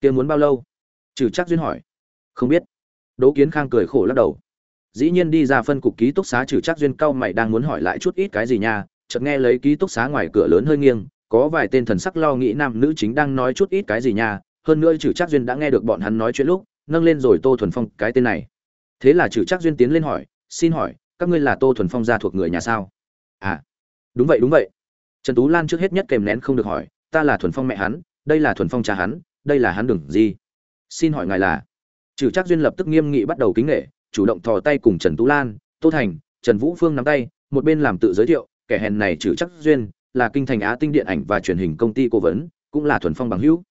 kia muốn bao lâu? Trừ chắc duyên hỏi. Không biết. Đỗ kiến khang cười khổ lắc đầu. Dĩ nhiên đi ra phân cục ký túc xá trừ chắc duyên cao mày đang muốn hỏi lại chút ít cái gì nha, chợt nghe lấy ký túc xá ngoài cửa lớn hơi nghiêng, có vài tên thần sắc lo nghĩ nam nữ chính đang nói chút ít cái gì nha, hơn nữa trừ chắc duyên đã nghe được bọn hắn nói chuyện lúc, nâng lên rồi tô thuần phong cái tên này. Thế là trừ chắc duyên tiến lên hỏi, xin hỏi, các ngươi là tô thuần phong gia thuộc người nhà sao? À đúng vậy đúng vậy. Trần tú lan trước hết nhất kèm nén không được hỏi, ta là thuần phong mẹ hắn, đây là thuần phong cha hắn đây là hắn đừng gì. Xin hỏi ngài là? Trừ chắc duyên lập tức nghiêm nghị bắt đầu kính nghệ, chủ động thò tay cùng trần tú lan, tô thành, trần vũ phương nắm tay, một bên làm tự giới thiệu, kẻ hèn này trừ chắc duyên, là kinh thành á tinh điện ảnh và truyền hình công ty cố vấn, cũng là thuần phong bằng hữu.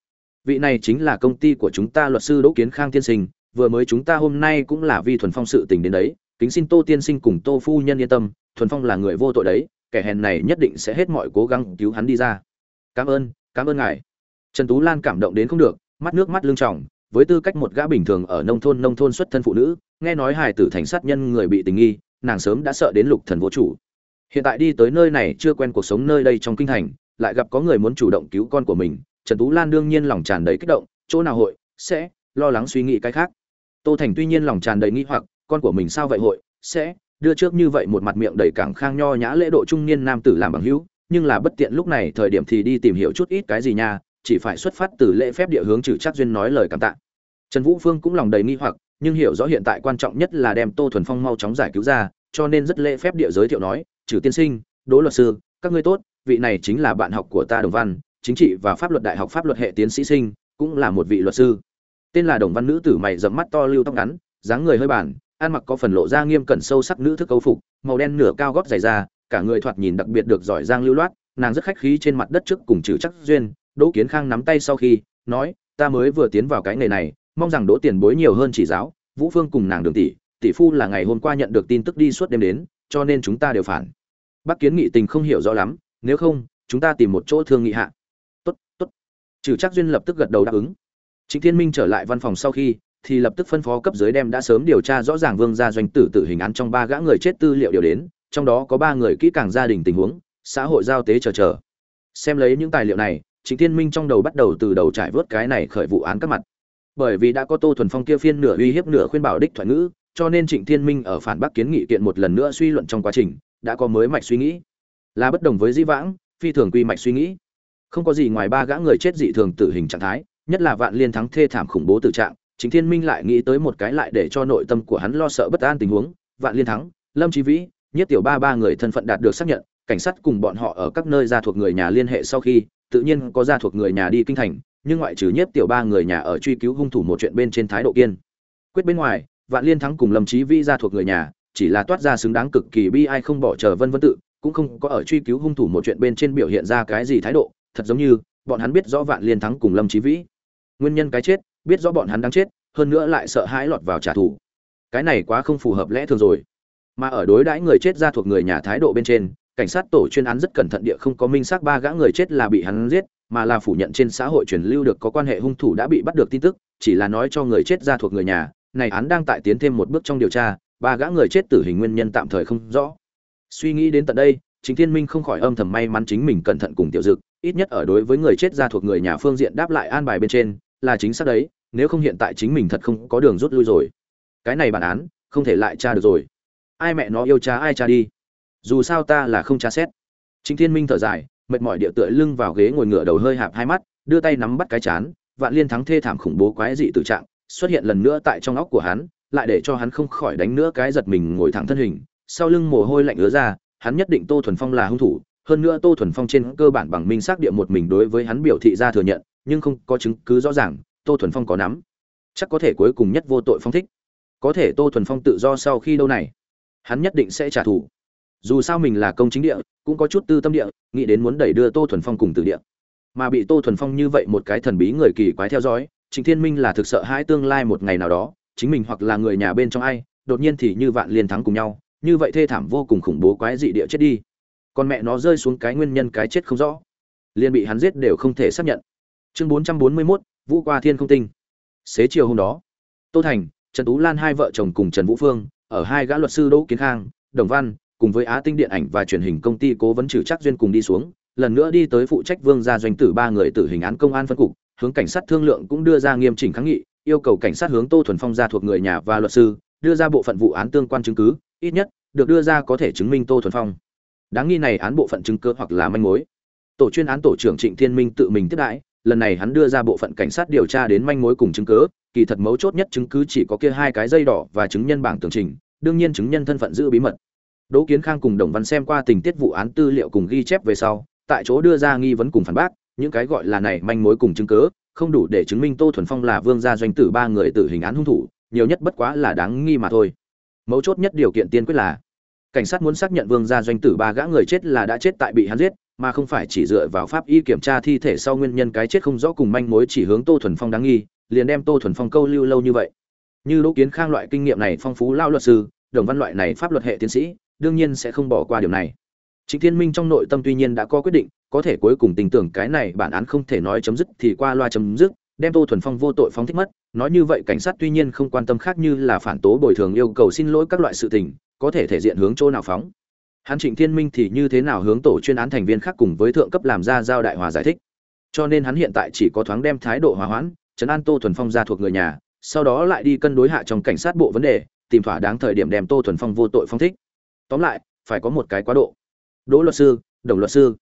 Vị này chính là công ty của chúng ta luật sư đỗ kiến khang tiên sinh, vừa mới chúng ta hôm nay cũng là vì thuần phong sự tình đến đấy, kính xin tô tiên sinh cùng tô phu nhân yên tâm, thuần phong là người vô tội đấy, kẻ hèn này nhất định sẽ hết mọi cố gắng cứu hắn đi ra. Cảm ơn cảm ơn ngài trần tú lan cảm động đến không được, mắt nước mắt lưng tròng, với tư cách một gã bình thường ở nông thôn nông thôn xuất thân phụ nữ, nghe nói hài tử thành sát nhân người bị tình nghi, nàng sớm đã sợ đến lục thần vô chủ. Hiện tại đi tới nơi này chưa quen cuộc sống nơi đây trong kinh thành, lại gặp có người muốn chủ động cứu con của mình, trần tú lan đương nhiên lòng tràn đầy kích động, chỗ nào hội, sẽ lo lắng suy nghĩ cái khác. Tô thành tuy nhiên lòng tràn đầy nghi hoặc, con của mình sao vậy hội, sẽ đưa trước như vậy một mặt miệng đầy cảng khang nho nhã lễ độ trung niên nam tử làm bằng hữu, nhưng là bất tiện lúc này thời điểm thì đi tìm hiểu chút ít cái gì nha chỉ phải xuất phát từ lễ phép địa hướng trừ chắc duyên nói lời cảm tạ. Trần vũ phương cũng lòng đầy nghi hoặc, nhưng hiểu rõ hiện tại quan trọng nhất là đem tô thuần phong mau chóng giải cứu ra, cho nên rất lễ phép địa giới thiệu nói, trừ tiên sinh, đỗ luật sư, các ngươi tốt, vị này chính là bạn học của ta đồng văn, chính trị và pháp luật đại học pháp luật hệ tiến sĩ sinh, cũng là một vị luật sư. Tên là đồng văn nữ tử mày dẫm mắt to lưu tóc ngắn, dáng người hơi bản, ăn mặc có phần lộ ra nghiêm cẩn sâu sắc nữ thức câu phục, màu đen nửa cao gót dày da, cả người thoạt nhìn đặc biệt được giỏi giang lưu loát, nàng rất khách khí trên mặt đất trước cùng trừ chắc duyên đỗ kiến khang nắm tay sau khi nói ta mới vừa tiến vào cái nghề này mong rằng đỗ tiền bối nhiều hơn chỉ giáo vũ phương cùng nàng đường tỷ tỷ phu là ngày hôm qua nhận được tin tức đi suốt đêm đến cho nên chúng ta đều phản. Bác kiến nghị tình không hiểu rõ lắm nếu không chúng ta tìm một chỗ thương nghị hạ. Tốt tốt. Trừ Trác duyên lập tức gật đầu đáp ứng. Trịnh Thiên Minh trở lại văn phòng sau khi, thì lập tức phân phó cấp dưới đem đã sớm điều tra rõ ràng Vương gia doanh tử tử hình án trong ba gã người chết tư liệu điều đến, trong đó có ba người kỹ càng gia đình tình huống, xã hội giao tế chờ chờ. Xem lấy những tài liệu này, Trịnh Thiên Minh trong đầu bắt đầu từ đầu trải vớt cái này khởi vụ án các mặt. Bởi vì đã có Tô Thuần Phong kia phiên nửa uy hiếp nửa khuyên bảo đích thoại ngữ, cho nên Trịnh Thiên Minh ở phản bác kiến nghị kiện một lần nữa suy luận trong quá trình, đã có mới mạch suy nghĩ. Là bất đồng với Di Vãng, phi thường quy mạch suy nghĩ. Không có gì ngoài ba gã người chết dị thường tử hình trạng thái, nhất là Vạn Liên thắng thê thảm khủng bố tử trạng, Trịnh Thiên Minh lại nghĩ tới một cái lại để cho nội tâm của hắn lo sợ bất an tình huống, Vạn Liên thắng, Lâm Chí Vĩ, Nhất Tiểu Ba ba người thân phận đạt được xác nhận, cảnh sát cùng bọn họ ở các nơi gia thuộc người nhà liên hệ sau khi, tự nhiên có gia thuộc người nhà đi kinh thành, nhưng ngoại trừ Nhất Tiểu Ba người nhà ở truy cứu hung thủ một chuyện bên trên thái độ kiên. Quyết bên ngoài, Vạn Liên thắng cùng Lâm Chí Vĩ gia thuộc người nhà, chỉ là toát ra xứng đáng cực kỳ bi ai không bỏ chờ vân vân tự, cũng không có ở truy cứu hung thủ một chuyện bên trên biểu hiện ra cái gì thái độ, thật giống như bọn hắn biết rõ Vạn Liên thắng cùng Lâm Chí Vĩ. Nguyên nhân cái chết biết rõ bọn hắn đang chết hơn nữa lại sợ hãi lọt vào trả thù. Cái này quá không phù hợp lẽ thường rồi. Mà ở đối đãi người chết gia thuộc người nhà thái độ bên trên cảnh sát tổ chuyên án rất cẩn thận địa không có minh xác ba gã người chết là bị hắn giết, mà là phủ nhận trên xã hội truyền lưu được có quan hệ hung thủ đã bị bắt được tin tức, chỉ là nói cho người chết ra thuộc người nhà. Này án đang tại tiến thêm một bước trong điều tra, ba gã người chết tử hình nguyên nhân tạm thời không rõ. Suy nghĩ đến tận đây chính thiên minh không khỏi âm thầm may mắn chính mình cẩn thận cùng tiểu dực, ít nhất ở đối với người chết ra thuộc người nhà phương diện đáp lại an bài bên trên, là chính xác đấy, nếu không hiện tại chính mình thật không có đường rút lui rồi. Cái này bản án, không thể lại tra được rồi. Ai mẹ nó yêu cha, ai cha đi dù sao ta là không tra xét. Chính thiên minh thở dài, mệt mỏi địa tựa lưng vào ghế ngồi ngửa đầu hơi hạp hai mắt, đưa tay nắm bắt cái chán, vạn liên thắng thê thảm khủng bố quái dị tự trạng, xuất hiện lần nữa tại trong óc của hắn, lại để cho hắn không khỏi đánh nữa cái giật mình ngồi thẳng thân hình, sau lưng mồ hôi lạnh ứa ra, hắn nhất định tô thuần phong là hung thủ, hơn nữa tô thuần phong trên cơ bản bằng minh xác địa một mình đối với hắn biểu thị ra thừa nhận, nhưng không có chứng cứ rõ ràng, tô thuần phong có nắm, chắc có thể cuối cùng nhất vô tội phong thích. Có thể tô thuần phong tự do sau khi đâu này, hắn nhất định sẽ trả thù dù sao mình là công chính địa, cũng có chút tư tâm địa, nghĩ đến muốn đẩy đưa tô thuần phong cùng từ địa. Mà bị tô thuần phong như vậy một cái thần bí người kỳ quái theo dõi, trịnh thiên minh là thực sợ hai tương lai một ngày nào đó, chính mình hoặc là người nhà bên trong ai, đột nhiên thì như vạn liên thắng cùng nhau, như vậy thê thảm vô cùng khủng bố quái dị địa chết đi. Con mẹ nó rơi xuống cái nguyên nhân cái chết không rõ. Liền bị hắn giết đều không thể xác nhận. Chương bốn trăm bốn mươi mốt, vũ qua thiên không tinh. Xế chiều hôm đó, tô thành, trần tú lan hai vợ chồng cùng trần vũ phương, ở hai gã luật sư đỗ kiến khang, đồng văn cùng với á tinh điện ảnh và truyền hình công ty cố vấn trừ chắc duyên cùng đi xuống, lần nữa đi tới phụ trách vương gia doanh tử ba người tử hình án công an phân cục, hướng cảnh sát thương lượng cũng đưa ra nghiêm chỉnh kháng nghị, yêu cầu cảnh sát hướng tô thuần phong gia thuộc người nhà và luật sư, đưa ra bộ phận vụ án tương quan chứng cứ, ít nhất, được đưa ra có thể chứng minh tô thuần phong. Đáng nghi này án bộ phận chứng cứ hoặc là manh mối. Tổ chuyên án tổ trưởng trịnh thiên minh tự mình tiếp đãi, lần này hắn đưa ra bộ phận cảnh sát điều tra đến manh mối cùng chứng cứ, kỳ thật mấu chốt nhất chứng cứ chỉ có kia hai cái dây đỏ và chứng nhân bảng tường trình, đương nhiên chứng nhân thân phận giữ bí mật đỗ kiến khang cùng đồng văn xem qua tình tiết vụ án tư liệu cùng ghi chép về sau, tại chỗ đưa ra nghi vấn cùng phản bác, những cái gọi là này manh mối cùng chứng cứ, không đủ để chứng minh tô thuần phong là vương gia doanh tử ba người tử hình án hung thủ, nhiều nhất bất quá là đáng nghi mà thôi. Mấu chốt nhất điều kiện tiên quyết là, cảnh sát muốn xác nhận vương gia doanh tử ba gã người chết là đã chết tại bị hắn giết, mà không phải chỉ dựa vào pháp y kiểm tra thi thể sau nguyên nhân cái chết không rõ cùng manh mối chỉ hướng tô thuần phong đáng nghi, liền đem tô thuần phong câu lưu lâu như vậy. Như đỗ kiến khang loại kinh nghiệm này phong phú lao luật sư, đồng văn loại này pháp luật hệ tiến sĩ đương nhiên sẽ không bỏ qua điều này Trịnh Thiên Minh trong nội tâm tuy nhiên đã có quyết định, có thể cuối cùng tình tưởng cái này bản án không thể nói chấm dứt thì qua loa chấm dứt, đem Tô Thuần Phong vô tội phóng thích mất, nói như vậy cảnh sát tuy nhiên không quan tâm khác như là phản tố bồi thường yêu cầu xin lỗi các loại sự tình, có thể thể diện hướng chỗ nào phóng. Hắn Trịnh Thiên Minh thì như thế nào hướng tổ chuyên án thành viên khác cùng với thượng cấp làm ra giao đại hòa giải thích. Cho nên hắn hiện tại chỉ có thoáng đem thái độ hòa hoãn, trấn an Tô Thuần Phong ra thuộc người nhà, sau đó lại đi cân đối hạ trong cảnh sát bộ vấn đề, tìm thỏa đáng thời điểm đem Tô Thuần Phong vô tội phóng thích. Tóm lại, phải có một cái quá độ. Đỗ luật sư, đồng luật sư.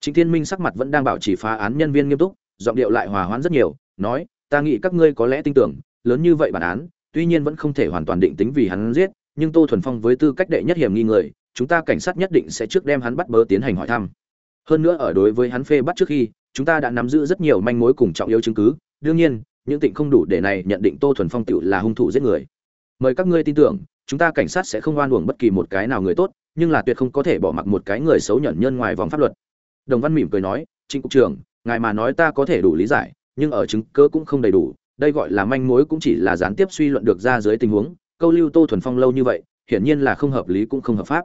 chính Thiên Minh sắc mặt vẫn đang bảo trì phá án nhân viên nghiêm túc, giọng điệu lại hòa hoãn rất nhiều, nói, ta nghĩ các ngươi có lẽ tin tưởng, lớn như vậy bản án, tuy nhiên vẫn không thể hoàn toàn định tính vì hắn giết, nhưng Tô Thuần Phong với tư cách đệ nhất hiểm nghi người, chúng ta cảnh sát nhất định sẽ trước đem hắn bắt bớ tiến hành hỏi thăm. Hơn nữa ở đối với hắn phê bắt trước khi, chúng ta đã nắm giữ rất nhiều manh mối cùng trọng yếu chứng cứ, đương nhiên, những tịnh không đủ để này nhận định Tô Thuần Phong tựu là hung thủ giết người. Mời các ngươi tin tưởng, chúng ta cảnh sát sẽ không oan uổng bất kỳ một cái nào người tốt, nhưng là tuyệt không có thể bỏ mặc một cái người xấu nhẫn nhân ngoài vòng pháp luật. Đồng văn mỉm cười nói trịnh cục trưởng ngài mà nói ta có thể đủ lý giải nhưng ở chứng cứ cũng không đầy đủ đây gọi là manh mối cũng chỉ là gián tiếp suy luận được ra dưới tình huống câu lưu tô thuần phong lâu như vậy hiển nhiên là không hợp lý cũng không hợp pháp.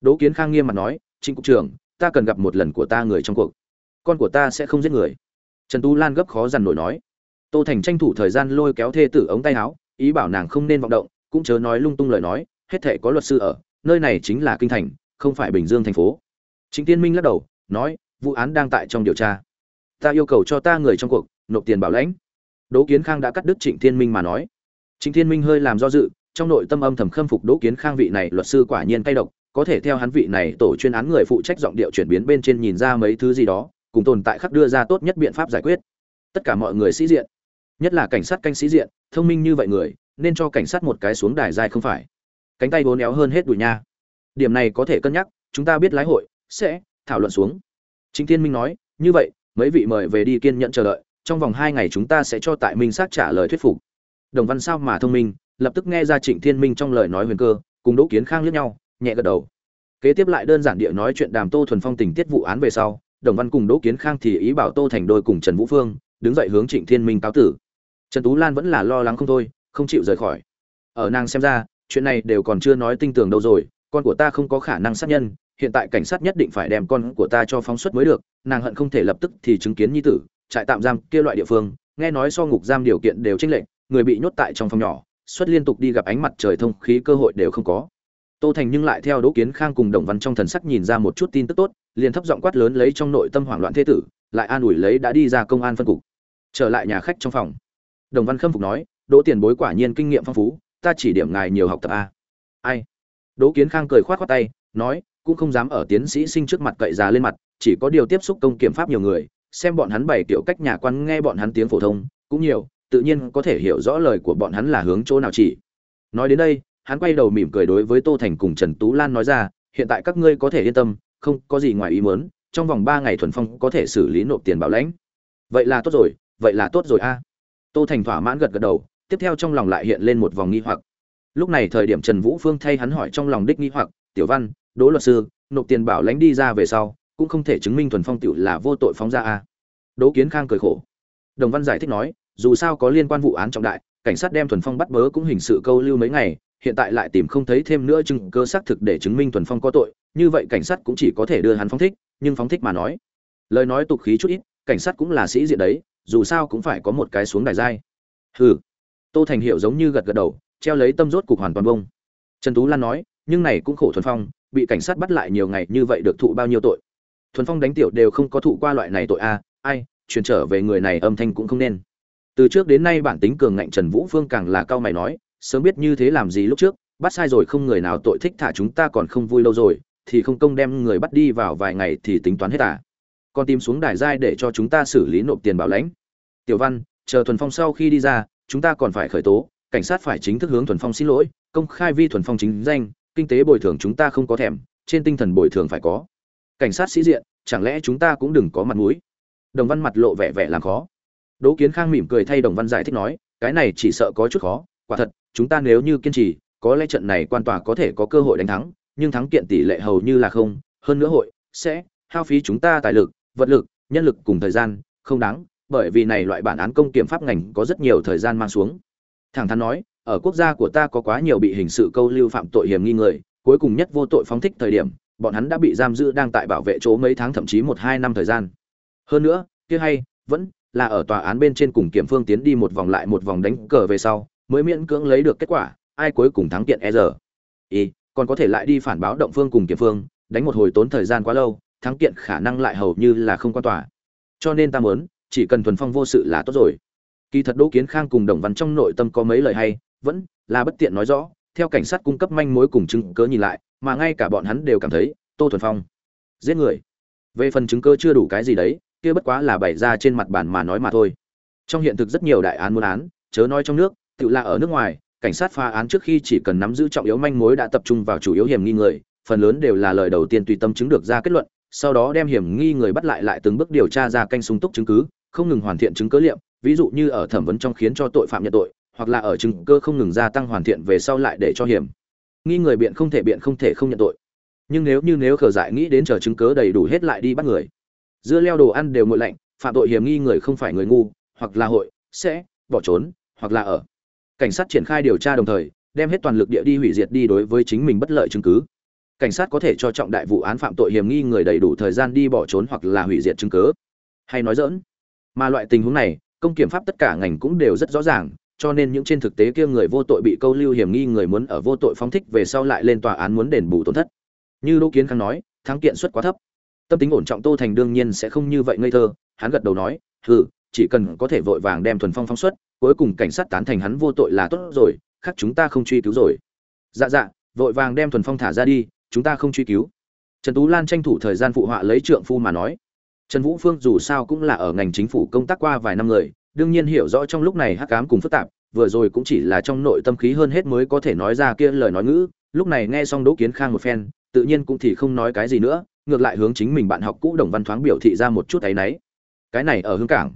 Đỗ kiến khang nghiêm mặt nói trịnh cục trưởng ta cần gặp một lần của ta người trong cuộc. Con của ta sẽ không giết người. Trần tu lan gấp khó dằn nổi nói tô thành tranh thủ thời gian lôi kéo thê tử ống tay áo ý bảo nàng không nên vọng động cũng chớ nói lung tung lời nói, hết thể có luật sư ở, nơi này chính là kinh thành, không phải bình dương thành phố. Chính tiên minh lắc đầu, nói, vụ án đang tại trong điều tra. Ta yêu cầu cho ta người trong cuộc, nộp tiền bảo lãnh. Đỗ kiến khang đã cắt đứt trịnh thiên minh mà nói. Trịnh thiên minh hơi làm do dự, trong nội tâm âm thầm khâm phục đỗ kiến khang vị này luật sư quả nhiên cay độc, có thể theo hắn vị này tổ chuyên án người phụ trách giọng điệu chuyển biến bên trên nhìn ra mấy thứ gì đó, cùng tồn tại khắc đưa ra tốt nhất biện pháp giải quyết. Tất cả mọi người sĩ diện, nhất là cảnh sát canh sĩ diện, thông minh như vậy người nên cho cảnh sát một cái xuống đài dài không phải. Cánh tay bốn néo hơn hết đùi nha. Điểm này có thể cân nhắc, chúng ta biết lái hội sẽ thảo luận xuống. Chính thiên minh nói, như vậy, mấy vị mời về đi kiên nhẫn chờ đợi, trong vòng hai ngày chúng ta sẽ cho tại minh xác trả lời thuyết phục. Đồng văn sao mà thông minh, lập tức nghe ra trịnh thiên minh trong lời nói huyền cơ, cùng đỗ kiến khang lướt nhau, nhẹ gật đầu. Kế tiếp lại đơn giản địa nói chuyện đàm tô thuần phong tình tiết vụ án về sau, đồng văn cùng đỗ kiến khang thì ý bảo tô thành đôi cùng trần vũ phương đứng dậy hướng trịnh thiên minh cáo tử. Trần tú lan vẫn là lo lắng không thôi không chịu rời khỏi. Ở nàng xem ra, chuyện này đều còn chưa nói tinh tường đâu rồi, con của ta không có khả năng sát nhân, hiện tại cảnh sát nhất định phải đem con của ta cho phóng xuất mới được, nàng hận không thể lập tức thì chứng kiến nhi tử, trại tạm giam kia loại địa phương, nghe nói so ngục giam điều kiện đều tranh lệch, người bị nhốt tại trong phòng nhỏ xuất liên tục đi gặp ánh mặt trời thông khí cơ hội đều không có. Tô thành nhưng lại theo đỗ kiến khang cùng đồng văn trong thần sắc nhìn ra một chút tin tức tốt, liền thấp giọng quát lớn lấy trong nội tâm hoảng loạn thế tử, lại an ủi lấy đã đi ra công an phân cục. Trở lại nhà khách trong phòng. Đồng văn khâm phục nói đỗ tiền bối quả nhiên kinh nghiệm phong phú, ta chỉ điểm ngài nhiều học tập a. Ai? Đỗ kiến khang cười khoát khoát tay, nói, cũng không dám ở tiến sĩ sinh trước mặt cậy già lên mặt, chỉ có điều tiếp xúc công kiểm pháp nhiều người, xem bọn hắn bày tiểu cách nhà quan nghe bọn hắn tiếng phổ thông, cũng nhiều, tự nhiên có thể hiểu rõ lời của bọn hắn là hướng chỗ nào chỉ. Nói đến đây, hắn quay đầu mỉm cười đối với tô thành cùng trần tú lan nói ra, hiện tại các ngươi có thể yên tâm, không có gì ngoài ý muốn, trong vòng ba ngày thuần phong có thể xử lý nộp tiền bảo lãnh. Vậy là tốt rồi, vậy là tốt rồi a. Tô thành thỏa mãn gật gật đầu tiếp theo trong lòng lại hiện lên một vòng nghi hoặc. Lúc này thời điểm trần vũ phương thay hắn hỏi trong lòng đích nghi hoặc, tiểu văn, đỗ luật sư, nộp tiền bảo lãnh đi ra về sau, cũng không thể chứng minh thuần phong tiểu là vô tội phóng ra a. Đỗ kiến khang cười khổ. Đồng văn giải thích nói, dù sao có liên quan vụ án trọng đại, cảnh sát đem thuần phong bắt bớ cũng hình sự câu lưu mấy ngày, hiện tại lại tìm không thấy thêm nữa chứng cơ xác thực để chứng minh thuần phong có tội, như vậy cảnh sát cũng chỉ có thể đưa hắn phóng thích, nhưng phóng thích mà nói. Lời nói tục khí chút ít, cảnh sát cũng là sĩ diện đấy, dù sao cũng phải có một cái xuống đài giai hừ tô thành hiệu giống như gật gật đầu, treo lấy tâm rốt cục hoàn toàn bông. Trần tú lan nói, nhưng này cũng khổ thuần phong, bị cảnh sát bắt lại nhiều ngày như vậy được thụ bao nhiêu tội? Thuần phong đánh tiểu đều không có thụ qua loại này tội a, ai truyền trở về người này âm thanh cũng không nên. Từ trước đến nay bản tính cường ngạnh trần vũ phương càng là cao mày nói, sớm biết như thế làm gì lúc trước, bắt sai rồi không người nào tội thích thả chúng ta còn không vui lâu rồi, thì không công đem người bắt đi vào vài ngày thì tính toán hết à? Còn tìm xuống đài giai để cho chúng ta xử lý nộp tiền bảo lãnh. Tiểu văn, chờ thuần phong sau khi đi ra chúng ta còn phải khởi tố, cảnh sát phải chính thức hướng thuần phong xin lỗi, công khai vi thuần phong chính danh, kinh tế bồi thường chúng ta không có thèm, trên tinh thần bồi thường phải có. Cảnh sát sĩ diện, chẳng lẽ chúng ta cũng đừng có mặt mũi? Đồng văn mặt lộ vẻ vẻ làm khó. Đỗ kiến khang mỉm cười thay đồng văn giải thích nói, cái này chỉ sợ có chút khó, quả thật, chúng ta nếu như kiên trì, có lẽ trận này quan tòa có thể có cơ hội đánh thắng, nhưng thắng kiện tỷ lệ hầu như là không, hơn nữa hội sẽ hao phí chúng ta tài lực, vật lực, nhân lực cùng thời gian, không đáng bởi vì này loại bản án công kiểm pháp ngành có rất nhiều thời gian mang xuống. Thẳng thắn nói, ở quốc gia của ta có quá nhiều bị hình sự câu lưu phạm tội hiểm nghi người, cuối cùng nhất vô tội phóng thích thời điểm, bọn hắn đã bị giam giữ đang tại bảo vệ chỗ mấy tháng thậm chí một hai năm thời gian. Hơn nữa, kia hay, vẫn là ở tòa án bên trên cùng kiểm phương tiến đi một vòng lại một vòng đánh cờ về sau, mới miễn cưỡng lấy được kết quả, ai cuối cùng thắng kiện e giờ y còn có thể lại đi phản báo động phương cùng kiểm phương, đánh một hồi tốn thời gian quá lâu, thắng kiện khả năng lại hầu như là không quan tòa. Cho nên ta muốn chỉ cần thuần phong vô sự là tốt rồi. Kỳ thật đỗ kiến khang cùng đồng văn trong nội tâm có mấy lời hay, vẫn là bất tiện nói rõ, theo cảnh sát cung cấp manh mối cùng chứng cớ nhìn lại, mà ngay cả bọn hắn đều cảm thấy, tô thuần phong, giết người. Về phần chứng cơ chưa đủ cái gì đấy, kia bất quá là bày ra trên mặt bàn mà nói mà thôi. Trong hiện thực rất nhiều đại án muôn án, chớ nói trong nước, tự là ở nước ngoài, cảnh sát phá án trước khi chỉ cần nắm giữ trọng yếu manh mối đã tập trung vào chủ yếu hiểm nghi người, phần lớn đều là lời đầu tiên tùy tâm chứng được ra kết luận, sau đó đem hiểm nghi người bắt lại lại từng bước điều tra ra canh sung túc chứng cứ không ngừng hoàn thiện chứng cứ liệm ví dụ như ở thẩm vấn trong khiến cho tội phạm nhận tội, hoặc là ở chứng cơ không ngừng gia tăng hoàn thiện về sau lại để cho hiểm. Nghi người biện không thể biện không thể không nhận tội. Nhưng nếu như nếu khờ dại nghĩ đến chờ chứng cứ đầy đủ hết lại đi bắt người. Dưa leo đồ ăn đều nguội lạnh, phạm tội hiểm nghi người không phải người ngu, hoặc là hội, sẽ, bỏ trốn, hoặc là ở. Cảnh sát triển khai điều tra đồng thời, đem hết toàn lực địa đi hủy diệt đi đối với chính mình bất lợi chứng cứ. Cảnh sát có thể cho trọng đại vụ án phạm tội hiểm nghi người đầy đủ thời gian đi bỏ trốn hoặc là hủy diệt chứng cứ. Hay nói dỡn mà loại tình huống này, công kiểm pháp tất cả ngành cũng đều rất rõ ràng, cho nên những trên thực tế kia người vô tội bị câu lưu hiểm nghi người muốn ở vô tội phóng thích về sau lại lên tòa án muốn đền bù tổn thất. Như đỗ kiến khang nói, thắng kiện suất quá thấp. Tâm tính ổn trọng tô thành đương nhiên sẽ không như vậy ngây thơ, hắn gật đầu nói, hừ, chỉ cần có thể vội vàng đem thuần phong phóng xuất, cuối cùng cảnh sát tán thành hắn vô tội là tốt rồi, khác chúng ta không truy cứu rồi. Dạ dạ vội vàng đem thuần phong thả ra đi, chúng ta không truy cứu. Trần tú lan tranh thủ thời gian phụ họa lấy trượng phu mà nói trần vũ phương dù sao cũng là ở ngành chính phủ công tác qua vài năm người, đương nhiên hiểu rõ trong lúc này hắc ám cùng phức tạp, vừa rồi cũng chỉ là trong nội tâm khí hơn hết mới có thể nói ra kia lời nói ngữ, lúc này nghe xong đỗ kiến khang một phen, tự nhiên cũng thì không nói cái gì nữa, ngược lại hướng chính mình bạn học cũ đồng văn thoáng biểu thị ra một chút áy náy. Cái này ở hương cảng.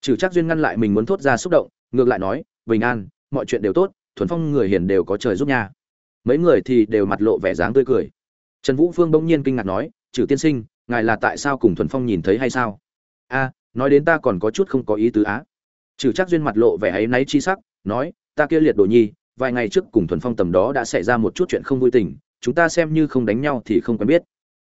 Trừ chắc duyên ngăn lại mình muốn thốt ra xúc động, ngược lại nói, bình an, mọi chuyện đều tốt, thuần phong người hiền đều có trời giúp nha. Mấy người thì đều mặt lộ vẻ dáng tươi cười. Trần vũ phương bỗng nhiên kinh ngạc nói, trừ tiên sinh ngài là tại sao cùng thuần phong nhìn thấy hay sao? A, nói đến ta còn có chút không có ý tứ á. Trừ chắc duyên mặt lộ vẻ áy náy chi sắc, nói, ta kia liệt đồ nhi, vài ngày trước cùng thuần phong tầm đó đã xảy ra một chút chuyện không vui tình, chúng ta xem như không đánh nhau thì không quen biết.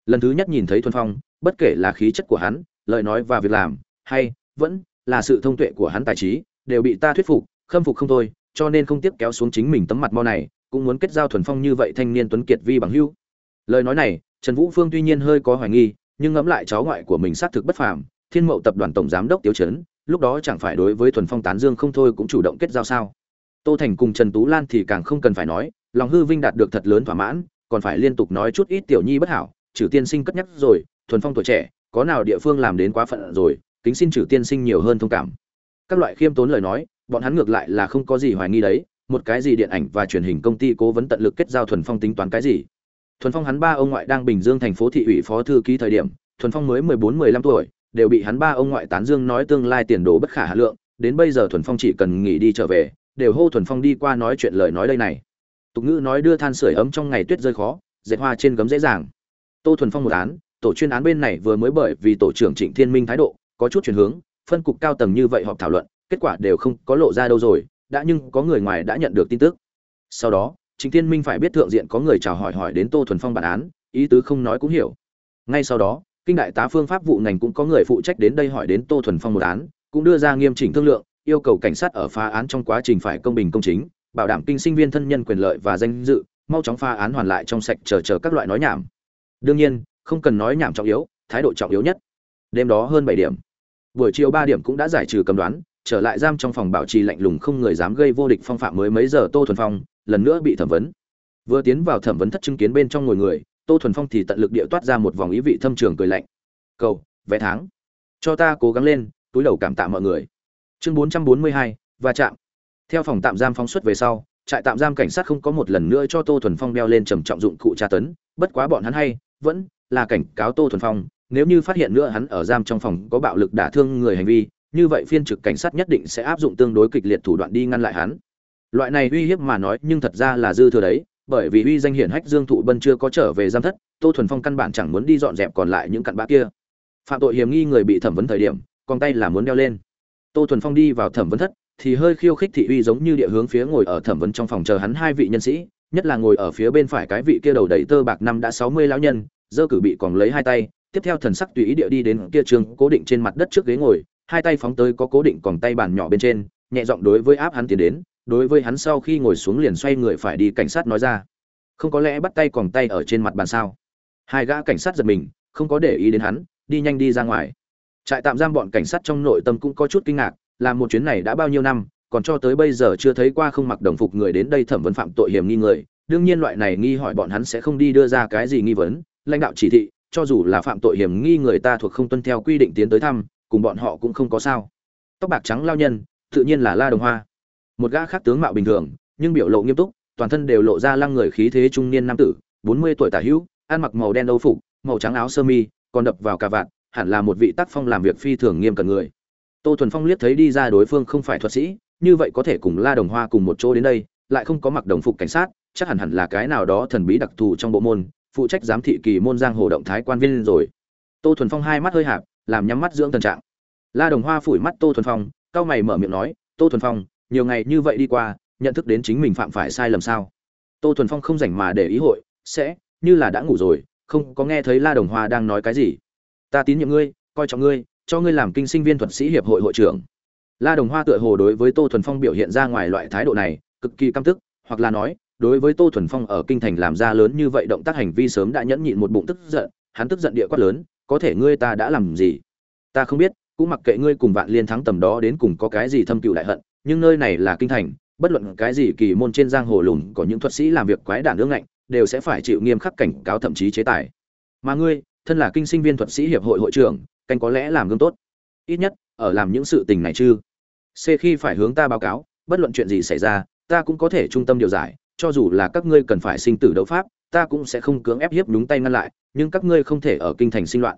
Lần thứ nhất nhìn thấy thuần phong, bất kể là khí chất của hắn, lời nói và việc làm, hay, vẫn, là sự thông tuệ của hắn tài trí, đều bị ta thuyết phục, khâm phục không thôi, cho nên không tiếp kéo xuống chính mình tấm mặt mo này, cũng muốn kết giao thuần phong như vậy thanh niên tuấn kiệt vi bằng hữu. Lời nói này, trần vũ phương tuy nhiên hơi có hoài nghi nhưng ngẫm lại cháu ngoại của mình xác thực bất phàm, thiên mậu tập đoàn tổng giám đốc tiêu chấn lúc đó chẳng phải đối với thuần phong tán dương không thôi cũng chủ động kết giao sao? Tô thành cùng trần tú lan thì càng không cần phải nói, lòng hư vinh đạt được thật lớn thỏa mãn, còn phải liên tục nói chút ít tiểu nhi bất hảo, trừ tiên sinh cất nhắc rồi, thuần phong tuổi trẻ, có nào địa phương làm đến quá phận rồi, kính xin trừ tiên sinh nhiều hơn thông cảm. Các loại khiêm tốn lời nói, bọn hắn ngược lại là không có gì hoài nghi đấy, một cái gì điện ảnh và truyền hình công ty cố vấn tận lực kết giao thuần phong tính toán cái gì? Thuần phong hắn ba ông ngoại đang bình dương thành phố thị ủy phó thư ký thời điểm, thuần phong mới mười bốn, mười lăm tuổi, đều bị hắn ba ông ngoại tán dương nói tương lai tiền đồ bất khả hà lượng, đến bây giờ thuần phong chỉ cần nghỉ đi trở về, đều hô thuần phong đi qua nói chuyện lời nói đây này. Tục ngữ nói đưa than sửa ấm trong ngày tuyết rơi khó, dệt hoa trên gấm dễ dàng. Tô thuần phong một án, tổ chuyên án bên này vừa mới bởi vì tổ trưởng trịnh thiên minh thái độ, có chút chuyển hướng, phân cục cao tầng như vậy họp thảo luận, kết quả đều không có lộ ra đâu rồi, đã nhưng có người ngoài đã nhận được tin tức. Sau đó trịnh thiên minh phải biết thượng diện có người chào hỏi hỏi đến tô thuần phong bản án, ý tứ không nói cũng hiểu. Ngay sau đó, kinh đại tá phương pháp vụ ngành cũng có người phụ trách đến đây hỏi đến tô thuần phong một án, cũng đưa ra nghiêm chỉnh thương lượng, yêu cầu cảnh sát ở phá án trong quá trình phải công bình công chính, bảo đảm kinh sinh viên thân nhân quyền lợi và danh dự, mau chóng phá án hoàn lại trong sạch chờ chờ các loại nói nhảm. Đương nhiên, không cần nói nhảm trọng yếu, thái độ trọng yếu nhất. Đêm đó hơn bảy điểm. Buổi chiều ba điểm cũng đã giải trừ cầm đoán, trở lại giam trong phòng bảo trì lạnh lùng không người dám gây vô địch phong phạm mới mấy giờ tô thuần phong lần nữa bị thẩm vấn. Vừa tiến vào thẩm vấn thất chứng kiến bên trong ngồi người, tô thuần phong thì tận lực địa toát ra một vòng ý vị thâm trường cười lạnh. Cầu, vé tháng. Cho ta cố gắng lên, túi đầu cảm tạ mọi người. Chương bốn trăm bốn mươi hai, va chạm. Theo phòng tạm giam phóng xuất về sau, trại tạm giam cảnh sát không có một lần nữa cho tô thuần phong đeo lên trầm trọng dụng cụ tra tấn, bất quá bọn hắn hay, vẫn là cảnh cáo tô thuần phong, nếu như phát hiện nữa hắn ở giam trong phòng có bạo lực đả thương người hành vi, như vậy phiên trực cảnh sát nhất định sẽ áp dụng tương đối kịch liệt thủ đoạn đi ngăn lại hắn loại này uy hiếp mà nói, nhưng thật ra là dư thừa đấy, bởi vì uy danh hiển hách dương thụ bân chưa có trở về giam thất, tô thuần phong căn bản chẳng muốn đi dọn dẹp còn lại những cặn bã kia. Phạm tội hiểm nghi người bị thẩm vấn thời điểm, con tay là muốn đeo lên. Tô thuần phong đi vào thẩm vấn thất, thì hơi khiêu khích thị uy giống như địa hướng phía ngồi ở thẩm vấn trong phòng chờ hắn hai vị nhân sĩ, nhất là ngồi ở phía bên phải cái vị kia đầu đầy tơ bạc năm đã sáu mươi lão nhân dơ cử bị còn lấy hai tay, tiếp theo thần sắc tùy ý địa đi đến kia trường cố định trên mặt đất trước ghế ngồi, hai tay phóng tới có cố định còn tay bàn nhỏ bên trên, nhẹ giọng đối với áp hắn tiến đến đối với hắn sau khi ngồi xuống liền xoay người phải đi cảnh sát nói ra. Không có lẽ bắt tay còn tay ở trên mặt bàn sao? Hai gã cảnh sát giật mình, không có để ý đến hắn, đi nhanh đi ra ngoài. Trại tạm giam bọn cảnh sát trong nội tâm cũng có chút kinh ngạc làm một chuyến này đã bao nhiêu năm, còn cho tới bây giờ chưa thấy qua không mặc đồng phục người đến đây thẩm vấn phạm tội hiểm nghi người. Đương nhiên loại này nghi hỏi bọn hắn sẽ không đi đưa ra cái gì nghi vấn. Lãnh đạo chỉ thị, cho dù là phạm tội hiểm nghi người ta thuộc không tuân theo quy định tiến tới thăm, cùng bọn họ cũng không có sao. Tóc bạc trắng lao nhân, tự nhiên là la đồng hoa một gã khác tướng mạo bình thường, nhưng biểu lộ nghiêm túc, toàn thân đều lộ ra lăng người khí thế trung niên nam tử, bốn mươi tuổi tả hữu, ăn mặc màu đen âu phục, màu trắng áo sơ mi, còn đập vào cà vạt, hẳn là một vị tác phong làm việc phi thường nghiêm cẩn người. Tô thuần phong liếc thấy đi ra đối phương không phải thuật sĩ, như vậy có thể cùng la đồng hoa cùng một chỗ đến đây, lại không có mặc đồng phục cảnh sát, chắc hẳn hẳn là cái nào đó thần bí đặc thù trong bộ môn, phụ trách giám thị kỳ môn giang hồ động thái quan viên rồi. Tô thuần phong hai mắt hơi hạp, làm nhắm mắt dưỡng thần trạng. La đồng hoa phủi mắt tô thuần phong cao mày mở miệng nói, tô thuần phong nhiều ngày như vậy đi qua, nhận thức đến chính mình phạm phải sai lầm sao. Tô thuần phong không rảnh mà để ý hội, sẽ, như là đã ngủ rồi, không có nghe thấy la đồng hoa đang nói cái gì. Ta tín nhiệm ngươi, coi trọng ngươi, cho ngươi làm kinh sinh viên thuật sĩ hiệp hội hội trưởng. La đồng hoa tựa hồ đối với tô thuần phong biểu hiện ra ngoài loại thái độ này, cực kỳ căm tức, hoặc là nói, đối với tô thuần phong ở kinh thành làm ra lớn như vậy động tác hành vi sớm đã nhẫn nhịn một bụng tức giận, hắn tức giận địa quát lớn, có thể ngươi ta đã làm gì? Ta không biết, cũng mặc kệ ngươi cùng vạn liên thắng tầm đó đến cùng có cái gì thâm cựu đại hận nhưng nơi này là kinh thành, bất luận cái gì kỳ môn trên giang hồ lùn có những thuật sĩ làm việc quái đản ương ngạnh, đều sẽ phải chịu nghiêm khắc cảnh cáo thậm chí chế tài. Mà ngươi, thân là kinh sinh viên thuật sĩ hiệp hội hội trưởng, canh có lẽ làm gương tốt. Ít nhất, ở làm những sự tình này chứ. C khi phải hướng ta báo cáo, bất luận chuyện gì xảy ra, ta cũng có thể trung tâm điều giải, cho dù là các ngươi cần phải sinh tử đấu pháp, ta cũng sẽ không cưỡng ép hiếp nhúng tay ngăn lại, nhưng các ngươi không thể ở kinh thành sinh loạn.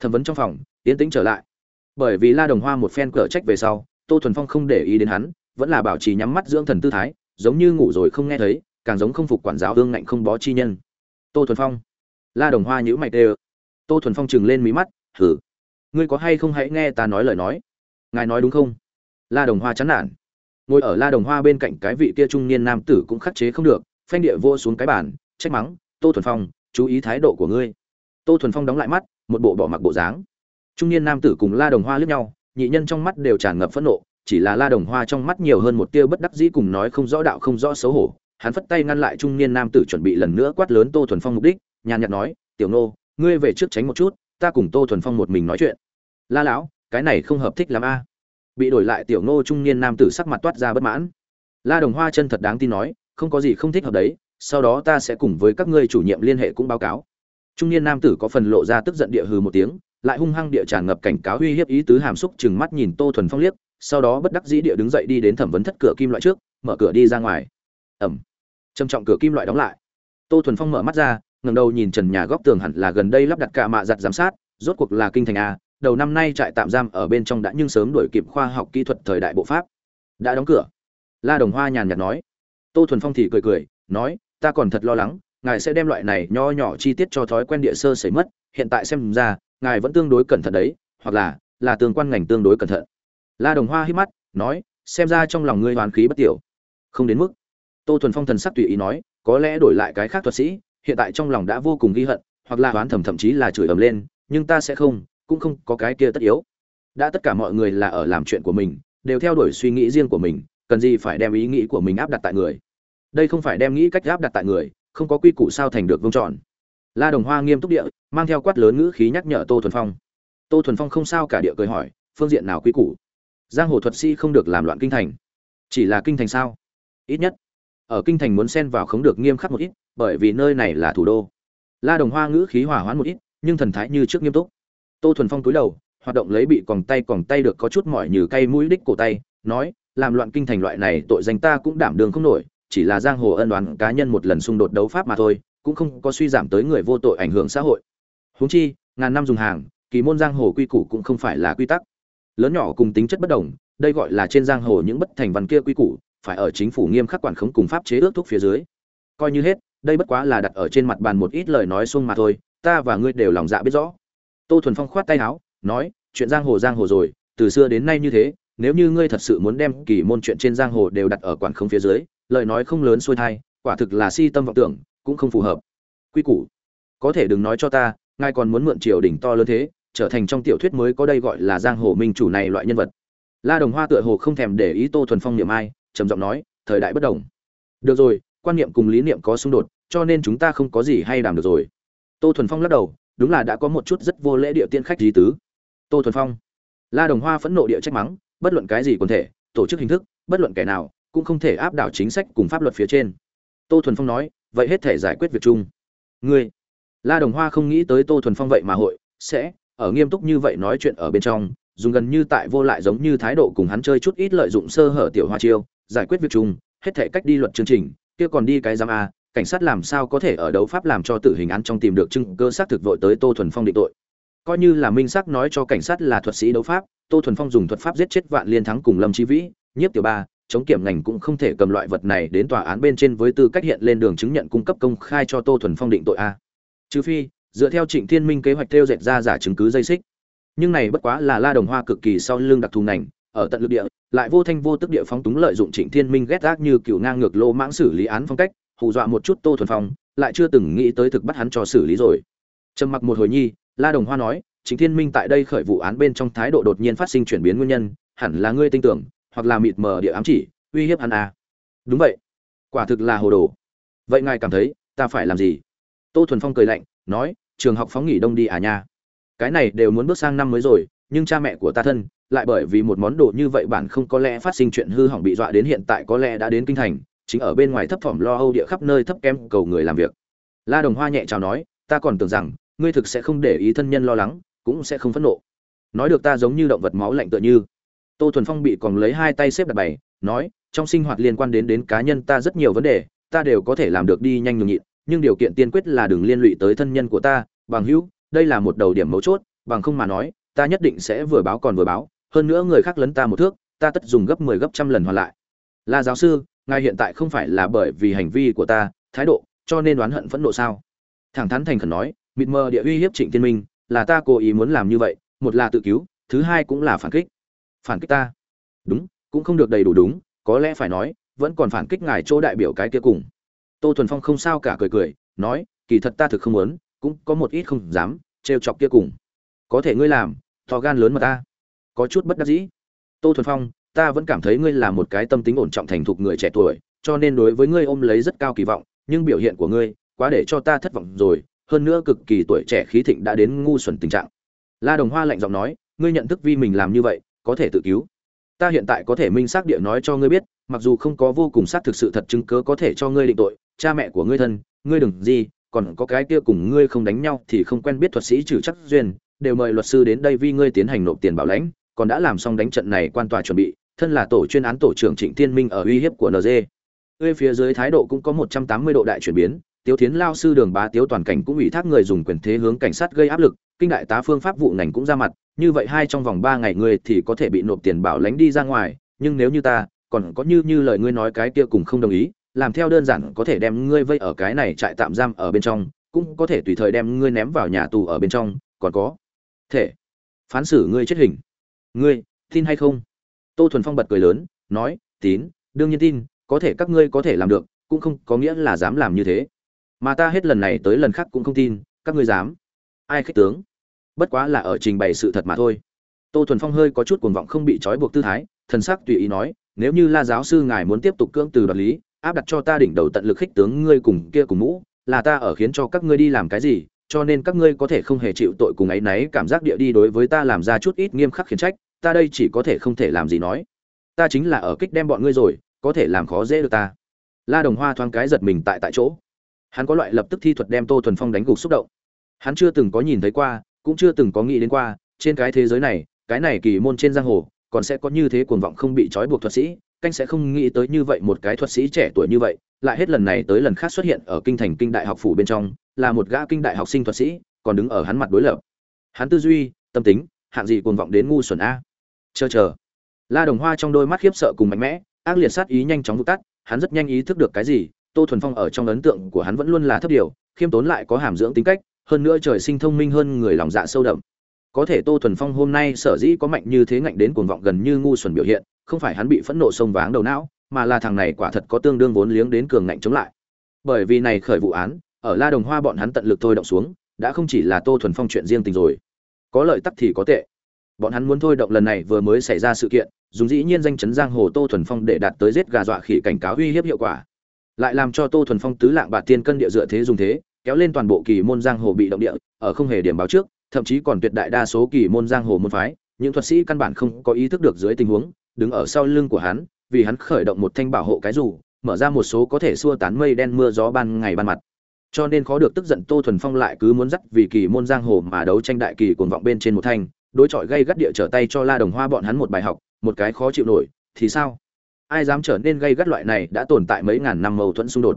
Thẩm vấn trong phòng tiến tĩnh trở lại. Bởi vì la đồng hoa một phen cở trách về sau tô thuần phong không để ý đến hắn, vẫn là bảo trì nhắm mắt dưỡng thần tư thái, giống như ngủ rồi không nghe thấy, càng giống không phục quản giáo hương ngạnh không bó chi nhân. Tô thuần phong. La đồng hoa nhữ mày tê tô thuần phong chừng lên mí mắt, hử? Ngươi có hay không hãy nghe ta nói lời nói? Ngài nói đúng không? La đồng hoa chán nản. Ngồi ở la đồng hoa bên cạnh cái vị kia trung niên nam tử cũng khắc chế không được, phanh địa vô xuống cái bàn, trách mắng, tô thuần phong, chú ý thái độ của ngươi. Tô thuần phong đóng lại mắt, một bộ bỏ mặc bộ dáng. Trung niên nam tử cùng la đồng hoa liếc nhau nhị nhân trong mắt đều tràn ngập phẫn nộ, chỉ là la đồng hoa trong mắt nhiều hơn một tia bất đắc dĩ cùng nói không rõ đạo không rõ xấu hổ. Hắn phất tay ngăn lại trung niên nam tử chuẩn bị lần nữa quát lớn tô thuần phong mục đích, nhàn nhạt nói, tiểu nô, ngươi về trước tránh một chút, ta cùng tô thuần phong một mình nói chuyện. La lão, cái này không hợp thích lắm a. Bị đổi lại tiểu nô trung niên nam tử sắc mặt toát ra bất mãn. La đồng hoa chân thật đáng tin nói, không có gì không thích hợp đấy, sau đó ta sẽ cùng với các ngươi chủ nhiệm liên hệ cũng báo cáo. Trung niên nam tử có phần lộ ra tức giận địa hừ một tiếng lại hung hăng địa tràn ngập cảnh cáo uy hiếp ý tứ hàm xúc chừng mắt nhìn tô thuần phong liếc, sau đó bất đắc dĩ địa đứng dậy đi đến thẩm vấn thất cửa kim loại trước, mở cửa đi ra ngoài. Ẩm. Trầm trọng cửa kim loại đóng lại. Tô thuần phong mở mắt ra, ngẩng đầu nhìn trần nhà góc tường hẳn là gần đây lắp đặt cả mạ giặt giám sát, rốt cuộc là kinh thành a, đầu năm nay trại tạm giam ở bên trong đã nhưng sớm đổi kịp khoa học kỹ thuật thời đại bộ pháp. Đã đóng cửa. La đồng hoa nhàn nhạt nói. Tô thuần phong thì cười cười, nói, ta còn thật lo lắng, ngài sẽ đem loại này nho nhỏ chi tiết cho thói quen địa sơ xảy mất, hiện tại xem ra ngài vẫn tương đối cẩn thận đấy, hoặc là là tương quan ngành tương đối cẩn thận. La đồng hoa hít mắt, nói, xem ra trong lòng ngươi hoàn khí bất tiểu. Không đến mức. Tô thuần phong thần sắc tùy ý nói, có lẽ đổi lại cái khác thuật sĩ, hiện tại trong lòng đã vô cùng ghi hận, hoặc là oán thầm thậm chí là chửi ầm lên, nhưng ta sẽ không, cũng không có cái kia tất yếu. Đã tất cả mọi người là ở làm chuyện của mình, đều theo đuổi suy nghĩ riêng của mình, cần gì phải đem ý nghĩ của mình áp đặt tại người. Đây không phải đem nghĩ cách áp đặt tại người, không có quy củ sao thành được vương tròn la đồng hoa nghiêm túc địa, mang theo quát lớn ngữ khí nhắc nhở tô thuần phong. Tô thuần phong không sao cả địa cười hỏi, phương diện nào quy củ? Giang hồ thuật sĩ không được làm loạn kinh thành. Chỉ là kinh thành sao? Ít nhất, ở kinh thành muốn xen vào không được nghiêm khắc một ít, bởi vì nơi này là thủ đô. La đồng hoa ngữ khí hỏa hoãn một ít, nhưng thần thái như trước nghiêm túc. Tô thuần phong cúi đầu, hoạt động lấy bị còng tay còng tay được có chút mỏi như cây mũi đích cổ tay, nói, làm loạn kinh thành loại này tội danh ta cũng đảm đường không nổi, chỉ là giang hồ ân đoán cá nhân một lần xung đột đấu pháp mà thôi cũng không có suy giảm tới người vô tội ảnh hưởng xã hội. Huống chi, ngàn năm dùng hàng, kỳ môn giang hồ quy củ cũng không phải là quy tắc. Lớn nhỏ cùng tính chất bất đồng, đây gọi là trên giang hồ những bất thành văn kia quy củ, phải ở chính phủ nghiêm khắc quản khống cùng pháp chế ước thúc phía dưới. Coi như hết, đây bất quá là đặt ở trên mặt bàn một ít lời nói xuông mà thôi, ta và ngươi đều lòng dạ biết rõ. Tô thuần phong khoát tay áo, nói, chuyện giang hồ giang hồ rồi, từ xưa đến nay như thế, nếu như ngươi thật sự muốn đem kỳ môn chuyện trên giang hồ đều đặt ở quản khống phía dưới, lời nói không lớn xuôi thai, quả thực là si tâm vọng tưởng cũng không phù hợp. Quy củ. Có thể đừng nói cho ta, ngài còn muốn mượn triều đình to lớn thế, trở thành trong tiểu thuyết mới có đây gọi là giang hồ minh chủ này loại nhân vật. La đồng hoa tựa hồ không thèm để ý tô thuần phong niệm ai, trầm giọng nói, thời đại bất đồng. Được rồi, quan niệm cùng lý niệm có xung đột, cho nên chúng ta không có gì hay làm được rồi. Tô thuần phong lắc đầu, đúng là đã có một chút rất vô lễ địa tiên khách lý tứ. Tô thuần phong. La đồng hoa phẫn nộ địa trách mắng, bất luận cái gì quần thể, tổ chức hình thức, bất luận kẻ nào, cũng không thể áp đảo chính sách cùng pháp luật phía trên. Tô thuần phong nói vậy hết thể giải quyết việc chung. Ngươi, la đồng hoa không nghĩ tới tô thuần phong vậy mà hội, sẽ, ở nghiêm túc như vậy nói chuyện ở bên trong, dùng gần như tại vô lại giống như thái độ cùng hắn chơi chút ít lợi dụng sơ hở tiểu hoa chiêu, giải quyết việc chung, hết thể cách đi luật chương trình, kia còn đi cái giam a, cảnh sát làm sao có thể ở đấu pháp làm cho tử hình án trong tìm được chứng cơ xác thực vội tới tô thuần phong định tội. Coi như là minh xác nói cho cảnh sát là thuật sĩ đấu pháp, tô thuần phong dùng thuật pháp giết chết vạn liên thắng cùng lâm chi vĩ, nhiếp tiểu ba chống kiểm ngành cũng không thể cầm loại vật này đến tòa án bên trên với tư cách hiện lên đường chứng nhận cung cấp công khai cho tô thuần phong định tội a. Trừ phi, dựa theo trịnh thiên minh kế hoạch theo dệt ra giả chứng cứ dây xích. Nhưng này bất quá là la đồng hoa cực kỳ sau lưng đặc thù ngành, ở tận lực địa, lại vô thanh vô tức địa phóng túng lợi dụng trịnh thiên minh ghét gác như cựu ngang ngược lô mãng xử lý án phong cách, hù dọa một chút tô thuần phong, lại chưa từng nghĩ tới thực bắt hắn cho xử lý rồi. Trầm mặc một hồi nhi, la đồng hoa nói, trịnh thiên minh tại đây khởi vụ án bên trong thái độ đột nhiên phát sinh chuyển biến nguyên nhân, hẳn là ngươi tin tưởng hoặc là mịt mờ địa ám chỉ, uy hiếp hắn à. đúng vậy. Quả thực là hồ đồ. Vậy ngài cảm thấy, ta phải làm gì? Tô thuần phong cười lạnh, nói, trường học phóng nghỉ đông đi à nha. Cái này đều muốn bước sang năm mới rồi, nhưng cha mẹ của ta thân, lại bởi vì một món đồ như vậy bản không có lẽ phát sinh chuyện hư hỏng bị dọa đến hiện tại có lẽ đã đến kinh thành, chính ở bên ngoài thấp thỏm lo âu địa khắp nơi thấp kém cầu người làm việc. La đồng hoa nhẹ chào nói, ta còn tưởng rằng, ngươi thực sẽ không để ý thân nhân lo lắng, cũng sẽ không phẫn nộ. Nói được ta giống như động vật máu lạnh tựa như tô thuần phong bị còn lấy hai tay xếp đặt bày, nói, trong sinh hoạt liên quan đến đến cá nhân ta rất nhiều vấn đề, ta đều có thể làm được đi nhanh nhường nhịn, nhưng điều kiện tiên quyết là đừng liên lụy tới thân nhân của ta, bằng hữu, đây là một đầu điểm mấu chốt, bằng không mà nói, ta nhất định sẽ vừa báo còn vừa báo, hơn nữa người khác lấn ta một thước, ta tất dùng gấp mười 10 gấp trăm lần hoàn lại. Là giáo sư, ngài hiện tại không phải là bởi vì hành vi của ta, thái độ, cho nên đoán hận phẫn nộ sao? Thẳng thắn thành khẩn nói, mịt mờ địa uy hiếp trịnh tiên minh, là ta cố ý muốn làm như vậy, một là tự cứu, thứ hai cũng là phản kích phản kích ta. Đúng, cũng không được đầy đủ đúng, có lẽ phải nói, vẫn còn phản kích ngài chỗ đại biểu cái kia cùng. Tô thuần phong không sao cả cười cười, nói, kỳ thật ta thực không muốn, cũng có một ít không dám, trêu chọc kia cùng. Có thể ngươi làm thò gan lớn mà ta. Có chút bất đắc dĩ. Tô thuần phong, ta vẫn cảm thấy ngươi là một cái tâm tính ổn trọng thành thục người trẻ tuổi, cho nên đối với ngươi ôm lấy rất cao kỳ vọng, nhưng biểu hiện của ngươi, quá để cho ta thất vọng rồi, hơn nữa cực kỳ tuổi trẻ khí thịnh đã đến ngu xuẩn tình trạng. La đồng hoa lạnh giọng nói, ngươi nhận thức vi mình làm như vậy có thể tự cứu. Ta hiện tại có thể minh xác địa nói cho ngươi biết mặc dù không có vô cùng xác thực sự thật chứng cớ có thể cho ngươi định tội cha mẹ của ngươi thân ngươi đừng gì còn có cái kia cùng ngươi không đánh nhau thì không quen biết thuật sĩ trừ chắc duyên đều mời luật sư đến đây vì ngươi tiến hành nộp tiền bảo lãnh còn đã làm xong đánh trận này quan tòa chuẩn bị thân là tổ chuyên án tổ trưởng trịnh thiên minh ở uy hiếp của nd ngươi phía dưới thái độ cũng có một trăm tám mươi độ đại chuyển biến Tiếu Thiến lao sư Đường Bá Tiếu toàn cảnh cũng ủy thác người dùng quyền thế hướng cảnh sát gây áp lực, kinh đại tá phương pháp vụ ngành cũng ra mặt, như vậy hai trong vòng 3 ngày người thì có thể bị nộp tiền bảo lãnh đi ra ngoài, nhưng nếu như ta, còn có như như lời ngươi nói cái kia cùng không đồng ý, làm theo đơn giản có thể đem ngươi vây ở cái này trại tạm giam ở bên trong, cũng có thể tùy thời đem ngươi ném vào nhà tù ở bên trong, còn có thể phán xử ngươi chết hình. Ngươi, tin hay không? Tô Thuần Phong bật cười lớn, nói, "Tín, đương nhiên tin, có thể các ngươi có thể làm được, cũng không có nghĩa là dám làm như thế." mà ta hết lần này tới lần khác cũng không tin các ngươi dám ai khích tướng bất quá là ở trình bày sự thật mà thôi. Tô thuần phong hơi có chút cuồng vọng không bị trói buộc tư thái, thần sắc tùy ý nói, nếu như la giáo sư ngài muốn tiếp tục cưỡng từ đoạt lý, áp đặt cho ta đỉnh đầu tận lực khích tướng ngươi cùng kia cùng mũ, là ta ở khiến cho các ngươi đi làm cái gì, cho nên các ngươi có thể không hề chịu tội cùng ấy náy cảm giác địa đi đối với ta làm ra chút ít nghiêm khắc khiển trách, ta đây chỉ có thể không thể làm gì nói. Ta chính là ở kích đem bọn ngươi rồi, có thể làm khó dễ được ta. La đồng hoa thoáng cái giật mình tại tại chỗ. Hắn có loại lập tức thi thuật đem tô thuần phong đánh gục xúc động. Hắn chưa từng có nhìn thấy qua cũng chưa từng có nghĩ đến qua, trên cái thế giới này, cái này kỳ môn trên giang hồ, còn sẽ có như thế cuồng vọng không bị trói buộc thuật sĩ, canh sẽ không nghĩ tới như vậy một cái thuật sĩ trẻ tuổi như vậy, lại hết lần này tới lần khác xuất hiện ở kinh thành kinh đại học phủ bên trong, là một gã kinh đại học sinh thuật sĩ, còn đứng ở hắn mặt đối lập. Hắn tư duy, tâm tính, hạng gì cuồng vọng đến ngu xuẩn a? Chờ chờ. La đồng hoa trong đôi mắt khiếp sợ cùng mạnh mẽ, ác liệt sát ý nhanh chóng vụt tắt, hắn rất nhanh ý thức được cái gì, tô thuần phong ở trong ấn tượng của hắn vẫn luôn là thấp điều, khiêm tốn lại có hàm dưỡng tính cách hơn nữa trời sinh thông minh hơn người lòng dạ sâu đậm. Có thể tô thuần phong hôm nay sở dĩ có mạnh như thế ngạnh đến cuồng vọng gần như ngu xuẩn biểu hiện, không phải hắn bị phẫn nộ sông váng đầu não, mà là thằng này quả thật có tương đương vốn liếng đến cường ngạnh chống lại. Bởi vì này khởi vụ án, ở la đồng hoa bọn hắn tận lực thôi động xuống, đã không chỉ là tô thuần phong chuyện riêng tình rồi. Có lợi tắc thì có tệ. Bọn hắn muốn thôi động lần này vừa mới xảy ra sự kiện, dùng dĩ nhiên danh chấn giang hồ tô thuần phong để đạt tới giết gà dọa khỉ cảnh cáo uy hiếp hiệu quả. Lại làm cho tô thuần phong tứ lạng bạc tiên cân địa dựa thế dùng thế kéo lên toàn bộ kỳ môn giang hồ bị động địa, ở không hề điểm báo trước, thậm chí còn tuyệt đại đa số kỳ môn giang hồ môn phái, những thuật sĩ căn bản không có ý thức được dưới tình huống, đứng ở sau lưng của hắn, vì hắn khởi động một thanh bảo hộ cái dù, mở ra một số có thể xua tán mây đen mưa gió ban ngày ban mặt. Cho nên khó được tức giận tô thuần phong lại cứ muốn dắt vì kỳ môn giang hồ mà đấu tranh đại kỳ cuồng vọng bên trên một thanh, đối chọi gây gắt địa trở tay cho la đồng hoa bọn hắn một bài học, một cái khó chịu nổi, thì sao? Ai dám trở nên gây gắt loại này đã tồn tại mấy ngàn năm mâu thuẫn xung đột?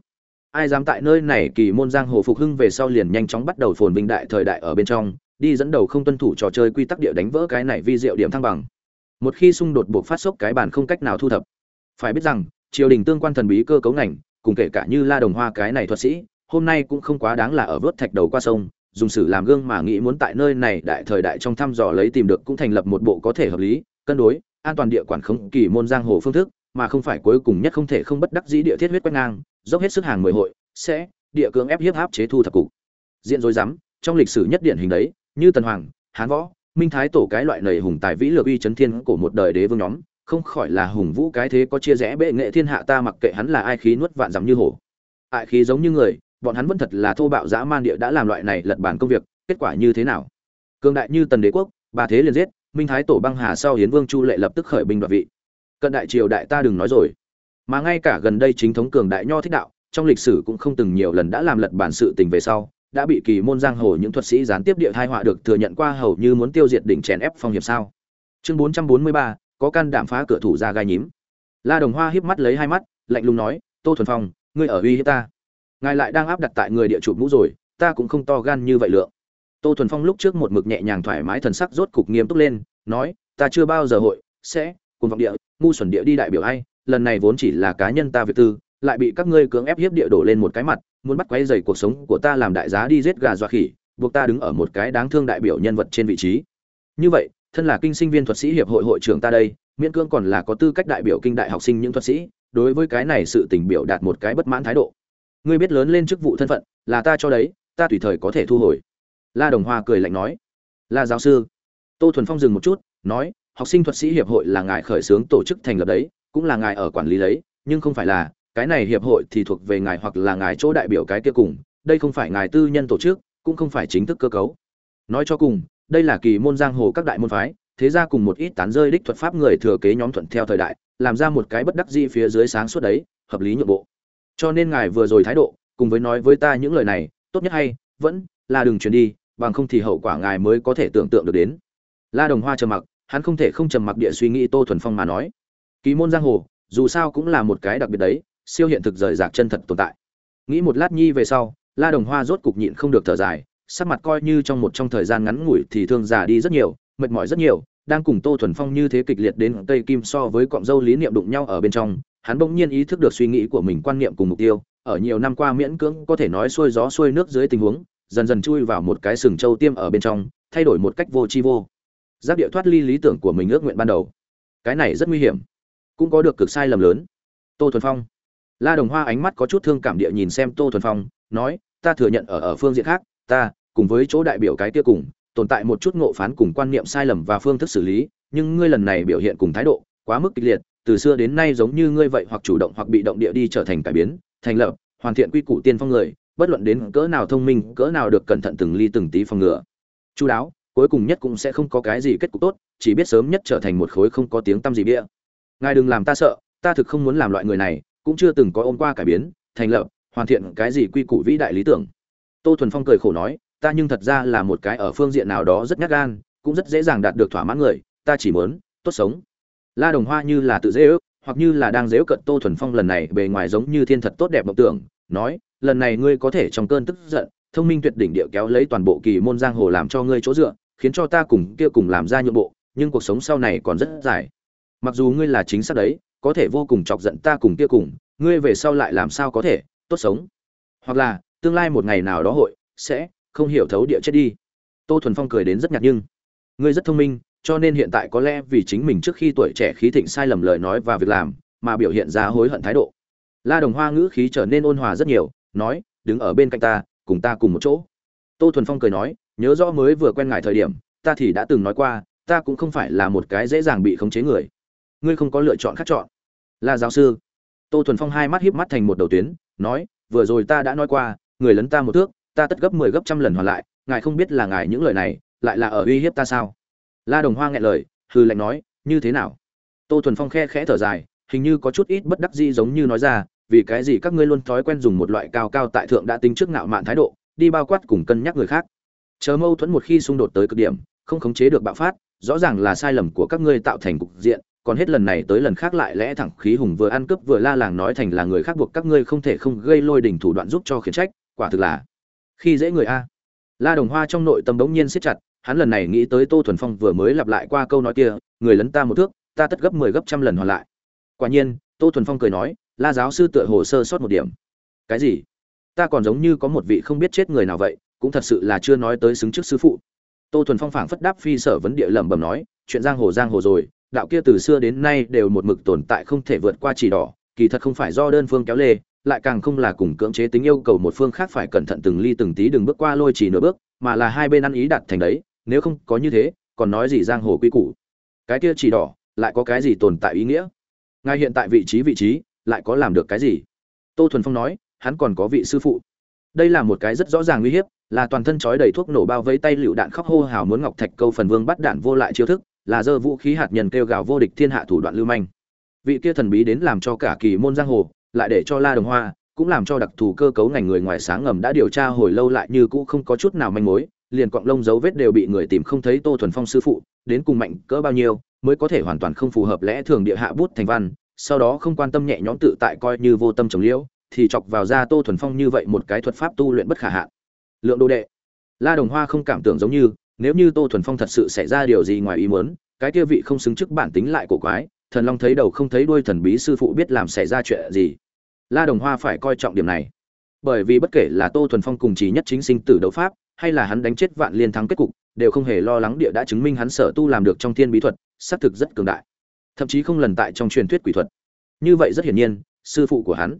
Ai dám tại nơi này kỳ môn giang hồ phục hưng về sau liền nhanh chóng bắt đầu phồn vinh đại thời đại ở bên trong, đi dẫn đầu không tuân thủ trò chơi quy tắc địa đánh vỡ cái này vi diệu điểm thăng bằng. Một khi xung đột buộc phát sốc cái bản không cách nào thu thập. Phải biết rằng, triều đình tương quan thần bí cơ cấu ngành, cùng kể cả như la đồng hoa cái này thuật sĩ, hôm nay cũng không quá đáng là ở vớt thạch đầu qua sông, dùng sử làm gương mà nghĩ muốn tại nơi này đại thời đại trong thăm dò lấy tìm được cũng thành lập một bộ có thể hợp lý, cân đối, an toàn địa quản không kỳ môn giang hồ phương thức, mà không phải cuối cùng nhất không thể không bất đắc dĩ địa thiết huyết quét ngang dốc hết sức hàng mười hội, sẽ địa cưỡng ép hiếp áp chế thu thập cục. Diện dối rắm, trong lịch sử nhất điển hình đấy, như tần hoàng, hán võ, minh thái tổ cái loại nầy hùng tài vĩ lược uy chấn thiên của một đời đế vương nhóm, không khỏi là hùng vũ cái thế có chia rẽ bệ nghệ thiên hạ ta mặc kệ hắn là ai khí nuốt vạn dằm như hổ. Ai khí giống như người, bọn hắn vẫn thật là thô bạo dã man địa đã làm loại này lật bản công việc, kết quả như thế nào? Cường đại như tần đế quốc, ba thế liền giết, minh thái tổ băng hà sau hiến vương chu lệ lập tức khởi binh đoạt vị. Cận đại triều đại ta đừng nói rồi mà ngay cả gần đây chính thống cường đại nho thích đạo, trong lịch sử cũng không từng nhiều lần đã làm lật bản sự tình về sau, đã bị kỳ môn giang hồ những thuật sĩ gián tiếp địa thai họa được thừa nhận qua hầu như muốn tiêu diệt đỉnh chèn ép phong hiệp sao. Chương bốn trăm bốn mươi ba, có can đảm phá cửa thủ ra gai nhím. La đồng hoa híp mắt lấy hai mắt, lạnh lùng nói, tô thuần phong, ngươi ở uy hiếp ta. Ngài lại đang áp đặt tại người địa chủ mũ rồi, ta cũng không to gan như vậy lượng. Tô thuần phong lúc trước một mực nhẹ nhàng thoải mái thần sắc rốt cục nghiêm túc lên, nói, ta chưa bao giờ hội, sẽ, cùng vọng địa, ngu xuẩn địa đi đại biểu ai lần này vốn chỉ là cá nhân ta việc tư, lại bị các ngươi cưỡng ép hiếp địa đổ lên một cái mặt, muốn bắt quấy dày cuộc sống của ta làm đại giá đi giết gà dọa khỉ, buộc ta đứng ở một cái đáng thương đại biểu nhân vật trên vị trí. Như vậy, thân là kinh sinh viên thuật sĩ hiệp hội hội trưởng ta đây, miễn cưỡng còn là có tư cách đại biểu kinh đại học sinh những thuật sĩ, đối với cái này sự tình biểu đạt một cái bất mãn thái độ. Ngươi biết lớn lên chức vụ thân phận, là ta cho đấy, ta tùy thời có thể thu hồi. La đồng hoa cười lạnh nói. La giáo sư. Tô thuần phong dừng một chút, nói, học sinh thuật sĩ hiệp hội là ngài khởi xướng tổ chức thành lập đấy cũng là ngài ở quản lý lấy, nhưng không phải là, cái này hiệp hội thì thuộc về ngài hoặc là ngài chỗ đại biểu cái kia cùng, đây không phải ngài tư nhân tổ chức, cũng không phải chính thức cơ cấu. Nói cho cùng, đây là kỳ môn giang hồ các đại môn phái, thế ra cùng một ít tán rơi đích thuật pháp người thừa kế nhóm thuận theo thời đại, làm ra một cái bất đắc dĩ phía dưới sáng suốt đấy, hợp lý nhượng bộ. Cho nên ngài vừa rồi thái độ, cùng với nói với ta những lời này, tốt nhất hay, vẫn là đừng chuyển đi, bằng không thì hậu quả ngài mới có thể tưởng tượng được đến. La đồng hoa trầm mặc, hắn không thể không trầm mặc địa suy nghĩ tô thuần phong mà nói kỳ môn giang hồ, dù sao cũng là một cái đặc biệt đấy, siêu hiện thực rời rạc chân thật tồn tại. Nghĩ một lát nhi về sau, la đồng hoa rốt cục nhịn không được thở dài, sắc mặt coi như trong một trong thời gian ngắn ngủi thì thương già đi rất nhiều, mệt mỏi rất nhiều, đang cùng tô thuần phong như thế kịch liệt đến tây kim so với cọng dâu lý niệm đụng nhau ở bên trong, hắn bỗng nhiên ý thức được suy nghĩ của mình quan niệm cùng mục tiêu, ở nhiều năm qua miễn cưỡng có thể nói xuôi gió xuôi nước dưới tình huống, dần dần chui vào một cái sừng châu tiêm ở bên trong, thay đổi một cách vô tri vô. Giáp địa thoát ly lý tưởng của mình ước nguyện ban đầu. Cái này rất nguy hiểm cũng có được cực sai lầm lớn. Tô thuần phong. La đồng hoa ánh mắt có chút thương cảm địa nhìn xem tô thuần phong, nói, ta thừa nhận ở ở phương diện khác, ta cùng với chỗ đại biểu cái kia cùng, tồn tại một chút ngộ phán cùng quan niệm sai lầm và phương thức xử lý, nhưng ngươi lần này biểu hiện cùng thái độ quá mức kịch liệt, từ xưa đến nay giống như ngươi vậy hoặc chủ động hoặc bị động địa đi trở thành cải biến, thành lập, hoàn thiện quy củ tiên phong người, bất luận đến cỡ nào thông minh, cỡ nào được cẩn thận từng ly từng tí phòng ngừa. Chú đáo, cuối cùng nhất cũng sẽ không có cái gì kết cục tốt, chỉ biết sớm nhất trở thành một khối không có tiếng tăm gì bịa ngài đừng làm ta sợ, ta thực không muốn làm loại người này, cũng chưa từng có ôm qua cải biến, thành lập, hoàn thiện cái gì quy củ vĩ đại lý tưởng. Tô thuần phong cười khổ nói, ta nhưng thật ra là một cái ở phương diện nào đó rất nhát gan, cũng rất dễ dàng đạt được thỏa mãn người, ta chỉ muốn tốt sống. La đồng hoa như là tự dễ ước, hoặc như là đang dễ cận tô thuần phong lần này bề ngoài giống như thiên thật tốt đẹp mộng tưởng, nói, lần này ngươi có thể trong cơn tức giận, thông minh tuyệt đỉnh địa kéo lấy toàn bộ kỳ môn giang hồ làm cho ngươi chỗ dựa, khiến cho ta cùng kia cùng làm ra nhượng bộ, nhưng cuộc sống sau này còn rất dài mặc dù ngươi là chính xác đấy, có thể vô cùng chọc giận ta cùng kia cùng, ngươi về sau lại làm sao có thể, tốt sống. Hoặc là, tương lai một ngày nào đó hội, sẽ, không hiểu thấu địa chết đi. Tô thuần phong cười đến rất nhạt nhưng, ngươi rất thông minh, cho nên hiện tại có lẽ vì chính mình trước khi tuổi trẻ khí thịnh sai lầm lời nói và việc làm, mà biểu hiện ra hối hận thái độ. La đồng hoa ngữ khí trở nên ôn hòa rất nhiều, nói, đứng ở bên cạnh ta, cùng ta cùng một chỗ. Tô thuần phong cười nói, nhớ rõ mới vừa quen ngài thời điểm, ta thì đã từng nói qua, ta cũng không phải là một cái dễ dàng bị khống chế người ngươi không có lựa chọn khác chọn. Là giáo sư, tô thuần phong hai mắt híp mắt thành một đầu tuyến, nói, vừa rồi ta đã nói qua, người lấn ta một thước, ta tất gấp mười 10 gấp trăm lần hoàn lại, ngài không biết là ngài những lời này, lại là ở uy hiếp ta sao? La đồng hoa nghẹn lời hư lệnh nói, như thế nào? Tô thuần phong khe khẽ thở dài, hình như có chút ít bất đắc dĩ giống như nói ra, vì cái gì các ngươi luôn thói quen dùng một loại cao cao tại thượng đã tính trước ngạo mạn thái độ, đi bao quát cùng cân nhắc người khác. Chờ mâu thuẫn một khi xung đột tới cực điểm, không khống chế được bạo phát, rõ ràng là sai lầm của các ngươi tạo thành cục diện còn hết lần này tới lần khác lại lẽ thẳng khí hùng vừa ăn cướp vừa la làng nói thành là người khác buộc các ngươi không thể không gây lôi đỉnh thủ đoạn giúp cho khiển trách, quả thực là khi dễ người a. La đồng hoa trong nội tâm bỗng nhiên siết chặt, hắn lần này nghĩ tới tô thuần phong vừa mới lặp lại qua câu nói kia, người lấn ta một thước, ta tất gấp mười 10 gấp trăm lần hoàn lại. Quả nhiên, tô thuần phong cười nói, la giáo sư tựa hồ sơ sót một điểm. Cái gì? Ta còn giống như có một vị không biết chết người nào vậy, cũng thật sự là chưa nói tới xứng trước sư phụ. Tô thuần phong phảng phất đáp phi sở vấn địa lẩm bẩm nói, chuyện giang hồ giang hồ rồi đạo kia từ xưa đến nay đều một mực tồn tại không thể vượt qua chỉ đỏ, kỳ thật không phải do đơn phương kéo lê, lại càng không là cùng cưỡng chế tính yêu cầu một phương khác phải cẩn thận từng ly từng tí đừng bước qua lôi chỉ nửa bước, mà là hai bên ăn ý đặt thành đấy, nếu không có như thế, còn nói gì giang hồ quy củ. Cái kia chỉ đỏ, lại có cái gì tồn tại ý nghĩa? Ngay hiện tại vị trí vị trí, lại có làm được cái gì? Tô thuần phong nói, hắn còn có vị sư phụ. Đây là một cái rất rõ ràng nguy hiếp, là toàn thân chói đầy thuốc nổ bao vây tay lựu đạn khóc hô hào muốn ngọc thạch câu phần vương bắt đạn vô lại chiêu thức là dơ vũ khí hạt nhân kêu gào vô địch thiên hạ thủ đoạn lưu manh. Vị kia thần bí đến làm cho cả kỳ môn giang hồ, lại để cho la đồng hoa, cũng làm cho đặc thù cơ cấu ngành người ngoài sáng ngầm đã điều tra hồi lâu lại như cũ không có chút nào manh mối, liền cọng lông dấu vết đều bị người tìm không thấy tô thuần phong sư phụ, đến cùng mạnh cỡ bao nhiêu, mới có thể hoàn toàn không phù hợp lẽ thường địa hạ bút thành văn, sau đó không quan tâm nhẹ nhõm tự tại coi như vô tâm trồng liễu, thì chọc vào ra tô thuần phong như vậy một cái thuật pháp tu luyện bất khả hạn. Lượng đồ đệ. La đồng hoa không cảm tưởng giống như nếu như tô thuần phong thật sự xảy ra điều gì ngoài ý muốn, cái kia vị không xứng chức bản tính lại cổ quái, thần long thấy đầu không thấy đuôi thần bí sư phụ biết làm xảy ra chuyện gì. La đồng hoa phải coi trọng điểm này. Bởi vì bất kể là tô thuần phong cùng chỉ nhất chính sinh tử đấu pháp, hay là hắn đánh chết vạn liên thắng kết cục, đều không hề lo lắng địa đã chứng minh hắn sở tu làm được trong thiên bí thuật, xác thực rất cường đại. Thậm chí không lần tại trong truyền thuyết quỷ thuật. Như vậy rất hiển nhiên, sư phụ của hắn.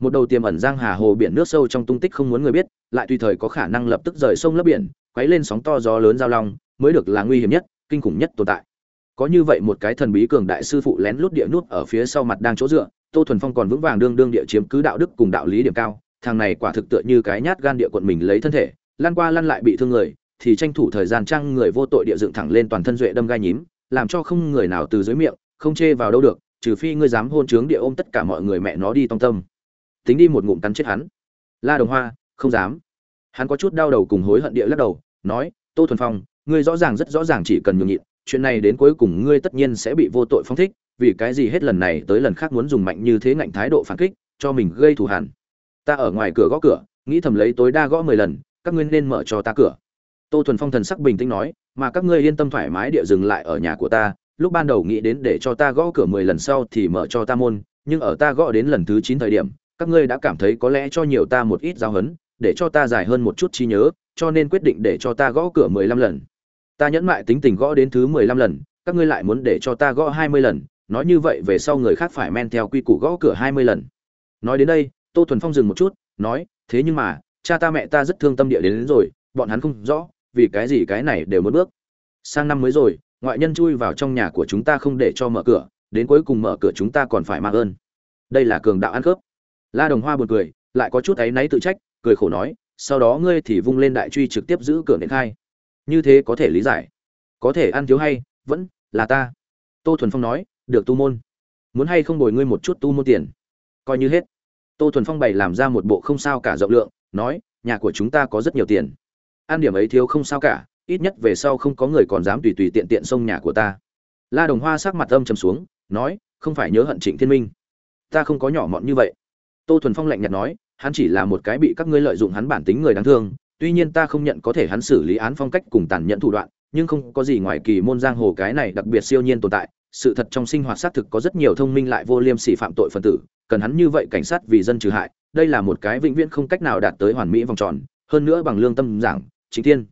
Một đầu tiềm ẩn giang hà hồ biển nước sâu trong tung tích không muốn người biết, lại tùy thời có khả năng lập tức rời sông lấp biển quấy lên sóng to gió lớn giao long, mới được là nguy hiểm nhất, kinh khủng nhất tồn tại. Có như vậy một cái thần bí cường đại sư phụ lén lút địa nút ở phía sau mặt đang chỗ dựa, tô thuần phong còn vững vàng đương đương địa chiếm cứ đạo đức cùng đạo lý điểm cao, thằng này quả thực tựa như cái nhát gan địa quận mình lấy thân thể, lăn qua lăn lại bị thương người, thì tranh thủ thời gian trang người vô tội địa dựng thẳng lên toàn thân duệ đâm gai nhím, làm cho không người nào từ dưới miệng, không chê vào đâu được, trừ phi ngươi dám hôn trướng địa ôm tất cả mọi người mẹ nó đi tông tâm. Tính đi một ngụm cắn chết hắn. La đồng hoa, không dám hắn có chút đau đầu cùng hối hận địa lắc đầu, nói, tô thuần phong, ngươi rõ ràng rất rõ ràng chỉ cần nhường nhịn, chuyện này đến cuối cùng ngươi tất nhiên sẽ bị vô tội phong thích, vì cái gì hết lần này tới lần khác muốn dùng mạnh như thế ngạnh thái độ phản kích, cho mình gây thù hằn. Ta ở ngoài cửa gõ cửa, nghĩ thầm lấy tối đa gõ mười lần, các ngươi nên mở cho ta cửa. Tô thuần phong thần sắc bình tĩnh nói, mà các ngươi yên tâm thoải mái địa dừng lại ở nhà của ta, lúc ban đầu nghĩ đến để cho ta gõ cửa mười lần sau thì mở cho ta môn, nhưng ở ta gõ đến lần thứ chín thời điểm, các ngươi đã cảm thấy có lẽ cho nhiều ta một ít giáo hấn để cho ta dài hơn một chút trí nhớ cho nên quyết định để cho ta gõ cửa mười lăm lần. Ta nhẫn mại tính tình gõ đến thứ mười lăm lần các ngươi lại muốn để cho ta gõ hai mươi lần nói như vậy về sau người khác phải men theo quy củ gõ cửa hai mươi lần. Nói đến đây tô thuần phong dừng một chút nói thế nhưng mà cha ta mẹ ta rất thương tâm địa đến, đến rồi bọn hắn không rõ vì cái gì cái này đều muốn bước. Sang năm mới rồi ngoại nhân chui vào trong nhà của chúng ta không để cho mở cửa đến cuối cùng mở cửa chúng ta còn phải mang ơn. Đây là cường đạo ăn cướp la đồng hoa buồn cười lại có chút áy náy tự trách cười khổ nói, sau đó ngươi thì vung lên đại truy trực tiếp giữ cửa nền khai. Như thế có thể lý giải. Có thể ăn thiếu hay, vẫn là ta. Tô thuần phong nói, được tu môn. Muốn hay không bồi ngươi một chút tu môn tiền? Coi như hết. Tô thuần phong bày làm ra một bộ không sao cả rộng lượng, nói, nhà của chúng ta có rất nhiều tiền. Ăn điểm ấy thiếu không sao cả, ít nhất về sau không có người còn dám tùy tùy tiện tiện xông nhà của ta. La đồng hoa sắc mặt âm trầm xuống, nói, không phải nhớ hận trịnh thiên minh. Ta không có nhỏ mọn như vậy. Tô thuần phong lạnh nhạt nói hắn chỉ là một cái bị các ngươi lợi dụng hắn bản tính người đáng thương, tuy nhiên ta không nhận có thể hắn xử lý án phong cách cùng tàn nhẫn thủ đoạn, nhưng không có gì ngoài kỳ môn giang hồ cái này đặc biệt siêu nhiên tồn tại, sự thật trong sinh hoạt xác thực có rất nhiều thông minh lại vô liêm sỉ phạm tội phân tử, cần hắn như vậy cảnh sát vì dân trừ hại, đây là một cái vĩnh viễn không cách nào đạt tới hoàn mỹ vòng tròn, hơn nữa bằng lương tâm giảng, chính thiên.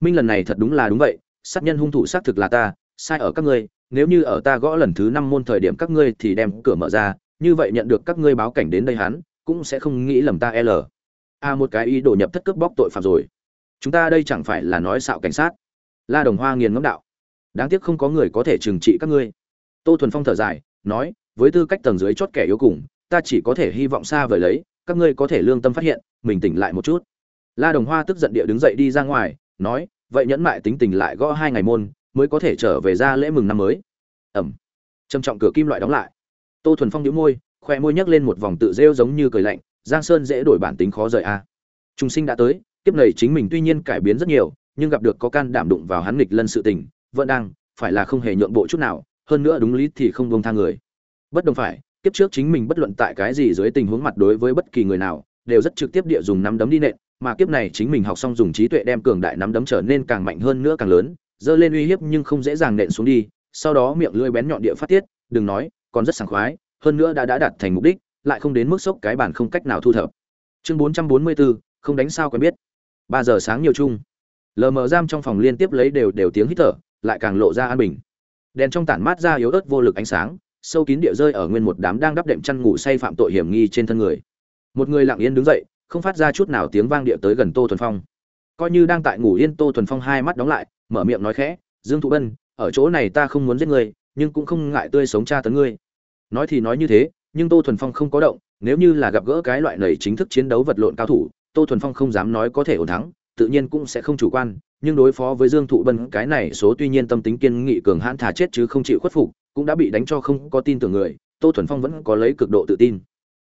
Minh lần này thật đúng là đúng vậy, sát nhân hung thủ xác thực là ta, sai ở các ngươi, nếu như ở ta gõ lần thứ năm môn thời điểm các ngươi thì đem cửa mở ra, như vậy nhận được các ngươi báo cảnh đến đây hắn cũng sẽ không nghĩ lầm ta l. A à, một cái ý đồ nhập thất cướp bóc tội phạm rồi. Chúng ta đây chẳng phải là nói xạo cảnh sát. La đồng hoa nghiền ngẫm đạo. Đáng tiếc không có người có thể trừng trị các ngươi. Tô thuần phong thở dài nói với tư cách tầng dưới chót kẻ yếu cùng ta chỉ có thể hy vọng xa vời lấy các ngươi có thể lương tâm phát hiện mình tỉnh lại một chút. La đồng hoa tức giận địa đứng dậy đi ra ngoài nói vậy nhẫn mại tính tình lại gõ hai ngày môn mới có thể trở về ra lễ mừng năm mới. Ẩm. Trầm trọng cửa kim loại đóng lại. Tô thuần phong đĩu môi khoe môi nhấc lên một vòng tự rêu giống như cười lạnh, giang sơn dễ đổi bản tính khó rời a à. trung sinh đã tới tiếp này chính mình tuy nhiên cải biến rất nhiều, nhưng gặp được có can đảm đụng vào hắn nghịch lân sự tình, vẫn đang, phải là không hề nhượng bộ chút nào, hơn nữa đúng lý thì không buông tha người bất đồng phải, kiếp trước chính mình bất luận tại cái gì dưới tình huống mặt đối với bất kỳ người nào, đều rất trực tiếp địa dùng nắm đấm đi nện, mà kiếp này chính mình học xong dùng trí tuệ đem cường đại nắm đấm trở nên càng mạnh hơn nữa càng lớn dơ lên uy hiếp nhưng không dễ dàng nện xuống đi, sau đó miệng lưỡi bén nhọn địa phát tiết, đừng nói, còn rất sảng khoái hơn nữa đã đã đạt thành mục đích lại không đến mức sốc cái bản không cách nào thu thập. Chương 444, không đánh sao quen biết. Ba giờ sáng nhiều chung. Lờ mờ giam trong phòng liên tiếp lấy đều đều tiếng hít thở lại càng lộ ra an bình. Đèn trong tản mát ra yếu ớt vô lực ánh sáng sâu kín địa rơi ở nguyên một đám đang đắp đệm chăn ngủ say phạm tội hiểm nghi trên thân người. Một người lặng yên đứng dậy không phát ra chút nào tiếng vang địa tới gần tô thuần phong. Coi như đang tại ngủ yên tô thuần phong hai mắt đóng lại mở miệng nói khẽ dương thụ bân ở chỗ này ta không muốn giết ngươi nhưng cũng không ngại tươi sống tra tấn ngươi nói thì nói như thế, nhưng tô thuần phong không có động, nếu như là gặp gỡ cái loại này chính thức chiến đấu vật lộn cao thủ, tô thuần phong không dám nói có thể ổn thắng, tự nhiên cũng sẽ không chủ quan, nhưng đối phó với dương thụ bân, cái này số tuy nhiên tâm tính kiên nghị cường hãn thà chết chứ không chịu khuất phục, cũng đã bị đánh cho không có tin tưởng người, tô thuần phong vẫn có lấy cực độ tự tin.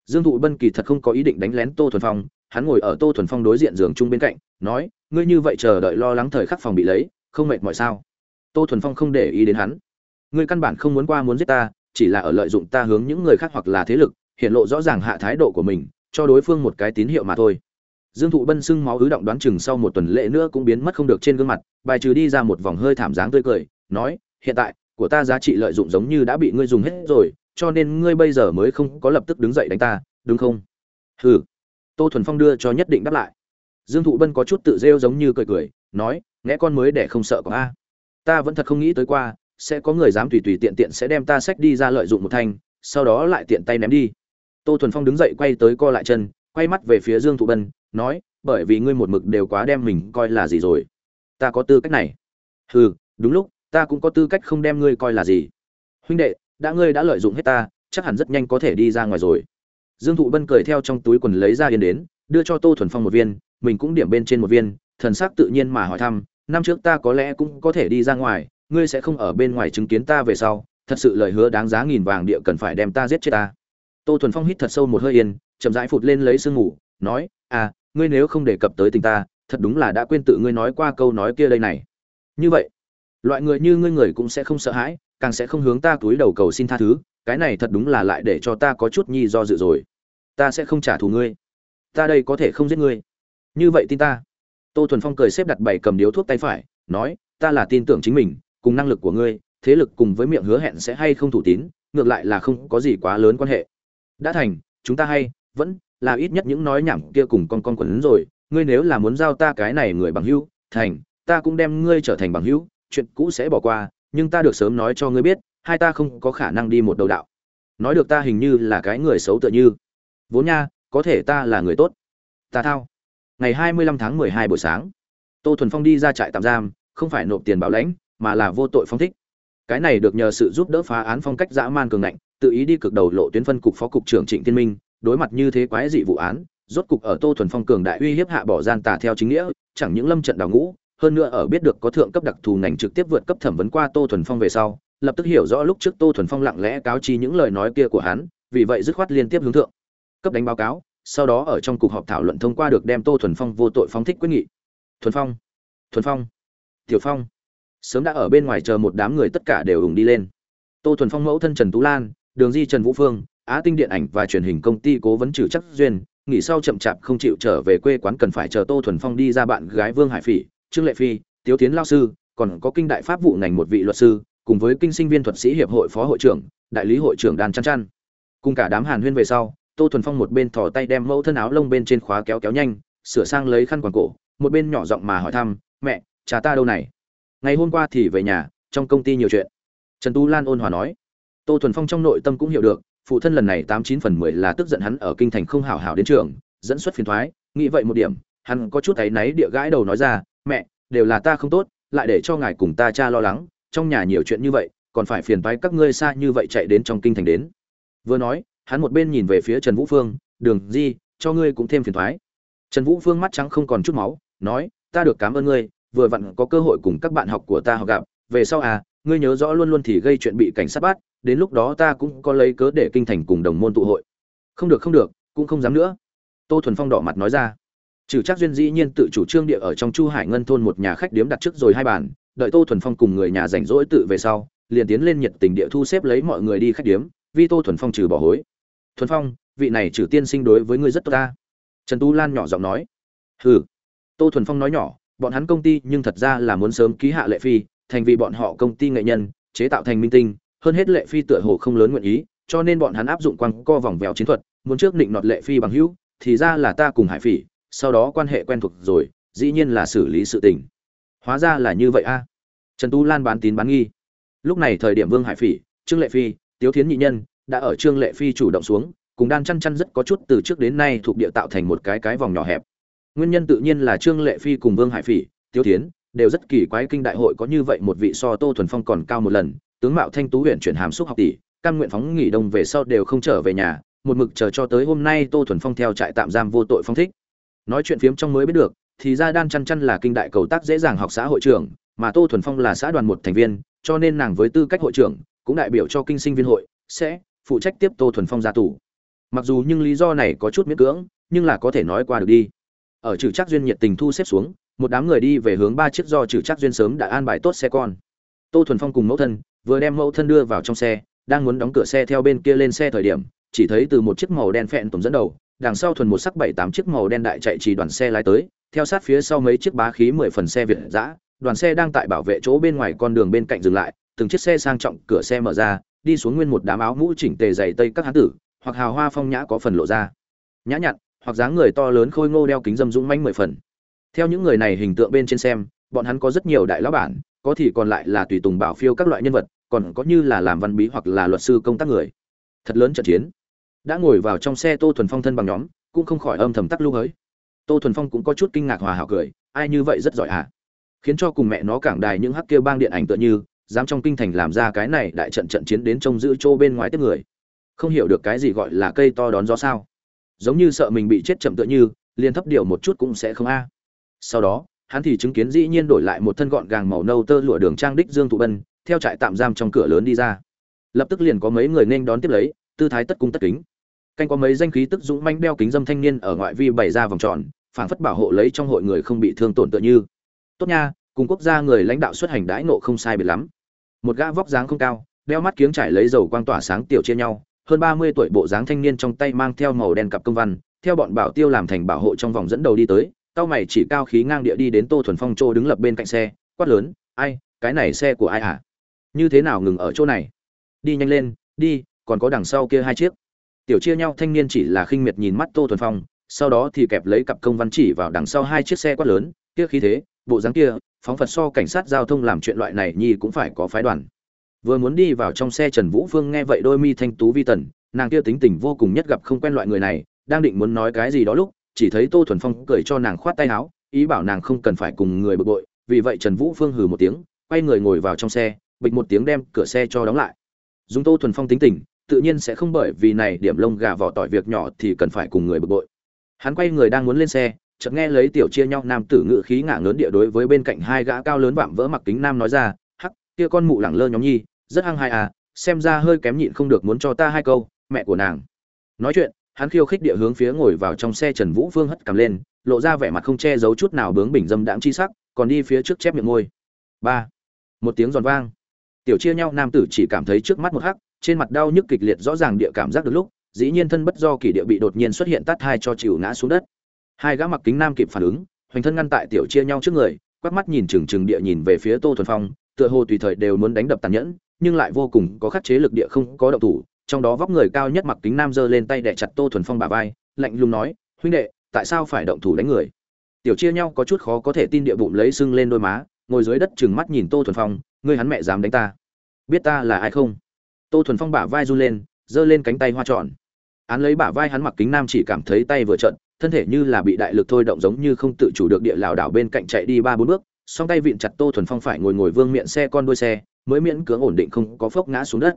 Dương thụ bân kỳ thật không có ý định đánh lén tô thuần phong, hắn ngồi ở tô thuần phong đối diện giường chung bên cạnh, nói, ngươi như vậy chờ đợi lo lắng thời khắc phòng bị lấy, không mệt mỏi sao? Tô thuần phong không để ý đến hắn. Ngươi căn bản không muốn qua muốn giết ta chỉ là ở lợi dụng ta hướng những người khác hoặc là thế lực, hiện lộ rõ ràng hạ thái độ của mình, cho đối phương một cái tín hiệu mà thôi. Dương thụ bân sưng máu ứ động đoán chừng sau một tuần lễ nữa cũng biến mất không được trên gương mặt, bài trừ đi ra một vòng hơi thảm dáng tươi cười, nói, hiện tại, của ta giá trị lợi dụng giống như đã bị ngươi dùng hết rồi, cho nên ngươi bây giờ mới không có lập tức đứng dậy đánh ta, đúng không? Hừ. Tô thuần phong đưa cho nhất định đáp lại. Dương thụ bân có chút tự rêu giống như cười cười, nói nghe con mới để không sợ có a. Ta vẫn thật không nghĩ tới qua sẽ có người dám tùy tùy tiện tiện sẽ đem ta sách đi ra lợi dụng một thanh, sau đó lại tiện tay ném đi. Tô thuần phong đứng dậy quay tới co lại chân, quay mắt về phía dương thụ bân, nói, bởi vì ngươi một mực đều quá đem mình coi là gì rồi. Ta có tư cách này. Hừ, đúng lúc, ta cũng có tư cách không đem ngươi coi là gì. Huynh đệ, đã ngươi đã lợi dụng hết ta, chắc hẳn rất nhanh có thể đi ra ngoài rồi. Dương thụ bân cười theo trong túi quần lấy ra yên đến, đưa cho tô thuần phong một viên, mình cũng điểm bên trên một viên, thần sắc tự nhiên mà hỏi thăm, năm trước ta có lẽ cũng có thể đi ra ngoài ngươi sẽ không ở bên ngoài chứng kiến ta về sau, thật sự lời hứa đáng giá nghìn vàng địa cần phải đem ta giết chết ta. Tô thuần phong hít thật sâu một hơi yên, chậm rãi phụt lên lấy sương ngủ, nói à ngươi nếu không đề cập tới tình ta, thật đúng là đã quên tự ngươi nói qua câu nói kia đây này. Như vậy, loại người như ngươi người cũng sẽ không sợ hãi, càng sẽ không hướng ta túi đầu cầu xin tha thứ, cái này thật đúng là lại để cho ta có chút nhi do dự rồi. Ta sẽ không trả thù ngươi. Ta đây có thể không giết ngươi. Như vậy tin ta. Tô thuần phong cười xếp đặt bảy cầm điếu thuốc tay phải, nói, ta là tin tưởng chính mình cùng năng lực của ngươi, thế lực cùng với miệng hứa hẹn sẽ hay không thủ tín, ngược lại là không có gì quá lớn quan hệ. Đã thành, chúng ta hay, vẫn là ít nhất những nói nhảm kia cùng con con quấn rồi, ngươi nếu là muốn giao ta cái này người bằng hữu, thành, ta cũng đem ngươi trở thành bằng hữu, chuyện cũ sẽ bỏ qua, nhưng ta được sớm nói cho ngươi biết, hai ta không có khả năng đi một đầu đạo. Nói được ta hình như là cái người xấu tựa như. Vốn nha, có thể ta là người tốt. Ta thao. Ngày hai mươi lăm tháng mười hai buổi sáng, tô thuần phong đi ra trại tạm giam, không phải nộp tiền bảo lãnh mà là vô tội phóng thích. Cái này được nhờ sự giúp đỡ phá án phong cách dã man cường ngạnh, tự ý đi cực đầu lộ tuyến phân cục phó cục trưởng trịnh thiên minh, đối mặt như thế quái dị vụ án, rốt cục ở tô thuần phong cường đại uy hiếp hạ bỏ gian tà theo chính nghĩa, chẳng những lâm trận đào ngũ, hơn nữa ở biết được có thượng cấp đặc thù ngành trực tiếp vượt cấp thẩm vấn qua tô thuần phong về sau, lập tức hiểu rõ lúc trước tô thuần phong lặng lẽ cáo chi những lời nói kia của hắn, vì vậy dứt khoát liên tiếp hướng thượng. Cấp đánh báo cáo, sau đó ở trong cuộc họp thảo luận thông qua được đem tô thuần phong vô tội phóng thích quyết nghị. Thuần phong thuần phong, tiểu phong sớm đã ở bên ngoài chờ một đám người tất cả đều ủng đi lên. Tô thuần phong mẫu thân trần tú lan, đường di trần vũ phương, á tinh điện ảnh và truyền hình công ty cố vấn trừ chắc duyên, nghỉ sau chậm chạp không chịu trở về quê quán cần phải chờ tô thuần phong đi ra bạn gái vương hải phỉ, trương lệ phi, tiếu tiến lao sư, còn có kinh đại pháp vụ ngành một vị luật sư, cùng với kinh sinh viên thuật sĩ hiệp hội phó hội trưởng, đại lý hội trưởng đàn chăn chăn cùng cả đám hàn huyên về sau, tô thuần phong một bên thò tay đem mẫu thân áo lông bên trên khóa kéo kéo nhanh, sửa sang lấy khăn quàng cổ, một bên nhỏ giọng mà hỏi thăm, mẹ, cha ta đâu này? Ngày hôm qua thì về nhà, trong công ty nhiều chuyện. Trần tu lan ôn hòa nói. Tô thuần phong trong nội tâm cũng hiểu được, phụ thân lần này tám chín phần mười là tức giận hắn ở kinh thành không hảo hảo đến trường, dẫn xuất phiền thoái. Nghĩ vậy một điểm, hắn có chút áy náy địa gãi đầu nói ra, mẹ, đều là ta không tốt, lại để cho ngài cùng ta cha lo lắng, trong nhà nhiều chuyện như vậy, còn phải phiền thoái các ngươi xa như vậy chạy đến trong kinh thành đến. Vừa nói, hắn một bên nhìn về phía trần vũ phương, đường di, cho ngươi cũng thêm phiền thoái. Trần vũ phương mắt trắng không còn chút máu, nói, ta được cảm ơn ngươi vừa vặn có cơ hội cùng các bạn học của ta học gặp, về sau à ngươi nhớ rõ luôn luôn thì gây chuyện bị cảnh sát bắt, đến lúc đó ta cũng có lấy cớ để kinh thành cùng đồng môn tụ hội. Không được không được, cũng không dám nữa. Tô thuần phong đỏ mặt nói ra. Trừ chắc duyên dĩ nhiên tự chủ trương địa ở trong chu hải ngân thôn một nhà khách điếm đặt trước rồi hai bàn, đợi tô thuần phong cùng người nhà rảnh rỗi tự về sau, liền tiến lên nhiệt tình địa thu xếp lấy mọi người đi khách điếm, vì tô thuần phong trừ bỏ hối. Thuần phong, vị này trừ tiên sinh đối với ngươi rất tốt ta. Trần tu lan nhỏ giọng nói. Hừ. Tô thuần phong nói nhỏ bọn hắn công ty nhưng thật ra là muốn sớm ký hạ lệ phi, thành vì bọn họ công ty nghệ nhân, chế tạo thành minh tinh. Hơn hết lệ phi tựa hồ không lớn nguyện ý, cho nên bọn hắn áp dụng quăng co vòng vèo chiến thuật, muốn trước định nọt lệ phi bằng hữu, thì ra là ta cùng hải phỉ, sau đó quan hệ quen thuộc rồi, dĩ nhiên là xử lý sự tình. Hóa ra là như vậy a. Trần tu lan bán tín bán nghi. Lúc này thời điểm vương hải phỉ, trương lệ phi, tiếu thiến nhị nhân đã ở trương lệ phi chủ động xuống, cùng đan chăn chăn rất có chút từ trước đến nay thuộc địa tạo thành một cái cái vòng nhỏ hẹp nguyên nhân tự nhiên là trương lệ phi cùng vương hải phỉ Tiêu thiến, đều rất kỳ quái kinh đại hội có như vậy một vị so tô thuần phong còn cao một lần, tướng mạo thanh tú huyện chuyển hàm xúc học tỷ căn nguyện phóng nghỉ đông về sau đều không trở về nhà, một mực chờ cho tới hôm nay tô thuần phong theo trại tạm giam vô tội phong thích. Nói chuyện phiếm trong mới biết được, thì ra đan chăn chăn là kinh đại cầu tác dễ dàng học xã hội trưởng, mà tô thuần phong là xã đoàn một thành viên, cho nên nàng với tư cách hội trưởng, cũng đại biểu cho kinh sinh viên hội, sẽ phụ trách tiếp tô thuần phong ra tù. Mặc dù nhưng lý do này có chút miễn cưỡng, nhưng là có thể nói qua được đi ở trừ chắc duyên nhiệt tình thu xếp xuống, một đám người đi về hướng ba chiếc do trừ chắc duyên sớm đã an bài tốt xe con. Tô thuần phong cùng mẫu thân, vừa đem mẫu thân đưa vào trong xe, đang muốn đóng cửa xe theo bên kia lên xe thời điểm, chỉ thấy từ một chiếc màu đen phẹn tổng dẫn đầu, đằng sau thuần một sắc bảy tám chiếc màu đen đại chạy chỉ đoàn xe lái tới, theo sát phía sau mấy chiếc bá khí mười phần xe việt giã đoàn xe đang tại bảo vệ chỗ bên ngoài con đường bên cạnh dừng lại, từng chiếc xe sang trọng cửa xe mở ra, đi xuống nguyên một đám áo mũ chỉnh tề dày tây các hán tử, hoặc hào hoa phong nhã có phần lộ ra. Nhã nhặn hoặc dáng người to lớn khôi ngô đeo kính dâm dũng manh mười phần. Theo những người này hình tượng bên trên xem, bọn hắn có rất nhiều đại lão bản, có thì còn lại là tùy tùng bảo phiêu các loại nhân vật, còn có như là làm văn bí hoặc là luật sư công tác người. Thật lớn trận chiến. Đã ngồi vào trong xe tô thuần phong thân bằng nhóm, cũng không khỏi âm thầm tắc lưu ấy tô thuần phong cũng có chút kinh ngạc hòa hảo cười, ai như vậy rất giỏi hả? Khiến cho cùng mẹ nó cảng đài những hắc kia bang điện ảnh tựa như, dám trong kinh thành làm ra cái này đại trận trận chiến đến trông giữ chỗ bên ngoài tiếp người. Không hiểu được cái gì gọi là cây to đón gió sao giống như sợ mình bị chết chậm tựa như, liền thấp điều một chút cũng sẽ không a. Sau đó, hắn thì chứng kiến dĩ nhiên đổi lại một thân gọn gàng màu nâu tơ lụa đường trang đích dương thụ bân, theo trại tạm giam trong cửa lớn đi ra. Lập tức liền có mấy người nên đón tiếp lấy, tư thái tất cung tất kính. Canh có mấy danh khí tức dũng manh đeo kính dâm thanh niên ở ngoại vi bày ra vòng tròn, phảng phất bảo hộ lấy trong hội người không bị thương tổn tựa như. Tốt nha, cùng quốc gia người lãnh đạo xuất hành đãi nộ không sai biệt lắm. Một gã vóc dáng không cao, đeo mắt kiếng trải lấy dầu quang tỏa sáng tiểu chia nhau hơn ba mươi tuổi bộ dáng thanh niên trong tay mang theo màu đen cặp công văn, theo bọn bảo tiêu làm thành bảo hộ trong vòng dẫn đầu đi tới, tao mày chỉ cao khí ngang địa đi đến tô thuần phong chỗ đứng lập bên cạnh xe, quát lớn, ai, cái này xe của ai hả? Như thế nào ngừng ở chỗ này? Đi nhanh lên, đi, còn có đằng sau kia hai chiếc. Tiểu chia nhau thanh niên chỉ là khinh miệt nhìn mắt tô thuần phong, sau đó thì kẹp lấy cặp công văn chỉ vào đằng sau hai chiếc xe quát lớn, kia khí thế, bộ dáng kia, phóng phật so cảnh sát giao thông làm chuyện loại này nhi cũng phải có phái đoàn vừa muốn đi vào trong xe trần vũ phương nghe vậy đôi mi thanh tú vi tần, nàng kia tính tình vô cùng nhất gặp không quen loại người này, đang định muốn nói cái gì đó lúc, chỉ thấy tô thuần phong cười cho nàng khoát tay áo, ý bảo nàng không cần phải cùng người bực bội, vì vậy trần vũ phương hừ một tiếng, quay người ngồi vào trong xe, bịch một tiếng đem cửa xe cho đóng lại. Dùng tô thuần phong tính tình, tự nhiên sẽ không bởi vì này điểm lông gà vỏ tỏi việc nhỏ thì cần phải cùng người bực bội. Hắn quay người đang muốn lên xe, chợt nghe lấy tiểu chia nhau nam tử ngự khí ngả ngớn địa đối với bên cạnh hai gã cao lớn vạm vỡ mặc kính nam nói ra kia con mụ lẳng lơ nhóm nhi, rất hăng hai à xem ra hơi kém nhịn không được muốn cho ta hai câu, mẹ của nàng. Nói chuyện, hắn khiêu khích địa hướng phía ngồi vào trong xe trần vũ phương hất cầm lên, lộ ra vẻ mặt không che giấu chút nào bướng bình dâm đãng chi sắc, còn đi phía trước chép miệng ngôi ba. Một tiếng giòn vang. Tiểu chia nhau, nam tử chỉ cảm thấy trước mắt một hắc, trên mặt đau nhức kịch liệt rõ ràng địa cảm giác được lúc, dĩ nhiên thân bất do kỳ địa bị đột nhiên xuất hiện tát hai cho chịu ngã xuống đất. Hai gã mặc kính nam kịp phản ứng, hoành thân ngăn tại tiểu chia nhau trước người, quắc mắt nhìn chừng chừng địa nhìn về phía tô thuần phong tựa hồ tùy thời đều muốn đánh đập tàn nhẫn, nhưng lại vô cùng có khắc chế lực địa không có động thủ, trong đó vóc người cao nhất mặc kính nam giơ lên tay đẻ chặt tô thuần phong bả vai, lạnh lùng nói, huynh đệ, tại sao phải động thủ đánh người? Tiểu chia nhau có chút khó có thể tin địa bụng lấy sưng lên đôi má, ngồi dưới đất chừng mắt nhìn tô thuần phong, ngươi hắn mẹ dám đánh ta. Biết ta là ai không? Tô thuần phong bả vai run lên, giơ lên cánh tay hoa tròn. Án lấy bả vai hắn mặc kính nam chỉ cảm thấy tay vừa trận thân thể như là bị đại lực thôi động giống như không tự chủ được địa lảo đảo bên cạnh chạy đi ba bốn bước song tay vịn chặt tô thuần phong phải ngồi ngồi vương miệng xe con đuôi xe, mới miễn cưỡng ổn định không có phốc ngã xuống đất.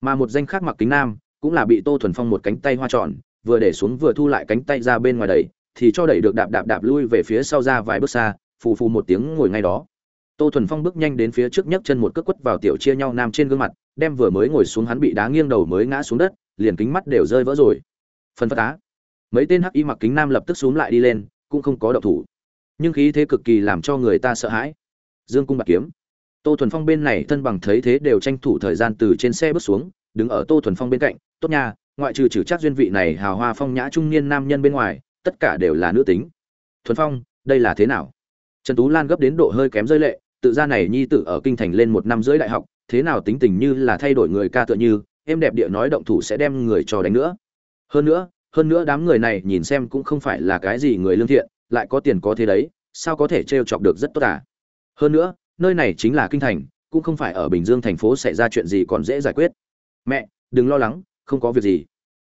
Mà một danh khác mặc kính nam, cũng là bị tô thuần phong một cánh tay hoa tròn, vừa để xuống vừa thu lại cánh tay ra bên ngoài đẩy, thì cho đẩy được đạp đạp đạp lui về phía sau ra vài bước xa, phù phù một tiếng ngồi ngay đó. Tô thuần phong bước nhanh đến phía trước nhấc chân một cước quất vào tiểu chia nhau nam trên gương mặt, đem vừa mới ngồi xuống hắn bị đá nghiêng đầu mới ngã xuống đất, liền kính mắt đều rơi vỡ rồi. Phân phát á. Mấy tên hắc y mặc kính nam lập tức xúm lại đi lên, cũng không có động thủ nhưng khí thế cực kỳ làm cho người ta sợ hãi. Dương cung bạc kiếm. Tô thuần phong bên này thân bằng thấy thế đều tranh thủ thời gian từ trên xe bước xuống, đứng ở tô thuần phong bên cạnh, tốt nha, ngoại trừ trừ chắc duyên vị này hào hoa phong nhã trung niên nam nhân bên ngoài, tất cả đều là nữ tính. Thuần phong, đây là thế nào? Trần tú lan gấp đến độ hơi kém rơi lệ, tự ra này nhi tử ở kinh thành lên một năm rưỡi đại học, thế nào tính tình như là thay đổi người ca tựa như em đẹp địa nói động thủ sẽ đem người cho đánh nữa. Hơn nữa hơn nữa đám người này nhìn xem cũng không phải là cái gì người lương thiện lại có tiền có thế đấy, sao có thể trêu chọc được rất tốt à? Hơn nữa, nơi này chính là kinh thành, cũng không phải ở bình dương thành phố xảy ra chuyện gì còn dễ giải quyết. Mẹ, đừng lo lắng, không có việc gì.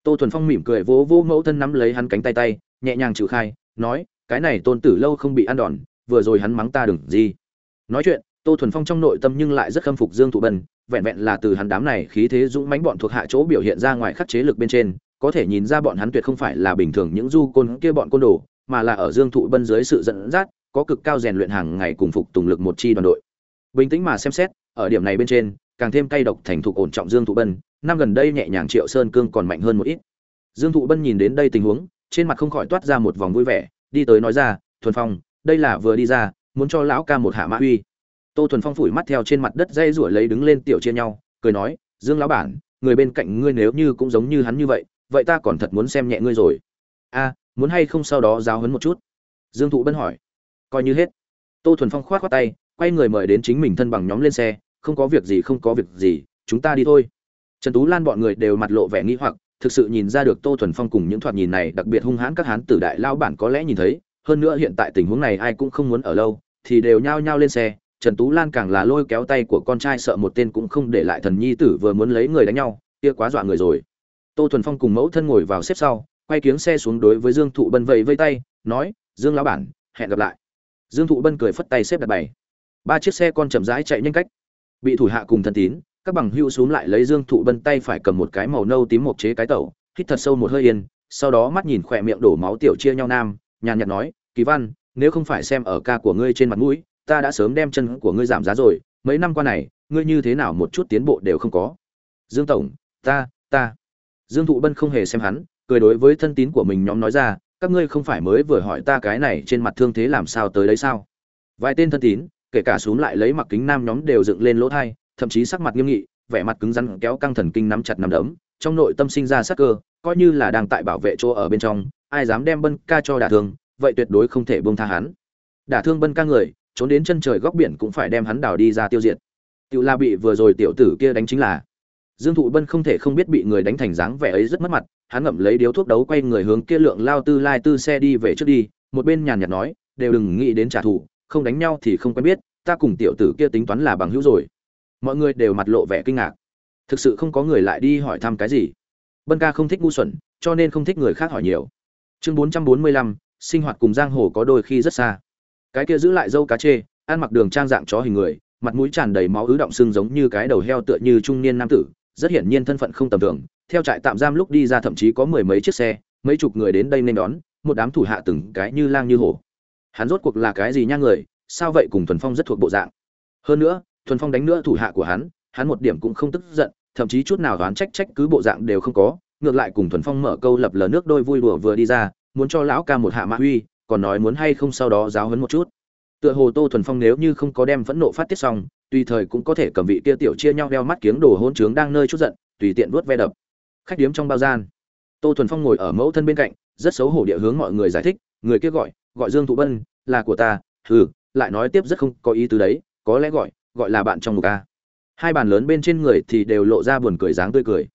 Tô thuần phong mỉm cười vỗ vỗ mẫu thân nắm lấy hắn cánh tay tay, nhẹ nhàng trừ khai, nói, cái này tôn tử lâu không bị ăn đòn, vừa rồi hắn mắng ta đừng gì. Nói chuyện, tô thuần phong trong nội tâm nhưng lại rất khâm phục dương thụ bân, vẹn vẹn là từ hắn đám này khí thế dũng mãnh bọn thuộc hạ chỗ biểu hiện ra ngoài khắc chế lực bên trên, có thể nhìn ra bọn hắn tuyệt không phải là bình thường những du côn kia bọn côn đồ mà là ở dương thụ bân dưới sự dẫn dắt, có cực cao rèn luyện hàng ngày cùng phục tùng lực một chi đoàn đội. Bình tĩnh mà xem xét, ở điểm này bên trên, càng thêm cay độc thành thục ổn trọng dương thụ bân, năm gần đây nhẹ nhàng triệu sơn cương còn mạnh hơn một ít. Dương thụ bân nhìn đến đây tình huống, trên mặt không khỏi toát ra một vòng vui vẻ, đi tới nói ra, thuần phong, đây là vừa đi ra, muốn cho lão ca một hạ mã uy. Tô thuần phong phủi mắt theo trên mặt đất dây rủi lấy đứng lên tiểu chia nhau, cười nói, dương lão bản, người bên cạnh ngươi nếu như cũng giống như hắn như vậy vậy ta còn thật muốn xem nhẹ ngươi rồi. A muốn hay không sau đó giáo hấn một chút? Dương thụ bân hỏi. Coi như hết. Tô thuần phong khoát khoát tay, quay người mời đến chính mình thân bằng nhóm lên xe, không có việc gì, không có việc gì, chúng ta đi thôi. Trần tú lan bọn người đều mặt lộ vẻ nghi hoặc, thực sự nhìn ra được tô thuần phong cùng những thoạt nhìn này đặc biệt hung hãn các hán tử đại lao bản có lẽ nhìn thấy, hơn nữa hiện tại tình huống này ai cũng không muốn ở lâu, thì đều nhao nhao lên xe, trần tú lan càng là lôi kéo tay của con trai sợ một tên cũng không để lại thần nhi tử vừa muốn lấy người đánh nhau, kia quá dọa người rồi. Tô thuần phong cùng mẫu thân ngồi vào xếp sau quay kiếng xe xuống đối với dương thụ bân vẫy vây tay, nói, dương lão bản, hẹn gặp lại. Dương thụ bân cười phất tay xếp đặt bày. Ba chiếc xe con chậm rãi chạy nhanh cách. Bị thủ hạ cùng thân tín, các bằng hưu xuống lại lấy dương thụ bân tay phải cầm một cái màu nâu tím một chế cái tẩu, hít thật sâu một hơi yên, sau đó mắt nhìn khỏe miệng đổ máu tiểu chia nhau nam, nhàn nhạt nói, kỳ văn, nếu không phải xem ở ca của ngươi trên mặt mũi, ta đã sớm đem chân của ngươi giảm giá rồi, mấy năm qua này, ngươi như thế nào một chút tiến bộ đều không có. Dương tổng, ta ta. Dương thụ bân không hề xem hắn cười đối với thân tín của mình nhóm nói ra, các ngươi không phải mới vừa hỏi ta cái này trên mặt thương thế làm sao tới đấy sao? Vài tên thân tín, kể cả xuống lại lấy mặc kính nam nhóm đều dựng lên lỗ thai, thậm chí sắc mặt nghiêm nghị, vẻ mặt cứng rắn kéo căng thần kinh nắm chặt nắm đấm, trong nội tâm sinh ra sắc cơ, coi như là đang tại bảo vệ chỗ ở bên trong, ai dám đem bân ca cho đả thương, vậy tuyệt đối không thể buông tha hắn. Đả thương bân ca người, trốn đến chân trời góc biển cũng phải đem hắn đào đi ra tiêu diệt. Tiểu la bị vừa rồi tiểu tử kia đánh chính là dương thụ bân không thể không biết bị người đánh thành dáng vẻ ấy rất mất mặt, hắn ngậm lấy điếu thuốc đấu quay người hướng kia lượng lao tư lai tư xe đi về trước đi, một bên nhàn nhạt nói, đều đừng nghĩ đến trả thù, không đánh nhau thì không quen biết, ta cùng tiểu tử kia tính toán là bằng hữu rồi. Mọi người đều mặt lộ vẻ kinh ngạc. Thực sự không có người lại đi hỏi thăm cái gì. Bân ca không thích ngu xuẩn, cho nên không thích người khác hỏi nhiều. Chương bốn trăm bốn mươi lăm, sinh hoạt cùng giang hồ có đôi khi rất xa. Cái kia giữ lại dâu cá chê, ăn mặc đường trang dạng chó hình người, mặt mũi tràn đầy máu ứ động sưng giống như cái đầu heo tựa như trung niên nam tử rất hiển nhiên thân phận không tầm thường, theo trại tạm giam lúc đi ra thậm chí có mười mấy chiếc xe, mấy chục người đến đây nên đón, một đám thủ hạ từng cái như lang như hổ. Hắn rốt cuộc là cái gì nha người, sao vậy cùng thuần phong rất thuộc bộ dạng? Hơn nữa, thuần phong đánh nữa thủ hạ của hắn hắn một điểm cũng không tức giận, thậm chí chút nào đoán trách trách cứ bộ dạng đều không có, ngược lại cùng thuần phong mở câu lập lờ nước đôi vui đùa vừa đi ra, muốn cho lão ca một hạ mạ huy còn nói muốn hay không sau đó giáo hấn một chút. Tựa hồ tô thuần phong nếu như không có đem phẫn nộ phát tiết xong tùy thời cũng có thể cầm vị kia tiểu chia nhau đeo mắt kiếng đồ hôn trướng đang nơi chút giận, tùy tiện vuốt ve đập. Khách điếm trong bao gian, tô thuần phong ngồi ở mẫu thân bên cạnh, rất xấu hổ địa hướng mọi người giải thích, người kia gọi gọi dương thụ bân, là của ta, hừ, lại nói tiếp rất không có ý tứ đấy, có lẽ gọi gọi là bạn trong một ca hai bàn lớn bên trên người thì đều lộ ra buồn cười dáng tươi cười.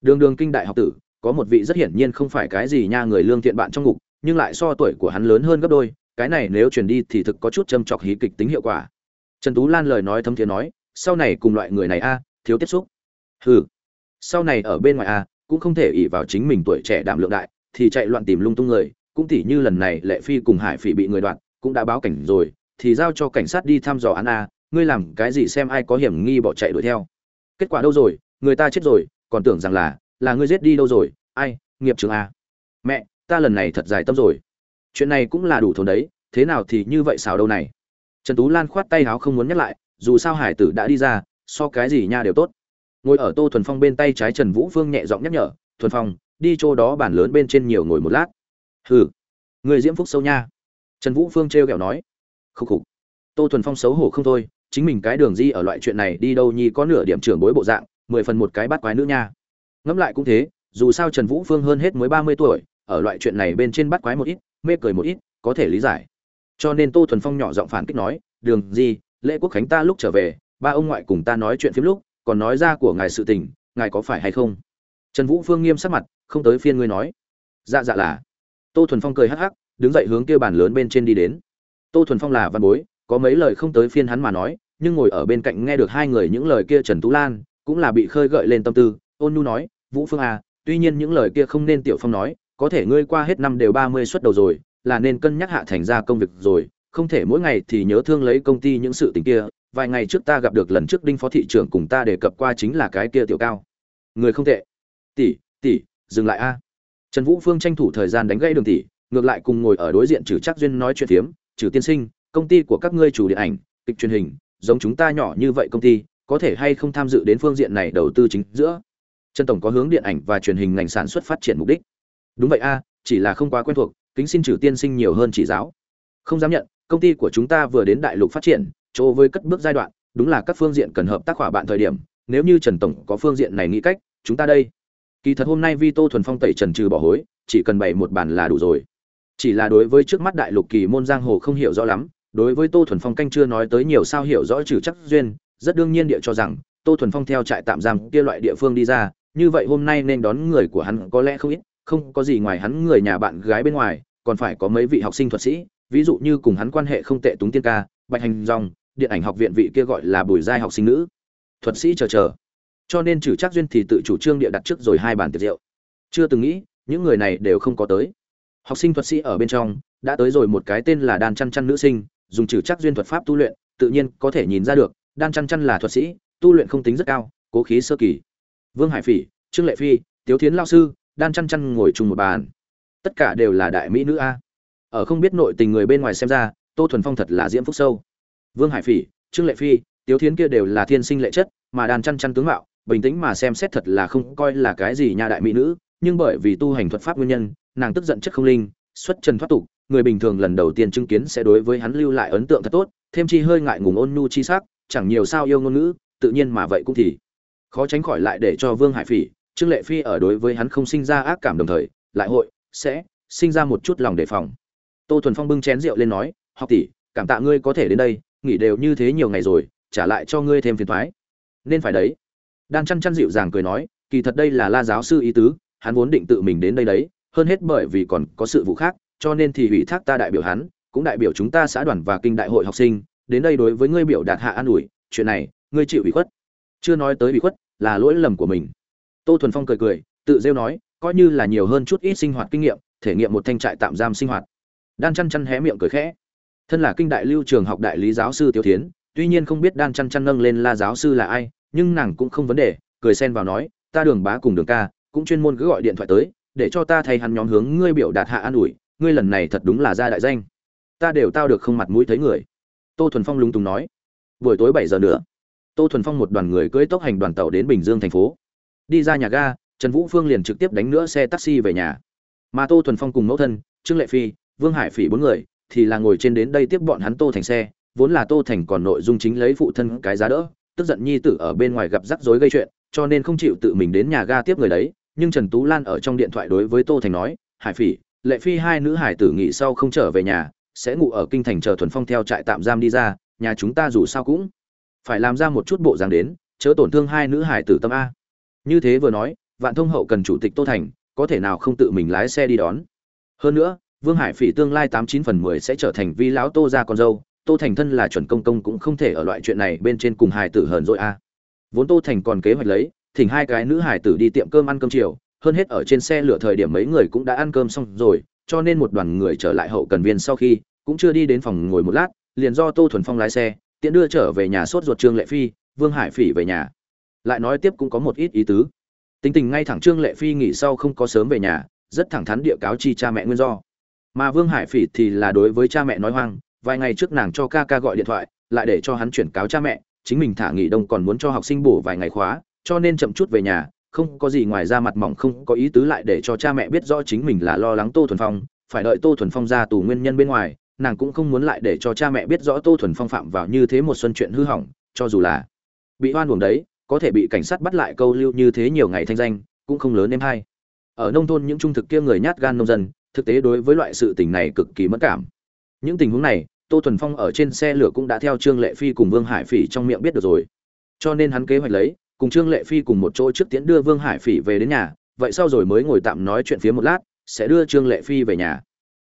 Đường đường kinh đại học tử, có một vị rất hiển nhiên không phải cái gì nha người lương thiện bạn trong ngục, nhưng lại so tuổi của hắn lớn hơn gấp đôi, cái này nếu truyền đi thì thực có chút châm chọc hí kịch tính hiệu quả trần tú lan lời nói thấm thiế nói sau này cùng loại người này a thiếu tiếp xúc. Hừ sau này ở bên ngoài a cũng không thể ỷ vào chính mình tuổi trẻ đảm lượng đại thì chạy loạn tìm lung tung người cũng tỉ như lần này lệ phi cùng hải phỉ bị người đoạn, cũng đã báo cảnh rồi thì giao cho cảnh sát đi thăm dò án a ngươi làm cái gì xem ai có hiểm nghi bỏ chạy đuổi theo. Kết quả đâu rồi? Người ta chết rồi còn tưởng rằng là là ngươi giết đi đâu rồi? Ai nghiệp trường a? Mẹ ta lần này thật dài tâm rồi. Chuyện này cũng là đủ thốn đấy thế nào thì như vậy xào đâu này? Trần tú lan khoát tay háo không muốn nhắc lại, dù sao hải tử đã đi ra, so cái gì nha đều tốt. Ngồi ở tô thuần phong bên tay trái trần vũ phương nhẹ giọng nhắc nhở, thuần phong, đi chỗ đó bản lớn bên trên nhiều ngồi một lát. Hừ, người diễm phúc sâu nha. Trần vũ phương trêu ghẹo nói. Khúc khục. Tô thuần phong xấu hổ không thôi, chính mình cái đường di ở loại chuyện này đi đâu nhi có nửa điểm trưởng bối bộ dạng, mười phần một cái bắt quái nữ nha. Ngẫm lại cũng thế, dù sao trần vũ phương hơn hết mới ba mươi tuổi, ở loại chuyện này bên trên bắt quái một ít, mê cười một ít, có thể lý giải cho nên tô thuần phong nhỏ giọng phản kích nói đường gì, lễ quốc khánh ta lúc trở về ba ông ngoại cùng ta nói chuyện phim lúc còn nói ra của ngài sự tình ngài có phải hay không? Trần vũ phương nghiêm sắc mặt không tới phiên ngươi nói. Dạ dạ là. Tô thuần phong cười hắc hắc đứng dậy hướng kia bàn lớn bên trên đi đến. Tô thuần phong là văn bối có mấy lời không tới phiên hắn mà nói nhưng ngồi ở bên cạnh nghe được hai người những lời kia trần tú lan cũng là bị khơi gợi lên tâm tư ôn nhu nói vũ phương à tuy nhiên những lời kia không nên tiểu phong nói có thể ngươi qua hết năm đều ba mươi suất đầu rồi là nên cân nhắc hạ thành ra công việc rồi, không thể mỗi ngày thì nhớ thương lấy công ty những sự tình kia. Vài ngày trước ta gặp được lần trước đinh phó thị trưởng cùng ta đề cập qua chính là cái kia tiểu cao. Người không tệ. Tỷ tỷ, dừng lại a. Trần vũ phương tranh thủ thời gian đánh gãy đường tỷ, ngược lại cùng ngồi ở đối diện trừ Trác duyên nói chuyện phiếm. Trừ tiên sinh, công ty của các ngươi chủ điện ảnh, kịch truyền hình, giống chúng ta nhỏ như vậy công ty, có thể hay không tham dự đến phương diện này đầu tư chính giữa? Trần tổng có hướng điện ảnh và truyền hình ngành sản xuất phát triển mục đích. Đúng vậy a, chỉ là không quá quen thuộc kính xin trừ tiên sinh nhiều hơn chỉ giáo. Không dám nhận, công ty của chúng ta vừa đến đại lục phát triển, chỗ với cất bước giai đoạn, đúng là các phương diện cần hợp tác hỏa bạn thời điểm. Nếu như trần tổng có phương diện này nghĩ cách, chúng ta đây. Kỳ thật hôm nay vi tô thuần phong tẩy trần trừ bỏ hối, chỉ cần bày một bàn là đủ rồi. Chỉ là đối với trước mắt đại lục kỳ môn giang hồ không hiểu rõ lắm, đối với tô thuần phong canh chưa nói tới nhiều sao hiểu rõ trừ chắc duyên, rất đương nhiên địa cho rằng, tô thuần phong theo trại tạm giam kia loại địa phương đi ra, như vậy hôm nay nên đón người của hắn có lẽ không ít không có gì ngoài hắn người nhà bạn gái bên ngoài, còn phải có mấy vị học sinh thuật sĩ, ví dụ như cùng hắn quan hệ không tệ túng tiên ca, bạch hành dòng, điện ảnh học viện vị kia gọi là bùi giai học sinh nữ. Thuật sĩ chờ chờ. Cho nên trừ chắc duyên thì tự chủ trương địa đặt trước rồi hai bàn tiệc rượu. Chưa từng nghĩ, những người này đều không có tới. Học sinh thuật sĩ ở bên trong, đã tới rồi một cái tên là đan chăn chăn nữ sinh, dùng trừ chắc duyên thuật pháp tu luyện, tự nhiên có thể nhìn ra được, đan chăn chăn là thuật sĩ, tu luyện không tính rất cao, cố khí sơ kỳ. Vương hải phỉ, trương lệ phi, tiếu thiến lão sư đan chăn chăn ngồi chung một bàn. Tất cả đều là đại mỹ nữ a. Ở không biết nội tình người bên ngoài xem ra, tô thuần phong thật là diễm phúc sâu. Vương hải phỉ, trương lệ phi, tiếu thiến kia đều là thiên sinh lệ chất, mà đàn chăn chăn tướng mạo, bình tĩnh mà xem xét thật là không coi là cái gì nhà đại mỹ nữ. Nhưng bởi vì tu hành thuật pháp nguyên nhân, nàng tức giận chất không linh, xuất trần thoát tục, người bình thường lần đầu tiên chứng kiến sẽ đối với hắn lưu lại ấn tượng thật tốt, thêm chi hơi ngại ngùng ôn nhu chi sắc, chẳng nhiều sao yêu ngôn ngữ, tự nhiên mà vậy cũng thì. Khó tránh khỏi lại để cho vương hải phỉ trương lệ phi ở đối với hắn không sinh ra ác cảm đồng thời, lại hội, sẽ, sinh ra một chút lòng đề phòng. Tô thuần phong bưng chén rượu lên nói, học tỷ, cảm tạ ngươi có thể đến đây, nghỉ đều như thế nhiều ngày rồi, trả lại cho ngươi thêm phiền thoái. Nên phải đấy. Đan chăn chăn dịu dàng cười nói, kỳ thật đây là la giáo sư ý tứ, hắn vốn định tự mình đến đây đấy, hơn hết bởi vì còn có sự vụ khác, cho nên thì ủy thác ta đại biểu hắn, cũng đại biểu chúng ta xã đoàn và kinh đại hội học sinh, đến đây đối với ngươi biểu đạt hạ an ủi, chuyện này, ngươi chịu ủy khuất. Chưa nói tới ủy khuất, là lỗi lầm của mình tô thuần phong cười cười, tự rêu nói, coi như là nhiều hơn chút ít sinh hoạt kinh nghiệm, thể nghiệm một thanh trại tạm giam sinh hoạt. Đan chăn chăn hé miệng cười khẽ. Thân là kinh đại lưu trường học đại lý giáo sư tiểu thiến, tuy nhiên không biết đan chăn chăn nâng lên la giáo sư là ai, nhưng nàng cũng không vấn đề, cười xen vào nói, ta đường bá cùng đường ca, cũng chuyên môn cứ gọi điện thoại tới, để cho ta thay hắn nhóm hướng ngươi biểu đạt hạ an ủi, ngươi lần này thật đúng là ra đại danh. Ta đều tao được không mặt mũi thấy người. Tô thuần phong lúng túng nói. Buổi tối bảy giờ nữa, tô thuần phong một đoàn người cưỡi tốc hành đoàn tàu đến bình dương thành phố đi ra nhà ga, trần vũ phương liền trực tiếp đánh nữa xe taxi về nhà. Mà tô thuần phong cùng mẫu thân, trương lệ phi, vương hải phỉ bốn người, thì là ngồi trên đến đây tiếp bọn hắn tô thành xe. Vốn là tô thành còn nội dung chính lấy phụ thân cái giá đỡ, tức giận nhi tử ở bên ngoài gặp rắc rối gây chuyện, cho nên không chịu tự mình đến nhà ga tiếp người đấy. Nhưng trần tú lan ở trong điện thoại đối với tô thành nói, hải phỉ, lệ phi hai nữ hải tử nghỉ sau không trở về nhà, sẽ ngủ ở kinh thành chờ thuần phong theo trại tạm giam đi ra, nhà chúng ta dù sao cũng phải làm ra một chút bộ dáng đến, chớ tổn thương hai nữ hải tử tâm a như thế vừa nói, vạn thông hậu cần chủ tịch tô thành, có thể nào không tự mình lái xe đi đón? Hơn nữa, vương hải phỉ tương lai tám chín phần mười sẽ trở thành vi lão tô ra con dâu, tô thành thân là chuẩn công công cũng không thể ở loại chuyện này bên trên cùng hải tử hờn dội a. Vốn tô thành còn kế hoạch lấy, thỉnh hai cái nữ hải tử đi tiệm cơm ăn cơm chiều, hơn hết ở trên xe lửa thời điểm mấy người cũng đã ăn cơm xong rồi, cho nên một đoàn người trở lại hậu cần viên sau khi, cũng chưa đi đến phòng ngồi một lát, liền do tô thuần phong lái xe, tiện đưa trở về nhà sốt ruột trương lệ phi, vương hải phỉ về nhà lại nói tiếp cũng có một ít ý tứ. Tính tình ngay thẳng trương lệ phi nghỉ sau không có sớm về nhà, rất thẳng thắn địa cáo chi cha mẹ nguyên do. Mà vương hải phỉ thì là đối với cha mẹ nói hoang, vài ngày trước nàng cho ca ca gọi điện thoại, lại để cho hắn chuyển cáo cha mẹ, chính mình thả nghỉ đông còn muốn cho học sinh bổ vài ngày khóa, cho nên chậm chút về nhà, không có gì ngoài ra mặt mỏng không có ý tứ lại để cho cha mẹ biết rõ chính mình là lo lắng tô thuần phong, phải đợi tô thuần phong ra tù nguyên nhân bên ngoài, nàng cũng không muốn lại để cho cha mẹ biết rõ tô thuần phong phạm vào như thế một xuân chuyện hư hỏng, cho dù là bị oan uổng đấy có thể bị cảnh sát bắt lại câu lưu như thế nhiều ngày thanh danh, cũng không lớn em hay ở nông thôn những trung thực kia người nhát gan nông dân, thực tế đối với loại sự tình này cực kỳ mất cảm. Những tình huống này, tô thuần phong ở trên xe lửa cũng đã theo trương lệ phi cùng vương hải phỉ trong miệng biết được rồi. Cho nên hắn kế hoạch lấy, cùng trương lệ phi cùng một chỗ trước tiến đưa vương hải phỉ về đến nhà, vậy sau rồi mới ngồi tạm nói chuyện phía một lát, sẽ đưa trương lệ phi về nhà.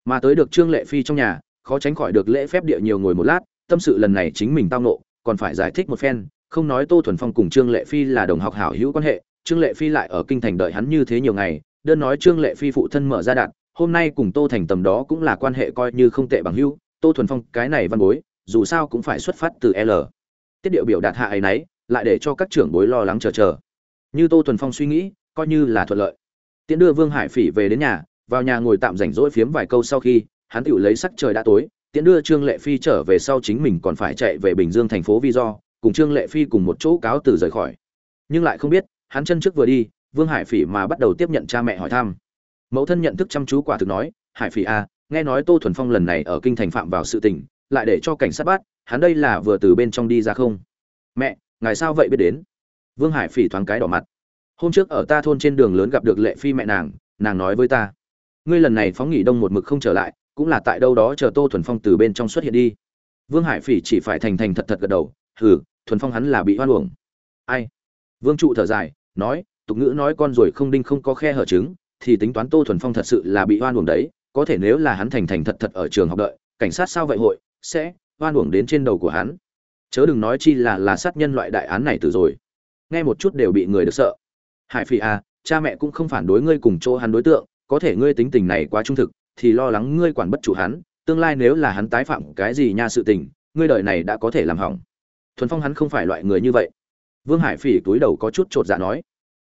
Mà tới được trương lệ phi trong nhà, khó tránh khỏi được lễ phép địa nhiều ngồi một lát, tâm sự lần này chính mình tao nộ còn phải giải thích một phen không nói tô thuần phong cùng trương lệ phi là đồng học hảo hữu quan hệ, trương lệ phi lại ở kinh thành đợi hắn như thế nhiều ngày, đơn nói trương lệ phi phụ thân mở ra đạn hôm nay cùng tô thành tầm đó cũng là quan hệ coi như không tệ bằng hữu, tô thuần phong, cái này văn bối, dù sao cũng phải xuất phát từ l. Tiết điệu biểu đạt hạ ấy nấy, lại để cho các trưởng bối lo lắng chờ chờ. Như tô thuần phong suy nghĩ, coi như là thuận lợi. Tiễn đưa vương hải phỉ về đến nhà, vào nhà ngồi tạm rảnh rỗi phiếm vài câu sau khi, hắn tự lấy sắc trời đã tối, tiễn đưa trương lệ phi trở về sau chính mình còn phải chạy về bình dương thành phố vi do cùng trương lệ phi cùng một chỗ cáo từ rời khỏi. Nhưng lại không biết hắn chân trước vừa đi vương hải phỉ mà bắt đầu tiếp nhận cha mẹ hỏi thăm. Mẫu thân nhận thức chăm chú quả thực nói hải phỉ a à, nghe nói tô thuần phong lần này ở kinh thành phạm vào sự tình lại để cho cảnh sát bắt hắn đây là vừa từ bên trong đi ra không? Mẹ ngài sao vậy biết đến? Vương hải phỉ thoáng cái đỏ mặt. Hôm trước ở ta thôn trên đường lớn gặp được lệ phi mẹ nàng nàng nói với ta ngươi lần này phóng nghỉ đông một mực không trở lại cũng là tại đâu đó chờ tô thuần phong từ bên trong xuất hiện đi. Vương hải phỉ chỉ phải thành thành thật thật gật đầu hừ thuần phong hắn là bị hoan uổng. Ai? Vương trụ thở dài, nói, tục ngữ nói con rồi không đinh không có khe hở trứng, thì tính toán tô thuần phong thật sự là bị hoan uổng đấy, có thể nếu là hắn thành thành thật thật ở trường học đợi, cảnh sát sao vậy hội, sẽ hoan uổng đến trên đầu của hắn. Chớ đừng nói chi là là sát nhân loại đại án này từ rồi. Nghe một chút đều bị người được sợ. Hải phi à cha mẹ cũng không phản đối ngươi cùng chỗ hắn đối tượng, có thể ngươi tính tình này quá trung thực, thì lo lắng ngươi quản bất chủ hắn, tương lai nếu là hắn tái phạm cái gì nha sự tình, ngươi đời này đã có thể làm hỏng thuần phong hắn không phải loại người như vậy. Vương hải phỉ túi đầu có chút chột dạ nói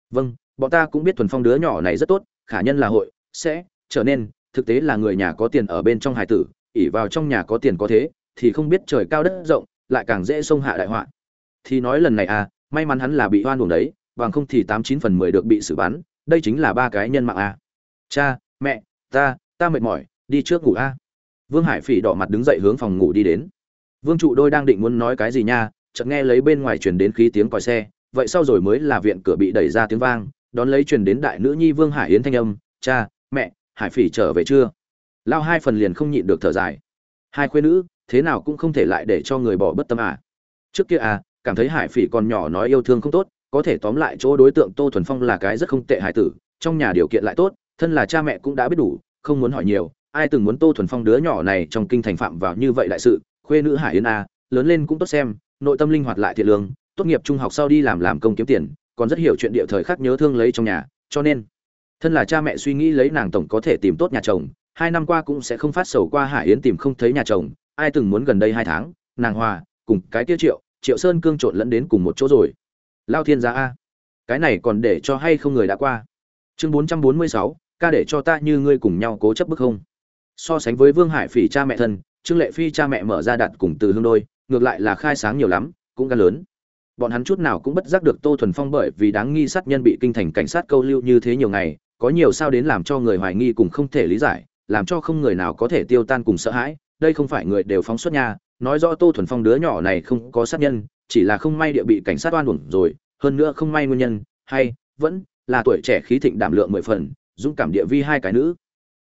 vâng bọn ta cũng biết thuần phong đứa nhỏ này rất tốt, khả nhân là hội, sẽ trở nên, thực tế là người nhà có tiền ở bên trong hải tử ỉ vào trong nhà có tiền có thế, thì không biết trời cao đất rộng, lại càng dễ xông hạ đại họa. Thì nói lần này à may mắn hắn là bị oan uổng đấy, bằng không thì tám chín phần mười được bị xử bắn, đây chính là ba cái nhân mạng à. Cha, mẹ, ta ta mệt mỏi, đi trước ngủ a. Vương hải phỉ đỏ mặt đứng dậy hướng phòng ngủ đi đến. Vương trụ đôi đang định muốn nói cái gì nha chợt nghe lấy bên ngoài truyền đến khí tiếng còi xe, vậy sau rồi mới là viện cửa bị đẩy ra tiếng vang, đón lấy truyền đến đại nữ nhi vương hải yến thanh âm, cha, mẹ, hải phỉ trở về chưa? Lao hai phần liền không nhịn được thở dài. Hai khuê nữ, thế nào cũng không thể lại để cho người bỏ bất tâm à? Trước kia à cảm thấy hải phỉ còn nhỏ nói yêu thương không tốt, có thể tóm lại chỗ đối tượng tô thuần phong là cái rất không tệ hải tử, trong nhà điều kiện lại tốt, thân là cha mẹ cũng đã biết đủ, không muốn hỏi nhiều, ai từng muốn tô thuần phong đứa nhỏ này trong kinh thành phạm vào như vậy đại sự, khuê nữ hải yến a lớn lên cũng tốt xem nội tâm linh hoạt lại thiện lương, tốt nghiệp trung học sau đi làm làm công kiếm tiền, còn rất hiểu chuyện địa thời khắc nhớ thương lấy trong nhà, cho nên, thân là cha mẹ suy nghĩ lấy nàng tổng có thể tìm tốt nhà chồng, hai năm qua cũng sẽ không phát sầu qua hải yến tìm không thấy nhà chồng, ai từng muốn gần đây hai tháng, nàng hòa, cùng cái tiêu triệu triệu sơn cương trộn lẫn đến cùng một chỗ rồi. Lao thiên gia a. Cái này còn để cho hay không người đã qua? Chương bốn trăm bốn mươi sáu, ca để cho ta như ngươi cùng nhau cố chấp bức không? So sánh với vương hải phỉ cha mẹ thân, trương lệ phi cha mẹ mở ra đặt cùng từ hương đôi ngược lại là khai sáng nhiều lắm, cũng gan lớn. Bọn hắn chút nào cũng bất giác được tô thuần phong bởi vì đáng nghi sát nhân bị kinh thành cảnh sát câu lưu như thế nhiều ngày, có nhiều sao đến làm cho người hoài nghi cùng không thể lý giải, làm cho không người nào có thể tiêu tan cùng sợ hãi, đây không phải người đều phóng xuất nha, nói rõ tô thuần phong đứa nhỏ này không có sát nhân, chỉ là không may địa bị cảnh sát oan uổng rồi, hơn nữa không may nguyên nhân, hay, vẫn, là tuổi trẻ khí thịnh đảm lượng mười phần, dũng cảm địa vi hai cái nữ.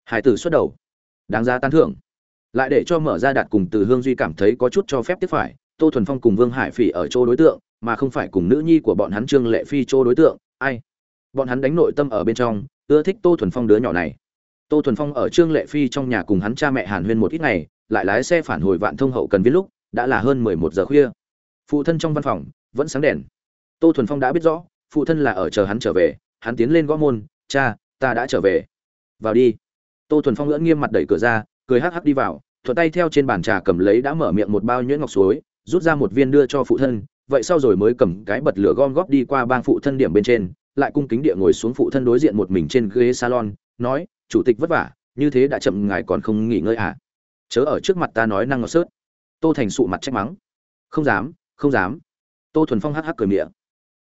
Hải tử xuất đầu. Đáng ra tán thưởng lại để cho mở ra đạt cùng từ hương duy cảm thấy có chút cho phép tiếp phải, tô thuần phong cùng vương hải phỉ ở chỗ đối tượng, mà không phải cùng nữ nhi của bọn hắn trương lệ phi chỗ đối tượng, ai? Bọn hắn đánh nội tâm ở bên trong, ưa thích tô thuần phong đứa nhỏ này. Tô thuần phong ở trương lệ phi trong nhà cùng hắn cha mẹ hàn huyên một ít ngày, lại lái xe phản hồi vạn thông hậu cần viết lúc, đã là hơn mười một giờ khuya. Phụ thân trong văn phòng, vẫn sáng đèn. Tô thuần phong đã biết rõ, phụ thân là ở chờ hắn trở về, hắn tiến lên gõ môn, cha, ta đã trở về. Vào đi. Tô thuần phong ngỡ nghiêm mặt đẩy cửa ra, cười hắc hắc đi vào thuận tay theo trên bàn trà cầm lấy đã mở miệng một bao nhuyễn ngọc suối, rút ra một viên đưa cho phụ thân, vậy sau rồi mới cầm cái bật lửa gom góp đi qua bang phụ thân điểm bên trên, lại cung kính địa ngồi xuống phụ thân đối diện một mình trên ghế salon, nói, chủ tịch vất vả, như thế đã chậm ngài còn không nghỉ ngơi à? Chớ ở trước mặt ta nói năng ngọt sớt. Tô thành sụ mặt trách mắng. Không dám không dám. Tô thuần phong hắc hắc cười miệng.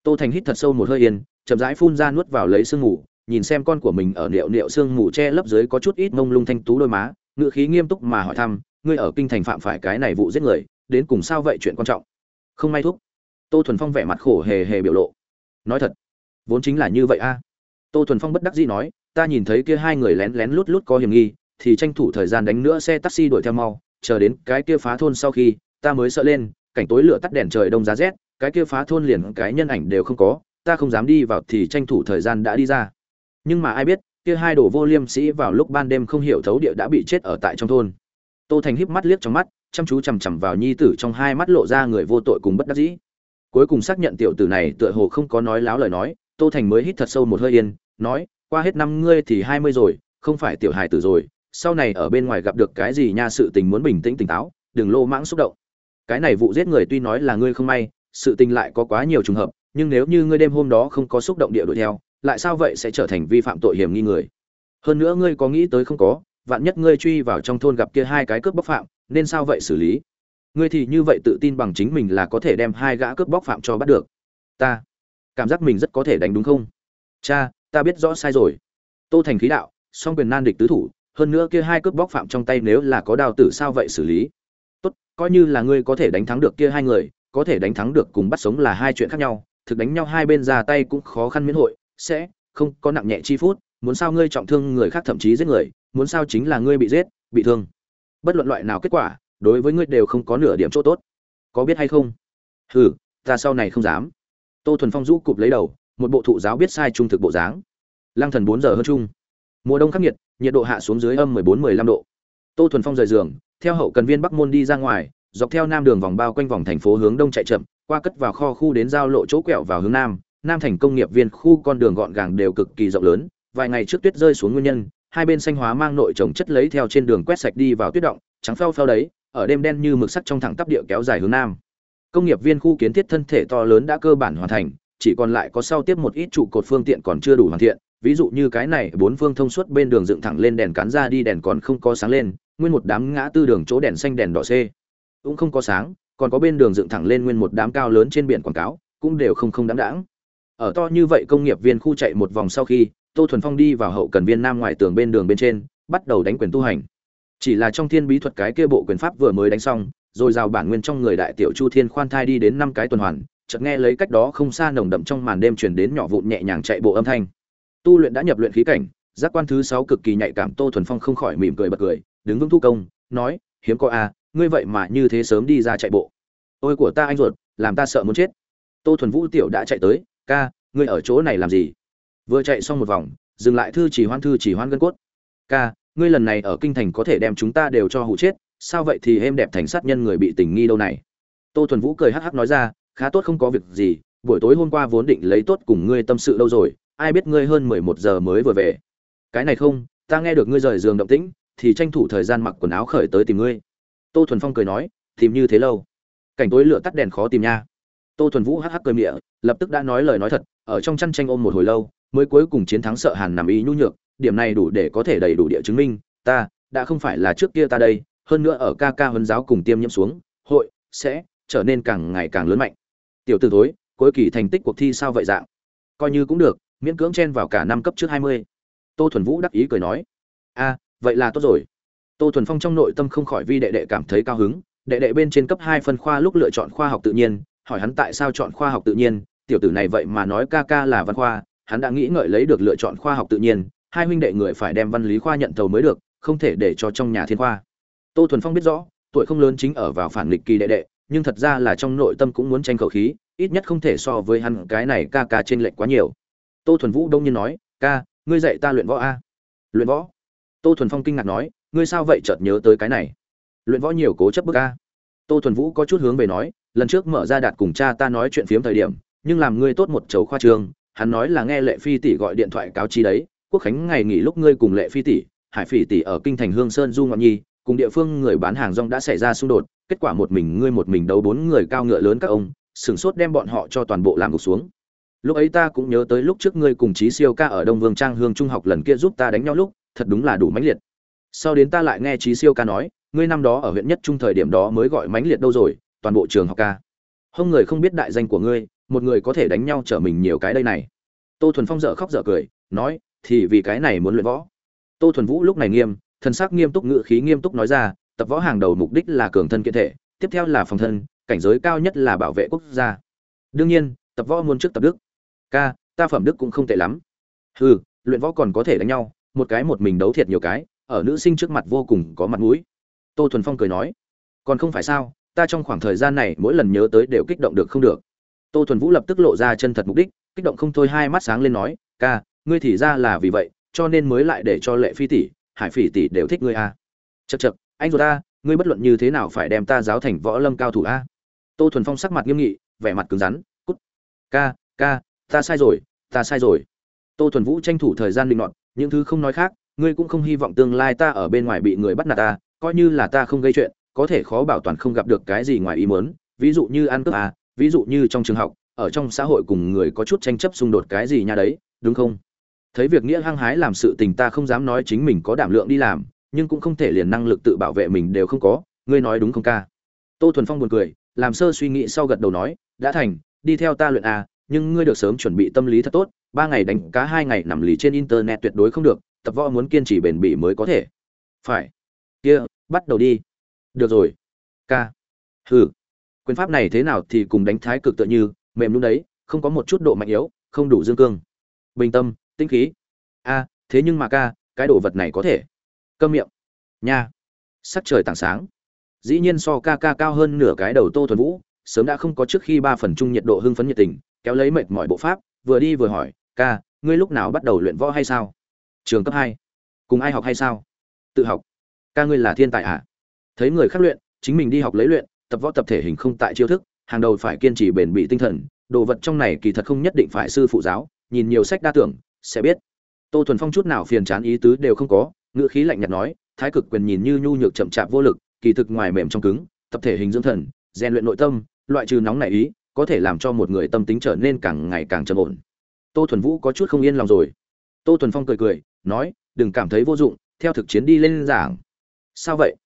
Tô thành hít thật sâu một hơi yên, chậm rãi phun ra nuốt vào lấy sương mù, nhìn xem con của mình ở liệu liệu sương mù che lấp dưới có chút ít mông lung thanh tú đôi má ngựa khí nghiêm túc mà hỏi thăm, ngươi ở kinh thành phạm phải cái này vụ giết người, đến cùng sao vậy chuyện quan trọng? Không may thúc. Tô thuần phong vẻ mặt khổ hề hề biểu lộ. Nói thật, vốn chính là như vậy a. Tô thuần phong bất đắc dĩ nói, ta nhìn thấy kia hai người lén lén lút lút có hiểm nghi, thì tranh thủ thời gian đánh nữa xe taxi đuổi theo mau, chờ đến cái kia phá thôn sau khi, ta mới sợ lên, cảnh tối lửa tắt đèn trời đông giá rét, cái kia phá thôn liền cái nhân ảnh đều không có, ta không dám đi vào thì tranh thủ thời gian đã đi ra. Nhưng mà ai biết kia hai đồ vô liêm sĩ vào lúc ban đêm không hiểu thấu địa đã bị chết ở tại trong thôn. Tô thành híp mắt liếc trong mắt, chăm chú chằm chằm vào nhi tử trong hai mắt lộ ra người vô tội cùng bất đắc dĩ. Cuối cùng xác nhận tiểu tử này tựa hồ không có nói láo lời nói, tô thành mới hít thật sâu một hơi yên, nói, qua hết năm ngươi thì hai mươi rồi, không phải tiểu hài tử rồi, sau này ở bên ngoài gặp được cái gì nha sự tình muốn bình tĩnh tỉnh táo, đừng lô mãng xúc động. Cái này vụ giết người tuy nói là ngươi không may, sự tình lại có quá nhiều trùng hợp, nhưng nếu như ngươi đêm hôm đó không có xúc động địa đuổi theo lại sao vậy sẽ trở thành vi phạm tội hiểm nghi người? Hơn nữa ngươi có nghĩ tới không có, vạn nhất ngươi truy vào trong thôn gặp kia hai cái cướp bóc phạm, nên sao vậy xử lý? Ngươi thì như vậy tự tin bằng chính mình là có thể đem hai gã cướp bóc phạm cho bắt được. Ta cảm giác mình rất có thể đánh đúng không? Cha, ta biết rõ sai rồi. Tô thành khí đạo, song quyền nan địch tứ thủ, hơn nữa kia hai cướp bóc phạm trong tay nếu là có đào tử sao vậy xử lý? Tốt, coi như là ngươi có thể đánh thắng được kia hai người, có thể đánh thắng được cùng bắt sống là hai chuyện khác nhau, thực đánh nhau hai bên ra tay cũng khó khăn miễn hội sẽ, không, có nặng nhẹ chi phút, muốn sao ngươi trọng thương người khác thậm chí giết người, muốn sao chính là ngươi bị giết, bị thương. Bất luận loại nào kết quả, đối với ngươi đều không có nửa điểm chỗ tốt. Có biết hay không? Hừ, ta sau này không dám. Tô thuần phong rũ cụp lấy đầu, một bộ thụ giáo biết sai trung thực bộ dáng. Lăng thần bốn giờ hơn chung. Mùa đông khắc nghiệt, nhiệt độ hạ xuống dưới âm mười bốn, mười lăm độ. Tô thuần phong rời giường, theo hậu cần viên bắc môn đi ra ngoài, dọc theo nam đường vòng bao quanh vòng thành phố hướng đông chạy chậm, qua cất vào kho khu đến giao lộ chỗ quẹo vào hướng nam nam thành công nghiệp viên khu con đường gọn gàng đều cực kỳ rộng lớn, vài ngày trước tuyết rơi xuống nguyên nhân, hai bên xanh hóa mang nội trồng chất lấy theo trên đường quét sạch đi vào tuyết động, trắng phao phao đấy, ở đêm đen như mực sắt trong thẳng tắp địa kéo dài hướng nam. Công nghiệp viên khu kiến thiết thân thể to lớn đã cơ bản hoàn thành, chỉ còn lại có sau tiếp một ít trụ cột phương tiện còn chưa đủ hoàn thiện, ví dụ như cái này, bốn phương thông suốt bên đường dựng thẳng lên đèn cán ra đi đèn còn không có sáng lên, nguyên một đám ngã tư đường chỗ đèn xanh đèn đỏ c cũng không có sáng, còn có bên đường dựng thẳng lên nguyên một đám cao lớn trên biển quảng cáo, cũng đều không không đáng đáng ở to như vậy công nghiệp viên khu chạy một vòng sau khi, tô thuần phong đi vào hậu cần viên nam ngoài tường bên đường bên trên, bắt đầu đánh quyền tu hành. Chỉ là trong thiên bí thuật cái kia bộ quyền pháp vừa mới đánh xong, rồi rào bản nguyên trong người đại tiểu chu thiên khoan thai đi đến năm cái tuần hoàn, chợt nghe lấy cách đó không xa nồng đậm trong màn đêm truyền đến nhỏ vụn nhẹ nhàng chạy bộ âm thanh. Tu luyện đã nhập luyện khí cảnh, giác quan thứ sáu cực kỳ nhạy cảm tô thuần phong không khỏi mỉm cười bật cười, đứng vững thu công, nói, hiếm có a ngươi vậy mà như thế sớm đi ra chạy bộ. Ôi của ta anh ruột, làm ta sợ muốn chết. Tô thuần vũ tiểu đã chạy tới ca, ngươi ở chỗ này làm gì? Vừa chạy xong một vòng, dừng lại thư chỉ hoan thư chỉ hoan gân cốt. Ca, ngươi lần này ở kinh thành có thể đem chúng ta đều cho hụ chết, sao vậy thì êm đẹp thành sát nhân người bị tình nghi đâu này? Tô thuần vũ cười hắc hắc nói ra, khá tốt không có việc gì, buổi tối hôm qua vốn định lấy tốt cùng ngươi tâm sự đâu rồi, ai biết ngươi hơn mười một giờ mới vừa về. Cái này không, ta nghe được ngươi rời giường động tĩnh, thì tranh thủ thời gian mặc quần áo khởi tới tìm ngươi. Tô thuần phong cười nói, tìm như thế lâu? Cảnh tối lửa tắt đèn khó tìm nha tô thuần vũ hắc hắc cười mịa lập tức đã nói lời nói thật, ở trong chăn tranh ôm một hồi lâu, mới cuối cùng chiến thắng sợ hàn nằm ý nhu nhược, điểm này đủ để có thể đầy đủ địa chứng minh, ta, đã không phải là trước kia ta đây, hơn nữa ở ca ca huấn giáo cùng tiêm nhiễm xuống, hội, sẽ, trở nên càng ngày càng lớn mạnh. Tiểu tử thối, cuối kỳ thành tích cuộc thi sao vậy dạng? Coi như cũng được, miễn cưỡng chen vào cả năm cấp trước hai mươi. Tô thuần vũ đắc ý cười nói. A, vậy là tốt rồi. Tô thuần phong trong nội tâm không khỏi vi đệ đệ cảm thấy cao hứng, đệ đệ bên trên cấp hai phân khoa lúc lựa chọn khoa học tự nhiên hỏi hắn tại sao chọn khoa học tự nhiên, tiểu tử này vậy mà nói ca ca là văn khoa, hắn đã nghĩ ngợi lấy được lựa chọn khoa học tự nhiên, hai huynh đệ người phải đem văn lý khoa nhận thầu mới được, không thể để cho trong nhà thiên khoa. Tô thuần phong biết rõ, tuổi không lớn chính ở vào phản nghịch kỳ đệ đệ, nhưng thật ra là trong nội tâm cũng muốn tranh khẩu khí, ít nhất không thể so với hắn cái này ca ca trên lệnh quá nhiều. Tô thuần vũ đông nhiên nói, ca, ngươi dạy ta luyện võ a? Luyện võ? Tô thuần phong kinh ngạc nói, ngươi sao vậy chợt nhớ tới cái này? Luyện võ nhiều cố chấp bức a? Tô thuần vũ có chút hướng về nói lần trước mở ra đạt cùng cha ta nói chuyện phiếm thời điểm, nhưng làm ngươi tốt một chấu khoa trương hắn nói là nghe lệ phi tỷ gọi điện thoại cáo chi đấy, quốc khánh ngày nghỉ lúc ngươi cùng lệ phi tỷ, hải phỉ tỷ ở kinh thành hương sơn du ngọc nhi, cùng địa phương người bán hàng rong đã xảy ra xung đột, kết quả một mình ngươi một mình đấu bốn người cao ngựa lớn các ông sửng sốt đem bọn họ cho toàn bộ làm gục xuống. Lúc ấy ta cũng nhớ tới lúc trước ngươi cùng chí siêu ca ở đông vương trang hương trung học lần kia giúp ta đánh nhau lúc, thật đúng là đủ mãnh liệt. Sau đến ta lại nghe chí siêu ca nói, ngươi năm đó ở huyện nhất trung thời điểm đó mới gọi mãnh liệt đâu rồi toàn bộ trường học ca. Hông người không biết đại danh của ngươi, một người có thể đánh nhau trở mình nhiều cái đây này. Tô thuần phong dở khóc dở cười, nói, thì vì cái này muốn luyện võ. Tô thuần vũ lúc này nghiêm thân sắc nghiêm túc ngự khí nghiêm túc nói ra, tập võ hàng đầu mục đích là cường thân kiện thể, tiếp theo là phòng thân, cảnh giới cao nhất là bảo vệ quốc gia. Đương nhiên, tập võ muốn trước tập đức. Ca, ta phẩm đức cũng không tệ lắm. Hừ, luyện võ còn có thể đánh nhau, một cái một mình đấu thiệt nhiều cái, ở nữ sinh trước mặt vô cùng có mặt mũi. Tô thuần phong cười nói, còn không phải sao ta trong khoảng thời gian này mỗi lần nhớ tới đều kích động được không được. Tô thuần vũ lập tức lộ ra chân thật mục đích kích động không thôi hai mắt sáng lên nói ca ngươi thì ra là vì vậy cho nên mới lại để cho lệ phi tỷ hải phỉ tỷ đều thích ngươi a à. chật chật anh rồi ta ngươi bất luận như thế nào phải đem ta giáo thành võ lâm cao thủ a tô thuần phong sắc mặt nghiêm nghị vẻ mặt cứng rắn cút. Ca ca ta sai rồi ta sai rồi. Tô thuần vũ tranh thủ thời gian định loạn, những thứ không nói khác ngươi cũng không hy vọng tương lai ta ở bên ngoài bị người bắt nạt ta coi như là ta không gây chuyện có thể khó bảo toàn không gặp được cái gì ngoài ý muốn, ví dụ như ăn cướp à ví dụ như trong trường học, ở trong xã hội cùng người có chút tranh chấp xung đột cái gì nha đấy, đúng không? Thấy việc nghĩa hăng hái làm sự tình ta không dám nói chính mình có đảm lượng đi làm, nhưng cũng không thể liền năng lực tự bảo vệ mình đều không có, ngươi nói đúng không ca? Tô thuần phong buồn cười, làm sơ suy nghĩ sau gật đầu nói, đã thành, đi theo ta luyện à nhưng ngươi được sớm chuẩn bị tâm lý thật tốt, ba ngày đánh cá hai ngày nằm lì trên internet tuyệt đối không được, tập võ muốn kiên trì bền bỉ mới có thể. Phải. Kia, bắt đầu đi được rồi. Ca hừ. Quyền pháp này thế nào thì cùng đánh thái cực tựa như, mềm luôn đấy, không có một chút độ mạnh yếu, không đủ dương cương. Bình tâm, tinh khí. A, thế nhưng mà ca, cái đồ vật này có thể. Câm miệng. Nha. Sắc trời tảng sáng. Dĩ nhiên so ca ca cao hơn nửa cái đầu tô thuần vũ, sớm đã không có trước khi ba phần chung nhiệt độ hưng phấn nhiệt tình, kéo lấy mệt mỏi bộ pháp, vừa đi vừa hỏi, ca, ngươi lúc nào bắt đầu luyện võ hay sao? Trường cấp hai. Cùng ai học hay sao? Tự học. Ca ngươi là thiên tài à? Thấy người khác luyện, chính mình đi học lấy luyện, tập võ tập thể hình không tại chiêu thức, hàng đầu phải kiên trì bền bỉ tinh thần, đồ vật trong này kỳ thật không nhất định phải sư phụ giáo, nhìn nhiều sách đa tưởng, sẽ biết. Tô thuần phong chút nào phiền chán ý tứ đều không có, ngữ khí lạnh nhạt nói, thái cực quyền nhìn như nhu nhược chậm chạp vô lực, kỳ thực ngoài mềm trong cứng, tập thể hình dưỡng thần, rèn luyện nội tâm, loại trừ nóng nảy ý, có thể làm cho một người tâm tính trở nên càng ngày càng trầm ổn. Tô thuần vũ có chút không yên lòng rồi. Tô thuần phong cười cười, nói, đừng cảm thấy vô dụng, theo thực chiến đi lên giảng. Sao vậy?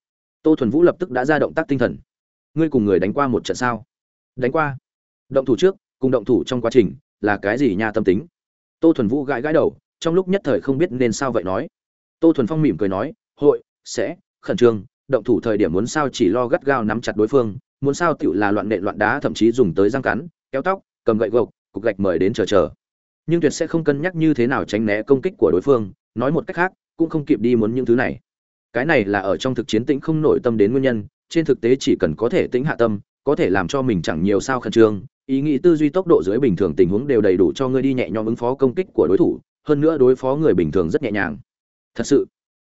Tô thuần vũ lập tức đã ra động tác tinh thần. Ngươi cùng người đánh qua một trận sao? Đánh qua. Động thủ trước, cùng động thủ trong quá trình, là cái gì nha tâm tính? Tô thuần vũ gãi gãi đầu, trong lúc nhất thời không biết nên sao vậy nói. Tô thuần phong mỉm cười nói, hội, sẽ, khẩn trương, động thủ thời điểm muốn sao chỉ lo gắt gao nắm chặt đối phương, muốn sao tựu là loạn nện loạn đá thậm chí dùng tới răng cắn, kéo tóc, cầm gậy gộc, cục gạch mời đến chờ chờ. Nhưng tuyệt sẽ không cân nhắc như thế nào tránh né công kích của đối phương, nói một cách khác, cũng không kịp đi muốn những thứ này cái này là ở trong thực chiến tĩnh không nội tâm đến nguyên nhân, trên thực tế chỉ cần có thể tĩnh hạ tâm, có thể làm cho mình chẳng nhiều sao khẩn trương. Ý nghĩ tư duy tốc độ dưới bình thường tình huống đều đầy đủ cho ngươi đi nhẹ nhõm ứng phó công kích của đối thủ, hơn nữa đối phó người bình thường rất nhẹ nhàng. Thật sự,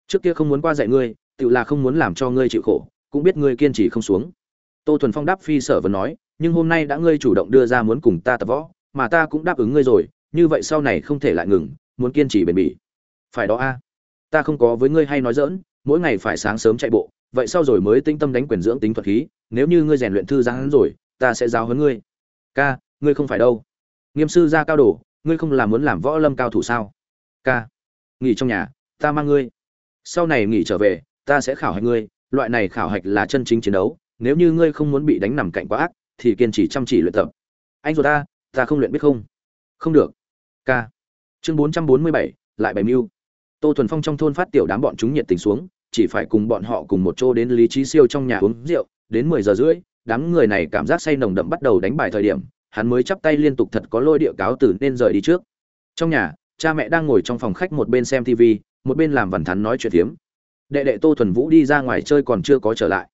trước kia không muốn qua dạy ngươi, tự là không muốn làm cho ngươi chịu khổ, cũng biết ngươi kiên trì không xuống. Tô thuần phong đáp phi sở vẫn nói, nhưng hôm nay đã ngươi chủ động đưa ra muốn cùng ta tập võ, mà ta cũng đáp ứng ngươi rồi, như vậy sau này không thể lại ngừng, muốn kiên trì bền bỉ. Phải đó a, ta không có với ngươi hay nói dỡn mỗi ngày phải sáng sớm chạy bộ, vậy sau rồi mới tinh tâm đánh quyền dưỡng tính thuật khí, nếu như ngươi rèn luyện thư giãn rồi, ta sẽ giáo huấn ngươi. Ca, ngươi không phải đâu. Nghiêm sư ra cao đồ, ngươi không làm muốn làm võ lâm cao thủ sao? Ca, nghỉ trong nhà, ta mang ngươi. Sau này nghỉ trở về, ta sẽ khảo hạch ngươi, loại này khảo hạch là chân chính chiến đấu, nếu như ngươi không muốn bị đánh nằm cạnh quá ác, thì kiên trì chăm chỉ luyện tập. Anh rồi ta ta không luyện biết không? Không được. Ca, chương bốn trăm bốn mươi bảy, lại bảy mưu. Tô thuần phong trong thôn phát tiểu đám bọn chúng nhiệt tình xuống chỉ phải cùng bọn họ cùng một chỗ đến lý trí siêu trong nhà uống rượu, đến mười giờ rưỡi, đám người này cảm giác say nồng đậm bắt đầu đánh bài thời điểm, hắn mới chắp tay liên tục thật có lôi địa cáo tử nên rời đi trước. Trong nhà, cha mẹ đang ngồi trong phòng khách một bên xem tv một bên làm vằn thắn nói chuyện phiếm. Đệ đệ tô thuần vũ đi ra ngoài chơi còn chưa có trở lại.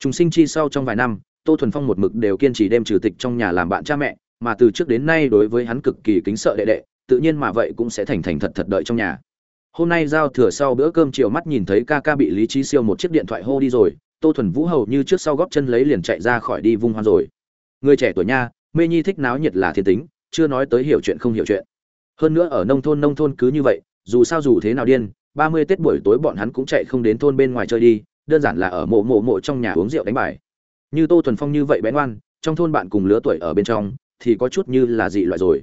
Chúng sinh chi sau trong vài năm, tô thuần phong một mực đều kiên trì đem trừ tịch trong nhà làm bạn cha mẹ, mà từ trước đến nay đối với hắn cực kỳ kính sợ đệ đệ, tự nhiên mà vậy cũng sẽ thành thành thật thật đợi trong nhà hôm nay giao thừa sau bữa cơm chiều mắt nhìn thấy ca ca bị lý trí siêu một chiếc điện thoại hô đi rồi, tô thuần vũ hầu như trước sau góp chân lấy liền chạy ra khỏi đi vung hoan rồi. Người trẻ tuổi nha, mê nhi thích náo nhiệt là thiên tính, chưa nói tới hiểu chuyện không hiểu chuyện. Hơn nữa ở nông thôn nông thôn cứ như vậy, dù sao dù thế nào điên, ba mươi tết buổi tối bọn hắn cũng chạy không đến thôn bên ngoài chơi đi, đơn giản là ở mộ mộ mộ trong nhà uống rượu đánh bài. Như tô thuần phong như vậy bén oan trong thôn bạn cùng lứa tuổi ở bên trong, thì có chút như là dị loại rồi.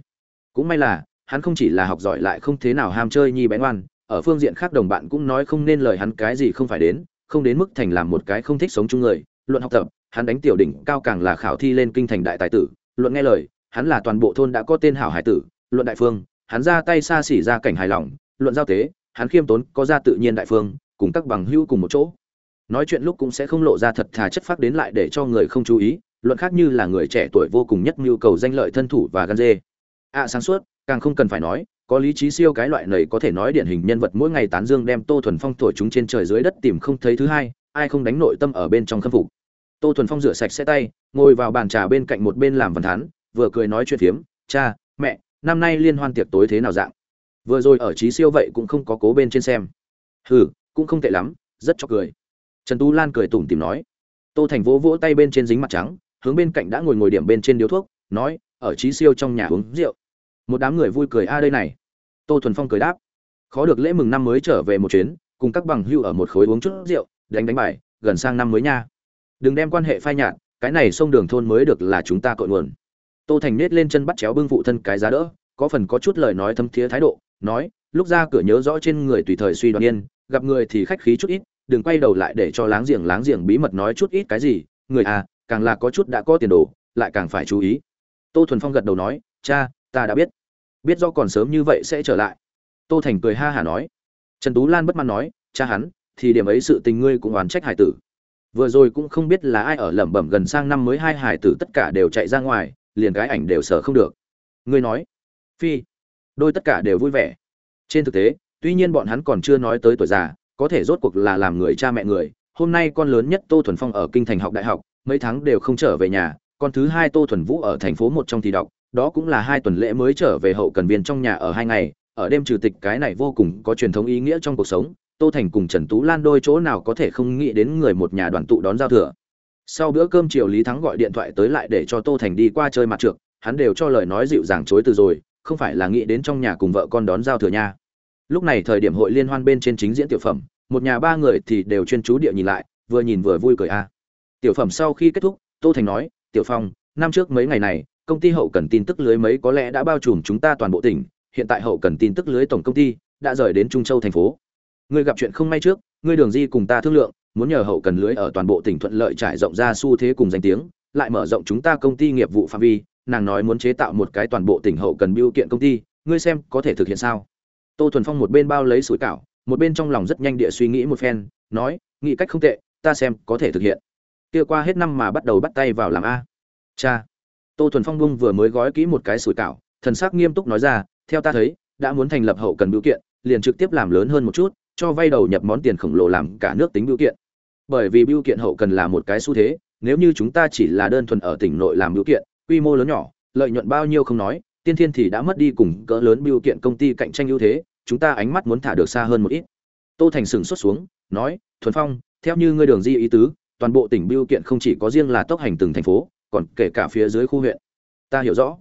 Cũng may là, hắn không chỉ là học giỏi lại không thế nào ham chơi nhi bén oan ở phương diện khác đồng bạn cũng nói không nên lời hắn cái gì không phải đến, không đến mức thành làm một cái không thích sống chung người. Luận học tập, hắn đánh tiểu đỉnh cao càng là khảo thi lên kinh thành đại tài tử. Luận nghe lời, hắn là toàn bộ thôn đã có tên hảo hải tử. Luận đại phương, hắn ra tay xa xỉ ra cảnh hài lòng. Luận giao tế, hắn khiêm tốn, có ra tự nhiên đại phương, cùng các bằng hữu cùng một chỗ. Nói chuyện lúc cũng sẽ không lộ ra thật thà chất phác đến lại để cho người không chú ý. Luận khác như là người trẻ tuổi vô cùng nhất nhu cầu danh lợi thân thủ và gan dê. À sáng suốt, càng không cần phải nói có lý trí siêu cái loại này có thể nói điển hình nhân vật mỗi ngày tán dương đem tô thuần phong thổi chúng trên trời dưới đất tìm không thấy thứ hai, ai không đánh nội tâm ở bên trong khâm phục. Tô thuần phong rửa sạch xe tay, ngồi vào bàn trà bên cạnh một bên làm văn thán, vừa cười nói chuyện phiếm, cha, mẹ, năm nay liên hoan tiệc tối thế nào dạng? Vừa rồi ở trí siêu vậy cũng không có cố bên trên xem. Hừ, cũng không tệ lắm, rất cho cười. Trần tú lan cười tủm tìm nói. Tô thành vỗ vỗ tay bên trên dính mặt trắng, hướng bên cạnh đã ngồi ngồi điểm bên trên điếu thuốc, nói, ở trí siêu trong nhà uống rượu. Một đám người vui cười, a, đây này tô thuần phong cười đáp. Khó được lễ mừng năm mới trở về một chuyến, cùng các bằng hưu ở một khối uống chút rượu, đánh đánh bài, gần sang năm mới nha. Đừng đem quan hệ phai nhạt, cái này sông đường thôn mới được là chúng ta cội nguồn. Tô thành nết lên chân bắt chéo bưng phụ thân cái giá đỡ, có phần có chút lời nói thâm thiế thái độ, nói, lúc ra cửa nhớ rõ trên người tùy thời suy đoán yên, gặp người thì khách khí chút ít, đừng quay đầu lại để cho láng giềng láng giềng bí mật nói chút ít cái gì, người à càng là có chút đã có tiền đồ, lại càng phải chú ý. Tô thuần phong gật đầu nói, cha, ta đã biết biết do còn sớm như vậy sẽ trở lại. Tô thành cười ha hả nói. Trần tú lan bất mãn nói, cha hắn, thì điểm ấy sự tình ngươi cũng oán trách hải tử. Vừa rồi cũng không biết là ai ở lẩm bẩm gần sang năm mới hai hải tử tất cả đều chạy ra ngoài, liền cái ảnh đều sở không được. Ngươi nói. Phi. Đôi tất cả đều vui vẻ. Trên thực tế, tuy nhiên bọn hắn còn chưa nói tới tuổi già, có thể rốt cuộc là làm người cha mẹ người. Hôm nay con lớn nhất tô thuần phong ở kinh thành học đại học, mấy tháng đều không trở về nhà con thứ hai tô thuần vũ ở thành phố một trong thì đọc, đó cũng là hai tuần lễ mới trở về hậu cần viên trong nhà ở hai ngày, ở đêm trừ tịch cái này vô cùng có truyền thống ý nghĩa trong cuộc sống, tô thành cùng trần tú lan đôi chỗ nào có thể không nghĩ đến người một nhà đoàn tụ đón giao thừa. Sau bữa cơm chiều lý thắng gọi điện thoại tới lại để cho tô thành đi qua chơi mặt trượt hắn đều cho lời nói dịu dàng chối từ rồi, không phải là nghĩ đến trong nhà cùng vợ con đón giao thừa nha. Lúc này thời điểm hội liên hoan bên trên chính diễn tiểu phẩm, một nhà ba người thì đều chuyên chú địa nhìn lại, vừa nhìn vừa vui cười a. Tiểu phẩm sau khi kết thúc, tô thành nói tiểu phong, năm trước mấy ngày này, công ty hậu cần tin tức lưới mấy có lẽ đã bao trùm chúng ta toàn bộ tỉnh, hiện tại hậu cần tin tức lưới tổng công ty đã rời đến trung châu thành phố. Ngươi gặp chuyện không may trước, ngươi đường di cùng ta thương lượng, muốn nhờ hậu cần lưới ở toàn bộ tỉnh thuận lợi trải rộng ra xu thế cùng danh tiếng, lại mở rộng chúng ta công ty nghiệp vụ phạm vi, nàng nói muốn chế tạo một cái toàn bộ tỉnh hậu cần biêu kiện công ty, ngươi xem có thể thực hiện sao? Tô thuần phong một bên bao lấy sủi cảo, một bên trong lòng rất nhanh địa suy nghĩ một phen, nói, nghĩ cách không tệ, ta xem có thể thực hiện kia qua hết năm mà bắt đầu bắt tay vào làm a. Cha, tô thuần phong bung vừa mới gói kỹ một cái sủi cảo, thần sắc nghiêm túc nói ra, theo ta thấy, đã muốn thành lập hậu cần biểu kiện, liền trực tiếp làm lớn hơn một chút, cho vay đầu nhập món tiền khổng lồ làm cả nước tính biểu kiện. Bởi vì biểu kiện hậu cần là một cái xu thế, nếu như chúng ta chỉ là đơn thuần ở tỉnh nội làm biểu kiện, quy mô lớn nhỏ, lợi nhuận bao nhiêu không nói, tiên thiên thì đã mất đi cùng cỡ lớn biểu kiện công ty cạnh tranh ưu thế, chúng ta ánh mắt muốn thả được xa hơn một ít. Tô thành sừng xuất xuống, nói, thuần phong, theo như ngươi đường di ý tứ toàn bộ tỉnh Biêu kiện không chỉ có riêng là tốc hành từng thành phố, còn kể cả phía dưới khu huyện. Ta hiểu rõ.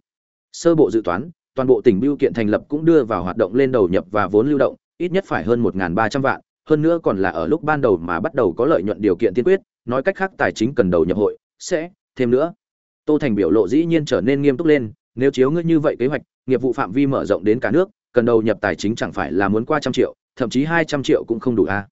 Sơ bộ dự toán, toàn bộ tỉnh biêu kiện thành lập cũng đưa vào hoạt động lên đầu nhập và vốn lưu động, ít nhất phải hơn một ba trăm vạn, hơn nữa còn là ở lúc ban đầu mà bắt đầu có lợi nhuận điều kiện tiên quyết, nói cách khác tài chính cần đầu nhập hội, sẽ, thêm nữa. Tô thành biểu lộ dĩ nhiên trở nên nghiêm túc lên, nếu chiếu ngươi như vậy kế hoạch, nghiệp vụ phạm vi mở rộng đến cả nước, cần đầu nhập tài chính chẳng phải là muốn qua trăm triệu, thậm chí hai trăm triệu cũng không đủ a à?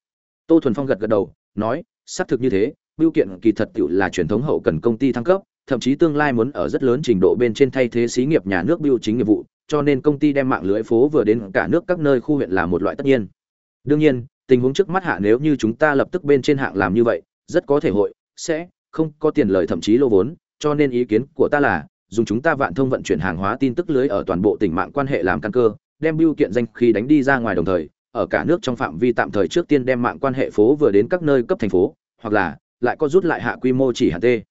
tô thuần phong gật gật đầu, nói, xác thực như thế biểu kiện kỳ thật tự là truyền thống hậu cần công ty thăng cấp, thậm chí tương lai muốn ở rất lớn trình độ bên trên thay thế xí nghiệp nhà nước bưu chính nghiệp vụ, cho nên công ty đem mạng lưới phố vừa đến cả nước các nơi khu huyện là một loại tất nhiên. Đương nhiên, tình huống trước mắt hạ nếu như chúng ta lập tức bên trên hạng làm như vậy, rất có thể hội, sẽ không có tiền lời thậm chí lô vốn, cho nên ý kiến của ta là, dùng chúng ta vạn thông vận chuyển hàng hóa tin tức lưới ở toàn bộ tỉnh mạng quan hệ làm căn cơ, đem bưu kiện danh khi đánh đi ra ngoài đồng thời, ở cả nước trong phạm vi tạm thời trước tiên đem mạng quan hệ phố vừa đến các nơi cấp thành phố, hoặc là lại có rút lại hạ quy mô chỉ hạn tê.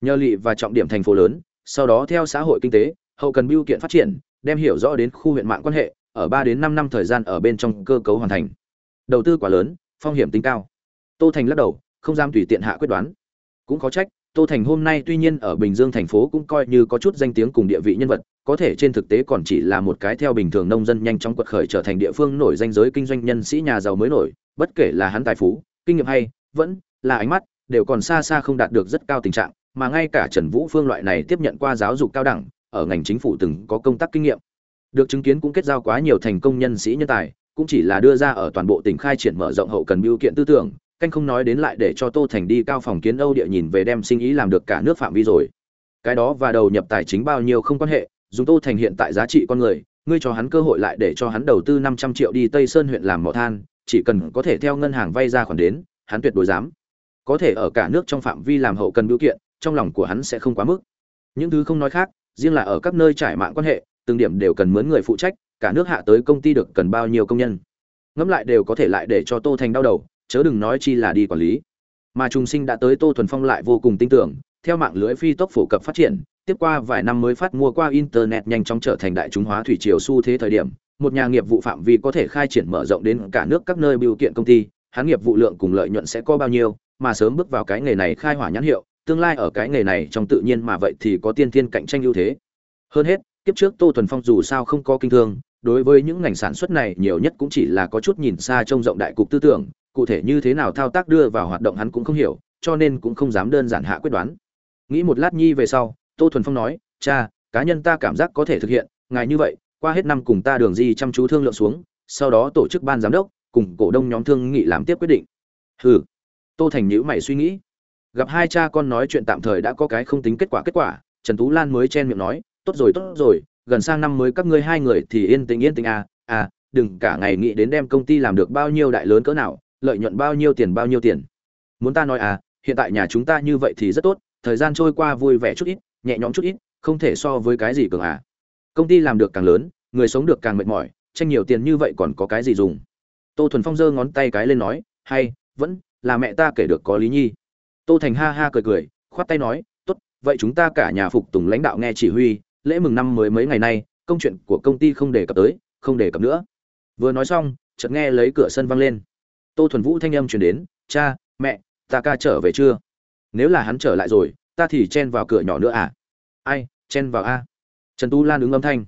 Nhờ lị và trọng điểm thành phố lớn, sau đó theo xã hội kinh tế, hậu cần biêu kiện phát triển, đem hiểu rõ đến khu huyện mạng quan hệ, ở ba đến năm năm thời gian ở bên trong cơ cấu hoàn thành. Đầu tư quá lớn, phong hiểm tính cao. Tô thành lắc đầu, không dám tùy tiện hạ quyết đoán. Cũng có trách, tô thành hôm nay tuy nhiên ở bình dương thành phố cũng coi như có chút danh tiếng cùng địa vị nhân vật, có thể trên thực tế còn chỉ là một cái theo bình thường nông dân nhanh chóng quật khởi trở thành địa phương nổi danh giới kinh doanh nhân sĩ nhà giàu mới nổi, bất kể là hắn tài phú, kinh nghiệm hay, vẫn là ánh mắt đều còn xa xa không đạt được rất cao tình trạng, mà ngay cả trần vũ phương loại này tiếp nhận qua giáo dục cao đẳng, ở ngành chính phủ từng có công tác kinh nghiệm. Được chứng kiến cũng kết giao quá nhiều thành công nhân sĩ nhân tài, cũng chỉ là đưa ra ở toàn bộ tỉnh khai triển mở rộng hậu cần biểu kiện tư tưởng, canh không nói đến lại để cho tô thành đi cao phòng kiến âu địa nhìn về đem sinh ý làm được cả nước phạm vi rồi. Cái đó và đầu nhập tài chính bao nhiêu không quan hệ, dùng tô thành hiện tại giá trị con người, ngươi cho hắn cơ hội lại để cho hắn đầu tư năm trăm triệu đi tây sơn huyện làm mỏ than, chỉ cần có thể theo ngân hàng vay ra khoản đến, hắn tuyệt đối dám có thể ở cả nước trong phạm vi làm hậu cần biểu kiện, trong lòng của hắn sẽ không quá mức. Những thứ không nói khác, riêng là ở các nơi trải mạng quan hệ, từng điểm đều cần mướn người phụ trách, cả nước hạ tới công ty được cần bao nhiêu công nhân. Ngẫm lại đều có thể lại để cho tô thành đau đầu, chớ đừng nói chi là đi quản lý. Mà trùng sinh đã tới tô thuần phong lại vô cùng tin tưởng, theo mạng lưới phi tốc phổ cập phát triển, tiếp qua vài năm mới phát mua qua internet nhanh chóng trở thành đại chúng hóa thủy triều xu thế thời điểm, một nhà nghiệp vụ phạm vi có thể khai triển mở rộng đến cả nước các nơi biểu kiện công ty, hắn nghiệp vụ lượng cùng lợi nhuận sẽ có bao nhiêu mà sớm bước vào cái nghề này khai hỏa nhãn hiệu, tương lai ở cái nghề này trong tự nhiên mà vậy thì có tiên thiên cạnh tranh ưu thế. Hơn hết, kiếp trước tô thuần phong dù sao không có kinh thương, đối với những ngành sản xuất này nhiều nhất cũng chỉ là có chút nhìn xa trông rộng đại cục tư tưởng, cụ thể như thế nào thao tác đưa vào hoạt động hắn cũng không hiểu, cho nên cũng không dám đơn giản hạ quyết đoán. Nghĩ một lát nhi về sau, tô thuần phong nói, cha, cá nhân ta cảm giác có thể thực hiện, ngài như vậy, qua hết năm cùng ta đường di chăm chú thương lượng xuống, sau đó tổ chức ban giám đốc, cùng cổ đông nhóm thương nghị làm tiếp quyết định. Hừ tô thành nhữ mày suy nghĩ. Gặp hai cha con nói chuyện tạm thời đã có cái không tính kết quả kết quả, trần tú lan mới chen miệng nói, tốt rồi tốt rồi, gần sang năm mới các ngươi hai người thì yên tĩnh yên tĩnh à à đừng cả ngày nghĩ đến đem công ty làm được bao nhiêu đại lớn cỡ nào, lợi nhuận bao nhiêu tiền, bao nhiêu tiền. Muốn ta nói à hiện tại nhà chúng ta như vậy thì rất tốt, thời gian trôi qua vui vẻ chút ít, nhẹ nhõm chút ít, không thể so với cái gì cường à. Công ty làm được càng lớn, người sống được càng mệt mỏi, tranh nhiều tiền như vậy còn có cái gì dùng? Tô thuần phong giơ ngón tay cái lên nói, hay, vẫn là mẹ ta kể được có lý nhi. Tô thành ha ha cười cười, khoát tay nói, tốt, vậy chúng ta cả nhà phục tùng lãnh đạo nghe chỉ huy, lễ mừng năm mới mấy ngày nay, công chuyện của công ty không đề cập tới, không đề cập nữa. Vừa nói xong, chợt nghe lấy cửa sân vang lên. Tô thuần vũ thanh âm truyền đến, cha, mẹ, ta ca trở về chưa? Nếu là hắn trở lại rồi, ta thì chen vào cửa nhỏ nữa à? Ai, chen vào a? Trần tu lan ứng âm thanh.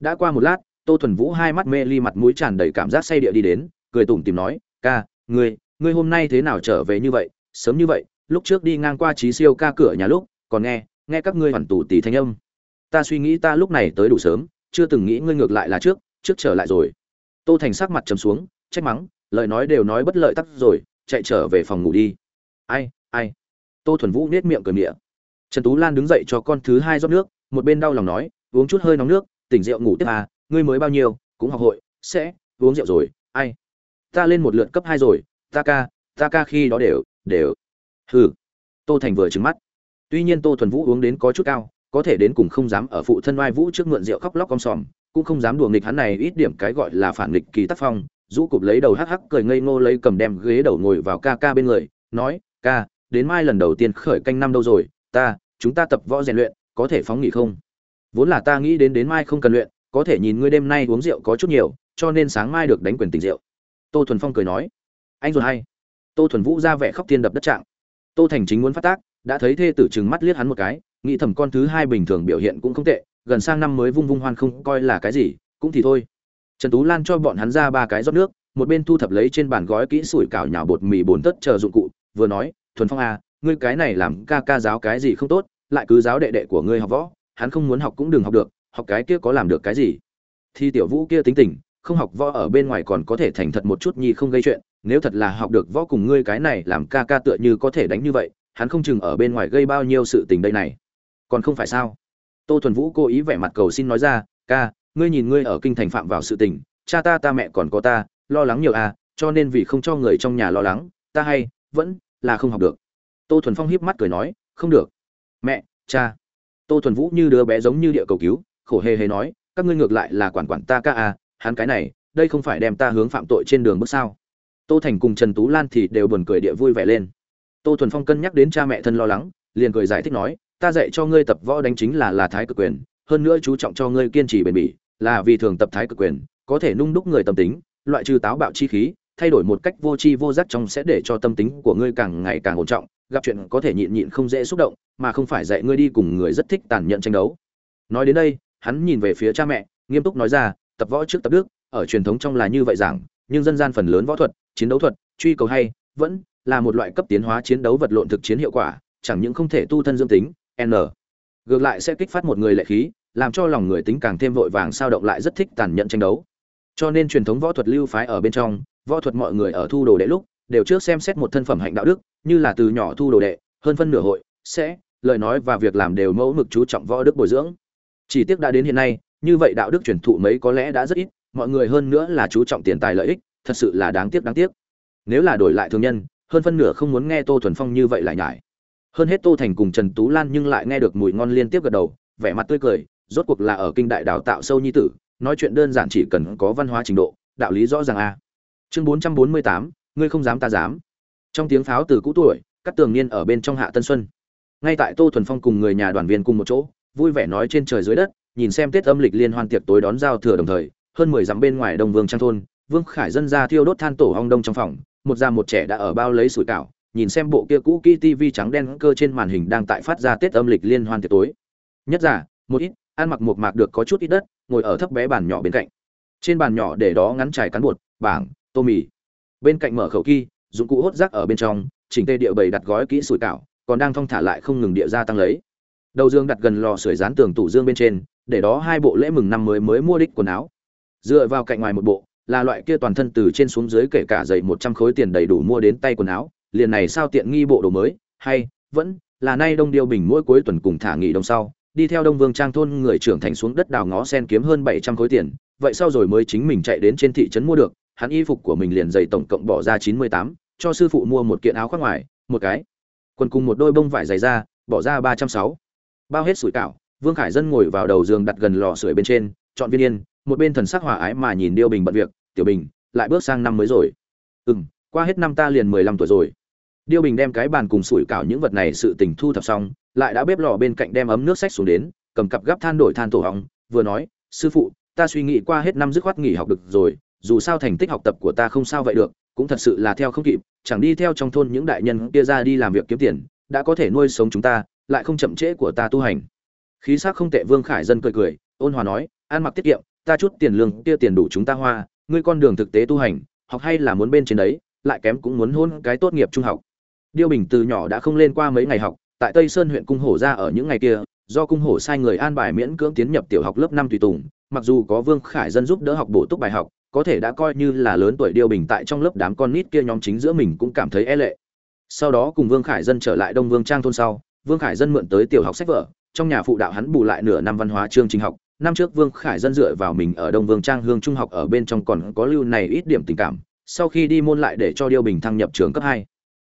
Đã qua một lát, tô thuần vũ hai mắt mê ly mặt mũi tràn đầy cảm giác say địa đi đến, cười tủm tìm nói, ca, ngươi ngươi hôm nay thế nào trở về như vậy, sớm như vậy, lúc trước đi ngang qua trí siêu ca cửa nhà lúc, còn nghe nghe các ngươi hoàn tủ tỷ thanh âm. Ta suy nghĩ ta lúc này tới đủ sớm, chưa từng nghĩ ngươi ngược lại là trước trước trở lại rồi. Tô thành sắc mặt trầm xuống, trách mắng, lời nói đều nói bất lợi tắt rồi, chạy trở về phòng ngủ đi. Ai ai? Tô thuần vũ nết miệng cười miệng trần tú lan đứng dậy cho con thứ hai rót nước, một bên đau lòng nói, uống chút hơi nóng nước, tỉnh rượu ngủ tiếp à ngươi mới bao nhiêu, cũng học hội, sẽ, uống rượu rồi, ai? Ta lên một lượt cấp hai rồi ta ca ta ca khi đó đều đều. Hừ. Tô thành vừa trừng mắt. Tuy nhiên tô thuần vũ uống đến có chút cao, có thể đến cùng không dám ở phụ thân oai vũ trước mượn rượu khóc lóc con sòm, cũng không dám đùa nghịch hắn này ít điểm cái gọi là phản nghịch kỳ tác phong, rũ cụp lấy đầu hắc hắc cười ngây ngô lấy cầm đem ghế đầu ngồi vào ca ca bên người, nói, ca, đến mai lần đầu tiên khởi canh năm đâu rồi, ta, chúng ta tập võ rèn luyện, có thể phóng nghỉ không? Vốn là ta nghĩ đến đến mai không cần luyện, có thể nhìn ngươi đêm nay uống rượu có chút nhiều, cho nên sáng mai được đánh quyền tình rượu. Tô thuần phong cười nói anh rồi hay. Tô thuần vũ ra vẻ khóc thiên đập đất trạng. Tô thành chính muốn phát tác, đã thấy thê tử chừng mắt liếc hắn một cái, nghĩ thầm con thứ hai bình thường biểu hiện cũng không tệ, gần sang năm mới vung vung hoan không coi là cái gì, cũng thì thôi. Trần tú lan cho bọn hắn ra ba cái rót nước, một bên thu thập lấy trên bàn gói kỹ sủi cảo nhào bột mì bồn tất chờ dụng cụ, vừa nói, thuần phong à ngươi cái này làm ca ca giáo cái gì không tốt, lại cứ giáo đệ đệ của ngươi học võ, hắn không muốn học cũng đừng học được, học cái kia có làm được cái gì? Thì tiểu vũ kia tính tình, không học võ ở bên ngoài còn có thể thành thật một chút nhi không gây chuyện nếu thật là học được võ cùng ngươi cái này làm ca ca tựa như có thể đánh như vậy, hắn không chừng ở bên ngoài gây bao nhiêu sự tình đây này. Còn không phải sao? Tô thuần vũ cố ý vẻ mặt cầu xin nói ra, ca, ngươi nhìn ngươi ở kinh thành phạm vào sự tình, cha ta ta mẹ còn có ta, lo lắng nhiều à cho nên vì không cho người trong nhà lo lắng, ta hay vẫn là không học được. Tô thuần phong hiếp mắt cười nói, không được. Mẹ, cha. Tô thuần vũ như đứa bé giống như địa cầu cứu, khổ hề hề nói, các ngươi ngược lại là quản quản ta ca à hắn cái này, đây không phải đem ta hướng phạm tội trên đường bước sao? Tô thành cùng trần tú lan thì đều buồn cười địa vui vẻ lên. Tô thuần phong cân nhắc đến cha mẹ thân lo lắng, liền cười giải thích nói, ta dạy cho ngươi tập võ đánh chính là là thái cực quyền, hơn nữa chú trọng cho ngươi kiên trì bền bỉ, là vì thường tập thái cực quyền, có thể nung đúc người tâm tính, loại trừ táo bạo chi khí, thay đổi một cách vô tri vô giác trong sẽ để cho tâm tính của ngươi càng ngày càng ổn trọng, gặp chuyện có thể nhịn nhịn không dễ xúc động, mà không phải dạy ngươi đi cùng người rất thích tàn nhẫn tranh đấu. Nói đến đây, hắn nhìn về phía cha mẹ, nghiêm túc nói ra, tập võ trước tập đức, ở truyền thống trong là như vậy giảng, nhưng dân gian phần lớn võ thuật chiến đấu thuật, truy cầu hay, vẫn là một loại cấp tiến hóa chiến đấu vật lộn thực chiến hiệu quả, chẳng những không thể tu thân dương tính, n. Ngược lại sẽ kích phát một người lệ khí, làm cho lòng người tính càng thêm vội vàng sao động lại rất thích tàn nhẫn tranh đấu. Cho nên truyền thống võ thuật lưu phái ở bên trong, võ thuật mọi người ở thu đồ đệ lúc, đều trước xem xét một thân phẩm hạnh đạo đức, như là từ nhỏ thu đồ đệ, hơn phân nửa hội, sẽ, lời nói và việc làm đều mẫu mực chú trọng võ đức bồi dưỡng. Chỉ tiếc đã đến hiện nay, như vậy đạo đức truyền thụ mấy có lẽ đã rất ít, mọi người hơn nữa là chú trọng tiền tài lợi ích thật sự là đáng tiếc đáng tiếc. Nếu là đổi lại thương nhân, hơn phân nửa không muốn nghe tô thuần phong như vậy lại nhải. Hơn hết tô thành cùng trần tú lan nhưng lại nghe được mùi ngon liên tiếp gật đầu, vẻ mặt tươi cười, rốt cuộc là ở kinh đại đào tạo sâu nhi tử, nói chuyện đơn giản chỉ cần có văn hóa trình độ, đạo lý rõ ràng a. Chương bốn trăm bốn mươi tám, ngươi không dám ta dám. Trong tiếng pháo từ cũ tuổi, các tường niên ở bên trong hạ tân xuân. Ngay tại tô thuần phong cùng người nhà đoàn viên cùng một chỗ, vui vẻ nói trên trời dưới đất, nhìn xem tết âm lịch liên hoan tiệc tối đón giao thừa đồng thời, hơn mười dặm bên ngoài đông vương trang thôn vương khải dân ra thiêu đốt than tổ hong đông trong phòng, một già một trẻ đã ở bao lấy sủi cảo, nhìn xem bộ kia cũ kỹ tv trắng đen cơ trên màn hình đang tại phát ra tết âm lịch liên hoan tiệc tối. Nhất giả một ít, ăn mặc một mạc được có chút ít đất, ngồi ở thấp bé bàn nhỏ bên cạnh. Trên bàn nhỏ để đó ngắn trải cán bột, bảng, tô mì. Bên cạnh mở khẩu kỳ, dụng cụ hốt rác ở bên trong, chỉnh tê địa bầy đặt gói kỹ sủi cảo, còn đang thong thả lại không ngừng địa gia tăng lấy. Đầu dương đặt gần lò sưởi dán tường tủ dương bên trên, để đó hai bộ lễ mừng năm mới mới mua đích quần áo. Dựa vào cạnh ngoài một bộ là loại kia toàn thân từ trên xuống dưới kể cả dày một trăm khối tiền đầy đủ mua đến tay quần áo, liền này sao tiện nghi bộ đồ mới, hay, vẫn là nay đông điêu bình mỗi cuối tuần cùng thả nghỉ đông sau, đi theo đông vương trang thôn người trưởng thành xuống đất đào ngó sen kiếm hơn bảy trăm khối tiền, vậy sau rồi mới chính mình chạy đến trên thị trấn mua được, hắn y phục của mình liền dày tổng cộng bỏ ra chín mươi tám, cho sư phụ mua một kiện áo khoác ngoài, một cái quần cùng một đôi bông vải dày ra, bỏ ra ba trăm sáu. Bao hết sủi cảo, vương khải dân ngồi vào đầu giường đặt gần lò sưởi bên trên, chọn viên yên một bên thần sắc hòa ái mà nhìn điêu bình bận việc, tiểu bình, lại bước sang năm mới rồi. Ừ m qua hết năm ta liền mười lăm tuổi rồi. Điêu bình đem cái bàn cùng sủi cảo những vật này sự tình thu thập xong, lại đã bếp lò bên cạnh đem ấm nước sách xuống đến, cầm cặp gắp than đổi than tổ hóng vừa nói, sư phụ, ta suy nghĩ qua hết năm dứt khoát nghỉ học được rồi, dù sao thành tích học tập của ta không sao vậy được, cũng thật sự là theo không kịp, chẳng đi theo trong thôn những đại nhân kia ra đi làm việc kiếm tiền, đã có thể nuôi sống chúng ta, lại không chậm trễ của ta tu hành. Khí sắc không tệ vương khải dân cười cười, ôn hòa nói, ăn mặc tiết kiệm ta chút tiền lương kia tiền đủ chúng ta hoa, ngươi con đường thực tế tu hành, học hay là muốn bên trên đấy, lại kém cũng muốn hôn cái tốt nghiệp trung học. Điêu bình từ nhỏ đã không lên qua mấy ngày học, tại tây sơn huyện cung hổ ra ở những ngày kia, do cung hổ sai người an bài miễn cưỡng tiến nhập tiểu học lớp năm tùy tùng, mặc dù có vương khải dân giúp đỡ học bổ túc bài học, có thể đã coi như là lớn tuổi điêu bình tại trong lớp đám con nít kia nhóm chính giữa mình cũng cảm thấy e lệ. Sau đó cùng vương khải dân trở lại đông vương trang thôn sau, vương khải dân mượn tới tiểu học sách vở, trong nhà phụ đạo hắn bù lại nửa năm văn hóa chương trình học năm trước vương khải dân dựa vào mình ở đông vương trang hương trung học ở bên trong còn có lưu này ít điểm tình cảm, sau khi đi môn lại để cho điêu bình thăng nhập trường cấp hai.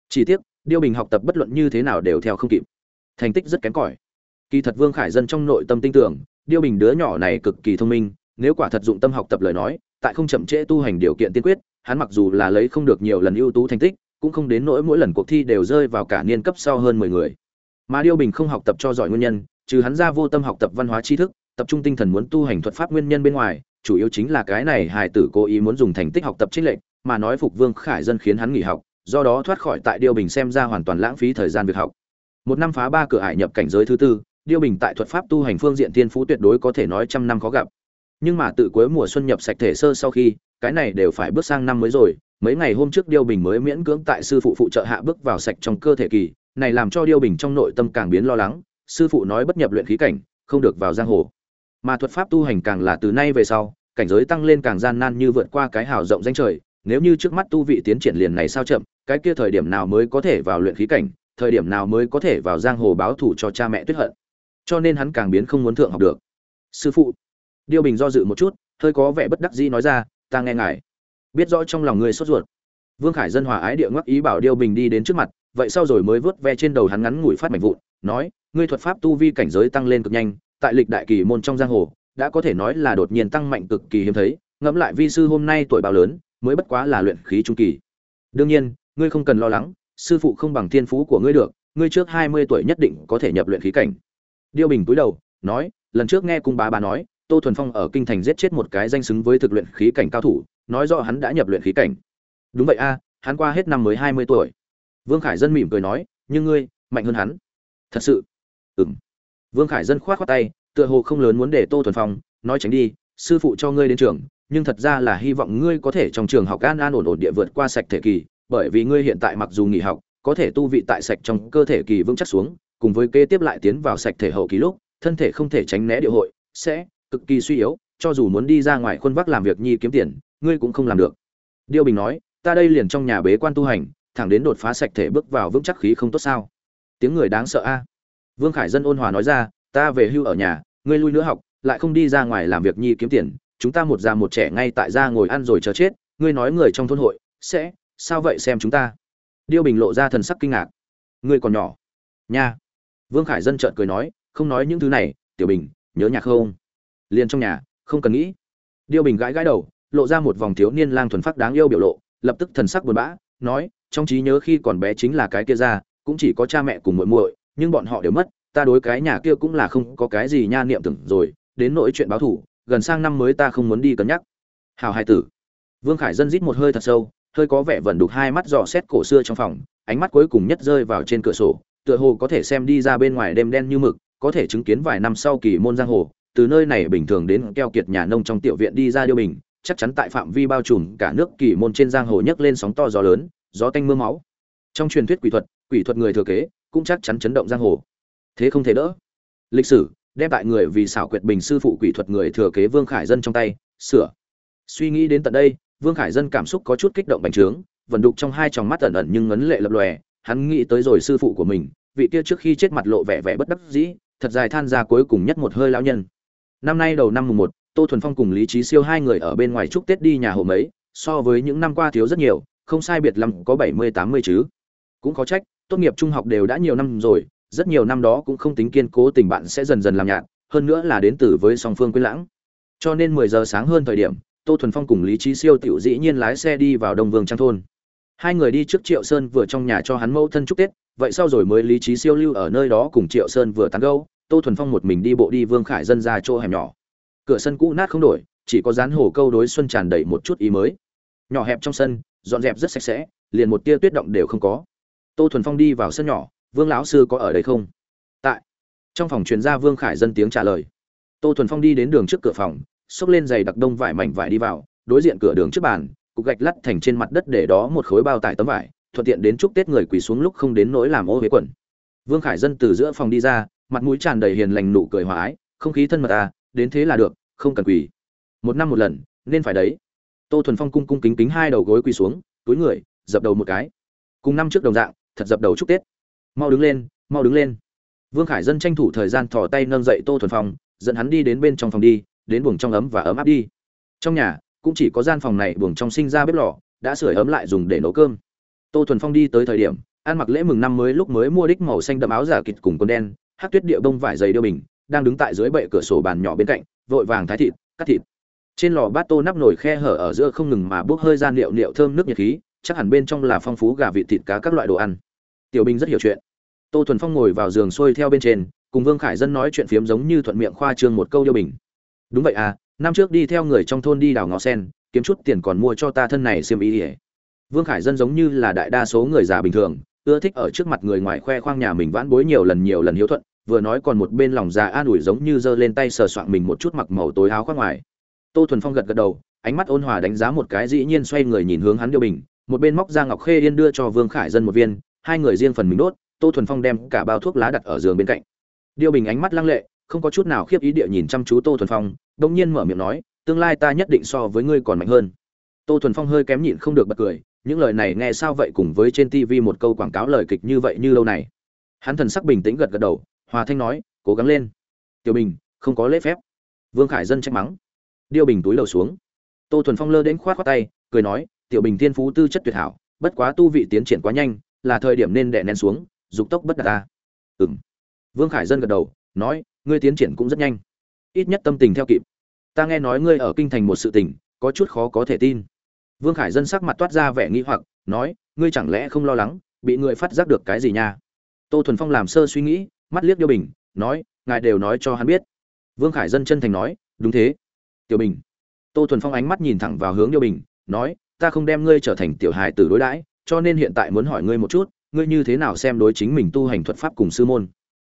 Chỉ tiếc, điêu bình học tập bất luận như thế nào đều theo không kịp. Thành tích rất kém cỏi. Kỳ thật vương khải dân trong nội tâm tin tưởng, điêu bình đứa nhỏ này cực kỳ thông minh, nếu quả thật dụng tâm học tập lời nói, tại không chậm trễ tu hành điều kiện tiên quyết, hắn mặc dù là lấy không được nhiều lần ưu tú thành tích, cũng không đến nỗi mỗi lần cuộc thi đều rơi vào cả niên cấp sau hơn mười người. Mà điêu bình không học tập cho giỏi nguyên nhân, trừ hắn ra vô tâm học tập văn hóa tri thức tập trung tinh thần muốn tu hành thuật pháp nguyên nhân bên ngoài, chủ yếu chính là cái này hài tử cố ý muốn dùng thành tích học tập trích lệnh mà nói phục vương khải dân khiến hắn nghỉ học, do đó thoát khỏi tại điêu bình xem ra hoàn toàn lãng phí thời gian việc học. Một năm phá ba cửa ải nhập cảnh giới thứ tư, điêu bình tại thuật pháp tu hành phương diện thiên phú tuyệt đối có thể nói trăm năm khó gặp. Nhưng mà tự cuối mùa xuân nhập sạch thể sơ sau khi, cái này đều phải bước sang năm mới rồi, mấy ngày hôm trước điêu bình mới miễn cưỡng tại sư phụ phụ trợ hạ bước vào sạch trong cơ thể kỳ, này làm cho điêu bình trong nội tâm càng biến lo lắng, sư phụ nói bất nhập luyện khí cảnh, không được vào giang hồ mà thuật pháp tu hành càng là từ nay về sau, cảnh giới tăng lên càng gian nan như vượt qua cái hào rộng danh trời, nếu như trước mắt tu vị tiến triển liền này sao chậm, cái kia thời điểm nào mới có thể vào luyện khí cảnh, thời điểm nào mới có thể vào giang hồ báo thủ cho cha mẹ tuyết hận. Cho nên hắn càng biến không muốn thượng học được. Sư phụ, điêu bình do dự một chút, hơi có vẻ bất đắc dĩ nói ra, ta nghe ngài biết rõ trong lòng người sốt ruột. Vương khải dân hòa ái địa ngoắc ý bảo điêu bình đi đến trước mặt, vậy sau rồi mới vớt ve trên đầu hắn ngắn ngủi phát mạch vụn, nói, ngươi thuật pháp tu vi cảnh giới tăng lên cực nhanh tại lịch đại kỳ môn trong giang hồ, đã có thể nói là đột nhiên tăng mạnh cực kỳ hiếm thấy, ngẫm lại vi sư hôm nay tuổi bao lớn, mới bất quá là luyện khí trung kỳ. Đương nhiên, ngươi không cần lo lắng, sư phụ không bằng thiên phú của ngươi được, ngươi trước hai mươi tuổi nhất định có thể nhập luyện khí cảnh. Điêu bình cúi đầu, nói, lần trước nghe cung bá bá nói, tô thuần phong ở kinh thành giết chết một cái danh xứng với thực luyện khí cảnh cao thủ, nói rõ hắn đã nhập luyện khí cảnh. Đúng vậy a, hắn qua hết năm mới hai mươi tuổi. Vương khải dân mỉm cười nói, nhưng ngươi, mạnh hơn hắn. Thật sự. Ừng vương khải dân khoát khoát tay, tựa hồ không lớn muốn để tô thuần phong nói tránh đi, sư phụ cho ngươi đến trường, nhưng thật ra là hy vọng ngươi có thể trong trường học an an ổn ổn địa vượt qua sạch thể kỳ, bởi vì ngươi hiện tại mặc dù nghỉ học, có thể tu vị tại sạch trong cơ thể kỳ vững chắc xuống, cùng với kế tiếp lại tiến vào sạch thể hậu kỳ lúc, thân thể không thể tránh né địa hội, sẽ cực kỳ suy yếu, cho dù muốn đi ra ngoài khuôn vác làm việc nhi kiếm tiền, ngươi cũng không làm được. Điêu bình nói, ta đây liền trong nhà bế quan tu hành, thẳng đến đột phá sạch thể bước vào vững chắc khí không tốt sao? Tiếng người đáng sợ a vương khải dân ôn hòa nói ra, ta về hưu ở nhà, ngươi lui nữa học, lại không đi ra ngoài làm việc nhi kiếm tiền, chúng ta một già một trẻ ngay tại gia ngồi ăn rồi chờ chết, ngươi nói người trong thôn hội sẽ, sao vậy xem chúng ta? Điêu bình lộ ra thần sắc kinh ngạc. Ngươi còn nhỏ, nha. Vương khải dân chợt cười nói, không nói những thứ này, tiểu bình, nhớ nhạc không? Liền trong nhà, không cần nghĩ. Điêu bình gãi gãi đầu, lộ ra một vòng thiếu niên lang thuần phát đáng yêu biểu lộ, lập tức thần sắc buồn bã, nói, trong trí nhớ khi còn bé chính là cái kia ra, cũng chỉ có cha mẹ cùng muội muội nhưng bọn họ đều mất, ta đối cái nhà kia cũng là không có cái gì nha niệm tưởng rồi, đến nỗi chuyện báo thủ, gần sang năm mới ta không muốn đi cân nhắc. Hào hai tử. Vương khải dân rít một hơi thật sâu, hơi có vẻ vẩn đục hai mắt dò xét cổ xưa trong phòng, ánh mắt cuối cùng nhất rơi vào trên cửa sổ, tựa hồ có thể xem đi ra bên ngoài đêm đen như mực, có thể chứng kiến vài năm sau kỳ môn giang hồ, từ nơi này bình thường đến keo kiệt nhà nông trong tiểu viện đi ra điêu bình, chắc chắn tại phạm vi bao trùm cả nước kỳ môn trên giang hồ nhấc lên sóng to gió lớn, gió tanh mưa máu. Trong truyền thuyết quỷ thuật quỷ thuật người thừa kế cũng chắc chắn chấn động giang hồ. Thế không thể đỡ. Lịch sử, đem tại người vì xảo quyệt bình sư phụ quỷ thuật người thừa kế vương khải dân trong tay, sửa. Suy nghĩ đến tận đây, vương khải dân cảm xúc có chút kích động bành trướng vận đục trong hai tròng mắt ẩn ẩn nhưng ngấn lệ lập lòe, hắn nghĩ tới rồi sư phụ của mình, vị kia trước khi chết mặt lộ vẻ vẻ bất đắc dĩ, thật dài than ra cuối cùng nhất một hơi lão nhân. Năm nay đầu năm mùng một, tô thuần phong cùng lý trí siêu hai người ở bên ngoài chúc tết đi nhà hộ mấy, so với những năm qua thiếu rất nhiều, không sai biệt lắm có bảy mươi tám mươi chứ. Cũng có trách tốt nghiệp trung học đều đã nhiều năm rồi, rất nhiều năm đó cũng không tính kiên cố, tình bạn sẽ dần dần làm nhạt, hơn nữa là đến từ với song phương quyến lãng. Cho nên mười giờ sáng hơn thời điểm, tô thuần phong cùng lý trí siêu tiểu dĩ nhiên lái xe đi vào đông vương trang thôn. Hai người đi trước triệu sơn vừa trong nhà cho hắn mẫu thân chúc tết, vậy sau rồi mới lý trí siêu lưu ở nơi đó cùng triệu sơn vừa tán gâu tô thuần phong một mình đi bộ đi vương khải dân ra chỗ hẻm nhỏ. Cửa sân cũ nát không đổi, chỉ có dán hồ câu đối xuân tràn đầy một chút ý mới. Nhỏ hẹp trong sân, dọn dẹp rất sạch sẽ, liền một tia tuyết động đều không có tô thuần phong đi vào sân nhỏ, vương lão sư có ở đây không? Tại. Trong phòng truyền gia vương khải dân tiếng trả lời. Tô thuần phong đi đến đường trước cửa phòng, xốc lên giày đặc đông vải mảnh vải đi vào, đối diện cửa đường trước bàn, cục gạch lắt thành trên mặt đất để đó một khối bao tải tấm vải, thuận tiện đến chúc tết người quỳ xuống lúc không đến nỗi làm ô huế quần. Vương khải dân từ giữa phòng đi ra, mặt mũi tràn đầy hiền lành nụ cười hòa ái, không khí thân mật à đến thế là được, không cần quỳ. Một năm một lần, nên phải đấy. Tô thuần phong cung cung kính kính hai đầu gối quỳ xuống, túi người, dập đầu một cái. Cùng năm trước đồng dạng thật dập đầu chúc tết. Mau đứng lên, mau đứng lên. Vương khải dân tranh thủ thời gian thò tay nâng dậy tô thuần phong, dẫn hắn đi đến bên trong phòng đi, đến buồng trong ấm và ấm áp đi. Trong nhà, cũng chỉ có gian phòng này buồng trong sinh ra bếp lò, đã sửa ấm lại dùng để nấu cơm. Tô thuần phong đi tới thời điểm, ăn mặc lễ mừng năm mới lúc mới mua đích màu xanh đậm áo giả kịt cùng con đen hát tuyết điệu bông vải dày điêu bình, đang đứng tại dưới bệ cửa sổ bàn nhỏ bên cạnh, vội vàng thái thịt, cắt thịt. Trên lò bát tô nắp nồi khe hở ở giữa không ngừng mà bốc hơi ra liệu liệu thơm nước nhiệt khí chắc hẳn bên trong là phong phú gà vịt thịt cá các loại đồ ăn. Tiểu bình rất hiểu chuyện. Tô thuần phong ngồi vào giường xuôi theo bên trên, cùng vương khải dân nói chuyện phiếm giống như thuận miệng khoa trương một câu điêu bình. Đúng vậy à năm trước đi theo người trong thôn đi đào ngõ sen, kiếm chút tiền còn mua cho ta thân này xiêm ý ỉa vương khải dân giống như là đại đa số người già bình thường, ưa thích ở trước mặt người ngoài khoe khoang nhà mình vãn bối nhiều lần nhiều lần hiếu thuận, vừa nói còn một bên lòng già an ủi giống như giơ lên tay sờ soạng mình một chút mặc màu tối áo khoác ngoài. Tô thuần phong gật gật đầu, ánh mắt ôn hòa đánh giá một cái dĩ nhiên xoay người nhìn hướng hắn điêu bình một bên móc ra ngọc khê yên đưa cho vương khải dân một viên, hai người riêng phần mình đốt, tô thuần phong đem cả bao thuốc lá đặt ở giường bên cạnh. Điêu bình ánh mắt lăng lệ, không có chút nào khiếp ý địa nhìn chăm chú tô thuần phong đông nhiên mở miệng nói, tương lai ta nhất định so với ngươi còn mạnh hơn. Tô thuần phong hơi kém nhịn không được bật cười, những lời này nghe sao vậy cùng với trên tv một câu quảng cáo lời kịch như vậy như lâu này? Hắn thần sắc bình tĩnh gật gật đầu, hòa thanh nói, cố gắng lên. Tiểu bình, không có lễ phép. Vương khải dân trách mắng. Điêu bình túi đầu xuống. Tô thuần phong lơ đến khoát khoát tay, cười nói tiểu bình thiên phú tư chất tuyệt hảo, bất quá tu vị tiến triển quá nhanh, là thời điểm nên đè nén xuống, dục tốc bất đạt ta. Ừm. Vương khải dân gật đầu, nói, ngươi tiến triển cũng rất nhanh. Ít nhất tâm tình theo kịp. Ta nghe nói ngươi ở kinh thành một sự tình, có chút khó có thể tin. Vương khải dân sắc mặt toát ra vẻ nghi hoặc, nói, ngươi chẳng lẽ không lo lắng, bị người phát giác được cái gì nha? Tô thuần phong làm sơ suy nghĩ, mắt liếc điêu bình, nói, ngài đều nói cho hắn biết. Vương khải dân chân thành nói, đúng thế. Tiểu bình. Tô thuần phong ánh mắt nhìn thẳng vào hướng điêu bình, nói ta không đem ngươi trở thành tiểu hài tử đối đãi, cho nên hiện tại muốn hỏi ngươi một chút, ngươi như thế nào xem đối chính mình tu hành thuật pháp cùng sư môn?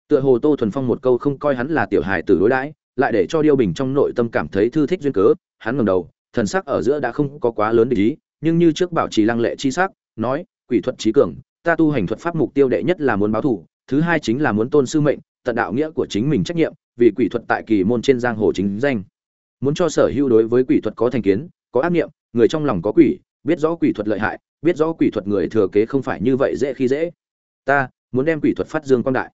Tựa hồ tô thuần phong một câu không coi hắn là tiểu hài tử đối đãi, lại để cho điêu bình trong nội tâm cảm thấy thư thích duyên cớ, hắn ngẩng đầu, thần sắc ở giữa đã không có quá lớn để ý, nhưng như trước bảo trì lăng lệ chi sắc, nói, quỷ thuật trí cường, ta tu hành thuật pháp mục tiêu đệ nhất là muốn báo thù, thứ hai chính là muốn tôn sư mệnh, tận đạo nghĩa của chính mình trách nhiệm, vì quỷ thuật tại kỳ môn trên giang hồ chính danh. Muốn cho sở hữu đối với quỷ thuật có thành kiến, có ác niệm người trong lòng có quỷ, biết rõ quỷ thuật lợi hại, biết rõ quỷ thuật người thừa kế không phải như vậy dễ khi dễ. Ta muốn đem quỷ thuật phát dương quang đại.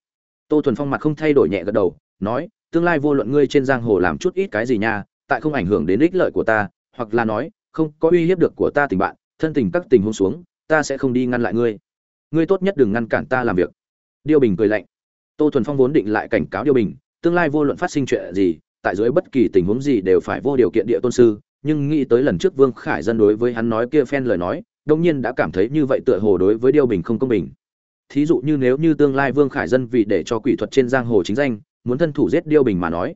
Tô thuần phong mặt không thay đổi nhẹ gật đầu, nói, tương lai vô luận ngươi trên giang hồ làm chút ít cái gì nha, tại không ảnh hưởng đến ích lợi của ta, hoặc là nói, không có uy hiếp được của ta tình bạn, thân tình các tình huống xuống, ta sẽ không đi ngăn lại ngươi. Ngươi tốt nhất đừng ngăn cản ta làm việc. Điêu bình cười lạnh. Tô thuần phong vốn định lại cảnh cáo điêu bình, tương lai vô luận phát sinh chuyện gì, tại dưới bất kỳ tình huống gì đều phải vô điều kiện địa tôn sư nhưng nghĩ tới lần trước vương khải dân đối với hắn nói kia phen lời nói đông nhiên đã cảm thấy như vậy tựa hồ đối với điêu bình không công bình. Thí dụ như nếu như tương lai vương khải dân vì để cho quỷ thuật trên giang hồ chính danh, muốn thân thủ giết điêu bình mà nói,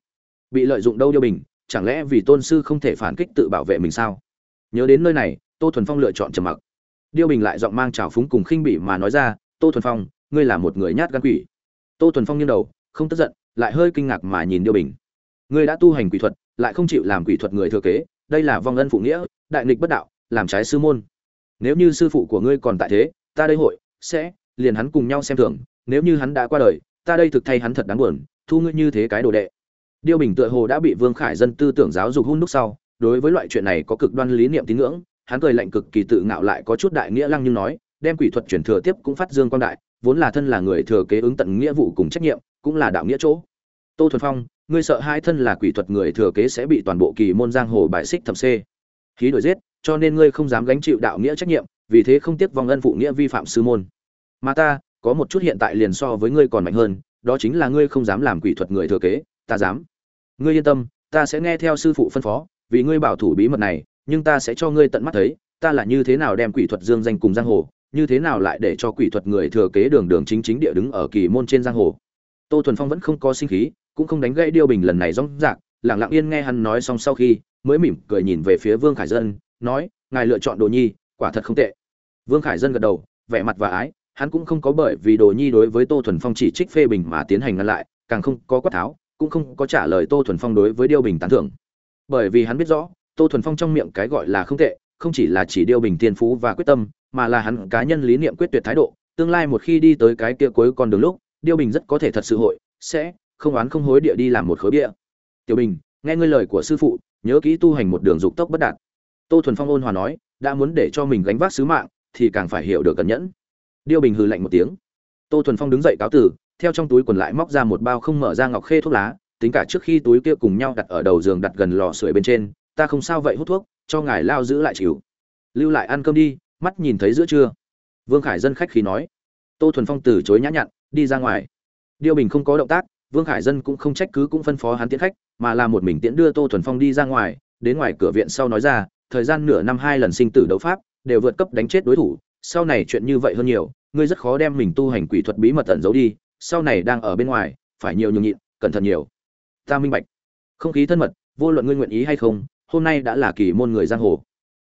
bị lợi dụng đâu điêu bình, chẳng lẽ vì tôn sư không thể phản kích tự bảo vệ mình sao? Nhớ đến nơi này, tô thuần phong lựa chọn trầm mặc. Điêu bình lại giọng mang trào phúng cùng khinh bỉ mà nói ra, tô thuần phong, ngươi là một người nhát gan quỷ. Tô thuần phong nghiêng đầu, không tức giận, lại hơi kinh ngạc mà nhìn điêu bình. Ngươi đã tu hành quỷ thuật, lại không chịu làm quỷ thuật người thừa kế đây là vong ân phụ nghĩa, đại nghịch bất đạo, làm trái sư môn. Nếu như sư phụ của ngươi còn tại thế, ta đây hội, sẽ, liền hắn cùng nhau xem thường, nếu như hắn đã qua đời, ta đây thực thay hắn thật đáng buồn, thu ngươi như thế cái đồ đệ. Điêu bình tựa hồ đã bị vương khải dân tư tưởng giáo dục hôn đúc sau, đối với loại chuyện này có cực đoan lý niệm tín ngưỡng, hắn cười lạnh cực kỳ tự ngạo lại có chút đại nghĩa lăng nhưng nói, đem quỷ thuật chuyển thừa tiếp cũng phát dương quan đại, vốn là thân là người thừa kế ứng tận nghĩa vụ cùng trách nhiệm, cũng là đạo nghĩa chỗ. Tô thuần phong ngươi sợ hai thân là quỷ thuật người thừa kế sẽ bị toàn bộ kỳ môn giang hồ bại xích thẩm xê. Khí đổi giết, cho nên ngươi không dám gánh chịu đạo nghĩa trách nhiệm, vì thế không tiếc vong ân phụ nghĩa vi phạm sư môn. Mà ta, có một chút hiện tại liền so với ngươi còn mạnh hơn, đó chính là ngươi không dám làm quỷ thuật người thừa kế, ta dám. Ngươi yên tâm, ta sẽ nghe theo sư phụ phân phó, vì ngươi bảo thủ bí mật này, nhưng ta sẽ cho ngươi tận mắt thấy, ta là như thế nào đem quỷ thuật dương danh cùng giang hồ, như thế nào lại để cho quỷ thuật người thừa kế đường đường chính chính địa đứng ở kỳ môn trên giang hồ. Tô thuần phong vẫn không có sinh khí cũng không đánh gãy điêu bình lần này rong rạc lẳng lặng yên nghe hắn nói xong sau khi, mới mỉm cười nhìn về phía vương khải dân, nói, ngài lựa chọn đồ nhi, quả thật không tệ. Vương khải dân gật đầu, vẻ mặt và ái, hắn cũng không có bởi vì đồ nhi đối với tô thuần phong chỉ trích phê bình mà tiến hành ngăn lại, càng không có quát tháo, cũng không có trả lời tô thuần phong đối với điêu bình tán thưởng. Bởi vì hắn biết rõ, tô thuần phong trong miệng cái gọi là không tệ, không chỉ là chỉ điêu bình tiên phú và quyết tâm, mà là hắn cá nhân lý niệm quyết tuyệt thái độ, tương lai một khi đi tới cái kia cuối con đường lúc, điêu bình rất có thể thật sự hội, sẽ không oán không hối địa đi làm một khối bia. Tiểu bình, nghe ngươi lời của sư phụ, nhớ kỹ tu hành một đường dục tốc bất đạt. Tô thuần phong ôn hòa nói, đã muốn để cho mình gánh vác sứ mạng, thì càng phải hiểu được cẩn nhẫn. Điêu bình hừ lạnh một tiếng. Tô thuần phong đứng dậy cáo tử, theo trong túi quần lại móc ra một bao không mở ra ngọc khê thuốc lá, tính cả trước khi túi kia cùng nhau đặt ở đầu giường đặt gần lò sưởi bên trên, ta không sao vậy, hút thuốc, cho ngài lao giữ lại chịu. Lưu lại ăn cơm đi, mắt nhìn thấy giữa trưa. Vương khải dân khách khí nói. Tô thuần phong từ chối nhã nhặn, đi ra ngoài. Điêu bình không có động tác vương khải dân cũng không trách cứ cũng phân phó hắn tiễn khách, mà là một mình tiễn đưa tô thuần phong đi ra ngoài, đến ngoài cửa viện sau nói ra, thời gian nửa năm hai lần sinh tử đấu pháp, đều vượt cấp đánh chết đối thủ, sau này chuyện như vậy hơn nhiều, ngươi rất khó đem mình tu hành quỷ thuật bí mật tẩn giấu đi, sau này đang ở bên ngoài, phải nhiều nhường nhịn, cẩn thận nhiều. Ta minh bạch. Không khí thân mật, vô luận ngươi nguyện ý hay không, hôm nay đã là kỳ môn người giang hồ.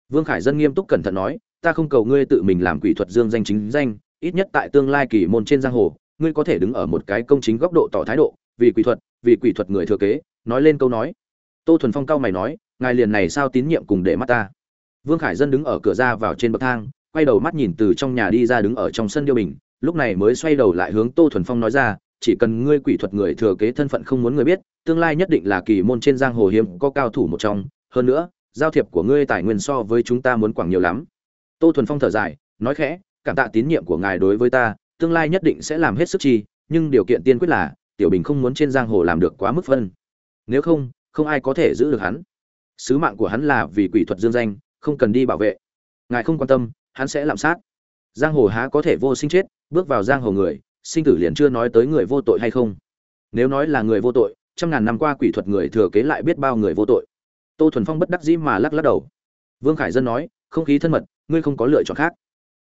Vương khải dân nghiêm túc cẩn thận nói, ta không cầu ngươi tự mình làm quỷ thuật dương danh chính danh, ít nhất tại tương lai kỳ môn trên giang hồ ngươi có thể đứng ở một cái công chính góc độ tỏ thái độ, vì quỷ thuật, vì quỷ thuật người thừa kế, nói lên câu nói. Tô thuần phong cao mày nói, ngài liền này sao tín nhiệm cùng để mắt ta. Vương khải dân đứng ở cửa ra vào trên bậc thang, quay đầu mắt nhìn từ trong nhà đi ra đứng ở trong sân điêu bình, lúc này mới xoay đầu lại hướng tô thuần phong nói ra, chỉ cần ngươi quỷ thuật người thừa kế thân phận không muốn người biết, tương lai nhất định là kỳ môn trên giang hồ hiếm có cao thủ một trong. Hơn nữa, giao thiệp của ngươi tài nguyên so với chúng ta muốn quảng nhiều lắm. Tô thuần phong thở dài, nói khẽ, cảm tạ tín nhiệm của ngài đối với ta tương lai nhất định sẽ làm hết sức chi, nhưng điều kiện tiên quyết là, tiểu bình không muốn trên giang hồ làm được quá mức phân. Nếu không không ai có thể giữ được hắn. Sứ mạng của hắn là vì quỷ thuật dương danh, không cần đi bảo vệ. Ngài không quan tâm, hắn sẽ làm sát. Giang hồ há có thể vô sinh chết, bước vào giang hồ người, sinh tử liền chưa nói tới người vô tội hay không. Nếu nói là người vô tội, trăm ngàn năm qua quỷ thuật người thừa kế lại biết bao người vô tội. Tô thuần phong bất đắc dĩ mà lắc lắc đầu. Vương khải dân nói, không khí thân mật, ngươi không có lựa chọn khác.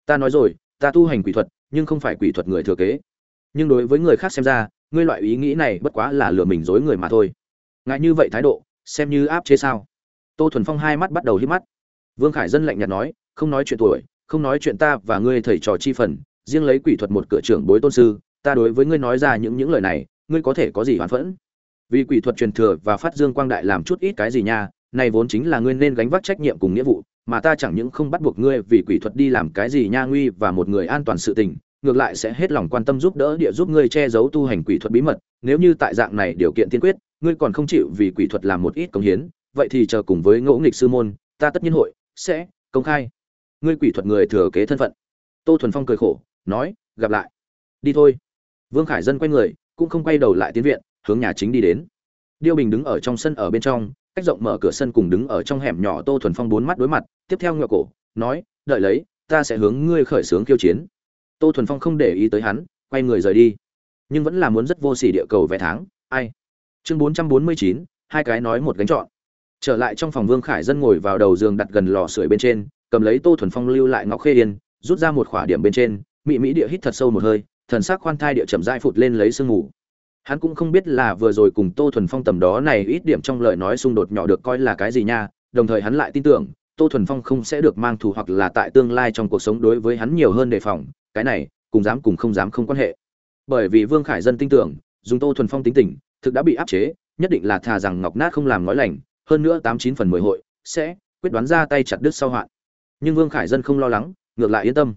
Ta nói rồi ta tu hành quỷ thuật, nhưng không phải quỷ thuật người thừa kế. Nhưng đối với người khác xem ra, ngươi loại ý nghĩ này bất quá là lừa mình dối người mà thôi. Ngại như vậy thái độ, xem như áp chế sao? Tô thuần phong hai mắt bắt đầu hít mắt. Vương khải dân lạnh nhạt nói, không nói chuyện tuổi, không nói chuyện ta và ngươi thầy trò chi phần, riêng lấy quỷ thuật một cửa trưởng bối tôn sư, ta đối với ngươi nói ra những những lời này, ngươi có thể có gì hoán phẫn? Vì quỷ thuật truyền thừa và phát dương quang đại làm chút ít cái gì nha, này vốn chính là ngươi nên gánh vác trách nhiệm cùng nghĩa vụ mà ta chẳng những không bắt buộc ngươi vì quỷ thuật đi làm cái gì nha nguy và một người an toàn sự tình, ngược lại sẽ hết lòng quan tâm giúp đỡ địa giúp ngươi che giấu tu hành quỷ thuật bí mật. Nếu như tại dạng này điều kiện tiên quyết, ngươi còn không chịu vì quỷ thuật làm một ít công hiến, vậy thì chờ cùng với ngỗ nghịch sư môn, ta tất nhiên hội sẽ công khai. Ngươi quỷ thuật người thừa kế thân phận. Tô thuần phong cười khổ, nói, gặp lại. Đi thôi. Vương khải dân quay người, cũng không quay đầu lại tiến viện, hướng nhà chính đi đến. Điêu bình đứng ở trong sân ở bên trong cách rộng mở cửa sân cùng đứng ở trong hẻm nhỏ tô thuần phong bốn mắt đối mặt, tiếp theo ngựa cổ, nói, đợi lấy, ta sẽ hướng ngươi khởi xướng khiêu chiến. Tô thuần phong không để ý tới hắn, quay người rời đi. Nhưng vẫn là muốn rất vô s ỉ địa cầu vẽ tháng, ai? Chương bốn trăm bốn mươi chín, hai cái nói một gánh chọn. Trở lại trong phòng vương khải dân ngồi vào đầu giường đặt gần lò sưởi bên trên, cầm lấy tô thuần phong lưu lại ngọc khê yên, rút ra một khỏa điểm bên trên, mị mỹ địa hít thật sâu một hơi, thần sắc khoan thai địa chậm dai phụt lên lấy sương ngủ hắn cũng không biết là vừa rồi cùng tô thuần phong tầm đó này ít điểm trong lời nói xung đột nhỏ được coi là cái gì nha, đồng thời hắn lại tin tưởng, tô thuần phong không sẽ được mang thù hoặc là tại tương lai trong cuộc sống đối với hắn nhiều hơn đề phòng, cái này, cùng dám cùng không dám không quan hệ. Bởi vì vương khải dân tin tưởng, dùng tô thuần phong tính tình, thực đã bị áp chế, nhất định là thà rằng ngọc nát không làm nói lành, hơn nữa tám chín phần mười hội, sẽ quyết đoán ra tay chặt đứt sau hoạn. Nhưng vương khải dân không lo lắng, ngược lại yên tâm.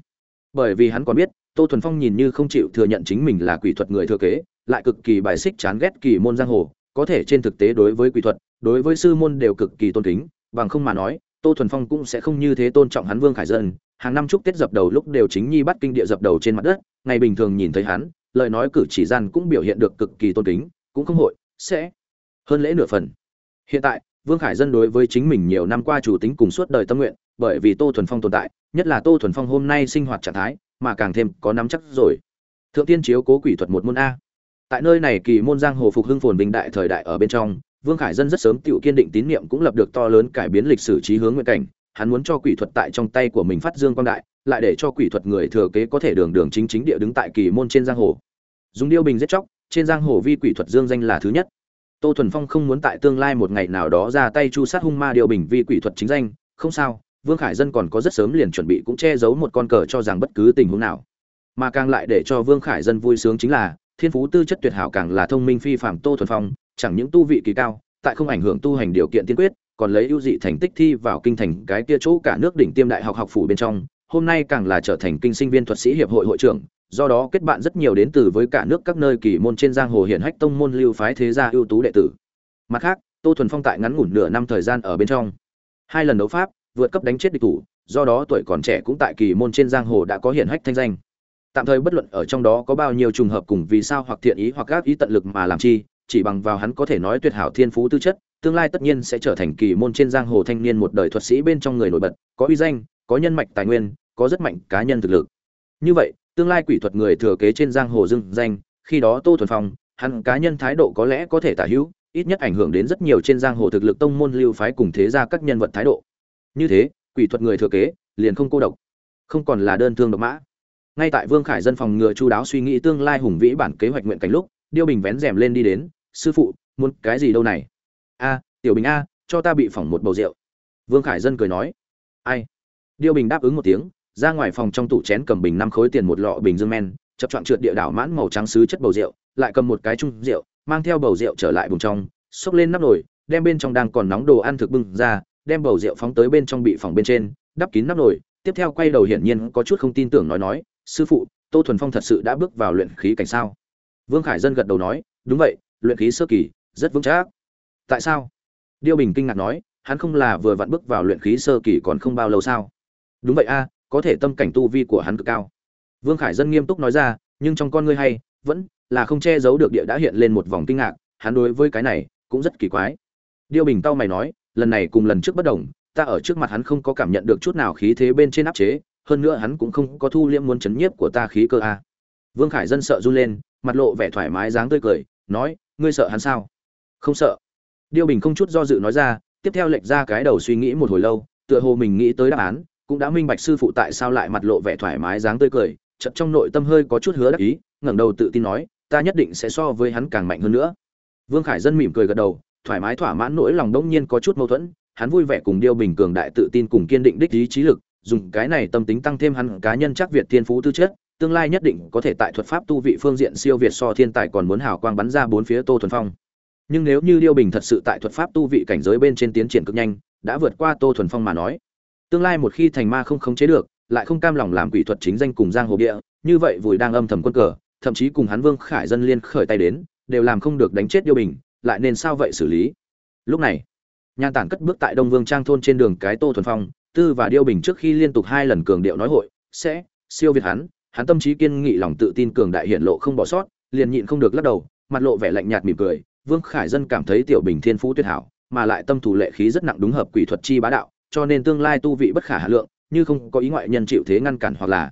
Bởi vì hắn còn biết, tô thuần phong nhìn như không chịu thừa nhận chính mình là quỷ thuật người thừa kế lại cực kỳ bài xích chán ghét kỳ môn giang hồ, có thể trên thực tế đối với quỷ thuật, đối với sư môn đều cực kỳ tôn kính, bằng không mà nói, tô thuần phong cũng sẽ không như thế tôn trọng hắn vương khải dân. Hàng năm chúc tết dập đầu lúc đều chính nhi bắt kinh địa dập đầu trên mặt đất, ngày bình thường nhìn thấy hắn, lời nói cử chỉ gian cũng biểu hiện được cực kỳ tôn kính, cũng không hội, sẽ hơn lễ nửa phần. Hiện tại, vương khải dân đối với chính mình nhiều năm qua chủ tính cùng suốt đời tâm nguyện, bởi vì tô thuần phong tồn tại, nhất là tô thuần phong hôm nay sinh hoạt trạng thái, mà càng thêm có nắm chắc rồi. Thượng tiên chiếu cố quỷ thuật một môn a tại nơi này kỳ môn giang hồ phục hưng phồn vinh đại thời đại ở bên trong, vương khải dân rất sớm tự kiên định tín niệm cũng lập được to lớn cải biến lịch sử trí hướng nguyện cảnh. Hắn muốn cho quỷ thuật tại trong tay của mình phát dương quang đại, lại để cho quỷ thuật người thừa kế có thể đường đường chính chính địa đứng tại kỳ môn trên giang hồ. Dùng điêu bình giết chóc, trên giang hồ vi quỷ thuật dương danh là thứ nhất. Tô thuần phong không muốn tại tương lai một ngày nào đó ra tay chu sát hung ma điêu bình vi quỷ thuật chính danh, không sao, vương khải dân còn có rất sớm liền chuẩn bị cũng che giấu một con cờ cho rằng bất cứ tình huống nào. Mà càng lại để cho vương khải dân vui sướng chính là thiên phú tư chất tuyệt hảo càng là thông minh phi phạm tô thuần phong, chẳng những tu vị kỳ cao, tại không ảnh hưởng tu hành điều kiện tiên quyết, còn lấy ưu dị thành tích thi vào kinh thành cái kia chỗ cả nước đỉnh tiêm đại học học phủ bên trong, hôm nay càng là trở thành kinh sinh viên thuật sĩ hiệp hội hội trưởng, do đó kết bạn rất nhiều đến từ với cả nước các nơi kỳ môn trên giang hồ hiển hách tông môn lưu phái thế gia ưu tú đệ tử. Mặt khác, tô thuần phong tại ngắn ngủn nửa năm thời gian ở bên trong, hai lần đấu pháp, vượt cấp đánh chết địch thủ, do đó tuổi còn trẻ cũng tại kỳ môn trên giang hồ đã có hiển hách thanh danh tạm thời bất luận ở trong đó có bao nhiêu trùng hợp cùng vì sao hoặc thiện ý hoặc gác ý tận lực mà làm chi, chỉ bằng vào hắn có thể nói tuyệt hảo thiên phú tư chất, tương lai tất nhiên sẽ trở thành kỳ môn trên giang hồ thanh niên một đời thuật sĩ bên trong người nổi bật, có uy danh, có nhân mạch tài nguyên, có rất mạnh cá nhân thực lực. Như vậy, tương lai quỷ thuật người thừa kế trên giang hồ dưng danh, khi đó tô thuần phong, hắn cá nhân thái độ có lẽ có thể tả hữu, ít nhất ảnh hưởng đến rất nhiều trên giang hồ thực lực tông môn lưu phái cùng thế gia các nhân vật thái độ. Như thế, quỷ thuật người thừa kế, liền không cô độc, không còn là đơn thương độc mã ngay tại vương khải dân phòng ngừa chu đáo suy nghĩ tương lai hùng vĩ bản kế hoạch nguyện cảnh lúc, điêu bình vén rèm lên đi đến, sư phụ, muốn cái gì đâu này? A, tiểu bình a, cho ta bị phỏng một bầu rượu. Vương khải dân cười nói. Ai? Điêu bình đáp ứng một tiếng, ra ngoài phòng trong tủ chén cầm bình năm khối tiền một lọ bình dương men, chập chọn trượt địa đảo mãn màu trắng sứ chất bầu rượu, lại cầm một cái chung rượu, mang theo bầu rượu trở lại vùng trong, xốc lên nắp nồi, đem bên trong đang còn nóng đồ ăn thực bưng ra, đem bầu rượu phóng tới bên trong bị phòng bên trên, đắp kín nắp nồi, tiếp theo quay đầu hiển nhiên có chút không tin tưởng nói nói sư phụ, tô thuần phong thật sự đã bước vào luyện khí cảnh sao? Vương khải dân gật đầu nói, đúng vậy, luyện khí sơ kỳ, rất vững chắc. Tại sao? Điêu bình kinh ngạc nói, hắn không là vừa vặn bước vào luyện khí sơ kỳ còn không bao lâu sao? Đúng vậy a, có thể tâm cảnh tu vi của hắn cực cao. Vương khải dân nghiêm túc nói ra, nhưng trong con ngươi hay, vẫn là không che giấu được địa đã hiện lên một vòng kinh ngạc, hắn đối với cái này cũng rất kỳ quái. Điêu bình tao mày nói, lần này cùng lần trước bất đồng, ta ở trước mặt hắn không có cảm nhận được chút nào khí thế bên trên áp chế hơn nữa hắn cũng không có thu liễm muốn chấn nhiếp của ta khí cơ a. Vương khải dân sợ run lên, mặt lộ vẻ thoải mái dáng tươi cười, nói, ngươi sợ hắn sao? Không sợ. Điêu bình không chút do dự nói ra, tiếp theo lệch ra cái đầu suy nghĩ một hồi lâu, tựa hồ mình nghĩ tới đáp án, cũng đã minh bạch sư phụ tại sao lại mặt lộ vẻ thoải mái dáng tươi cười, chợt trong nội tâm hơi có chút hứa đắc ý, ngẩng đầu tự tin nói, ta nhất định sẽ so với hắn càng mạnh hơn nữa. Vương khải dân mỉm cười gật đầu, thoải mái thỏa mãn nỗi lòng đông nhiên có chút mâu thuẫn, hắn vui vẻ cùng điêu bình cường đại tự tin cùng kiên định đích ý chí lực dùng cái này tâm tính tăng thêm hắn cá nhân chắc việt thiên phú tư chất, tương lai nhất định có thể tại thuật pháp tu vị phương diện siêu việt so thiên tài còn muốn hào quang bắn ra bốn phía tô thuần phong. Nhưng nếu như điêu bình thật sự tại thuật pháp tu vị cảnh giới bên trên tiến triển cực nhanh, đã vượt qua tô thuần phong mà nói, tương lai một khi thành ma không khống chế được, lại không cam lòng làm quỷ thuật chính danh cùng giang hồ địa, như vậy vùi đang âm thầm quân cờ, thậm chí cùng hắn vương khải dân liên khởi tay đến, đều làm không được đánh chết điêu bình, lại nên sao vậy xử lý? Lúc này, nhan tản cất bước tại đông vương trang thôn trên đường cái tô thuần phong tư và điêu bình trước khi liên tục hai lần cường điệu nói hội, sẽ, siêu việt hắn hắn tâm trí kiên nghị lòng tự tin cường đại hiện lộ không bỏ sót, liền nhịn không được lắc đầu, mặt lộ vẻ lạnh nhạt mỉm cười. Vương khải dân cảm thấy tiểu bình thiên phú tuyệt hảo, mà lại tâm thủ lệ khí rất nặng đúng hợp quỷ thuật chi bá đạo, cho nên tương lai tu vị bất khả hà lượng, như không có ý ngoại nhân chịu thế ngăn cản hoặc là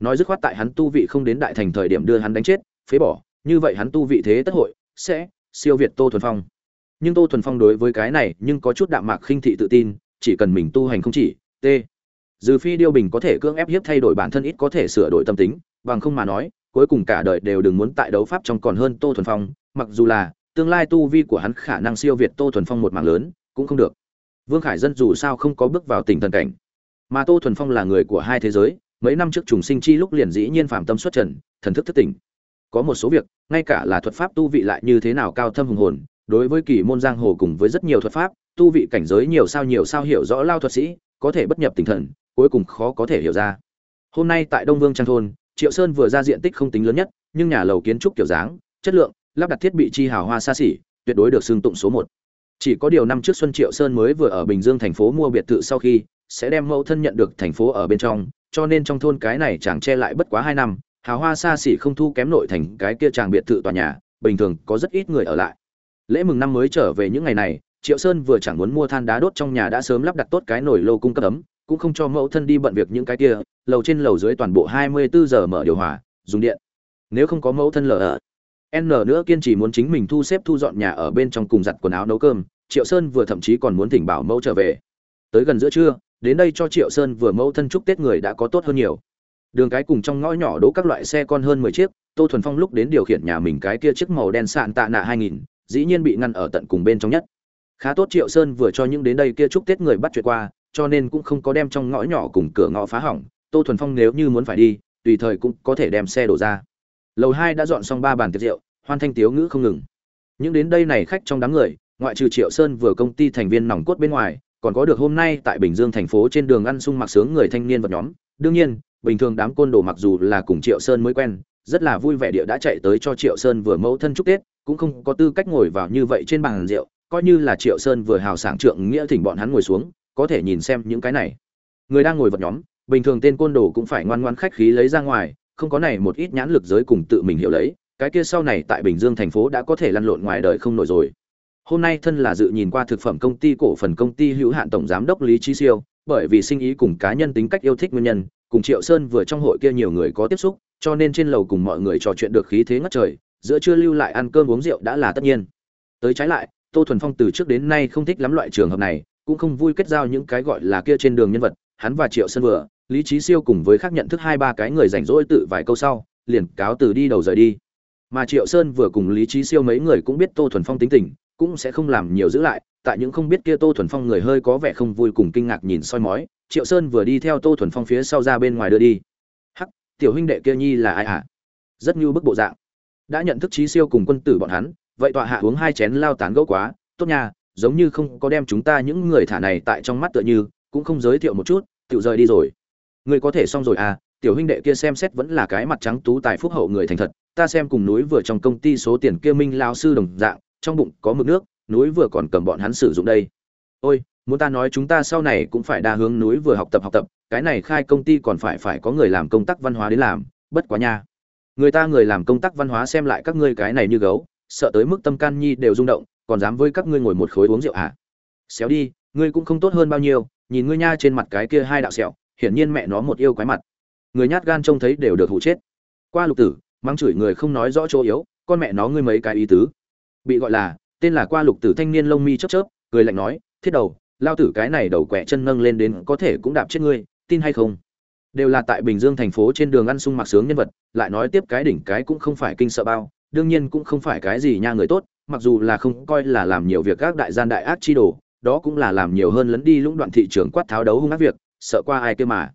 nói dứt khoát tại hắn tu vị không đến đại thành thời điểm đưa hắn đánh chết, phế bỏ, như vậy hắn tu vị thế tất hội, sẽ siêu việt tô thuần phong. Nhưng tô thuần phong đối với cái này nhưng có chút đạm mạc khinh thị tự tin chỉ cần mình tu hành không chỉ, t. Dư phi điêu bình có thể cưỡng ép hiếp thay đổi bản thân ít có thể sửa đổi tâm tính, bằng không mà nói, cuối cùng cả đời đều đừng muốn tại đấu pháp trong còn hơn tô thuần phong, mặc dù là, tương lai tu vi của hắn khả năng siêu việt tô thuần phong một mạng lớn, cũng không được. Vương khải dân dù sao không có bước vào tỉnh thần cảnh, mà tô thuần phong là người của hai thế giới, mấy năm trước trùng sinh chi lúc liền dĩ nhiên phạm tâm xuất trần, thần thức thất tỉnh. Có một số việc, ngay cả là thuật pháp tu vị lại như thế nào cao thâm hùng hồn đối với kỳ môn giang hồ cùng với rất nhiều thuật pháp, tu vị cảnh giới nhiều sao nhiều sao hiểu rõ lao thuật sĩ, có thể bất nhập tinh thần, cuối cùng khó có thể hiểu ra. Hôm nay tại đông vương trang thôn, triệu sơn vừa ra diện tích không tính lớn nhất, nhưng nhà lầu kiến trúc kiểu dáng, chất lượng, lắp đặt thiết bị chi hào hoa xa xỉ, tuyệt đối được xưng tụng số một. Chỉ có điều năm trước xuân triệu sơn mới vừa ở bình dương thành phố mua biệt thự sau khi, sẽ đem mẫu thân nhận được thành phố ở bên trong, cho nên trong thôn cái này chẳng che lại bất quá hai năm, hào hoa xa xỉ không thu kém nội thành cái kia chàng biệt thự tòa nhà, bình thường có rất ít người ở lại lễ mừng năm mới trở về những ngày này, triệu sơn vừa chẳng muốn mua than đá đốt trong nhà đã sớm lắp đặt tốt cái nồi lô cung cấp ấm, cũng không cho mẫu thân đi bận việc những cái kia, lầu trên lầu dưới toàn bộ hai mươi bốn giờ mở điều hòa, dùng điện. Nếu không có mẫu thân lờ ở n nữa kiên trì muốn chính mình thu xếp thu dọn nhà ở bên trong cùng giặt quần áo nấu cơm, triệu sơn vừa thậm chí còn muốn thỉnh bảo mẫu trở về. Tới gần giữa trưa, đến đây cho triệu sơn vừa mẫu thân chúc tết người đã có tốt hơn nhiều. Đường cái cùng trong ngõ nhỏ đỗ các loại xe con hơn mười chiếc, tô thuần phong lúc đến điều khiển nhà mình cái kia chiếc màu đen sạn tạ nạ hai nghìn dĩ nhiên bị ngăn ở tận cùng bên trong nhất. Khá tốt triệu sơn vừa cho những đến đây kia chúc tết người bắt chuyện qua, cho nên cũng không có đem trong ngõ nhỏ cùng cửa ngõ phá hỏng. Tô thuần phong nếu như muốn phải đi, tùy thời cũng có thể đem xe đổ ra. Lầu hai đã dọn xong ba bàn tiệc rượu, hoan thanh tiếu ngữ không ngừng. Những đến đây này khách trong đám người, ngoại trừ triệu sơn vừa công ty thành viên nòng cốt bên ngoài, còn có được hôm nay tại bình dương thành phố trên đường ăn sung mặc sướng người thanh niên vật nhóm. Đương nhiên, bình thường đám côn đồ mặc dù là cùng triệu sơn mới quen, rất là vui vẻ địa đã chạy tới cho triệu sơn vừa mẫu thân chúc tết cũng không có tư cách ngồi vào như vậy trên bàn rượu, coi như là triệu sơn vừa hào sảng trượng nghĩa thỉnh bọn hắn ngồi xuống, có thể nhìn xem những cái này. Người đang ngồi vật nhóm, bình thường tên côn đồ cũng phải ngoan ngoan khách khí lấy ra ngoài, không có này một ít nhãn lực giới cùng tự mình hiểu lấy, cái kia sau này tại bình dương thành phố đã có thể lăn lộn ngoài đời không nổi rồi. Hôm nay thân là dự nhìn qua thực phẩm công ty cổ phần công ty hữu hạn tổng giám đốc lý trí siêu, bởi vì sinh ý cùng cá nhân tính cách yêu thích nguyên nhân, cùng triệu sơn vừa trong hội kia nhiều người có tiếp xúc, cho nên trên lầu cùng mọi người trò chuyện được khí thế ngất trời giữa chưa lưu lại ăn cơm uống rượu đã là tất nhiên. Tới trái lại, tô thuần phong từ trước đến nay không thích lắm loại trường hợp này, cũng không vui kết giao những cái gọi là kia trên đường nhân vật, hắn và triệu sơn vừa, lý trí siêu cùng với khác nhận thức hai ba cái người rảnh rỗi tự vài câu sau, liền cáo từ đi đầu rời đi. Mà triệu sơn vừa cùng lý trí siêu mấy người cũng biết tô thuần phong tính tình, cũng sẽ không làm nhiều giữ lại, tại những không biết kia tô thuần phong người hơi có vẻ không vui cùng kinh ngạc nhìn soi mói, triệu sơn vừa đi theo tô thuần phong phía sau ra bên ngoài đưa đi. Hắc, tiểu huynh đệ kia nhi là ai hả? Rất như bức bộ dạng đã nhận thức trí siêu cùng quân tử bọn hắn, vậy tọa hạ uống hai chén lao tán gẫu quá, tốt nha, giống như không có đem chúng ta những người thả này tại trong mắt tựa như, cũng không giới thiệu một chút tự rời đi rồi. Người có thể xong rồi à tiểu huynh đệ kia xem xét vẫn là cái mặt trắng tú tài phúc hậu người thành thật, ta xem cùng núi vừa trong công ty số tiền kia minh lao sư đồng dạng, trong bụng có mực nước, núi vừa còn cầm bọn hắn sử dụng đây. Ôi, muốn ta nói chúng ta sau này cũng phải đa hướng núi vừa học tập học tập, cái này khai công ty còn phải phải có người làm công tác văn hóa đến làm, bất quá nha người ta người làm công tác văn hóa xem lại các ngươi cái này như gấu, sợ tới mức tâm can nhi đều rung động, còn dám với các ngươi ngồi một khối uống rượu hả xéo đi, ngươi cũng không tốt hơn bao nhiêu, nhìn ngươi nha trên mặt cái kia hai đạo sẹo, hiển nhiên mẹ nó một yêu quái mặt. Người nhát gan trông thấy đều được hụ chết. Qua lục tử mang chửi người không nói rõ chỗ yếu, con mẹ nó ngươi mấy cái ý tứ. Bị gọi là, tên là qua lục tử thanh niên lông mi chớp chớp, cười lạnh nói, thiết đầu, lao tử cái này đầu quẹ chân nâng lên đến có thể cũng đạp chết ngươi, tin hay không? Đều là tại bình dương thành phố trên đường ăn sung mặc sướng nhân vật lại nói tiếp cái đỉnh cái cũng không phải kinh sợ bao, đương nhiên cũng không phải cái gì nha người tốt, mặc dù là không coi là làm nhiều việc các đại gian đại ác chi đồ, đó cũng là làm nhiều hơn lấn đi lũng đoạn thị trường quát tháo đấu hung ác việc, sợ qua ai kia mà.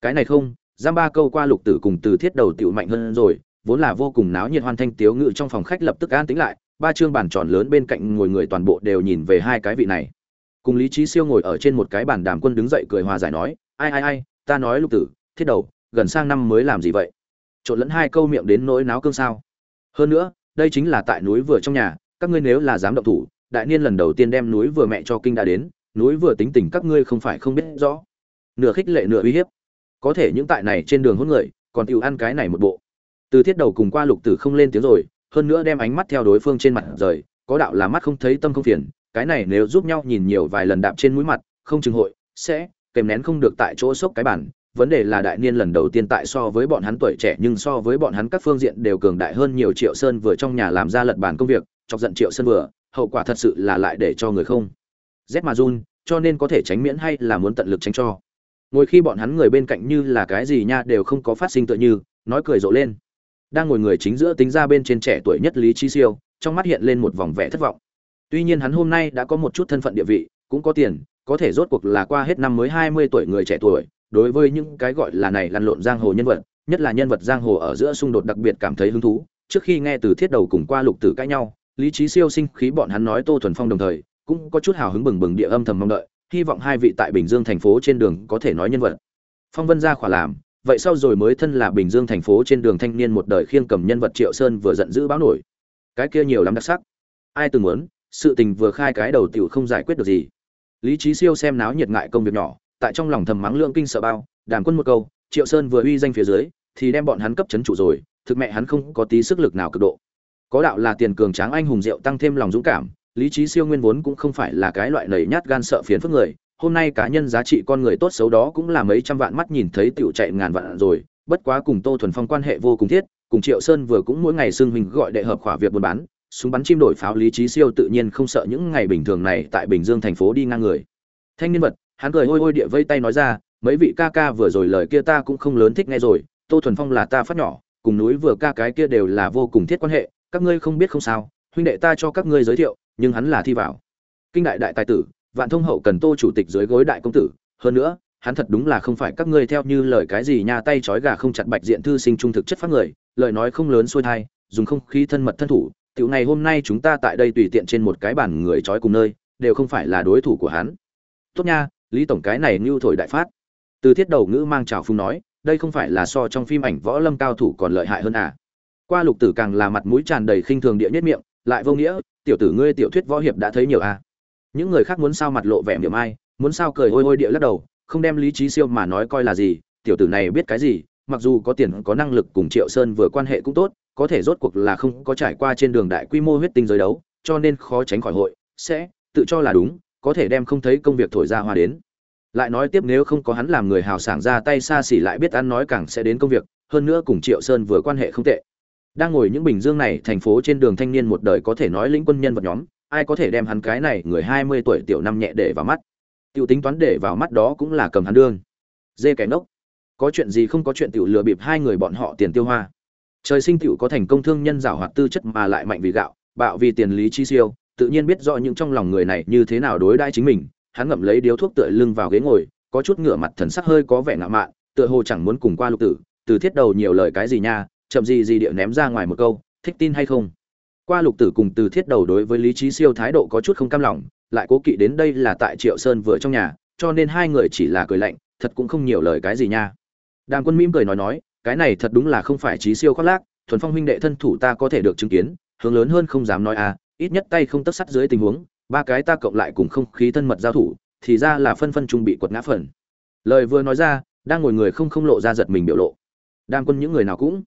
Cái này không, giam ba câu qua lục tử cùng từ thiết đầu tiểu mạnh hơn rồi, vốn là vô cùng náo nhiệt hoan thanh tiếu ngự trong phòng khách lập tức an tĩnh lại, ba chương bàn tròn lớn bên cạnh ngồi người toàn bộ đều nhìn về hai cái vị này. Cùng lý trí siêu ngồi ở trên một cái bàn đàm quân đứng dậy cười hòa giải nói, ai ai ai, ta nói lục tử, thiết đầu, gần sang năm mới làm gì vậy? Trộn lẫn hai câu miệng đến nỗi náo cương sao. Hơn nữa, đây chính là tại núi vừa trong nhà, các ngươi nếu là dám động thủ, đại niên lần đầu tiên đem núi vừa mẹ cho kinh đã đến, núi vừa tính tình các ngươi không phải không biết rõ. Nửa khích lệ nửa uy hiếp. Có thể những tại này trên đường hôn người, còn tiểu ăn cái này một bộ. Từ thiết đầu cùng qua lục tử không lên tiếng rồi, hơn nữa đem ánh mắt theo đối phương trên mặt rời, có đạo là mắt không thấy tâm không phiền, cái này nếu giúp nhau nhìn nhiều vài lần đạp trên mũi mặt, không chừng hội, sẽ kèm nén không được tại chỗ sốc cái bản vấn đề là đại niên lần đầu tiên tại so với bọn hắn tuổi trẻ nhưng so với bọn hắn các phương diện đều cường đại hơn nhiều triệu sơn vừa trong nhà làm ra lật bàn công việc, chọc giận triệu sơn vừa, hậu quả thật sự là lại để cho người không rét mà run, cho nên có thể tránh miễn hay là muốn tận lực tránh cho. Ngồi khi bọn hắn người bên cạnh như là cái gì nha đều không có phát sinh tựa như, nói cười rộ lên. Đang ngồi người chính giữa tính ra bên trên trẻ tuổi nhất lý chi siêu, trong mắt hiện lên một vòng vẻ thất vọng. Tuy nhiên hắn hôm nay đã có một chút thân phận địa vị, cũng có tiền, có thể rốt cuộc là qua hết năm mới hai mươi tuổi người trẻ tuổi đối với những cái gọi là này lăn lộn giang hồ nhân vật, nhất là nhân vật giang hồ ở giữa xung đột đặc biệt cảm thấy hứng thú, trước khi nghe từ thiết đầu cùng qua lục tử cãi nhau, lý trí siêu sinh khí bọn hắn nói tô thuần phong đồng thời, cũng có chút hào hứng bừng bừng địa âm thầm mong đợi, hy vọng hai vị tại bình dương thành phố trên đường có thể nói nhân vật. Phong vân ra khỏa làm, vậy sau rồi mới thân là bình dương thành phố trên đường thanh niên một đời khiêng cầm nhân vật triệu sơn vừa giận dữ báo nổi. Cái kia nhiều lắm đặc sắc. Ai từng muốn, sự tình vừa khai cái đầu tiểu không giải quyết được gì. Lý trí siêu xem náo nhiệt ngại công việc nhỏ tại trong lòng thầm mắng lượng kinh sợ bao đàn quân một câu, triệu sơn vừa uy danh phía dưới, thì đem bọn hắn cấp chấn chủ rồi, thực mẹ hắn không có tí sức lực nào cực độ. Có đạo là tiền cường tráng anh hùng diệu tăng thêm lòng dũng cảm, lý trí siêu nguyên vốn cũng không phải là cái loại lầy nhát gan sợ phiến phức người, hôm nay cá nhân giá trị con người tốt xấu đó cũng là mấy trăm vạn mắt nhìn thấy tiểu chạy ngàn vạn rồi, bất quá cùng tô thuần phong quan hệ vô cùng thiết, cùng triệu sơn vừa cũng mỗi ngày xưng hình gọi đệ hợp khỏa việc buôn bán, súng bắn chim đổi pháo lý trí siêu tự nhiên không sợ những ngày bình thường này tại bình dương thành phố đi ngang người. Thanh niên vật hắn cười hôi hôi địa vây tay nói ra, mấy vị ca ca vừa rồi lời kia ta cũng không lớn thích nghe rồi, tô thuần phong là ta phát nhỏ, cùng núi vừa ca cái kia đều là vô cùng thiết quan hệ, các ngươi không biết không sao, huynh đệ ta cho các ngươi giới thiệu, nhưng hắn là thi vào. Kinh đại đại tài tử, vạn thông hậu cần tô chủ tịch dưới gối đại công tử, hơn nữa, hắn thật đúng là không phải các ngươi theo như lời cái gì nha tay trói gà không chặt bạch diện thư sinh trung thực chất phát người, lời nói không lớn xuôi thai, dùng không khí thân mật thân thủ, tiểu này hôm nay chúng ta tại đây tùy tiện trên một cái bàn người trói cùng nơi, đều không phải là đối thủ của hắn. Tốt nha lý tổng cái này như thổi đại phát. Từ thiết đầu ngữ mang trào phung nói, đây không phải là so trong phim ảnh võ lâm cao thủ còn lợi hại hơn à? Qua lục tử càng là mặt mũi tràn đầy khinh thường địa nhất miệng, lại vô nghĩa, tiểu tử ngươi tiểu thuyết võ hiệp đã thấy nhiều à? Những người khác muốn sao mặt lộ vẻ miệng ai, muốn sao cười ôi ôi địa lắc đầu, không đem lý trí siêu mà nói coi là gì, tiểu tử này biết cái gì, mặc dù có tiền, có năng lực cùng triệu sơn vừa quan hệ cũng tốt, có thể rốt cuộc là không có trải qua trên đường đại quy mô huyết tinh giới đấu, cho nên khó tránh khỏi hội, sẽ tự cho là đúng có thể đem không thấy công việc thổi ra hoa đến. Lại nói tiếp nếu không có hắn làm người hào sảng ra tay xa xỉ lại biết ăn nói càng sẽ đến công việc, hơn nữa cùng triệu sơn vừa quan hệ không tệ. Đang ngồi những bình dương này, thành phố trên đường thanh niên một đời có thể nói lĩnh quân nhân vật nhóm, ai có thể đem hắn cái này người hai mươi tuổi tiểu năm nhẹ để vào mắt. Tiểu tính toán để vào mắt đó cũng là cầm hắn đương. Dê kẻ nốc có chuyện gì không có chuyện tiểu lừa bịp hai người bọn họ tiền tiêu hoa. Trời sinh tiểu có thành công thương nhân giảo hoạt tư chất mà lại mạnh vì gạo, bạo vì tiền lý chi siêu tự nhiên biết rõ những trong lòng người này như thế nào đối đãi chính mình, hắn ngậm lấy điếu thuốc tựa lưng vào ghế ngồi, có chút ngửa mặt thần sắc hơi có vẻ ngạo mạn, tựa hồ chẳng muốn cùng qua lục tử, từ thiết đầu nhiều lời cái gì nha, chậm gì gì địa ném ra ngoài một câu, thích tin hay không? Qua lục tử cùng từ thiết đầu đối với lý trí siêu thái độ có chút không cam lòng, lại cố kỵ đến đây là tại triệu sơn vừa trong nhà, cho nên hai người chỉ là cười lạnh, thật cũng không nhiều lời cái gì nha. Đàm quân mỉm cười nói nói, cái này thật đúng là không phải trí siêu khoác lác, thuần phong huynh đệ thân thủ ta có thể được chứng kiến, hướng lớn hơn không dám nói à ít nhất tay không tất sắt dưới tình huống, ba cái ta cộng lại cùng không khí thân mật giao thủ, thì ra là phân phân trung bị quật ngã phần. Lời vừa nói ra, đang ngồi người không không lộ ra giật mình biểu lộ. Đang quân những người nào cũng,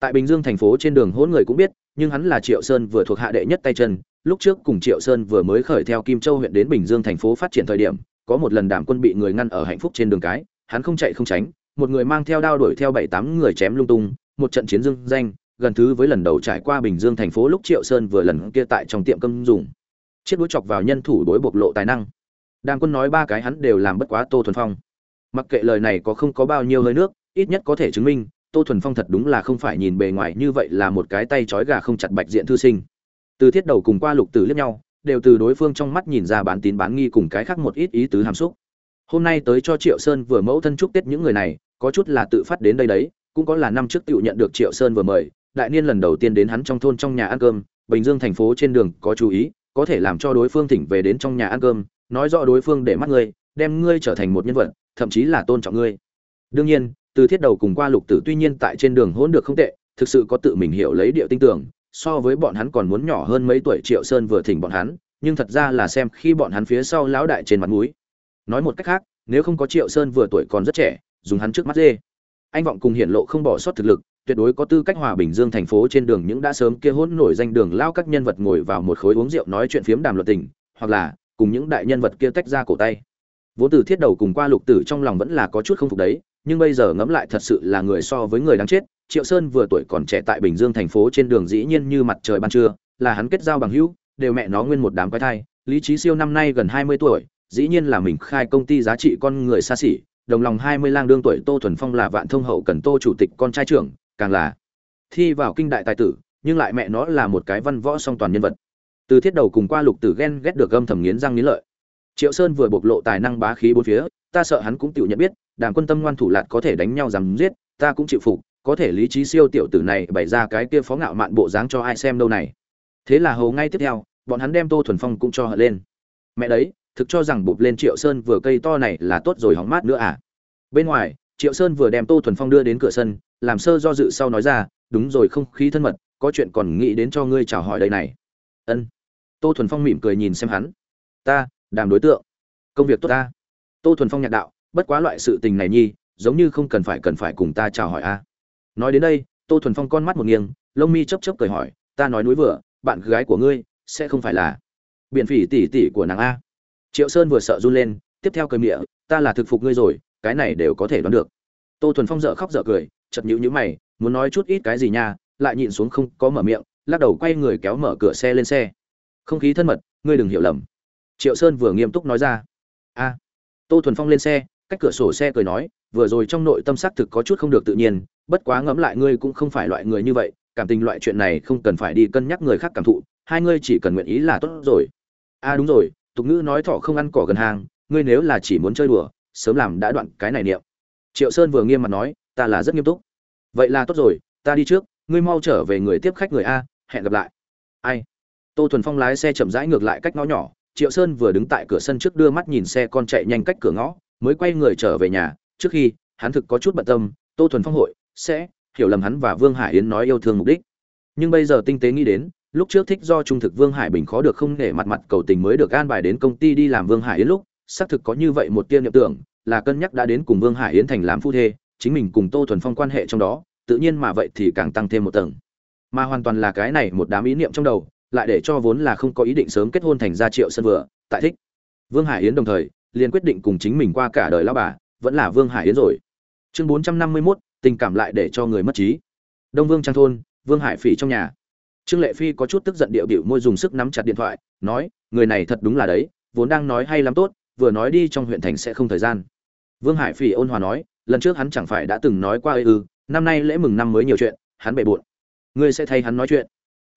tại bình dương thành phố trên đường hỗn người cũng biết, nhưng hắn là triệu sơn vừa thuộc hạ đệ nhất tay chân, lúc trước cùng triệu sơn vừa mới khởi theo kim châu huyện đến bình dương thành phố phát triển thời điểm, có một lần đàm quân bị người ngăn ở hạnh phúc trên đường cái, hắn không chạy không tránh, một người mang theo đao đuổi theo bảy tám người chém lung tung, một trận chiến dương danh gần thứ với lần đầu trải qua bình dương thành phố lúc triệu sơn vừa lần kia tại trong tiệm cơm dùng. Chiếc đũa chọc vào nhân thủ đối bộc lộ tài năng. Đang quân nói ba cái hắn đều làm bất quá tô thuần phong. Mặc kệ lời này có không có bao nhiêu hơi nước, ít nhất có thể chứng minh, tô thuần phong thật đúng là không phải nhìn bề ngoài như vậy là một cái tay trói gà không chặt bạch diện thư sinh. Từ thiết đầu cùng qua lục tử liếc nhau, đều từ đối phương trong mắt nhìn ra bán tín bán nghi cùng cái khác một ít ý tứ hàm xúc. Hôm nay tới cho triệu sơn vừa mẫu thân chúc tết những người này, có chút là tự phát đến đây đấy, cũng có là năm trước tự nhận được triệu sơn vừa mời đại niên lần đầu tiên đến hắn trong thôn trong nhà ăn cơm, bình dương thành phố trên đường có chú ý, có thể làm cho đối phương thỉnh về đến trong nhà ăn cơm, nói rõ đối phương để mắt ngươi, đem ngươi trở thành một nhân vật, thậm chí là tôn trọng ngươi. Đương nhiên, từ thiết đầu cùng qua lục tử tuy nhiên tại trên đường hỗn được không tệ, thực sự có tự mình hiểu lấy địa tinh tưởng, so với bọn hắn còn muốn nhỏ hơn mấy tuổi triệu sơn vừa thỉnh bọn hắn, nhưng thật ra là xem khi bọn hắn phía sau lão đại trên mặt mũi. Nói một cách khác, nếu không có triệu sơn vừa tuổi còn rất trẻ, dùng hắn trước mắt dê. Anh vọng cùng hiển lộ không bỏ sót thực lực tuyệt đối có tư cách hòa bình dương thành phố trên đường những đã sớm kia hỗn nổi danh đường lao các nhân vật ngồi vào một khối uống rượu nói chuyện phiếm đàm luật tình, hoặc là cùng những đại nhân vật kia tách ra cổ tay. Vốn từ thiết đầu cùng qua lục tử trong lòng vẫn là có chút không phục đấy, nhưng bây giờ ngẫm lại thật sự là người so với người đáng chết, triệu sơn vừa tuổi còn trẻ tại bình dương thành phố trên đường dĩ nhiên như mặt trời ban trưa, là hắn kết giao bằng hữu, đều mẹ nó nguyên một đám quái thai, lý trí siêu năm nay gần hai mươi tuổi, dĩ nhiên là mình khai công ty giá trị con người xa xỉ, đồng lòng hai mươi lang đương tuổi tô thuần phong là vạn thông hậu cần tô chủ tịch con trai trưởng càng là thi vào kinh đại tài tử, nhưng lại mẹ nó là một cái văn võ song toàn nhân vật. Từ thiết đầu cùng qua lục tử ghen ghét được gâm thầm nghiến răng nghiến lợi. Triệu sơn vừa bộc lộ tài năng bá khí bốn phía, ta sợ hắn cũng tự nhận biết, đảng quân tâm ngoan thủ lạt có thể đánh nhau rằng giết, ta cũng chịu phục, có thể lý trí siêu tiểu tử này bày ra cái kia phó ngạo mạn bộ dáng cho ai xem đâu này. Thế là hầu ngay tiếp theo, bọn hắn đem tô thuần phong cũng cho hận lên. Mẹ đấy, thực cho rằng bụp lên triệu sơn vừa cây to này là tốt rồi hóng mát nữa à. Bên ngoài, triệu sơn vừa đem tô thuần phong đưa đến cửa sân làm sơ do dự sau nói ra, đúng rồi, không khí thân mật, có chuyện còn nghĩ đến cho ngươi chào hỏi đây này. Ân. Tô thuần phong mỉm cười nhìn xem hắn. Ta, đàm đối tượng. Công việc tốt ta. Tô thuần phong nhạc đạo, bất quá loại sự tình này nhi, giống như không cần phải cần phải cùng ta chào hỏi a. Nói đến đây, tô thuần phong con mắt một nghiêng, lông mi chấp chấp cười hỏi, ta nói núi vừa, bạn gái của ngươi sẽ không phải là biện phỉ tỷ tỷ của nàng a? Triệu sơn vừa sợ run lên, tiếp theo cười miệng ta là thực phục ngươi rồi, cái này đều có thể đoán được. Tô thuần phong dở khóc dở cười chật nhữ nhữ mày, muốn nói chút ít cái gì nha, lại nhịn xuống không có mở miệng, lắc đầu quay người kéo mở cửa xe lên xe. Không khí thân mật, ngươi đừng hiểu lầm. Triệu sơn vừa nghiêm túc nói ra. A. Tô thuần phong lên xe, cách cửa sổ xe cười nói, vừa rồi trong nội tâm xác thực có chút không được tự nhiên, bất quá ngẫm lại ngươi cũng không phải loại người như vậy, cảm tình loại chuyện này không cần phải đi cân nhắc người khác cảm thụ, hai ngươi chỉ cần nguyện ý là tốt rồi. A, đúng rồi, tục ngữ nói thọ không ăn cỏ gần hàng, ngươi nếu là chỉ muốn chơi đùa, sớm làm đã đoạn cái này niệm. Triệu sơn vừa nghiêm mặt nói, ta là rất nghiêm túc vậy là tốt rồi, ta đi trước, ngươi mau trở về người tiếp khách người a, hẹn gặp lại. Ai? Tô thuần phong lái xe chậm rãi ngược lại cách ngõ nhỏ, triệu sơn vừa đứng tại cửa sân trước đưa mắt nhìn xe con chạy nhanh cách cửa ngõ, mới quay người trở về nhà. Trước khi, hắn thực có chút bận tâm, tô thuần phong hội, sẽ hiểu lầm hắn và vương hải yến nói yêu thương mục đích. Nhưng bây giờ tinh tế nghĩ đến, lúc trước thích do trung thực vương hải bình khó được không để mặt mặt cầu tình mới được an bài đến công ty đi làm vương hải yến lúc, xác thực có như vậy một tiên niệm tưởng, là cân nhắc đã đến cùng vương hải yến thành làm phu thê chính mình cùng tô thuần phong quan hệ trong đó tự nhiên mà vậy thì càng tăng thêm một tầng. Mà hoàn toàn là cái này một đám ý niệm trong đầu lại để cho vốn là không có ý định sớm kết hôn thành gia triệu sân vừa tại thích. Vương hải yến đồng thời liền quyết định cùng chính mình qua cả đời lao bà vẫn là vương hải yến rồi. Chương bốn trăm năm mươi 451, tình cảm lại để cho người mất trí. Đông vương trang thôn vương hải phỉ trong nhà. Trương lệ phi có chút tức giận điệu biểu môi dùng sức nắm chặt điện thoại nói người này thật đúng là đấy vốn đang nói hay lắm tốt vừa nói đi trong huyện thành sẽ không thời gian. Vương hải phỉ ôn hòa nói lần trước hắn chẳng phải đã từng nói qua ư năm nay lễ mừng năm mới nhiều chuyện, hắn bề bộn. Ngươi sẽ thay hắn nói chuyện.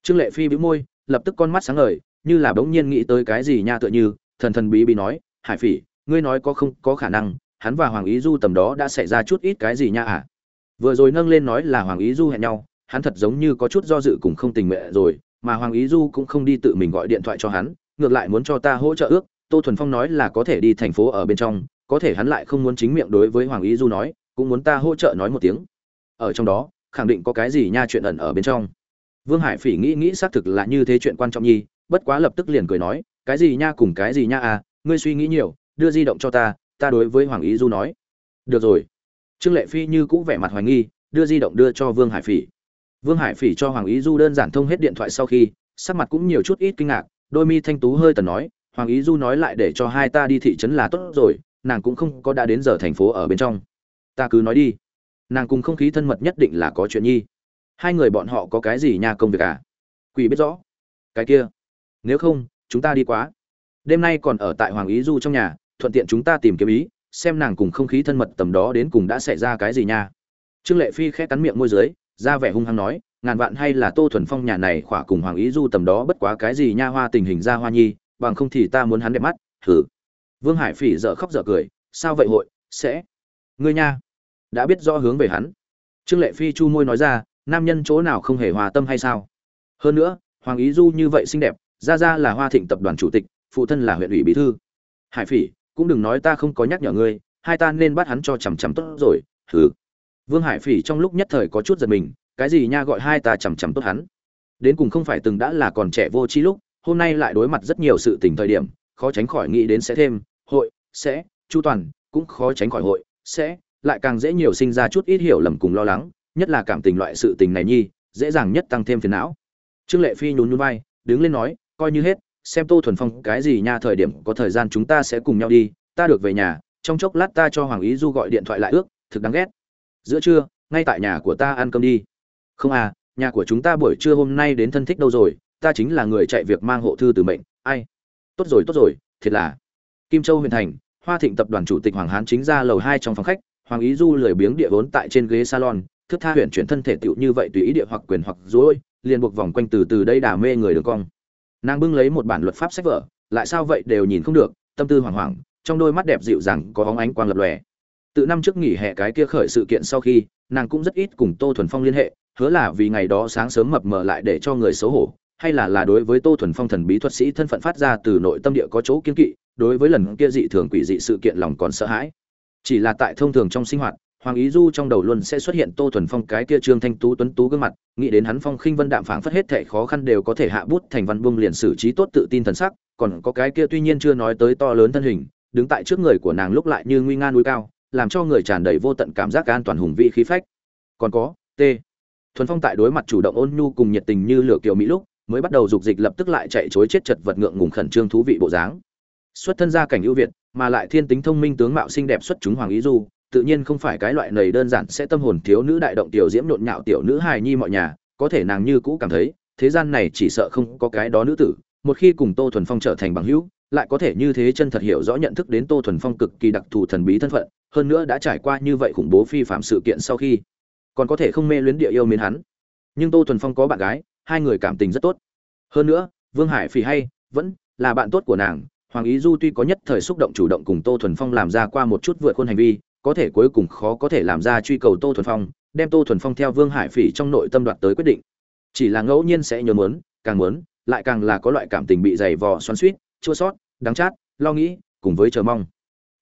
Trương lệ phi bĩu môi, lập tức con mắt sáng ngời, như là bỗng nhiên nghĩ tới cái gì nha tựa như, thần thần bí bí nói, hải phỉ, ngươi nói có không, có khả năng, hắn và hoàng ý du tầm đó đã xảy ra chút ít cái gì nha à? Vừa rồi nâng lên nói là hoàng ý du hẹn nhau, hắn thật giống như có chút do dự cùng không tình nguyện rồi, mà hoàng ý du cũng không đi tự mình gọi điện thoại cho hắn, ngược lại muốn cho ta hỗ trợ ước, tô thuần phong nói là có thể đi thành phố ở bên trong có thể hắn lại không muốn chính miệng đối với hoàng ý du nói, cũng muốn ta hỗ trợ nói một tiếng. Ở trong đó, khẳng định có cái gì nha chuyện ẩn ở bên trong. Vương hải phỉ nghĩ nghĩ xác thực là như thế chuyện quan trọng nhi, bất quá lập tức liền cười nói, cái gì nha cùng cái gì nha à ngươi suy nghĩ nhiều, đưa di động cho ta ta đối với hoàng ý du nói. Được rồi. Trương lệ phi như cũ vẻ mặt hoài nghi, đưa di động đưa cho vương hải phỉ. Vương hải phỉ cho hoàng ý du đơn giản thông hết điện thoại sau khi, sắc mặt cũng nhiều chút ít kinh ngạc, đôi mi thanh tú hơi tần nói, hoàng ý du nói lại để cho hai ta đi thị trấn là tốt rồi nàng cũng không có đã đến giờ thành phố ở bên trong. Ta cứ nói đi. Nàng cùng không khí thân mật nhất định là có chuyện nhi. Hai người bọn họ có cái gì nha công việc à? Quỷ biết rõ. Cái kia. Nếu không, chúng ta đi quá. Đêm nay còn ở tại hoàng ý du trong nhà, thuận tiện chúng ta tìm kiếm ý, xem nàng cùng không khí thân mật tầm đó đến cùng đã xảy ra cái gì nha. Trương lệ phi khẽ cắn miệng môi dưới, ra vẻ hung hăng nói, ngàn vạn hay là tô thuần phong nhà này khỏa cùng hoàng ý du tầm đó bất quá cái gì nha hoa tình hình ra hoa nhi, bằng không thì ta muốn hắn đẹp mắt thử vương hải phỉ dở khóc dở cười, sao vậy hội? Sẽ. Ngươi nha. Đã biết rõ hướng về hắn. Trương lệ phi chu môi nói ra, nam nhân chỗ nào không hề hòa tâm hay sao? Hơn nữa, hoàng ý du như vậy xinh đẹp, ra ra là hoa thịnh tập đoàn chủ tịch, phụ thân là huyện ủy bí thư. Hải phỉ, cũng đừng nói ta không có nhắc nhở ngươi, hai ta nên bắt hắn cho chằm chằm tốt rồi. Thử vương hải phỉ trong lúc nhất thời có chút giật mình, cái gì nha gọi hai ta chằm chằm tốt hắn? Đến cùng không phải từng đã là còn trẻ vô tri lúc, hôm nay lại đối mặt rất nhiều sự tình thời điểm, khó tránh khỏi nghĩ đến sẽ thêm hội, sẽ, chu toàn, cũng khó tránh khỏi hội, sẽ, lại càng dễ nhiều sinh ra chút ít hiểu lầm cùng lo lắng, nhất là cảm tình loại sự tình này nhi, dễ dàng nhất tăng thêm phiền não. Trương lệ phi nhún nhún vai, đứng lên nói, coi như hết, xem tô thuần phong cái gì nha thời điểm có thời gian chúng ta sẽ cùng nhau đi, ta được về nhà, trong chốc lát ta cho hoàng ý du gọi điện thoại lại ước, thực đáng ghét. Giữa trưa, ngay tại nhà của ta ăn cơm đi. Không à nhà của chúng ta buổi trưa hôm nay đến thân thích đâu rồi, ta chính là người chạy việc mang hộ thư từ mệnh, ai? Tốt rồi tốt rồi, thiệt là kim châu huyền thành hoa thịnh tập đoàn chủ tịch hoàng hán chính ra lầu hai trong phòng khách hoàng ý du lười biếng địa vốn tại trên ghế salon thức tha huyện chuyển thân thể tựu như vậy tùy ý địa hoặc quyền hoặc duỗi, liền buộc vòng quanh từ từ đây đà mê người đường cong. Nàng bưng lấy một bản luật pháp sách vở lại sao vậy đều nhìn không được tâm tư hoảng hoảng trong đôi mắt đẹp dịu dàng có óng ánh quang lập lòe. Từ năm trước nghỉ hè cái kia khởi sự kiện sau khi nàng cũng rất ít cùng tô thuần phong liên hệ hứa là vì ngày đó sáng sớm mập mờ lại để cho người xấu hổ hay là là đối với tô thuần phong thần bí thuật sĩ thân phận phát ra từ nội tâm địa có chỗ kiên kỵ, đối với lần kia dị thường quỷ dị sự kiện lòng còn sợ hãi. Chỉ là tại thông thường trong sinh hoạt, hoàng ý du trong đầu luôn sẽ xuất hiện tô thuần phong cái kia trương thanh tú, tuấn tú gương mặt, nghĩ đến hắn phong khinh vân đạm phảng phất hết thệ khó khăn đều có thể hạ bút thành văn bung liền xử trí tốt tự tin thần sắc, còn có cái kia tuy nhiên chưa nói tới to lớn thân hình, đứng tại trước người của nàng lúc lại như nguy nga núi cao, làm cho người tràn đầy vô tận cảm giác an toàn hùng vị khí phách. Còn có, t. Thuần phong tại đối mặt chủ động ôn nhu cùng nhiệt tình như lửa kiều mỹ lúc mới bắt đầu dục dịch lập tức lại chạy chối chết chật vật ngượng ngùng khẩn trương thú vị bộ dáng. Xuất thân gia cảnh ưu việt, mà lại thiên tính thông minh tướng mạo xinh đẹp xuất chúng hoàng ý du, tự nhiên không phải cái loại nầy đơn giản sẽ tâm hồn thiếu nữ đại động tiểu diễm nhộn nhạo tiểu nữ hài nhi mọi nhà, có thể nàng như cũ cảm thấy, thế gian này chỉ sợ không có cái đó nữ tử, một khi cùng tô thuần phong trở thành bằng hữu, lại có thể như thế chân thật hiểu rõ nhận thức đến tô thuần phong cực kỳ đặc thù thần bí thân phận, hơn nữa đã trải qua như vậy khủng bố phi phạm sự kiện sau khi, còn có thể không mê luyến địa yêu mến hắn. Nhưng tô thuần phong có bạn gái hai người cảm tình rất tốt. Hơn nữa, vương hải phỉ hay, vẫn là bạn tốt của nàng, hoàng ý du tuy có nhất thời xúc động chủ động cùng tô thuần phong làm ra qua một chút vượt khuôn hành vi, có thể cuối cùng khó có thể làm ra truy cầu tô thuần phong, đem tô thuần phong theo vương hải phỉ trong nội tâm đoạt tới quyết định. Chỉ là ngẫu nhiên sẽ nhớ muốn, càng muốn, lại càng là có loại cảm tình bị dày vò xoắn suýt chua sót, đắng chát, lo nghĩ, cùng với chờ mong.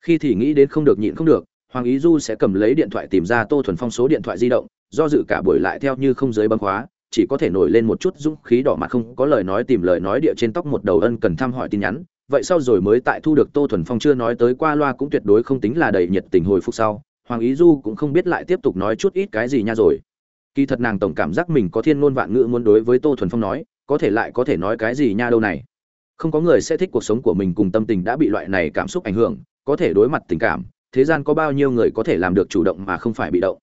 Khi thì nghĩ đến không được nhịn không được, hoàng ý du sẽ cầm lấy điện thoại tìm ra tô thuần phong số điện thoại di động, do dự cả buổi lại theo như không giới bấm khóa chỉ có thể nổi lên một chút dũng khí đỏ mặt không có lời nói tìm lời nói địa trên tóc một đầu ân cần thăm hỏi tin nhắn. Vậy sau rồi mới tại thu được tô thuần phong chưa nói tới qua loa cũng tuyệt đối không tính là đầy nhiệt tình hồi phục sau, hoàng ý du cũng không biết lại tiếp tục nói chút ít cái gì nha rồi. Kỳ thật nàng tổng cảm giác mình có thiên ngôn vạn ngữ muốn đối với tô thuần phong nói, có thể lại có thể nói cái gì nha đâu này. Không có người sẽ thích cuộc sống của mình cùng tâm tình đã bị loại này cảm xúc ảnh hưởng, có thể đối mặt tình cảm, thế gian có bao nhiêu người có thể làm được chủ động mà không phải bị động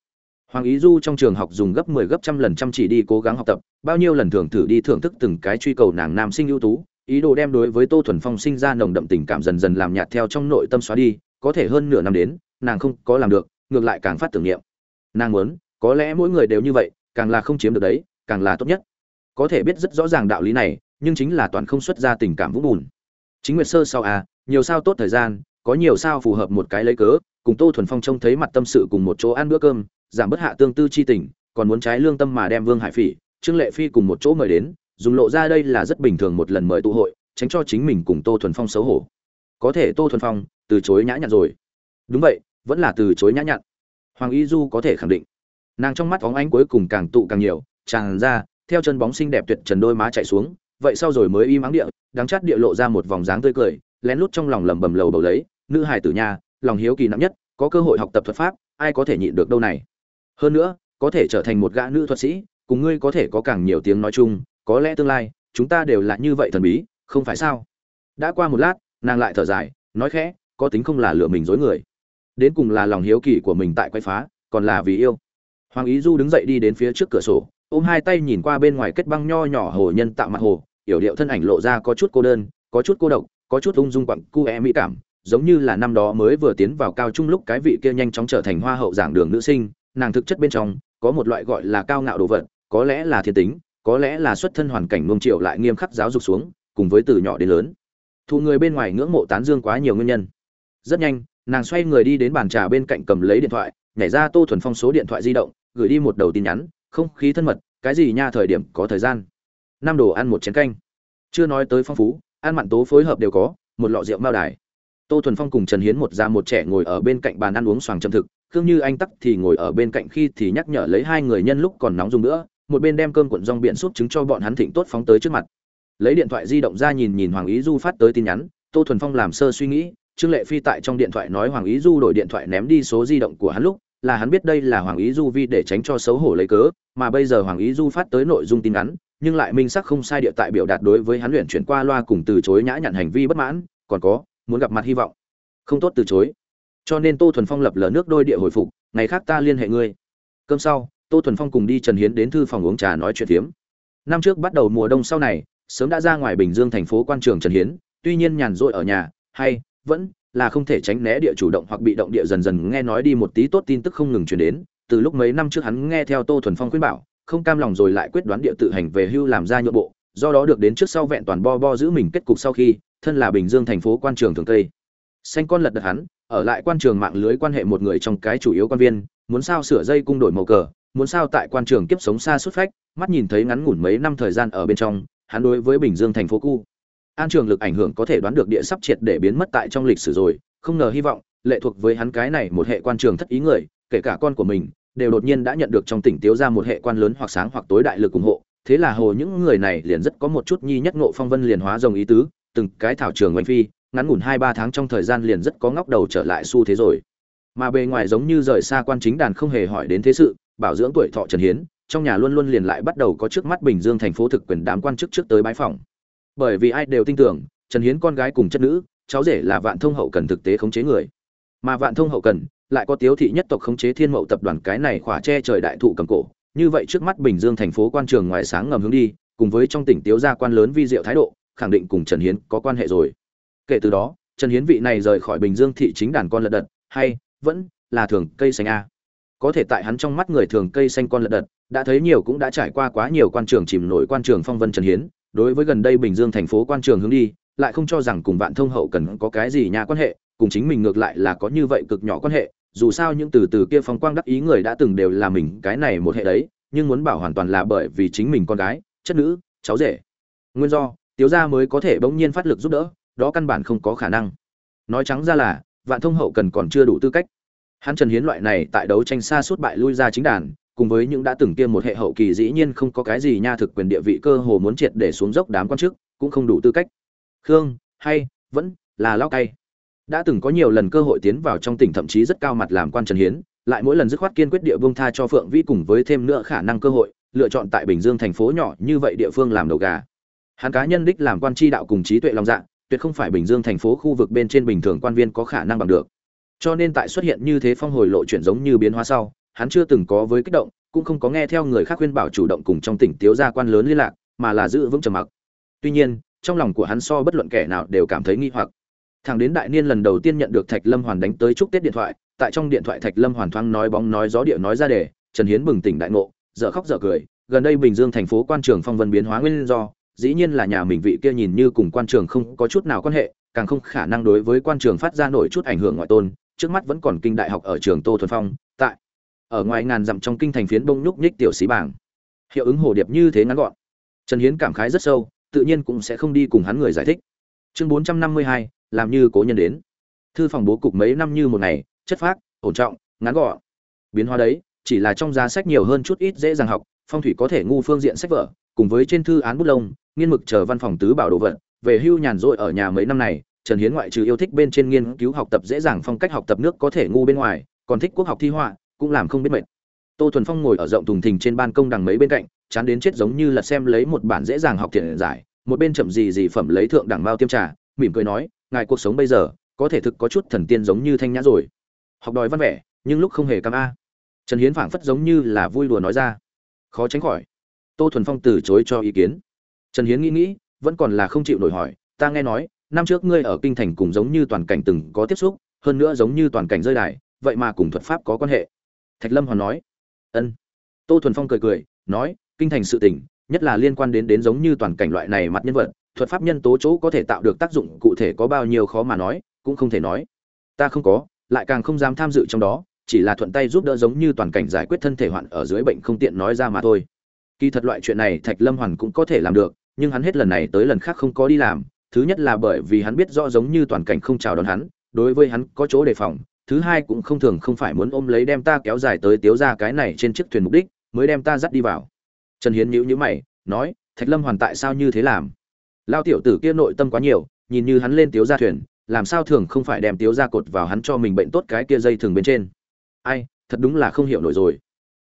hoàng ý du trong trường học dùng gấp 10 gấp trăm lần chăm chỉ đi cố gắng học tập, bao nhiêu lần thường thử đi thưởng thức từng cái truy cầu nàng nam sinh ưu tú, ý đồ đem đối với tô thuần phong sinh ra nồng đậm tình cảm dần dần làm nhạt theo trong nội tâm xóa đi, có thể hơn nửa năm đến, nàng không có làm được, ngược lại càng phát tưởng niệm. Nàng muốn, có lẽ mỗi người đều như vậy, càng là không chiếm được đấy, càng là tốt nhất. Có thể biết rất rõ ràng đạo lý này, nhưng chính là toàn không xuất ra tình cảm vũng bùn. Chính nguyệt sơ sau à nhiều sao tốt thời gian, có nhiều sao phù hợp một cái lấy cớ, cùng tô thuần phong trông thấy mặt tâm sự cùng một chỗ ăn bữa cơm giảm bớt hạ tương tư chi tình còn muốn trái lương tâm mà đem vương hải phỉ trương lệ phi cùng một chỗ mời đến dùng lộ ra đây là rất bình thường một lần mời tụ hội tránh cho chính mình cùng tô thuần phong xấu hổ. Có thể tô thuần phong từ chối nhã nhặn rồi. Đúng vậy vẫn là từ chối nhã nhặn. Hoàng y du có thể khẳng định. Nàng trong mắt óng ánh cuối cùng càng tụ càng nhiều tràn ra theo chân bóng xinh đẹp tuyệt trần đôi má chạy xuống vậy sau rồi mới im mắng địa đáng chát địa lộ ra một vòng dáng tươi cười lén lút trong lòng lẩm bẩm lầu bầu lấy nữ hài tử nha, lòng hiếu kỳ nặng nhất có cơ hội học tập thuật pháp ai có thể nhịn được đâu này? Hơn nữa, có thể trở thành một gã nữ thuật sĩ, cùng ngươi có thể có càng nhiều tiếng nói chung, có lẽ tương lai, chúng ta đều là như vậy thần bí, không phải sao? Đã qua một lát, nàng lại thở dài, nói khẽ, có tính không là lựa mình dối người. Đến cùng là lòng hiếu kỳ của mình tại quay phá, còn là vì yêu. Hoàng ý du đứng dậy đi đến phía trước cửa sổ, ôm hai tay nhìn qua bên ngoài kết băng nho nhỏ hồ nhân tạo mặt hồ yểu điệu thân ảnh lộ ra có chút cô đơn, có chút cô độc, có chút ung dung quặng cu e mỹ cảm, giống như là năm đó mới vừa tiến vào cao trung lúc cái vị kia nhanh chóng trở thành hoa hậu giảng đường nữ sinh nàng thực chất bên trong có một loại gọi là cao ngạo đồ vật, có lẽ là thiên tính, có lẽ là xuất thân hoàn cảnh nông triệu lại nghiêm khắc giáo dục xuống, cùng với từ nhỏ đến lớn. Thụ người bên ngoài ngưỡng mộ tán dương quá nhiều nguyên nhân. Rất nhanh, nàng xoay người đi đến bàn trà bên cạnh cầm lấy điện thoại, nhảy ra tô thuần phong số điện thoại di động, gửi đi một đầu tin nhắn, không khí thân mật, cái gì nha thời điểm có thời gian? Năm đồ ăn một chén canh. Chưa nói tới phong phú, ăn mặn tố phối hợp đều có, một lọ rượu mao đài tô thuần phong cùng trần hiến một già một trẻ ngồi ở bên cạnh bàn ăn uống xoàng châm thực, khương như anh tắc thì ngồi ở bên cạnh khi thì nhắc nhở lấy hai người nhân lúc còn nóng dùng nữa, một bên đem cơm cuộn rong biển xúc trứng cho bọn hắn thịnh tốt phóng tới trước mặt. Lấy điện thoại di động ra nhìn nhìn hoàng ý du phát tới tin nhắn, tô thuần phong làm sơ suy nghĩ, trương lệ phi tại trong điện thoại nói hoàng ý du đổi điện thoại ném đi số di động của hắn lúc, là hắn biết đây là hoàng ý du vi để tránh cho xấu hổ lấy cớ, mà bây giờ hoàng ý du phát tới nội dung tin nhắn, nhưng lại minh sắc không sai địa tại biểu đạt đối với hắn luyện chuyển qua loa cùng từ chối nhã nhặn hành vi bất mãn, còn có muốn gặp mặt hy vọng. Không tốt từ chối. Cho nên tô thuần phong lập lờ nước đôi địa hồi phục, ngày khác ta liên hệ ngươi. Cơm sau, tô thuần phong cùng đi trần hiến đến thư phòng uống trà nói chuyện phiếm. Năm trước bắt đầu mùa đông sau này, sớm đã ra ngoài bình dương thành phố quan trường trần hiến, tuy nhiên nhàn rỗi ở nhà, hay, vẫn là không thể tránh né địa chủ động hoặc bị động địa dần dần nghe nói đi một tí tốt tin tức không ngừng truyền đến. Từ lúc mấy năm trước hắn nghe theo tô thuần phong khuyên bảo, không cam lòng rồi lại quyết đoán địa tự hành về hưu làm ra nhượng bộ, do đó được đến trước sau vẹn toàn bo bo giữ mình kết cục sau khi thân là bình dương thành phố quan trường thường tây. Xanh con lật đật hắn, ở lại quan trường mạng lưới quan hệ một người trong cái chủ yếu quan viên, muốn sao sửa dây cung đổi màu cờ, muốn sao tại quan trường kiếp sống xa suốt phách, mắt nhìn thấy ngắn ngủn mấy năm thời gian ở bên trong, hắn đối với bình dương thành phố cu an trường lực ảnh hưởng có thể đoán được địa sắp triệt để biến mất tại trong lịch sử rồi, không ngờ hy vọng, lệ thuộc với hắn cái này một hệ quan trường thất ý người, kể cả con của mình, đều đột nhiên đã nhận được trong tỉnh tiếu ra một hệ quan lớn hoặc sáng hoặc tối đại lực ủng hộ, thế là hồ những người này liền rất có một chút nhi nhất ngộ phong vân liền hóa rồng ý tứ từng cái thảo trường oanh phi, ngắn ngủn hai ba tháng trong thời gian liền rất có ngóc đầu trở lại xu thế rồi. Mà bề ngoài giống như rời xa quan chính đàn không hề hỏi đến thế sự, bảo dưỡng tuổi thọ trần hiến, trong nhà luôn luôn liền lại bắt đầu có trước mắt bình dương thành phố thực quyền đám quan chức trước tới bãi phòng bởi vì ai đều tin tưởng, trần hiến con gái cùng chất nữ, cháu rể là vạn thông hậu cần thực tế khống chế người. Mà vạn thông hậu cần lại có tiếu thị nhất tộc khống chế thiên mậu tập đoàn cái này khỏa che trời đại thụ cầm cổ. Như vậy trước mắt bình dương thành phố quan trường ngoài sáng ngầm hướng đi, cùng với trong tỉnh tiếu gia quan lớn vi diệu thái độ khẳng định cùng trần hiến có quan hệ rồi. Kể từ đó, trần hiến vị này rời khỏi bình dương thị chính đàn con lật đật hay vẫn là thường cây xanh a. Có thể tại hắn trong mắt người thường cây xanh con lật đật đã thấy nhiều cũng đã trải qua quá nhiều quan trường chìm nổi quan trường phong vân trần hiến, đối với gần đây bình dương thành phố quan trường hướng đi, lại không cho rằng cùng vạn thông hậu cần có cái gì nhà quan hệ, cùng chính mình ngược lại là có như vậy cực nhỏ quan hệ, dù sao những từ từ kia phong quang đắc ý người đã từng đều là mình, cái này một hệ đấy, nhưng muốn bảo hoàn toàn là bởi vì chính mình con gái, chất nữ, cháu rể. Nguyên do tiếu gia mới có thể bỗng nhiên phát lực giúp đỡ, đó căn bản không có khả năng. Nói trắng ra là, vạn thông hậu cần còn chưa đủ tư cách. Hắn trần hiến loại này tại đấu tranh xa suốt bại lui ra chính đàn, cùng với những đã từng kiêm một hệ hậu kỳ dĩ nhiên không có cái gì nha thực quyền địa vị cơ hồ muốn triệt để xuống dốc đám quan chức, cũng không đủ tư cách. Khương, hay, vẫn, là lao cay. Đã từng có nhiều lần cơ hội tiến vào trong tỉnh thậm chí rất cao mặt làm quan trần hiến, lại mỗi lần dứt khoát kiên quyết địa vương tha cho phượng vĩ cùng với thêm nữa khả năng cơ hội, lựa chọn tại bình dương thành phố nhỏ như vậy địa phương làm đầu gà hắn cá nhân đích làm quan tri đạo cùng trí tuệ lòng dạ tuyệt không phải bình dương thành phố khu vực bên trên bình thường quan viên có khả năng bằng được. Cho nên tại xuất hiện như thế phong hồi lộ chuyển giống như biến hóa sau, hắn chưa từng có với kích động, cũng không có nghe theo người khác khuyên bảo chủ động cùng trong tỉnh tiếu gia quan lớn liên lạc, mà là giữ vững trầm mặc. Tuy nhiên, trong lòng của hắn so bất luận kẻ nào đều cảm thấy nghi hoặc. Thằng đến đại niên lần đầu tiên nhận được thạch lâm hoàn đánh tới chúc tết điện thoại, tại trong điện thoại thạch lâm hoàn thoáng nói bóng nói gió địa nói ra để trần hiến bừng tỉnh đại ngộ, dở khóc dở cười, gần đây bình dương thành phố quan trường phong vân biến hóa nguyên do dĩ nhiên là nhà mình vị kia nhìn như cùng quan trường không có chút nào quan hệ, càng không khả năng đối với quan trường phát ra nổi chút ảnh hưởng ngoại tôn, trước mắt vẫn còn kinh đại học ở trường tô thuần phong, tại ở ngoài ngàn dặm trong kinh thành phiến bông nhúc nhích tiểu xí bảng. Hiệu ứng hồ điệp như thế ngắn gọn. Trần hiến cảm khái rất sâu, tự nhiên cũng sẽ không đi cùng hắn người giải thích. Chương bốn trăm năm mươi hai, làm như cố nhân đến. Thư phòng bố cục mấy năm như một ngày, chất phác, ổn trọng, ngắn gọn. Biến hóa đấy, chỉ là trong giá sách nhiều hơn chút ít dễ dàng học, phong thủy có thể ngu phương diện sách vở cùng với trên thư án bút lông, nghiên mực chờ văn phòng tứ bảo đồ vật, về hưu nhàn rỗi ở nhà mấy năm này, trần hiến ngoại trừ yêu thích bên trên nghiên cứu học tập dễ dàng phong cách học tập nước có thể ngu bên ngoài, còn thích quốc học thi họa, cũng làm không biết mệt. Tô thuần phong ngồi ở rộng thùng thình trên ban công đằng mấy bên cạnh, chán đến chết giống như là xem lấy một bản dễ dàng học thiện giải, một bên chậm gì gì phẩm lấy thượng đẳng mao tiêm trà, mỉm cười nói, ngài cuộc sống bây giờ, có thể thực có chút thần tiên giống như thanh nhã rồi. Học đòi văn vẻ, nhưng lúc không hề cam a. Trần hiến phảng phất giống như là vui đùa nói ra. Khó tránh khỏi tô thuần phong từ chối cho ý kiến. Trần hiến nghĩ nghĩ, vẫn còn là không chịu nổi hỏi, ta nghe nói, năm trước ngươi ở kinh thành cùng giống như toàn cảnh từng có tiếp xúc, hơn nữa giống như toàn cảnh rơi đài, vậy mà cùng thuật pháp có quan hệ. Thạch lâm hoàn nói. Ân. Tô thuần phong cười cười, nói, kinh thành sự tình, nhất là liên quan đến đến giống như toàn cảnh loại này mặt nhân vật, thuật pháp nhân tố chỗ có thể tạo được tác dụng cụ thể có bao nhiêu khó mà nói, cũng không thể nói. Ta không có, lại càng không dám tham dự trong đó, chỉ là thuận tay giúp đỡ giống như toàn cảnh giải quyết thân thể hoạn ở dưới bệnh không tiện nói ra mà thôi kỳ thật loại chuyện này thạch lâm hoàn cũng có thể làm được, nhưng hắn hết lần này tới lần khác không có đi làm. Thứ nhất là bởi vì hắn biết rõ giống như toàn cảnh không chào đón hắn, đối với hắn có chỗ đề phòng. Thứ hai cũng không thường không phải muốn ôm lấy đem ta kéo dài tới tiếu ra cái này trên chiếc thuyền mục đích, mới đem ta dắt đi vào. Trần hiến nhíu nhíu mày, nói, thạch lâm hoàn tại sao như thế làm? Lao tiểu tử kia nội tâm quá nhiều, nhìn như hắn lên tiếu ra thuyền, làm sao thường không phải đem tiếu ra cột vào hắn cho mình bệnh tốt cái kia dây thường bên trên. Ai, thật đúng là không hiểu nổi rồi.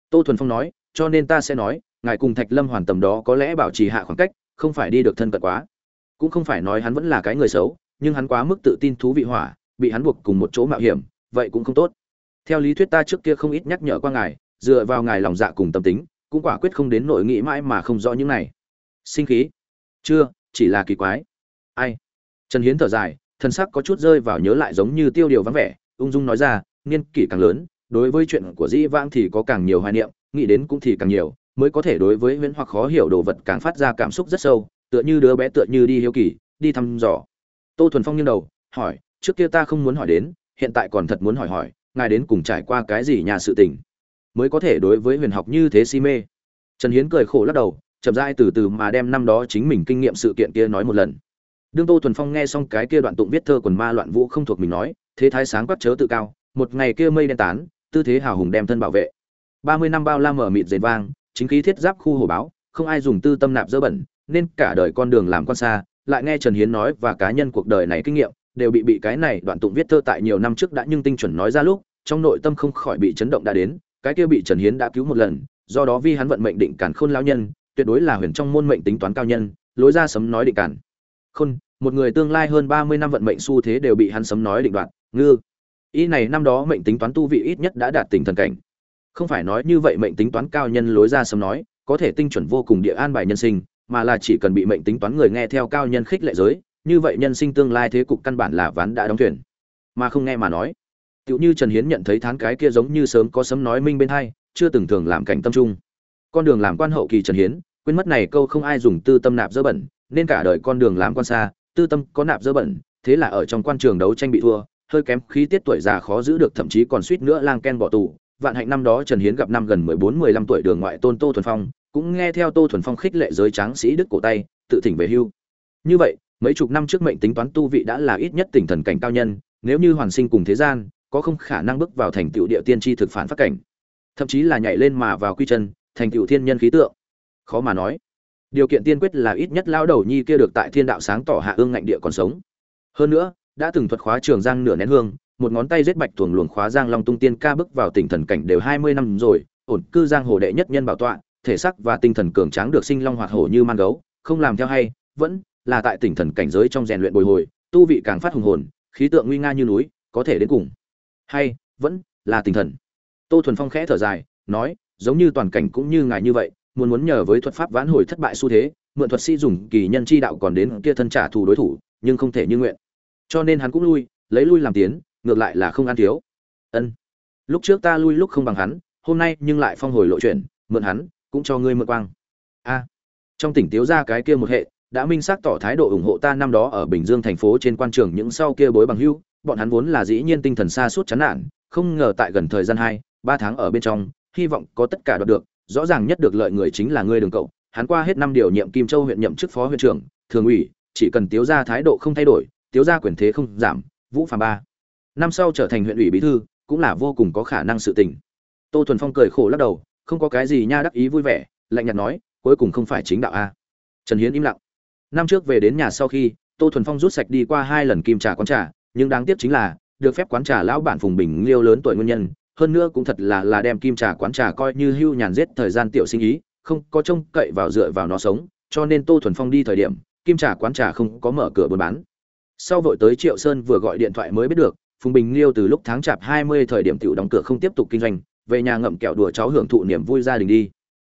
Tô thuần phong nói, cho nên ta sẽ nói ngài cùng thạch lâm hoàn tầm đó có lẽ bảo trì hạ khoảng cách, không phải đi được thân cận quá. Cũng không phải nói hắn vẫn là cái người xấu, nhưng hắn quá mức tự tin thú vị hỏa, bị hắn buộc cùng một chỗ mạo hiểm, vậy cũng không tốt. Theo lý thuyết ta trước kia không ít nhắc nhở qua ngài, dựa vào ngài lòng dạ cùng tâm tính, cũng quả quyết không đến nội nghĩ mãi mà không rõ những này. Sinh khí? Chưa, chỉ là kỳ quái. Ai? Trần hiến thở dài, thân sắc có chút rơi vào nhớ lại giống như tiêu điều vắng vẻ, ung dung nói ra, niên kỷ càng lớn, đối với chuyện của dĩ vãng thì có càng nhiều hoài niệm, nghĩ đến cũng thì càng nhiều mới có thể đối với huyễn hoặc khó hiểu đồ vật càng phát ra cảm xúc rất sâu, tựa như đứa bé tựa như đi hiếu kỳ, đi thăm dò. Tô thuần phong nghiêng đầu, hỏi, trước kia ta không muốn hỏi đến, hiện tại còn thật muốn hỏi hỏi, ngài đến cùng trải qua cái gì nhà sự tình mới có thể đối với huyền học như thế si mê? Trần hiến cười khổ lắc đầu, chậm rãi từ từ mà đem năm đó chính mình kinh nghiệm sự kiện kia nói một lần. Đương tô thuần phong nghe xong cái kia đoạn tụng viết thơ quần ma loạn vũ không thuộc mình nói, thế thái sáng quát chớ tự cao, một ngày kia mây đen tán, tư thế hào hùng đem thân bảo vệ. Ba mươi năm bao la mở mịt dệt vang chính khí thiết giáp khu hồ báo, không ai dùng tư tâm nạp dơ bẩn, nên cả đời con đường làm quan xa, lại nghe trần hiến nói và cá nhân cuộc đời này kinh nghiệm, đều bị bị cái này đoạn tụng viết thơ tại nhiều năm trước đã nhưng tinh chuẩn nói ra lúc, trong nội tâm không khỏi bị chấn động đã đến, cái kia bị trần hiến đã cứu một lần, do đó vi hắn vận mệnh định cản khôn lao nhân, tuyệt đối là huyền trong môn mệnh tính toán cao nhân, lối ra sấm nói định cản khôn, một người tương lai hơn ba mươi năm vận mệnh xu thế đều bị hắn sấm nói định đoạt, ngư. Y này năm đó mệnh tính toán tu vị ít nhất đã đạt tình thần cảnh không phải nói như vậy mệnh tính toán cao nhân lối ra sớm nói, có thể tinh chuẩn vô cùng địa an bài nhân sinh, mà là chỉ cần bị mệnh tính toán người nghe theo cao nhân khích lệ giới, như vậy nhân sinh tương lai thế cục căn bản là ván đã đóng thuyền. Mà không nghe mà nói. Tựu như trần hiến nhận thấy thán cái kia giống như sớm có sấm nói minh bên hai, chưa từng thường làm cảnh tâm trung. Con đường làm quan hậu kỳ trần hiến, quên mất này câu không ai dùng tư tâm nạp dơ bẩn, nên cả đời con đường làm quan xa, tư tâm có nạp dơ bẩn, thế là ở trong quan trường đấu tranh bị thua, hơi kém khí tiết tuổi già khó giữ được, thậm chí còn suýt nữa lang ken bỏ tù vạn hạnh năm đó trần hiến gặp năm gần mười bốn, mười lăm tuổi đường ngoại tôn tô thuần phong, cũng nghe theo tô thuần phong khích lệ giới tráng sĩ đức cổ tay, tự thỉnh về hưu. Như vậy, mấy chục năm trước mệnh tính toán tu vị đã là ít nhất tỉnh thần cảnh cao nhân, nếu như hoàn sinh cùng thế gian, có không khả năng bước vào thành tựu địa tiên tri thực phản phát cảnh. Thậm chí là nhảy lên mà vào quy chân, thành tựu thiên nhân khí tượng. Khó mà nói. Điều kiện tiên quyết là ít nhất lao đầu nhi kia được tại thiên đạo sáng tỏ hạ ương ngạnh địa còn sống. Hơn nữa đã từng thuật khóa trường giang nửa nén hương, một ngón tay giết bạch tuồng luồng khóa giang long tung tiên ca bước vào tỉnh thần cảnh đều hai mươi năm rồi, ổn cư giang hồ đệ nhất nhân bảo tọa, thể sắc và tinh thần cường tráng được sinh long hoạt hổ như man gấu, không làm theo hay, vẫn là tại tỉnh thần cảnh giới trong rèn luyện bồi hồi, tu vị càng phát hùng hồn, khí tượng nguy nga như núi, có thể đến cùng. Hay, vẫn là tinh thần. Tô thuần phong khẽ thở dài, nói, giống như toàn cảnh cũng như ngài như vậy, muốn muốn nhờ với thuật pháp vãn hồi thất bại xu thế, mượn thuật sĩ dùng kỳ nhân chi đạo còn đến kia thân trả thù đối thủ, nhưng không thể như nguyện cho nên hắn cũng lui, lấy lui làm tiến, ngược lại là không ăn thiếu. Ân. Lúc trước ta lui lúc không bằng hắn, hôm nay nhưng lại phong hồi lộ chuyện, mượn hắn, cũng cho ngươi mượn quang. A. Trong tỉnh tiếu ra cái kia một hệ, đã minh xác tỏ thái độ ủng hộ ta năm đó ở bình dương thành phố trên quan trường những sau kia bối bằng hưu bọn hắn vốn là dĩ nhiên tinh thần xa suốt chán nản, không ngờ tại gần thời gian hai, ba tháng ở bên trong, hy vọng có tất cả đoạt được, rõ ràng nhất được lợi người chính là ngươi đường cậu. Hắn qua hết năm điều nhiệm kim châu huyện nhậm chức phó huyện trưởng, thường ủy, chỉ cần tiếu ra thái độ không thay đổi tiếu gia quyền thế không giảm, vũ phàm ba. Năm sau trở thành huyện ủy bí thư, cũng là vô cùng có khả năng sự tình. Tô thuần phong cười khổ lắc đầu, không có cái gì nha đắc ý vui vẻ, lạnh nhạt nói, cuối cùng không phải chính đạo a. Trần hiến im lặng. Năm trước về đến nhà sau khi, tô thuần phong rút sạch đi qua hai lần kim trà quán trà, nhưng đáng tiếc chính là, được phép quán trà lão bản phùng bình liêu lớn tuổi nguyên nhân, hơn nữa cũng thật là là đem kim trà quán trà coi như hưu nhàn giết thời gian tiểu sinh ý, không có trông cậy vào dựa vào nó sống, cho nên tô thuần phong đi thời điểm, kim trà quán trà không có mở cửa buôn bán sau vội tới triệu sơn vừa gọi điện thoại mới biết được, phùng bình liêu từ lúc tháng chạp hai mươi thời điểm tiểu đóng cửa không tiếp tục kinh doanh, về nhà ngậm kẹo đùa cháu hưởng thụ niềm vui gia đình đi.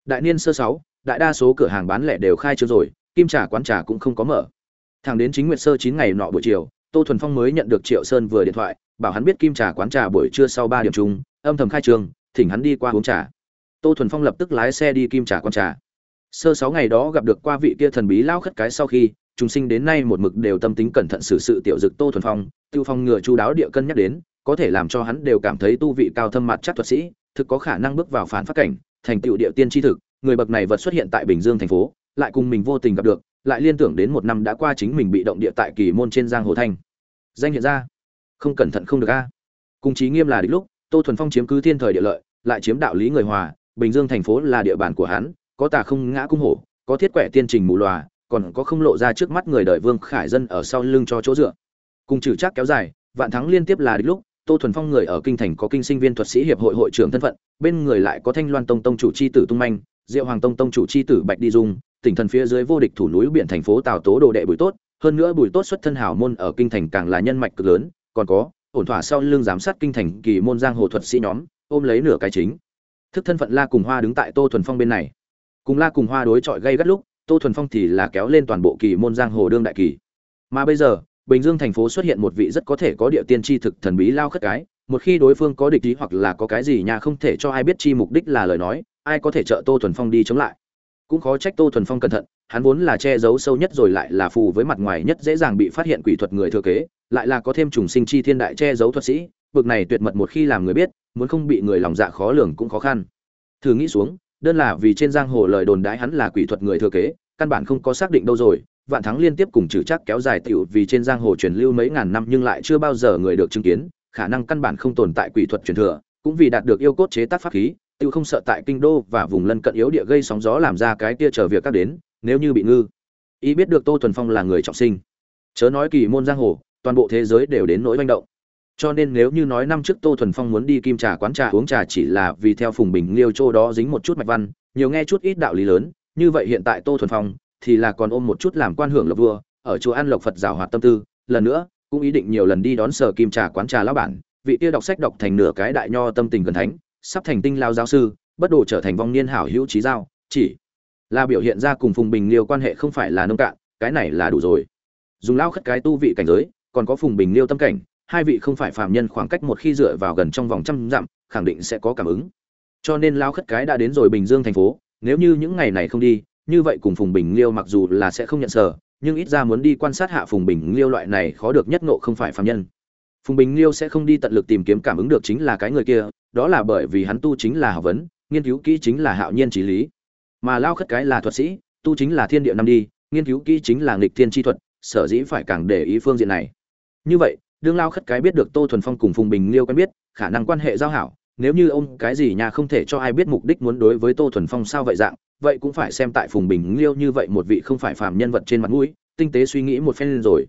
Đại niên sơ sáu, đại đa số cửa hàng bán lẻ đều khai trương rồi, kim trà quán trà cũng không có mở. Thẳng đến chính nguyệt sơ chín ngày nọ buổi chiều, tô thuần phong mới nhận được triệu sơn vừa điện thoại, bảo hắn biết kim trà quán trà buổi trưa sau ba điểm chung, âm thầm khai trương, thỉnh hắn đi qua uống trà. Tô thuần phong lập tức lái xe đi kim trà quán trà. Sơ sáu ngày đó gặp được qua vị kia thần bí lao khất cái sau khi trùng sinh đến nay một mực đều tâm tính cẩn thận xử sự tiểu dực tô thuần phong, tiêu phong ngừa chu đáo địa cân nhắc đến, có thể làm cho hắn đều cảm thấy tu vị cao thâm mặt chắc thuật sĩ, thực có khả năng bước vào phản phát cảnh, thành tựu địa tiên tri thực, người bậc này vật xuất hiện tại bình dương thành phố, lại cùng mình vô tình gặp được, lại liên tưởng đến một năm đã qua chính mình bị động địa tại kỳ môn trên giang hồ thanh. Danh hiện ra. Không cẩn thận không được a. Cùng chí nghiêm là đích lúc, tô thuần phong chiếm cứ thiên thời địa lợi, lại chiếm đạo lý người hòa, bình dương thành phố là địa bàn của hắn, có tà không ngã cung hổ, có thiết quẻ tiên trình mù lòa còn có không lộ ra trước mắt người đời vương khải dân ở sau lưng cho chỗ dựa. Cùng trừ chắc kéo dài, vạn thắng liên tiếp là đích lúc, tô thuần phong người ở kinh thành có kinh sinh viên thuật sĩ hiệp hội hội trưởng thân phận, bên người lại có thanh loan tông tông chủ c h i tử tung manh, diệu hoàng tông tông chủ c h i tử bạch đi dung, tỉnh thần phía dưới vô địch thủ núi biển thành phố tào tố đồ đệ bùi tốt, hơn nữa bùi tốt xuất thân hảo môn ở kinh thành càng là nhân mạch cực lớn, còn có, ổn thỏa sau lưng giám sát kinh thành kỳ môn giang hồ thuật sĩ nhóm, ôm lấy nửa cái chính. Thức thân phận la cùng hoa đứng tại tô thuần phong bên này. Cùng la cùng hoa đối chọi gây gắt lúc tô thuần phong thì là kéo lên toàn bộ kỳ môn giang hồ đương đại kỳ. Mà bây giờ, bình dương thành phố xuất hiện một vị rất có thể có địa tiên tri thực thần bí lao khất cái, một khi đối phương có địch ý hoặc là có cái gì nhà không thể cho ai biết chi mục đích là lời nói, ai có thể trợ tô thuần phong đi chống lại? Cũng khó trách tô thuần phong cẩn thận, hắn vốn là che giấu sâu nhất rồi lại là phù với mặt ngoài nhất dễ dàng bị phát hiện quỷ thuật người thừa kế, lại là có thêm trùng sinh chi thiên đại che giấu thuật sĩ, bực này tuyệt mật một khi làm người biết, muốn không bị người lòng dạ khó lường cũng khó khăn. Thử nghĩ xuống đơn là vì trên giang hồ lời đồn đãi hắn là quỷ thuật người thừa kế, căn bản không có xác định đâu rồi. Vạn thắng liên tiếp cùng trừ chắc kéo dài tiểu vì trên giang hồ truyền lưu mấy ngàn năm nhưng lại chưa bao giờ người được chứng kiến, khả năng căn bản không tồn tại quỷ thuật truyền thừa, cũng vì đạt được yêu cốt chế tác pháp khí tiêu không sợ tại kinh đô và vùng lân cận yếu địa gây sóng gió làm ra cái kia chờ việc các đến, nếu như bị ngư. Ý biết được tô thuần phong là người trọng sinh. Chớ nói kỳ môn giang hồ, toàn bộ thế giới đều đến nỗi manh động cho nên nếu như nói năm trước tô thuần phong muốn đi kim trà quán trà uống trà chỉ là vì theo phùng bình liêu châu đó dính một chút mạch văn, nhiều nghe chút ít đạo lý lớn, như vậy hiện tại tô thuần phong thì là còn ôm một chút làm quan hưởng lộc vua, ở chùa an lộc phật giáo hoạt tâm tư, lần nữa cũng ý định nhiều lần đi đón sở kim trà quán trà lão bản, vị kia đọc sách đọc thành nửa cái đại nho tâm tình gần thánh, sắp thành tinh lao giáo sư, bất đồ trở thành vong niên hảo hữu trí giao, chỉ là biểu hiện ra cùng phùng bình liêu quan hệ không phải là nông cạn, cái này là đủ rồi. Dùng lao khất cái tu vị cảnh giới, còn có phùng bình liêu tâm cảnh hai vị không phải phàm nhân khoảng cách một khi dựa vào gần trong vòng trăm dặm, khẳng định sẽ có cảm ứng. Cho nên lao khất cái đã đến rồi bình dương thành phố, nếu như những ngày này không đi, như vậy cùng phùng bình liêu mặc dù là sẽ không nhận sở, nhưng ít ra muốn đi quan sát hạ phùng bình liêu loại này khó được nhất ngộ không phải phàm nhân. Phùng bình liêu sẽ không đi tận lực tìm kiếm cảm ứng được chính là cái người kia, đó là bởi vì hắn tu chính là học vấn, nghiên cứu kỹ chính là hạo nhiên trí lý. Mà lao khất cái là thuật sĩ, tu chính là thiên địa năm đi, nghiên cứu kỹ chính là nghịch thiên chi thuật, sở dĩ phải càng để ý phương diện này. Như vậy đương lao khất cái biết được tô thuần phong cùng phùng bình liêu quen biết, khả năng quan hệ giao hảo, nếu như ông cái gì nhà không thể cho ai biết mục đích muốn đối với tô thuần phong sao vậy dạng, vậy cũng phải xem tại phùng bình liêu như vậy một vị không phải phàm nhân vật trên mặt mũi, tinh tế suy nghĩ một phen rồi.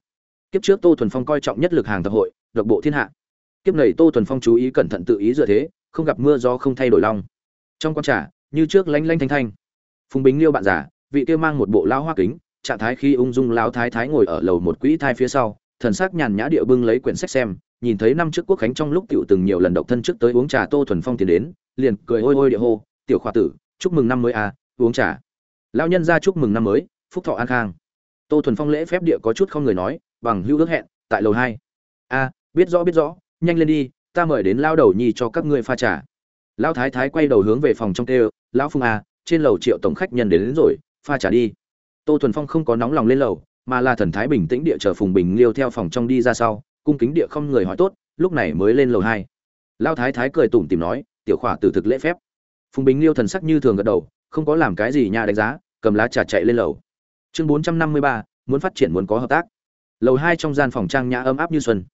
Kiếp trước tô thuần phong coi trọng nhất lực hàng tập hội, độc bộ thiên hạ. Kiếp này tô thuần phong chú ý cẩn thận tự ý dựa thế, không gặp mưa do không thay đổi long trong con trà, như trước lanh lanh thanh thanh. Phùng bình liêu bạn giả vị kia mang một bộ lao hoa kính, trạng thái khi ung dung lao thái thái ngồi ở lầu một quỹ thai phía sau thần sắc nhàn nhã địa bưng lấy quyển sách xem nhìn thấy năm trước quốc khánh trong lúc tiểu từng nhiều lần độc thân trước tới uống trà tô thuần phong tiến đến liền cười ôi ôi địa hô tiểu khoa tử chúc mừng năm mới à uống trà. Lão nhân ra chúc mừng năm mới phúc thọ an khang. Tô thuần phong lễ phép địa có chút không người nói bằng hữu ước hẹn tại lầu hai. A biết rõ biết rõ nhanh lên đi ta mời đến lao đầu nhi cho các ngươi pha trà. Lão thái thái quay đầu hướng về phòng trong tê lão phùng a trên lầu triệu tổng khách nhân đến, đến rồi pha trà đi. Tô thuần phong không có nóng lòng lên lầu mà là thần thái bình tĩnh địa chờ phùng bình liêu theo phòng trong đi ra sau, cung kính địa không người hỏi tốt, lúc này mới lên lầu hai. Lao thái thái cười tủm tìm nói, tiểu khỏa tử thực lễ phép. Phùng bình liêu thần sắc như thường gật đầu, không có làm cái gì nha đánh giá, cầm lá trà chạy lên lầu. Chương bốn trăm năm mươi ba, muốn phát triển muốn có hợp tác. Lầu hai trong gian phòng trang nhã ấm áp như xuân.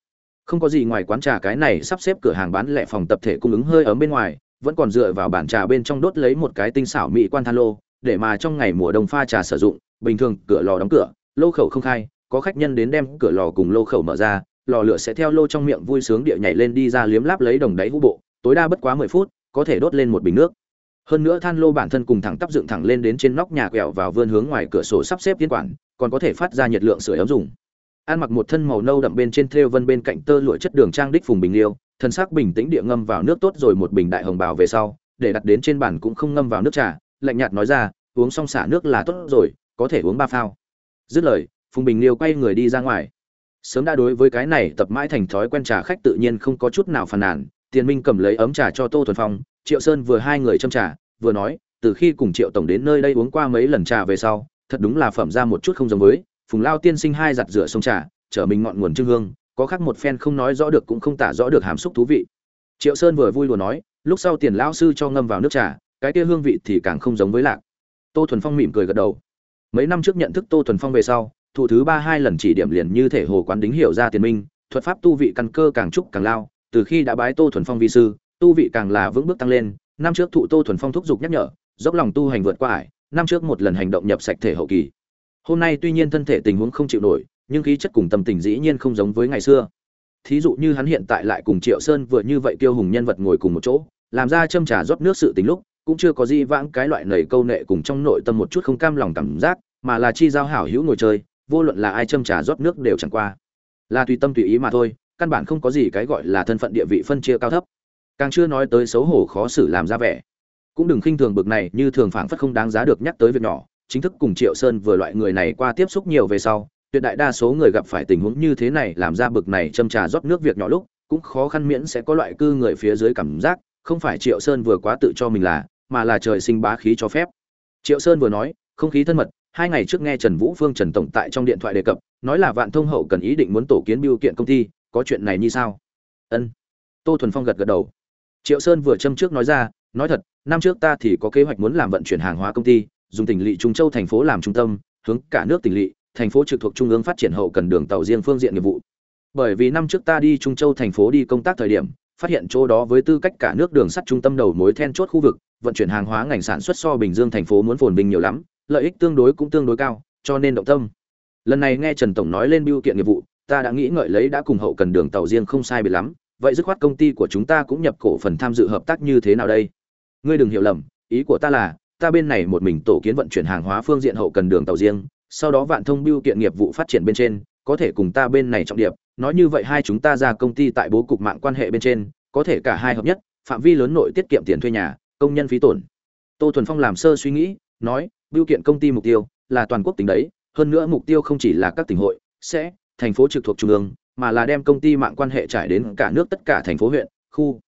Không có gì ngoài quán trà cái này sắp xếp cửa hàng bán lẻ phòng tập thể cung ứng hơi ấm bên ngoài, vẫn còn dựa vào bản trà bên trong đốt lấy một cái tinh xảo mỹ quan than lô, để mà trong ngày mùa đông pha trà sử dụng, bình thường cửa lò đóng cửa lô khẩu không khai, có khách nhân đến đem cửa lò cùng lô khẩu mở ra, lò lửa sẽ theo lô trong miệng vui sướng địa nhảy lên đi ra liếm láp lấy đồng đáy hũ bộ, tối đa bất quá mười phút, có thể đốt lên một bình nước. Hơn nữa than lô bản thân cùng thẳng tắp dựng thẳng lên đến trên nóc nhà quẹo vào vươn hướng ngoài cửa sổ sắp xếp tiến quản, còn có thể phát ra nhiệt lượng sửa ấm dùng. Ăn mặc một thân màu nâu đậm bên trên thêu vân bên cạnh tơ lụa chất đường trang đích phùng bình liêu, thân sắc bình tĩnh địa ngâm vào nước tốt rồi một bình đại hồng bào về sau, để đặt đến trên bàn cũng không ngâm vào nước trà, lạnh nhạt nói ra, uống xong xả nước là tốt rồi, có thể uống ba phao dứt lời, phùng bình liêu quay người đi ra ngoài. Sớm đã đối với cái này tập mãi thành thói quen trà khách tự nhiên không có chút nào phàn nàn, tiền minh cầm lấy ấm trà cho tô thuần phong, triệu sơn vừa hai người châm trà, vừa nói, từ khi cùng triệu tổng đến nơi đây uống qua mấy lần trà về sau, thật đúng là phẩm ra một chút không giống với, phùng lao tiên sinh hai giặt rửa sông trà, trở mình ngọn nguồn trưng hương, có khác một phen không nói rõ được cũng không tả rõ được hàm xúc thú vị. Triệu sơn vừa vui vừa nói, lúc sau tiền lão sư cho ngâm vào nước trà, cái kia hương vị thì càng không giống với lạc. Tô thuần phong mỉm cười gật đầu mấy năm trước nhận thức tô thuần phong về sau thủ thứ ba hai lần chỉ điểm liền như thể hồ quán đính hiểu ra tiền minh, thuật pháp tu vị căn cơ càng trúc càng lao, từ khi đã bái tô thuần phong vi sư, tu vị càng là vững bước tăng lên, năm trước thụ tô thuần phong thúc giục nhắc nhở, dốc lòng tu hành vượt qua ải, năm trước một lần hành động nhập sạch thể hậu kỳ. Hôm nay tuy nhiên thân thể tình huống không chịu nổi, nhưng khí chất cùng tâm tình dĩ nhiên không giống với ngày xưa. Thí dụ như hắn hiện tại lại cùng triệu sơn vừa như vậy tiêu hùng nhân vật ngồi cùng một chỗ, làm ra châm trà rót nước sự tình lúc cũng chưa có gì vãng cái loại nảy câu nệ cùng trong nội tâm một chút không cam lòng cảm giác, mà là chi giao hảo hữu ngồi chơi, vô luận là ai châm trà rót nước đều chẳng qua. Là tùy tâm tùy ý mà thôi, căn bản không có gì cái gọi là thân phận địa vị phân chia cao thấp. Càng chưa nói tới xấu hổ khó xử làm ra vẻ. Cũng đừng khinh thường bực này, như thường phảng phất không đáng giá được nhắc tới việc nhỏ. Chính thức cùng triệu sơn vừa loại người này qua tiếp xúc nhiều về sau, tuyệt đại đa số người gặp phải tình huống như thế này làm ra bực này châm trà rót nước việc nhỏ lúc, cũng khó khăn miễn sẽ có loại cư người phía dưới cảm giác không phải triệu sơn vừa quá tự cho mình là, mà là trời sinh bá khí cho phép. Triệu sơn vừa nói, không khí thân mật, hai ngày trước nghe trần vũ phương trần tổng tại trong điện thoại đề cập, nói là vạn thông hậu cần ý định muốn tổ kiến biêu kiện công ty, có chuyện này như sao? Ân. Tô thuần phong gật gật đầu. Triệu sơn vừa châm trước nói ra, nói thật, năm trước ta thì có kế hoạch muốn làm vận chuyển hàng hóa công ty, dùng tỉnh lỵ trung châu thành phố làm trung tâm, hướng cả nước tỉnh lỵ, thành phố trực thuộc trung ương phát triển hậu cần đường tàu riêng phương diện nghiệp vụ. Bởi vì năm trước ta đi trung châu thành phố đi công tác thời điểm phát hiện chỗ đó với tư cách cả nước đường sắt trung tâm đầu mối then chốt khu vực, vận chuyển hàng hóa ngành sản xuất so bình dương thành phố muốn phồn vinh nhiều lắm, lợi ích tương đối cũng tương đối cao, cho nên động tâm. Lần này nghe trần tổng nói lên biêu kiện nghiệp vụ, ta đã nghĩ ngợi lấy đã cùng hậu cần đường tàu riêng không sai biệt lắm, vậy dứt khoát công ty của chúng ta cũng nhập cổ phần tham dự hợp tác như thế nào đây? Ngươi đừng hiểu lầm, ý của ta là, ta bên này một mình tổ kiến vận chuyển hàng hóa phương diện hậu cần đường tàu riêng, sau đó vạn thông biêu kiện nghiệp vụ phát triển bên trên, có thể cùng ta bên này trọng điệp nói như vậy hai chúng ta ra công ty tại bố cục mạng quan hệ bên trên, có thể cả hai hợp nhất, phạm vi lớn nội tiết kiệm tiền thuê nhà, công nhân phí tổn. Tô thuần phong làm sơ suy nghĩ, nói, biêu kiện công ty mục tiêu là toàn quốc tính đấy, hơn nữa mục tiêu không chỉ là các tỉnh hội sẽ thành phố trực thuộc trung ương, mà là đem công ty mạng quan hệ trải đến cả nước tất cả thành phố huyện, khu.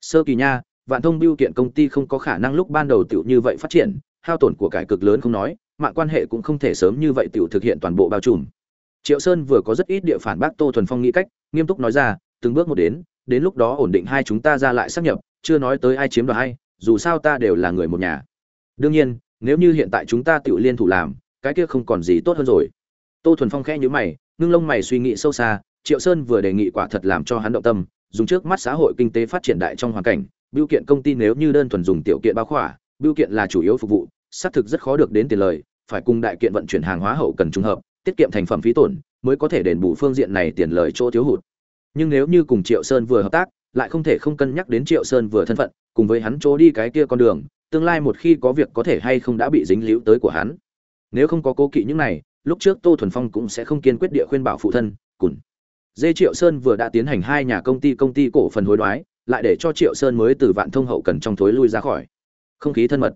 Sơ kỳ nha, vạn thông biêu kiện công ty không có khả năng lúc ban đầu tiểu như vậy phát triển, hao tổn của cải cực lớn không nói, mạng quan hệ cũng không thể sớm như vậy tiểu thực hiện toàn bộ bao trùm triệu sơn vừa có rất ít địa phản bác tô thuần phong nghĩ cách, nghiêm túc nói ra, từng bước một đến đến lúc đó ổn định hai chúng ta ra lại xác nhập, chưa nói tới ai chiếm đoạt hay dù sao ta đều là người một nhà. Đương nhiên, nếu như hiện tại chúng ta tự liên thủ làm, cái kia không còn gì tốt hơn rồi. Tô thuần phong khẽ nhữ mày, ngưng lông mày suy nghĩ sâu xa, triệu sơn vừa đề nghị quả thật làm cho hắn động tâm, dùng trước mắt xã hội kinh tế phát triển đại trong hoàn cảnh biêu kiện công ty nếu như đơn thuần dùng tiểu kiện bao khỏa biêu kiện là chủ yếu phục vụ, xác thực rất khó được đến tiền lời, phải cùng đại kiện vận chuyển hàng hóa hậu cần trung hợp tiết kiệm thành phẩm phí tổn mới có thể đền bù phương diện này tiền lời chỗ thiếu hụt. Nhưng nếu như cùng triệu sơn vừa hợp tác, lại không thể không cân nhắc đến triệu sơn vừa thân phận, cùng với hắn chỗ đi cái kia con đường, tương lai một khi có việc có thể hay không đã bị dính líu tới của hắn. Nếu không có cố kỵ những này, lúc trước tô thuần phong cũng sẽ không kiên quyết địa khuyên bảo phụ thân, cùn. Dê triệu sơn vừa đã tiến hành hai nhà công ty công ty cổ phần hối đoái, lại để cho triệu sơn mới từ vạn thông hậu cần trong thối lui ra khỏi. Không khí thân mật.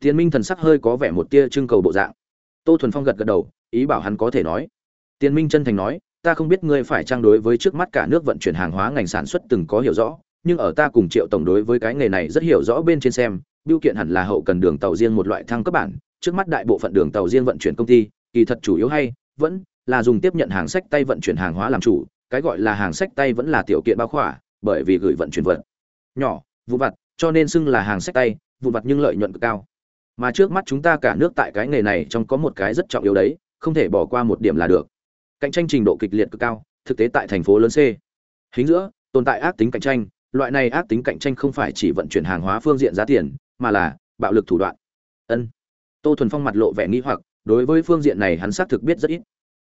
Tiến minh thần sắc hơi có vẻ một tia trưng cầu bộ dạng tô thuần phong gật gật đầu, ý bảo hắn có thể nói. Tiền minh chân thành nói, ta không biết ngươi phải trang đối với trước mắt cả nước vận chuyển hàng hóa ngành sản xuất từng có hiểu rõ, nhưng ở ta cùng triệu tổng đối với cái nghề này rất hiểu rõ bên trên xem biêu kiện hẳn là hậu cần đường tàu riêng một loại thăng cấp bản, trước mắt đại bộ phận đường tàu riêng vận chuyển công ty, kỳ thật chủ yếu hay vẫn là dùng tiếp nhận hàng sách tay vận chuyển hàng hóa làm chủ, cái gọi là hàng sách tay vẫn là tiểu kiện bao khỏa, bởi vì gửi vận chuyển vật nhỏ vụ vặt, cho nên xưng là hàng sách tay vụ vặt nhưng lợi nhuận cực cao mà trước mắt chúng ta cả nước tại cái nghề này trong có một cái rất trọng yếu đấy không thể bỏ qua một điểm là được. Cạnh tranh trình độ kịch liệt cực cao thực tế tại thành phố lớn c. Hình giữa tồn tại ác tính cạnh tranh loại này ác tính cạnh tranh không phải chỉ vận chuyển hàng hóa phương diện giá tiền mà là bạo lực thủ đoạn. Ân. Tô thuần phong mặt lộ vẻ nghi hoặc đối với phương diện này hắn xác thực biết rất ít.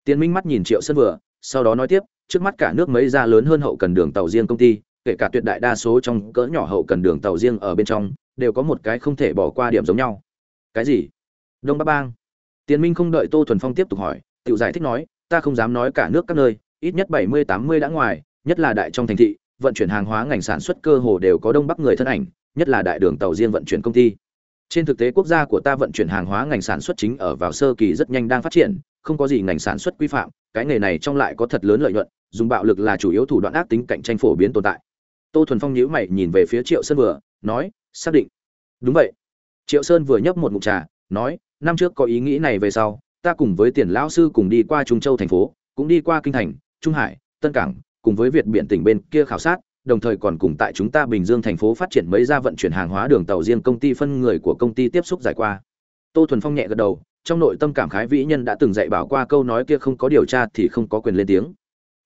Tiến Minh mắt nhìn Triệu sân vừa, sau đó nói tiếp, trước mắt cả nước mấy gia lớn hơn hậu cần đường tàu riêng công ty, kể cả tuyệt đại đa số trong cỡ nhỏ hậu cần đường tàu riêng ở bên trong, đều có một cái không thể bỏ qua điểm giống nhau. Cái gì? Đông Bắc Bang. Tiền Minh không đợi Tô Thuần Phong tiếp tục hỏi, tự giải thích nói, ta không dám nói cả nước các nơi, ít nhất 70 80 đã ngoài, nhất là đại trong thành thị, vận chuyển hàng hóa ngành sản xuất cơ hồ đều có đông bắc người thân ảnh, nhất là đại đường tàu riêng vận chuyển công ty. Trên thực tế quốc gia của ta vận chuyển hàng hóa ngành sản xuất chính ở vào sơ kỳ rất nhanh đang phát triển, không có gì ngành sản xuất quy phạm, cái nghề này trong lại có thật lớn lợi nhuận, dùng bạo lực là chủ yếu thủ đoạn ác tính cạnh tranh phổ biến tồn tại. Tô Thuần Phong nhíu mày nhìn về phía Triệu Sơn vừa, nói, xác định. Đúng vậy. Triệu Sơn vừa nhấp một ngụm trà, nói, năm trước có ý nghĩ này về sau, ta cùng với Tiền lão sư cùng đi qua Trung Châu thành phố, cũng đi qua kinh thành, Trung Hải, Tân Cảng, cùng với Việt biển tỉnh bên kia khảo sát, đồng thời còn cùng tại chúng ta Bình Dương thành phố phát triển mấy gia vận chuyển hàng hóa đường tàu riêng công ty phân người của công ty tiếp xúc giải qua. Tô Thuần Phong nhẹ gật đầu, trong nội tâm cảm khái vĩ nhân đã từng dạy bảo qua câu nói kia không có điều tra thì không có quyền lên tiếng.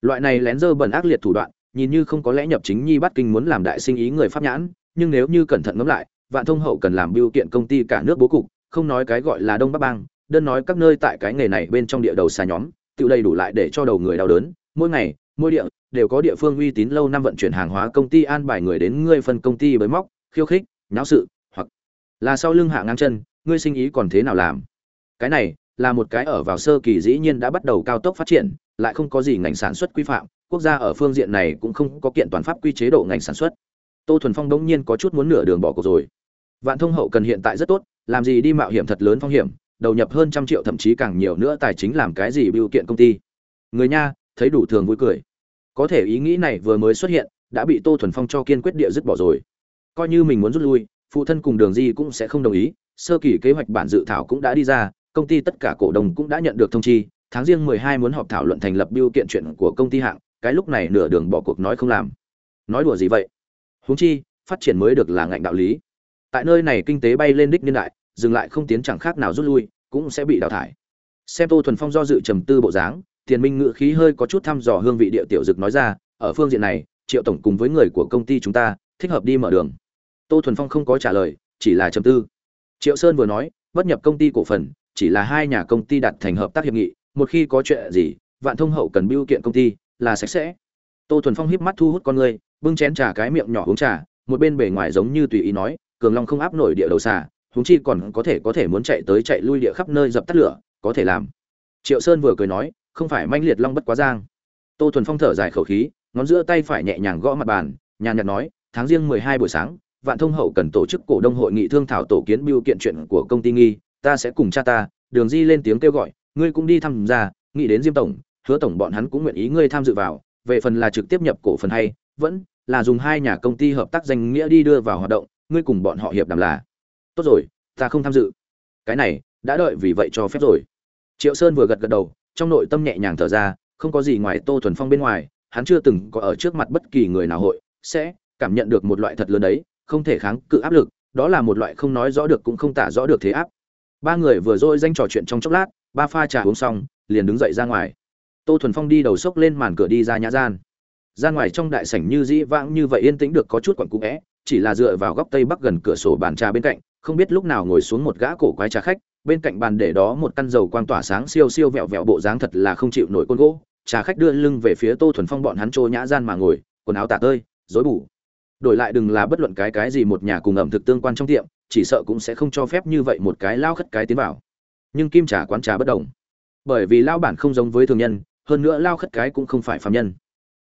Loại này lén dơ bẩn ác liệt thủ đoạn, nhìn như không có lẽ nhập chính nhi bắt kinh muốn làm đại sinh ý người pháp nhãn, nhưng nếu như cẩn thận ngẫm lại, Vạn Thông hậu cần làm biêu kiện công ty cả nước bố cục, không nói cái gọi là Đông Bắc Bang, đơn nói các nơi tại cái nghề này bên trong địa đầu xa nhóm, tự đầy đủ lại để cho đầu người đau đớn, mỗi ngày, mỗi địa đều có địa phương uy tín lâu năm vận chuyển hàng hóa công ty an bài người đến ngươi phân công ty bới móc, khiêu khích, nháo sự, hoặc là sau lưng hạ ngang chân, ngươi sinh ý còn thế nào làm? Cái này là một cái ở vào sơ kỳ dĩ nhiên đã bắt đầu cao tốc phát triển, lại không có gì ngành sản xuất quy phạm, quốc gia ở phương diện này cũng không có kiện toàn pháp quy chế độ ngành sản xuất. Tô Thuần Phong đống nhiên có chút muốn nửa đường bỏ cuộc rồi. Vạn Thông hậu cần hiện tại rất tốt, làm gì đi mạo hiểm thật lớn phong hiểm, đầu nhập hơn trăm triệu thậm chí càng nhiều nữa tài chính làm cái gì biểu kiện công ty. Người nha, thấy đủ thường vui cười. Có thể ý nghĩ này vừa mới xuất hiện đã bị tô thuần phong cho kiên quyết địa dứt bỏ rồi. Coi như mình muốn rút lui phụ thân cùng đường di cũng sẽ không đồng ý sơ kỳ kế hoạch bản dự thảo cũng đã đi ra công ty tất cả cổ đông cũng đã nhận được thông chi tháng riêng mười hai muốn họp thảo luận thành lập biêu kiện chuyện của công ty hạng cái lúc này nửa đường bỏ cuộc nói không làm. Nói đùa gì vậy? Huống chi phát triển mới được là ngạnh đạo lý tại nơi này kinh tế bay lên đích niên đại dừng lại không tiến chẳng khác nào rút lui cũng sẽ bị đào thải xem tô thuần phong do dự trầm tư bộ dáng Tiền Minh ngự khí hơi có chút thăm dò hương vị địa tiểu dực nói ra, ở phương diện này, Triệu tổng cùng với người của công ty chúng ta, thích hợp đi mở đường. Tô Thuần Phong không có trả lời, chỉ là trầm tư. Triệu Sơn vừa nói, bất nhập công ty cổ phần, chỉ là hai nhà công ty đặt thành hợp tác hiệp nghị, một khi có chuyện gì, Vạn Thông hậu cần biêu kiện công ty, là sạch sẽ. Tô Thuần Phong híp mắt thu hút con người, bưng chén trà cái miệng nhỏ uống trà, một bên bề ngoài giống như tùy ý nói, Cường Long không áp nổi địa đầu xà, huống chi còn có thể có thể muốn chạy tới chạy lui địa khắp nơi dập tắt lửa, có thể làm. Triệu Sơn vừa cười nói, không phải manh liệt long bất quá giang tô thuần phong thở dài khẩu khí ngón giữa tay phải nhẹ nhàng gõ mặt bàn nhàn nhạt nói tháng riêng mười hai buổi sáng vạn thông hậu cần tổ chức cổ đông hội nghị thương thảo tổ kiến biêu kiện chuyện của công ty nghi ta sẽ cùng cha ta đường di lên tiếng kêu gọi ngươi cũng đi tham gia nghĩ đến diêm tổng hứa tổng bọn hắn cũng nguyện ý ngươi tham dự vào về phần là trực tiếp nhập cổ phần hay vẫn là dùng hai nhà công ty hợp tác danh nghĩa đi đưa vào hoạt động ngươi cùng bọn họ hiệp đàm là. Tốt rồi, ta không tham dự. Cái này, đã đợi vì vậy cho phép rồi. Triệu sơn vừa gật gật đầu, trong nội tâm nhẹ nhàng thở ra, không có gì ngoài tô thuần phong bên ngoài, hắn chưa từng có ở trước mặt bất kỳ người nào hội, sẽ cảm nhận được một loại thật lớn đấy, không thể kháng cự áp lực, đó là một loại không nói rõ được cũng không tả rõ được thế áp. Ba người vừa rồi danh trò chuyện trong chốc lát, ba pha trà uống xong, liền đứng dậy ra ngoài. Tô thuần phong đi đầu sốc lên màn cửa đi ra nhã gian. Ra ngoài trong đại sảnh như dĩ vãng như vậy yên tĩnh được có chút quặn cũ vẽ chỉ là dựa vào góc tây bắc gần cửa sổ bàn trà bên cạnh không biết lúc nào ngồi xuống một gã cổ quái trà khách bên cạnh bàn để đó một căn dầu quang tỏa sáng siêu siêu vẹo vẹo bộ dáng thật là không chịu nổi côn gỗ. Trà khách đưa lưng về phía tô thuần phong bọn hắn trô nhã gian mà ngồi quần áo tả tơi rối bù, đổi lại đừng là bất luận cái cái gì một nhà cùng ẩm thực tương quan trong tiệm chỉ sợ cũng sẽ không cho phép như vậy một cái lao khất cái tiến vào. Nhưng kim trà quán trà bất đồng. Bởi vì lao bản không giống với thường nhân hơn nữa lao khất cái cũng không phải phàm nhân.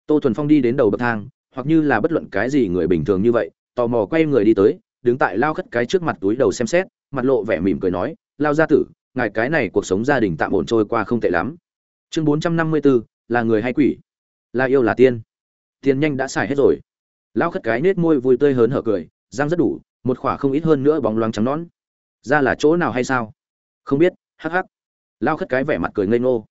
Tô thuần phong đi đến đầu bậc thang hoặc như là bất luận cái gì người bình thường như vậy tò mò quay người đi tới, đứng tại lao khất cái trước mặt túi đầu xem xét, mặt lộ vẻ mỉm cười nói, lao gia tử, ngài cái này cuộc sống gia đình tạm ổn trôi qua không tệ lắm. Chương bốn trăm năm mươi bốn là người hay quỷ? Là yêu là tiên? Tiền nhanh đã xài hết rồi. Lao khất cái nết môi vui tươi hớn hở cười, răng rất đủ, một khỏa không ít hơn nữa bóng loáng trắng nón ra là chỗ nào hay sao? Không biết, hắc hắc. Lao khất cái vẻ mặt cười ngây ngô.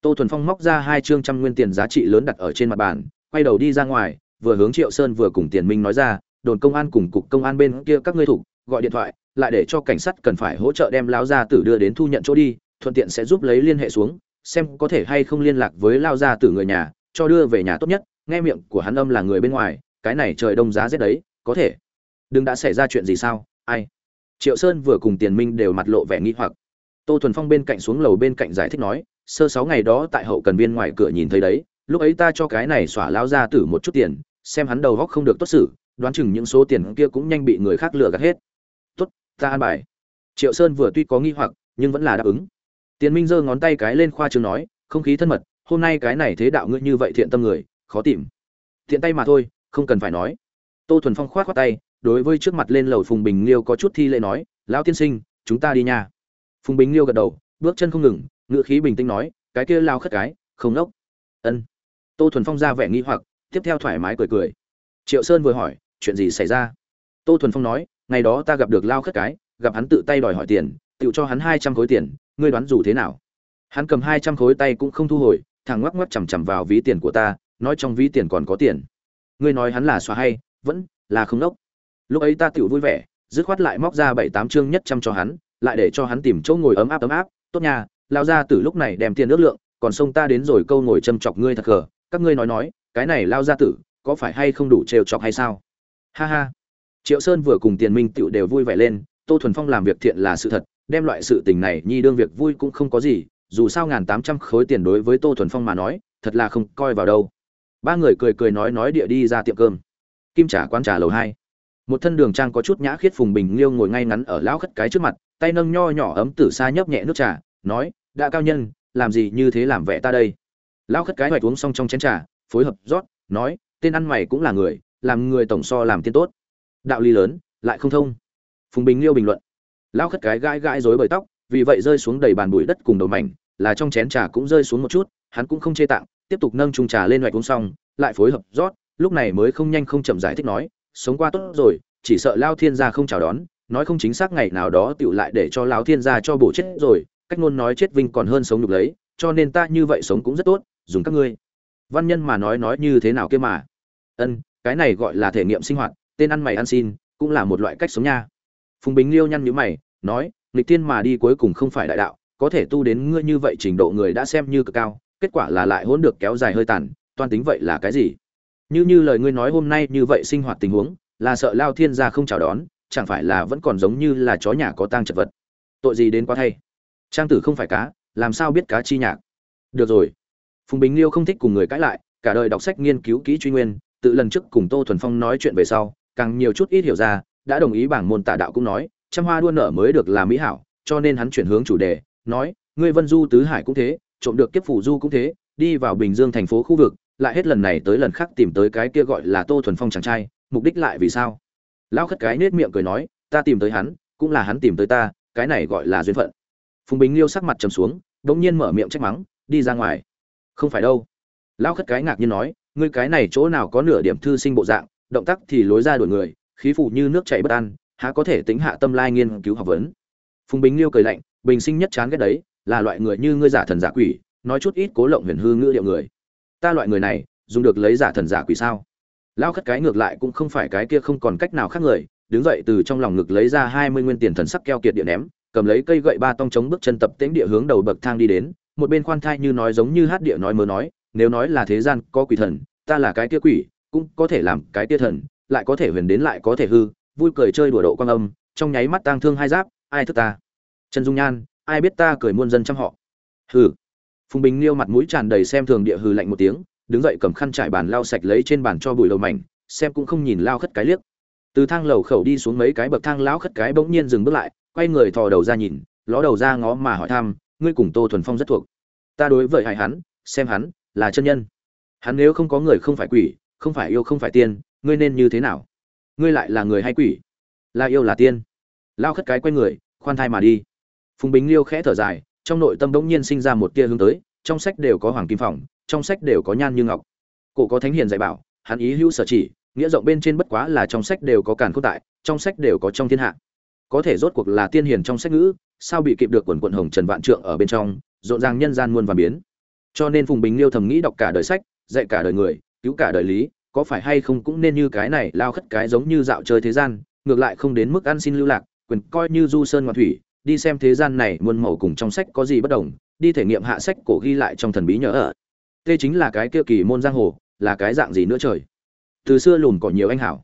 Tô thuần phong móc ra hai chương trăm nguyên tiền giá trị lớn đặt ở trên mặt bàn, quay đầu đi ra ngoài, vừa hướng triệu sơn vừa cùng tiền minh nói ra đồn công an cùng cục công an bên kia các ngươi thủ, gọi điện thoại, lại để cho cảnh sát cần phải hỗ trợ đem lão gia tử đưa đến thu nhận chỗ đi, thuận tiện sẽ giúp lấy liên hệ xuống, xem có thể hay không liên lạc với lao gia tử người nhà, cho đưa về nhà tốt nhất, nghe miệng của hắn âm là người bên ngoài, cái này trời đông giá rét đấy, có thể. Đừng đã xảy ra chuyện gì sao, ai? Triệu sơn vừa cùng tiền minh đều mặt lộ vẻ nghi hoặc. Tô thuần phong bên cạnh xuống lầu bên cạnh giải thích nói, sơ sáu ngày đó tại hậu cần viên ngoài cửa nhìn thấy đấy, lúc ấy ta cho cái này xỏa lao ra tử một chút tiền, xem hắn đầu góc không được tốt xử đoán chừng những số tiền kia cũng nhanh bị người khác lừa gạt hết. Tốt, ta an bài. Triệu sơn vừa tuy có nghi hoặc, nhưng vẫn là đáp ứng. Tiền minh giơ ngón tay cái lên khoa trường nói, không khí thân mật, hôm nay cái này thế đạo ngươi như vậy thiện tâm người, khó tìm. Thiện tay mà thôi, không cần phải nói. Tô thuần phong khoát khoát tay, đối với trước mặt lên lầu phùng bình liêu có chút thi lễ nói, lão tiên sinh, chúng ta đi nha. Phùng bình liêu gật đầu, bước chân không ngừng ngựa khí bình tĩnh nói, cái kia lao khất cái, không nốc. Ân. Tô thuần phong ra vẻ nghi hoặc, tiếp theo thoải mái cười cười. Triệu sơn vừa hỏi chuyện gì xảy ra? Tô thuần phong nói, ngày đó ta gặp được lao khất cái, gặp hắn tự tay đòi hỏi tiền, tự cho hắn hai trăm khối tiền, ngươi đoán dù thế nào? Hắn cầm hai trăm khối tay cũng không thu hồi, thằng ngoắc ngoắc chằm chằm vào ví tiền của ta, nói trong ví tiền còn có tiền. Ngươi nói hắn là xóa hay, vẫn là không đốc. Lúc ấy ta tự vui vẻ, dứt khoát lại móc ra bảy tám chương nhất trăm cho hắn, lại để cho hắn tìm chỗ ngồi ấm áp ấm áp, tốt nha, lao ra từ lúc này đem tiền ước lượng, còn sông ta đến rồi câu ngồi châm chọc ngươi thật gờ, các ngươi nói nói, cái này lao ra tử có phải hay không đủ trêu chọc hay sao? Ha ha. Triệu sơn vừa cùng tiền minh tựu đều vui vẻ lên, tô thuần phong làm việc thiện là sự thật, đem loại sự tình này nhi đương việc vui cũng không có gì, dù sao ngàn tám trăm khối tiền đối với tô thuần phong mà nói, thật là không coi vào đâu. Ba người cười cười nói nói địa đi ra tiệm cơm. Kim trả quán trà lầu hai. Một thân đường trang có chút nhã khiết phùng bình liêu ngồi ngay ngắn ở lão khất cái trước mặt, tay nâng nho nhỏ ấm tử xa nhấp nhẹ nước trà, nói, đã cao nhân, làm gì như thế làm vẻ ta đây? Lão khất cái hoạch uống xong trong chén trà, phối hợp rót, nói, tên ăn mày cũng là người làm người tổng so làm tiên tốt. Đạo lý lớn, lại không thông. Phùng bình liêu bình luận. Lão khất cái gãi gãi rối bời tóc, vì vậy rơi xuống đầy bàn bụi đất cùng đầu mảnh, là trong chén trà cũng rơi xuống một chút, hắn cũng không chê tạng, tiếp tục nâng chung trà lên hoạch uống xong, lại phối hợp rót, lúc này mới không nhanh không chậm giải thích nói, sống qua tốt rồi, chỉ sợ lao thiên gia không chào đón, nói không chính xác ngày nào đó tựu lại để cho lao thiên gia cho bổ chết rồi, cách ngôn nói chết vinh còn hơn sống nhục lấy, cho nên ta như vậy sống cũng rất tốt, dùng các ngươi. Văn nhân mà nói nói như thế nào kia mà. Ân cái này gọi là thể nghiệm sinh hoạt, tên ăn mày ăn xin, cũng là một loại cách sống nha. Phùng bính liêu nhăn nhữ mày, nói, nghịch tiên mà đi cuối cùng không phải đại đạo, có thể tu đến ngươi như vậy trình độ người đã xem như cực cao, kết quả là lại hỗn được kéo dài hơi tàn toan tính vậy là cái gì? Như như lời ngươi nói hôm nay như vậy sinh hoạt tình huống, là sợ lao thiên gia không chào đón, chẳng phải là vẫn còn giống như là chó nhà có tang chật vật. Tội gì đến quá thay. Trang tử không phải cá, làm sao biết cá chi nhạc? Được rồi. Phùng bình liêu không thích cùng người cãi lại, cả đời đọc sách nghiên cứu kỹ truy nguyên tự lần trước cùng tô thuần phong nói chuyện về sau, càng nhiều chút ít hiểu ra, đã đồng ý bảng môn tả đạo cũng nói, trăm hoa đua nở mới được là mỹ hảo, cho nên hắn chuyển hướng chủ đề, nói, ngươi vân du tứ hải cũng thế, trộm được kiếp phủ du cũng thế, đi vào bình dương thành phố khu vực, lại hết lần này tới lần khác tìm tới cái kia gọi là tô thuần phong chàng trai, mục đích lại vì sao? Lão khất cái nết miệng cười nói, ta tìm tới hắn, cũng là hắn tìm tới ta, cái này gọi là duyên phận. Phùng bình liêu sắc mặt trầm xuống đột nhiên mở miệng trách mắng, đi ra ngoài. Không phải đâu. Lão khất cái ngạc nhiên nói ngươi cái này chỗ nào có nửa điểm thư sinh bộ dạng, động tác thì lối ra đuổi người, khí phụ như nước chảy bất an, há có thể tính hạ tâm lai nghiên cứu học vấn. Phùng bính liêu cười lạnh, bình sinh nhất chán ghét đấy, là loại người như ngươi giả thần giả quỷ, nói chút ít cố lộng huyền hư ngữ điệu người. Ta loại người này, dùng được lấy giả thần giả quỷ sao? Lao khất cái ngược lại cũng không phải cái kia không còn cách nào khác người, đứng dậy từ trong lòng ngực lấy ra hai mươi nguyên tiền thần sắc keo kiệt địa ném, cầm lấy cây gậy ba tông chống bước chân tập tễnh địa hướng đầu bậc thang đi đến, một bên khoan thai như nói giống như hát địa nói mớ nói nếu nói là thế gian có quỷ thần, ta là cái kia quỷ, cũng có thể làm cái kia thần, lại có thể huyền đến lại có thể hư, vui cười chơi đùa độ quang âm, trong nháy mắt tang thương hai giáp, ai thức ta? Trần dung nhan, ai biết ta cười muôn dân trăm họ? Hừ. Phùng bình liêu mặt mũi tràn đầy xem thường địa hừ lạnh một tiếng, đứng dậy cầm khăn trải bàn lau sạch lấy trên bàn cho bụi lầu mảnh, xem cũng không nhìn lao khất cái liếc. Từ thang lầu khẩu đi xuống mấy cái bậc thang lão khất cái bỗng nhiên dừng bước lại, quay người thò đầu ra nhìn, ló đầu ra ngó mà hỏi thăm, ngươi cùng tô thuần phong rất thuộc? Ta đối với hại hắn, xem hắn là chân nhân. Hắn nếu không có người không phải quỷ, không phải yêu, không phải tiên, ngươi nên như thế nào? Ngươi lại là người hay quỷ? Là yêu là tiên? Lao khất cái quay người, khoan thai mà đi. Phùng bính liêu khẽ thở dài, trong nội tâm đống nhiên sinh ra một tia hướng tới, trong sách đều có hoàng kim phòng, trong sách đều có nhan như ngọc. Cổ có thánh hiền dạy bảo, hắn ý hữu sở chỉ, nghĩa rộng bên trên bất quá là trong sách đều có càn khôn tại, trong sách đều có trong thiên hạ. Có thể rốt cuộc là tiên hiền trong sách ngữ, sao bị kịp được quần quận hồng trần vạn trượng ở bên trong, rộn ràng nhân gian muôn và biến cho nên phùng bình liêu thầm nghĩ đọc cả đời sách, dạy cả đời người, cứu cả đời lý, có phải hay không cũng nên như cái này lao khất cái giống như dạo chơi thế gian, ngược lại không đến mức ăn xin lưu lạc, quyền coi như du sơn ngoạn thủy, đi xem thế gian này muôn màu cùng trong sách có gì bất đồng, đi thể nghiệm hạ sách cổ ghi lại trong thần bí nhớ ở. Tê chính là cái kia kỳ môn giang hồ, là cái dạng gì nữa trời? Từ xưa lùn cỏ nhiều anh hảo.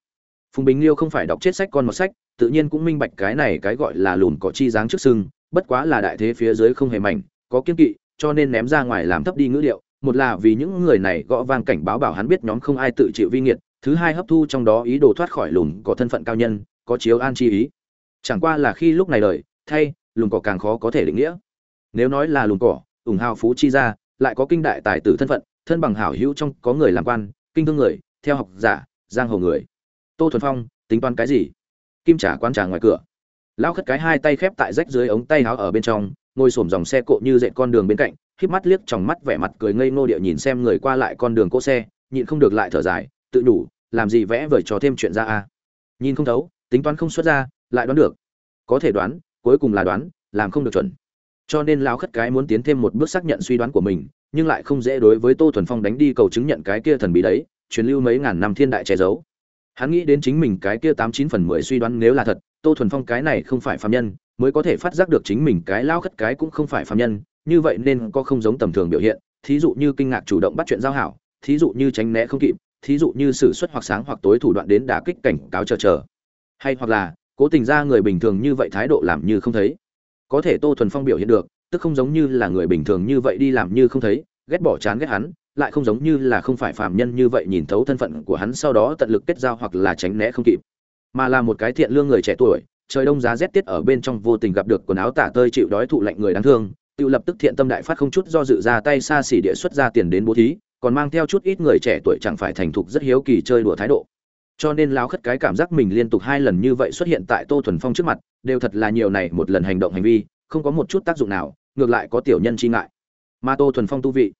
Phùng bình liêu không phải đọc chết sách con một sách, tự nhiên cũng minh bạch cái này cái gọi là lùn cỏ chi dáng trước sưng bất quá là đại thế phía dưới không hề mảnh, có kiên kỵ cho nên ném ra ngoài làm thấp đi ngữ liệu một là vì những người này gõ vang cảnh báo bảo hắn biết nhóm không ai tự chịu vi nghiệt. Thứ hai hấp thu trong đó ý đồ thoát khỏi lùn có thân phận cao nhân, có chiếu an chi ý. Chẳng qua là khi lúc này đời thay, lùn cỏ càng khó có thể định nghĩa. Nếu nói là lùn cỏ, ủng hào phú chi ra lại có kinh đại tài tử thân phận, thân bằng hảo hữu trong có người làm quan, kinh thương người, theo học giả, giang hồ người. Tô thuần phong, tính toán cái gì? Kim trả quan trả ngoài cửa. Lao khất cái hai tay khép tại rách dưới ống tay háo ở bên trong ngồi xổm dòng xe cộ như dệt con đường bên cạnh híp mắt liếc trong mắt vẻ mặt cười ngây ngô địa nhìn xem người qua lại con đường cỗ xe, nhịn không được lại thở dài, tự đủ, làm gì vẽ vời cho thêm chuyện ra a. Nhìn không thấu, tính toán không xuất ra, lại đoán được. Có thể đoán, cuối cùng là đoán, làm không được chuẩn. Cho nên lão khất cái muốn tiến thêm một bước xác nhận suy đoán của mình, nhưng lại không dễ đối với tô thuần phong đánh đi cầu chứng nhận cái kia thần bí đấy, truyền lưu mấy ngàn năm thiên đại che giấu. Hắn nghĩ đến chính mình cái kia tám chín phần mười suy đoán nếu là thật, tô thuần phong cái này không phải phạm nhân mới có thể phát giác được chính mình cái lao khất cái cũng không phải phạm nhân, như vậy nên có không giống tầm thường biểu hiện, thí dụ như kinh ngạc chủ động bắt chuyện giao hảo, thí dụ như tránh né không kịp, thí dụ như sử xuất hoặc sáng hoặc tối thủ đoạn đến đả kích cảnh cáo chờ chờ. Hay hoặc là, cố tình ra người bình thường như vậy thái độ làm như không thấy. Có thể tô thuần phong biểu hiện được, tức không giống như là người bình thường như vậy đi làm như không thấy, ghét bỏ chán ghét hắn, lại không giống như là không phải phàm nhân như vậy nhìn thấu thân phận của hắn sau đó tận lực kết giao hoặc là tránh né không kịp. Mà là một cái thiện lương người trẻ tuổi trời đông giá rét tiết ở bên trong vô tình gặp được quần áo tả tơi chịu đói thụ lạnh người đáng thương tự lập tức thiện tâm đại phát không chút do dự ra tay xa xỉ địa xuất ra tiền đến bố thí, còn mang theo chút ít người trẻ tuổi chẳng phải thành thục rất hiếu kỳ chơi đùa thái độ. Cho nên lao khất cái cảm giác mình liên tục hai lần như vậy xuất hiện tại tô thuần phong trước mặt, đều thật là nhiều này một lần hành động hành vi, không có một chút tác dụng nào, ngược lại có tiểu nhân chi ngại. Mà tô thuần phong tu vị,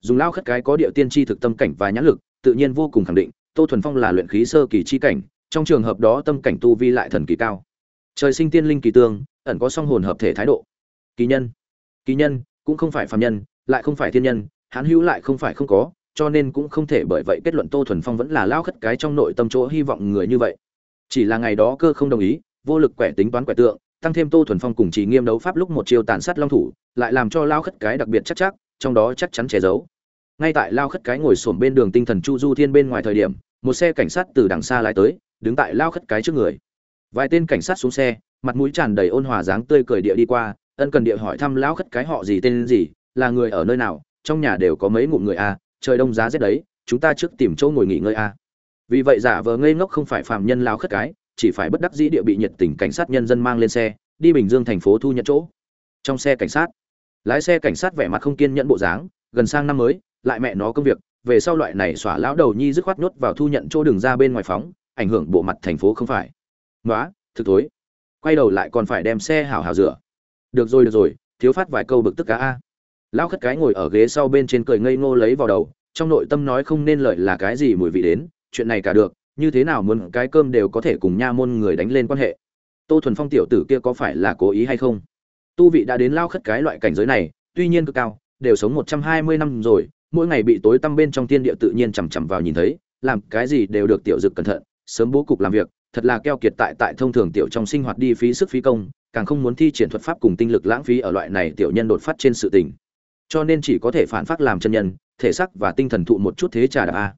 dùng lao khất cái có địa tiên tri thực tâm cảnh và nhãn lực, tự nhiên vô cùng khẳng định, tô thuần phong là luyện khí sơ kỳ chi cảnh, trong trường hợp đó tâm cảnh tu vi lại thần kỳ cao trời sinh tiên linh kỳ tương, ẩn có song hồn hợp thể thái độ. Kỳ nhân. Kỳ nhân, cũng không phải phàm nhân, lại không phải thiên nhân, hán hữu lại không phải không có, cho nên cũng không thể bởi vậy kết luận tô thuần phong vẫn là lao khất cái trong nội tâm chỗ hy vọng người như vậy. Chỉ là ngày đó cơ không đồng ý, vô lực quẻ tính toán quẻ tượng, tăng thêm tô thuần phong cùng chỉ nghiêm đấu pháp lúc một chiêu tàn sát long thủ, lại làm cho lao khất cái đặc biệt chắc chắc, trong đó chắc chắn che giấu. Ngay tại lao khất cái ngồi xổm bên đường tinh thần chu du thiên bên ngoài thời điểm, một xe cảnh sát từ đằng xa lái tới, đứng tại lao khất cái trước người vài tên cảnh sát xuống xe, mặt mũi tràn đầy ôn hòa dáng tươi cười địa đi qua, ân cần địa hỏi thăm lão khất cái họ gì tên gì, là người ở nơi nào, trong nhà đều có mấy ngụm người a trời đông giá rét đấy, chúng ta trước tìm chỗ ngồi nghỉ ngơi a vì vậy giả vờ ngây ngốc không phải phạm nhân lao khất cái, chỉ phải bất đắc dĩ địa bị nhiệt tình cảnh sát nhân dân mang lên xe, đi bình dương thành phố thu nhận chỗ. Trong xe cảnh sát, lái xe cảnh sát vẻ mặt không kiên nhẫn bộ dáng, gần sang năm mới, lại mẹ nó công việc, về sau loại này xỏa lão đầu nhi dứt khoát nhốt vào thu nhận chỗ đường ra bên ngoài phóng, ảnh hưởng bộ mặt thành phố không phải nói thực thối. Quay đầu lại còn phải đem xe hào hào rửa. Được rồi được rồi, thiếu phát vài câu bực tức cá a. Lão khất cái ngồi ở ghế sau bên trên cười ngây ngô lấy vào đầu, trong nội tâm nói không nên lợi là cái gì mùi vị đến, chuyện này cả được, như thế nào muốn cái cơm đều có thể cùng nha môn người đánh lên quan hệ. Tô thuần phong tiểu tử kia có phải là cố ý hay không? Tu vị đã đến lao khất cái loại cảnh giới này, tuy nhiên cực cao, đều sống một trăm hai mươi năm rồi, mỗi ngày bị tối tăm bên trong tiên địa tự nhiên chằm chằm vào nhìn thấy, làm cái gì đều được tiểu dực cẩn thận, sớm bố cục làm việc thật là keo kiệt tại tại thông thường tiểu trong sinh hoạt đi phí sức phí công, càng không muốn thi triển thuật pháp cùng tinh lực lãng phí ở loại này tiểu nhân đột phát trên sự tình. Cho nên chỉ có thể phản phát làm chân nhân, thể xác và tinh thần thụ một chút thế trà đạp a.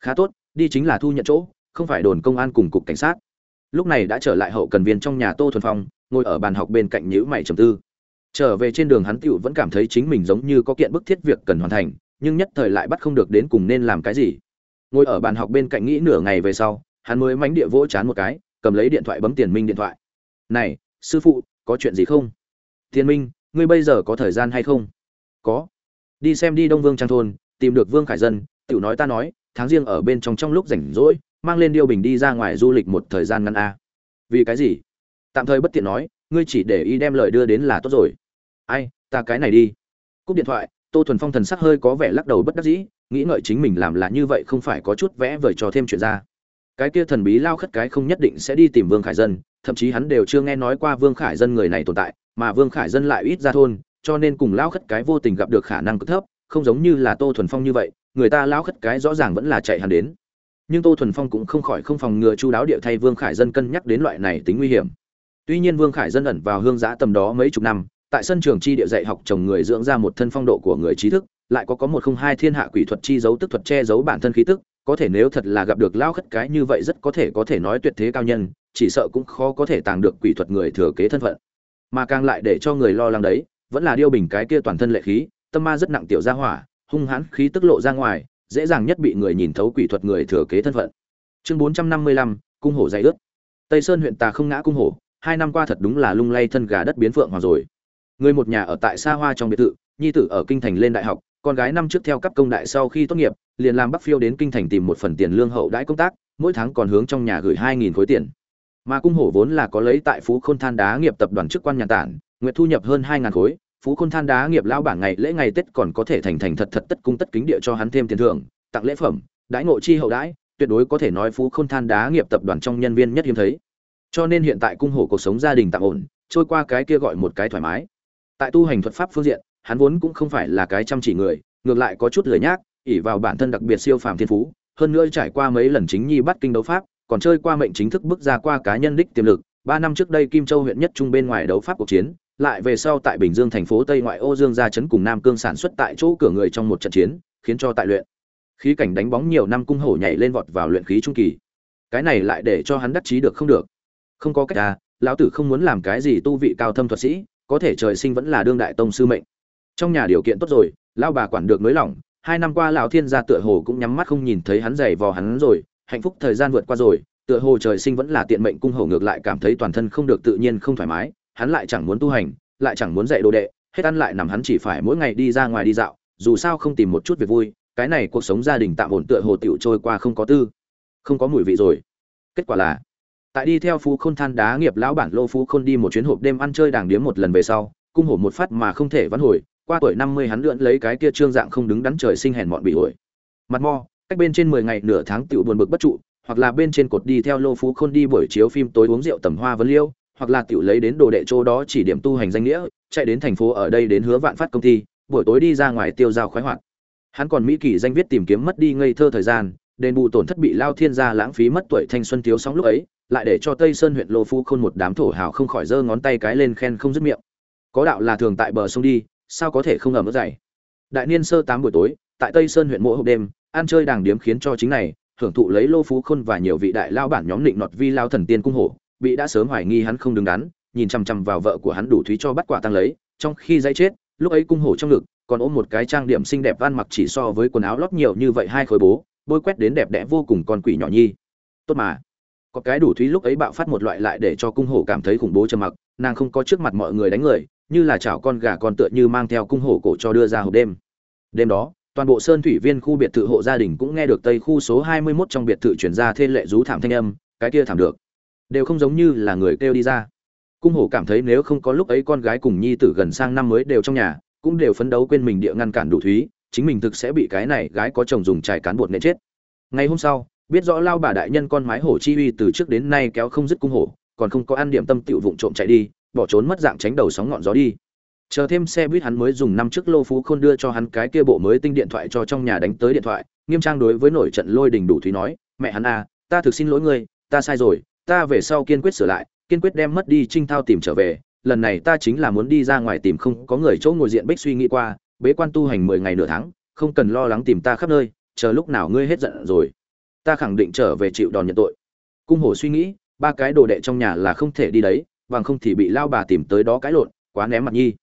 Khá tốt, đi chính là thu nhận chỗ, không phải đồn công an cùng cục cảnh sát. Lúc này đã trở lại hậu cần viên trong nhà tô thuần phong, ngồi ở bàn học bên cạnh nhíu mày trầm tư. Trở về trên đường hắn tiểu vẫn cảm thấy chính mình giống như có kiện bức thiết việc cần hoàn thành, nhưng nhất thời lại bắt không được đến cùng nên làm cái gì. Ngồi ở bàn học bên cạnh nghĩ nửa ngày về sau hắn mới mánh địa vỗ chán một cái, cầm lấy điện thoại bấm tiền minh điện thoại. Này, sư phụ, có chuyện gì không? Tiền minh, ngươi bây giờ có thời gian hay không? Có. Đi xem đi đông vương trang thôn, tìm được vương khải dân, tiểu nói ta nói, tháng riêng ở bên trong trong lúc rảnh rỗi, mang lên điêu bình đi ra ngoài du lịch một thời gian ngắn a. Vì cái gì? Tạm thời bất tiện nói, ngươi chỉ để y đem lời đưa đến là tốt rồi. Ai, ta cái này đi. Cúp điện thoại, tô thuần phong thần sắc hơi có vẻ lắc đầu bất đắc dĩ, nghĩ ngợi chính mình làm là như vậy không phải có chút vẽ vời cho thêm chuyện ra cái kia thần bí lao khất cái không nhất định sẽ đi tìm vương khải dân, thậm chí hắn đều chưa nghe nói qua vương khải dân người này tồn tại, mà vương khải dân lại ít ra thôn, cho nên cùng lao khất cái vô tình gặp được khả năng cực thấp, không giống như là tô thuần phong như vậy, người ta lao khất cái rõ ràng vẫn là chạy hắn đến. Nhưng tô thuần phong cũng không khỏi không phòng ngừa chu đáo địa thay vương khải dân cân nhắc đến loại này tính nguy hiểm. Tuy nhiên vương khải dân ẩn vào hương giã tầm đó mấy chục năm, tại sân trường chi địa dạy học chồng người dưỡng ra một thân phong độ của người trí thức, lại có có một không hai thiên hạ quỷ thuật chi giấu tức thuật che giấu bản thân khí tức có thể nếu thật là gặp được lao khất cái như vậy rất có thể có thể nói tuyệt thế cao nhân, chỉ sợ cũng khó có thể tàng được quỷ thuật người thừa kế thân phận. Mà càng lại để cho người lo lắng đấy, vẫn là điêu bình cái kia toàn thân lệ khí, tâm ma rất nặng tiểu gia hỏa, hung hãn khí tức lộ ra ngoài, dễ dàng nhất bị người nhìn thấu quỷ thuật người thừa kế thân phận. Chương bốn trăm năm mươi lăm, cung hổ dày ướt tây sơn huyện tà không ngã cung hổ, hai năm qua thật đúng là lung lay thân gà đất biến phượng hoàng rồi. Người một nhà ở tại xa hoa trong biệt thự, nhi tử ở kinh thành lên đại học con gái năm trước theo cấp công đại sau khi tốt nghiệp, liền làm bắc phiêu đến kinh thành tìm một phần tiền lương hậu đãi công tác, mỗi tháng còn hướng trong nhà gửi hai nghìn khối tiền. Mà cung hổ vốn là có lấy tại phú khôn than đá nghiệp tập đoàn chức quan nhà tản nguyệt thu nhập hơn hai ngàn khối. Phú khôn than đá nghiệp lão bảng ngày lễ ngày tết còn có thể thành thành thật thật tất cung tất kính địa cho hắn thêm tiền thưởng, tặng lễ phẩm, đãi ngộ chi hậu đãi, tuyệt đối có thể nói phú khôn than đá nghiệp tập đoàn trong nhân viên nhất hiếm thấy. Cho nên hiện tại cung hổ cuộc sống gia đình tạm ổn, trôi qua cái kia gọi một cái thoải mái. Tại tu hành thuật pháp phương diện hắn vốn cũng không phải là cái chăm chỉ người, ngược lại có chút lười nhác ỉ vào bản thân đặc biệt siêu phàm thiên phú, hơn nữa trải qua mấy lần chính nhi bắt kinh đấu pháp, còn chơi qua mệnh chính thức bước ra qua cá nhân đích tiềm lực. Ba năm trước đây kim châu huyện nhất trung bên ngoài đấu pháp cuộc chiến, lại về sau tại bình dương thành phố tây ngoại ô dương gia chấn cùng nam cương sản xuất tại chỗ cửa người trong một trận chiến, khiến cho tại luyện. Khí cảnh đánh bóng nhiều năm cung hổ nhảy lên vọt vào luyện khí trung kỳ. Cái này lại để cho hắn đắc chí được không được. Không có cách à lão tử không muốn làm cái gì tu vị cao thâm thuật sĩ, có thể trời sinh vẫn là đương đại tông sư mệnh trong nhà điều kiện tốt rồi, lão bà quản được nới lỏng, hai năm qua lão thiên gia tựa hồ cũng nhắm mắt không nhìn thấy hắn giày vò hắn rồi, hạnh phúc thời gian vượt qua rồi, tựa hồ trời sinh vẫn là tiện mệnh cung hầu ngược lại cảm thấy toàn thân không được tự nhiên không thoải mái, hắn lại chẳng muốn tu hành, lại chẳng muốn dạy đồ đệ, hết ăn lại nằm hắn chỉ phải mỗi ngày đi ra ngoài đi dạo, dù sao không tìm một chút việc vui, cái này cuộc sống gia đình tạm ổn tựa hồ tiểu trôi qua không có tư, không có mùi vị rồi. Kết quả là, tại đi theo phú khôn than đá nghiệp lão bản lô phú khôn đi một chuyến hộp đêm ăn chơi đàng điếm một lần về sau, cung hổ một phát mà không thể vãn hồi qua tuổi năm mươi hắn lượn lấy cái kia trương dạng không đứng đắn trời sinh hèn mọn bị ổi mặt mo, cách bên trên mười ngày nửa tháng tiểu buồn bực bất trụ, hoặc là bên trên cột đi theo lô phú khôn đi buổi chiếu phim tối uống rượu tầm hoa vấn liêu, hoặc là tiểu lấy đến đồ đệ chỗ đó chỉ điểm tu hành danh nghĩa, chạy đến thành phố ở đây đến hứa vạn phát công ty, buổi tối đi ra ngoài tiêu giao khoái hoạt. Hắn còn mỹ kỳ danh viết tìm kiếm mất đi ngây thơ thời gian, đền bù tổn thất bị lao thiên gia lãng phí mất tuổi thanh xuân thiếu sóng lúc ấy, lại để cho tây sơn huyện lô phu khôn một đám thổ hào không khỏi giơ ngón tay cái lên khen không dứt miệng. Có đạo là thường tại bờ sông đi sao có thể không ngờ ướt dày? Đại niên sơ tám buổi tối, tại tây sơn huyện mỗi hộp đêm, ăn chơi đàng điếm khiến cho chính này, hưởng thụ lấy lô phú khôn và nhiều vị đại lao bản nhóm định nọt vi lao thần tiên cung hổ, bị đã sớm hoài nghi hắn không đứng đắn, nhìn chằm chằm vào vợ của hắn đủ thúy cho bắt quả tăng lấy, trong khi dãy chết, lúc ấy cung hổ trong ngực, còn ôm một cái trang điểm xinh đẹp van mặc chỉ so với quần áo lót nhiều như vậy hai khối bố, bôi quét đến đẹp đẽ vô cùng con quỷ nhỏ nhi. Tốt mà. Có cái đủ thúy lúc ấy bạo phát một loại lại để cho cung hổ cảm thấy khủng bố trầm mặc, nàng không có trước mặt mọi người đánh người như là chảo con gà con tựa như mang theo cung hổ cổ cho đưa ra hộp đêm. Đêm đó, toàn bộ sơn thủy viên khu biệt thự hộ gia đình cũng nghe được tây khu số 21 trong biệt thự chuyển ra thê lệ rú thảm thanh âm, cái kia thảm được. Đều không giống như là người kêu đi ra. Cung hổ cảm thấy nếu không có lúc ấy con gái cùng nhi tử gần sang năm mới đều trong nhà, cũng đều phấn đấu quên mình địa ngăn cản đủ thúy, chính mình thực sẽ bị cái này gái có chồng dùng trải cán bột nện chết. Ngày hôm sau, biết rõ lao bà đại nhân con mái hổ chi uy từ trước đến nay kéo không dứt cung hổ, còn không có ăn điểm tâm tiểu vụng trộm chạy đi bỏ trốn mất dạng tránh đầu sóng ngọn gió đi. Chờ thêm xe buýt hắn mới dùng năm chiếc lô phú khôn đưa cho hắn cái kia bộ mới tinh điện thoại cho trong nhà đánh tới điện thoại, nghiêm trang đối với nổi trận lôi đình đủ thúy nói, mẹ hắn à ta thực xin lỗi ngươi, ta sai rồi, ta về sau kiên quyết sửa lại, kiên quyết đem mất đi trinh thao tìm trở về, lần này ta chính là muốn đi ra ngoài tìm không có người chỗ ngồi diện bích suy nghĩ qua, bế quan tu hành mười ngày nửa tháng, không cần lo lắng tìm ta khắp nơi, chờ lúc nào ngươi hết giận rồi, ta khẳng định trở về chịu đòn nhận tội. Cung hổ suy nghĩ, ba cái đồ đệ trong nhà là không thể đi đấy bằng không thì bị lao bà tìm tới đó cãi lộn quá ném mặt nhi.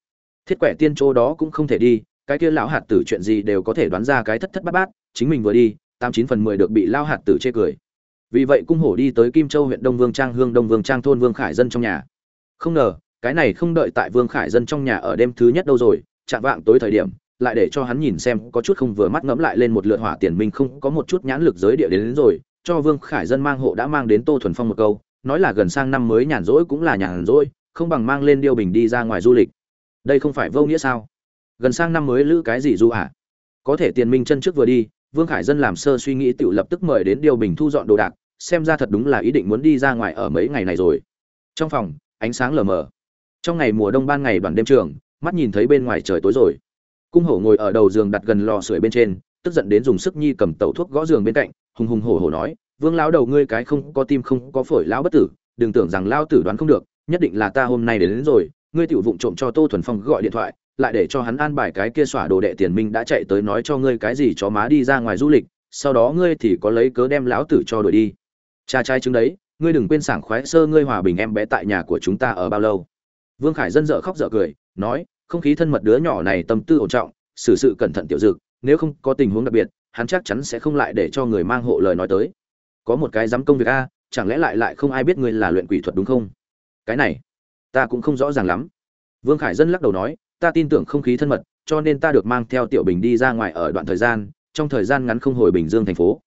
Thiết quẻ tiên chỗ đó cũng không thể đi cái kia lão hạt tử chuyện gì đều có thể đoán ra cái thất thất bát bát chính mình vừa đi tám chín phần mười được bị lao hạt tử chê cười. Vì vậy cung hổ đi tới kim châu huyện đông vương trang hương đông vương trang thôn vương khải dân trong nhà. Không ngờ cái này không đợi tại vương khải dân trong nhà ở đêm thứ nhất đâu rồi chạm vạng tối thời điểm lại để cho hắn nhìn xem có chút không vừa mắt ngẫm lại lên một lượt hỏa tiền minh không có một chút nhãn lực giới địa đến, đến rồi cho vương khải dân mang hộ đã mang đến tô thuần phong một câu nói là gần sang năm mới nhàn rỗi cũng là nhàn rỗi, không bằng mang lên điêu bình đi ra ngoài du lịch. Đây không phải vô nghĩa sao? Gần sang năm mới lữ cái gì du ạ? À? có thể tiền minh chân trước vừa đi, vương khải dân làm sơ suy nghĩ tự lập tức mời đến điêu bình thu dọn đồ đạc, xem ra thật đúng là ý định muốn đi ra ngoài ở mấy ngày này rồi. Trong phòng, ánh sáng lờ mờ. Trong ngày mùa đông ban ngày đoàn đêm trường, mắt nhìn thấy bên ngoài trời tối rồi. Cung hổ ngồi ở đầu giường đặt gần lò sưởi bên trên, tức giận đến dùng sức nhi cầm tẩu thuốc gõ giường bên cạnh, hùng hùng hổ hổ nói vương lão đầu ngươi cái không có tim không có phổi lão bất tử đừng tưởng rằng lao tử đoán không được nhất định là ta hôm nay đến, đến rồi ngươi tiểu vụng trộm cho tô thuần phong gọi điện thoại lại để cho hắn an bài cái kia xỏa đồ đệ tiền minh đã chạy tới nói cho ngươi cái gì chó má đi ra ngoài du lịch sau đó ngươi thì có lấy cớ đem lão tử cho đuổi đi. Cha trai chứng đấy ngươi đừng quên sảng khoái sơ ngươi hòa bình em bé tại nhà của chúng ta ở bao lâu. Vương khải dân dở khóc dở cười nói không khí thân mật đứa nhỏ này tâm tư ổn trọng xử sự cẩn thận tiểu dực nếu không có tình huống đặc biệt hắn chắc chắn sẽ không lại để cho người mang hộ lời nói tới có một cái dám công việc a, chẳng lẽ lại lại không ai biết ngươi là luyện quỷ thuật đúng không? Cái này, ta cũng không rõ ràng lắm. Vương khải dân lắc đầu nói, ta tin tưởng không khí thân mật, cho nên ta được mang theo tiểu bình đi ra ngoài ở đoạn thời gian, trong thời gian ngắn không hồi bình dương thành phố.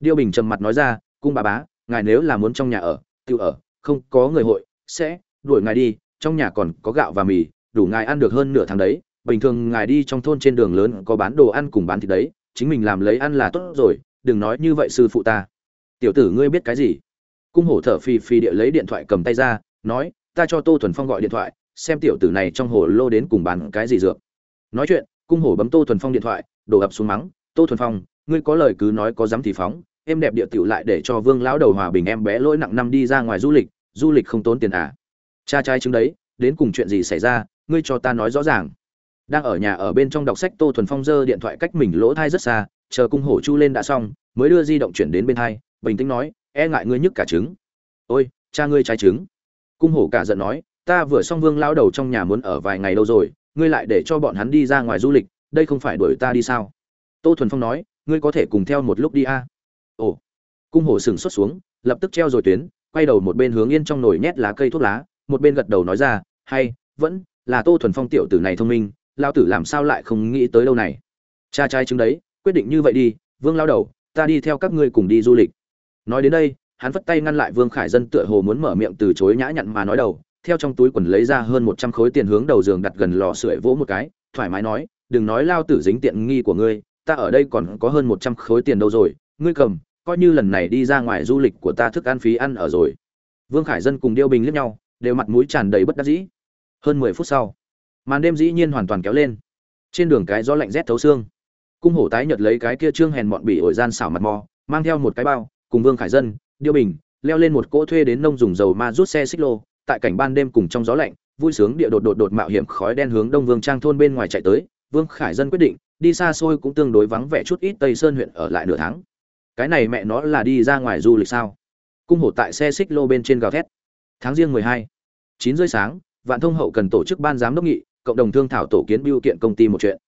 Điêu bình trầm mặt nói ra, cung bà bá, ngài nếu là muốn trong nhà ở, tự ở, không có người hội, sẽ đuổi ngài đi, trong nhà còn có gạo và mì, đủ ngài ăn được hơn nửa tháng đấy. Bình thường ngài đi trong thôn trên đường lớn có bán đồ ăn cùng bán thịt đấy, chính mình làm lấy ăn là tốt rồi, đừng nói như vậy sư phụ ta tiểu tử ngươi biết cái gì? Cung hổ thở phì phì địa lấy điện thoại cầm tay ra, nói, ta cho tô thuần phong gọi điện thoại, xem tiểu tử này trong hồ lô đến cùng bán cái gì dược. Nói chuyện, cung hổ bấm tô thuần phong điện thoại, đổ ập xuống mắng, tô thuần phong, ngươi có lời cứ nói có dám thì phóng, em đẹp địa tiểu lại để cho vương lão đầu hòa bình em bé lỗi nặng năm đi ra ngoài du lịch du lịch không tốn tiền à? Cha trai chứng đấy, đến cùng chuyện gì xảy ra, ngươi cho ta nói rõ ràng. Đang ở nhà ở bên trong đọc sách, tô thuần phong giơ điện thoại cách mình lỗ thai rất xa, chờ cung hổ chu lên đã xong, mới đưa di động chuyển đến bên thai bình tĩnh nói e ngại ngươi nhức cả trứng. Ôi, cha ngươi trái trứng. Cung hổ cả giận nói, ta vừa xong vương lao đầu trong nhà muốn ở vài ngày lâu rồi, ngươi lại để cho bọn hắn đi ra ngoài du lịch, đây không phải đuổi ta đi sao? Tô thuần phong nói, ngươi có thể cùng theo một lúc đi a. À? ồ. Cung hổ sừng xuất xuống, lập tức treo rồi tuyến, quay đầu một bên hướng yên trong nồi nhét lá cây thuốc lá, một bên gật đầu nói ra, hay, vẫn là tô thuần phong tiểu tử này thông minh lao tử làm sao lại không nghĩ tới đâu này? Cha trai chứng đấy, quyết định như vậy đi, vương lao đầu, ta đi theo các ngươi cùng đi du lịch nói đến đây, hắn vất tay ngăn lại vương khải dân tựa hồ muốn mở miệng từ chối nhã nhặn mà nói đầu, theo trong túi quần lấy ra hơn một trăm khối tiền hướng đầu giường đặt gần lò sưởi vỗ một cái, thoải mái nói, đừng nói lao tử dính tiện nghi của ngươi, ta ở đây còn có hơn một trăm khối tiền đâu rồi, ngươi cầm, coi như lần này đi ra ngoài du lịch của ta thức ăn phí ăn ở rồi. Vương khải dân cùng điêu bình liếc nhau, đều mặt mũi tràn đầy bất đắc dĩ. Hơn mười phút sau, màn đêm dĩ nhiên hoàn toàn kéo lên. Trên đường cái gió lạnh rét thấu xương. Cung hổ tái nhợt lấy cái kia trương hèn mọn bị ổi gian xảo mặt mò, mang theo một cái bao cùng vương khải dân, điêu bình, leo lên một cỗ thuê đến nông dùng dầu ma rút xe xích lô, tại cảnh ban đêm cùng trong gió lạnh, vui sướng địa đột đột đột mạo hiểm khói đen hướng đông vương trang thôn bên ngoài chạy tới. Vương khải dân quyết định, đi xa xôi cũng tương đối vắng vẻ chút ít tây sơn huyện ở lại nửa tháng. Cái này mẹ nó là đi ra ngoài du lịch sao? Cung hổ tại xe xích lô bên trên gào thét. Tháng riêng mười hai, chín rưỡi sáng, vạn thông hậu cần tổ chức ban giám đốc nghị, cộng đồng thương thảo tổ kiến biêu kiện công ty một chuyện.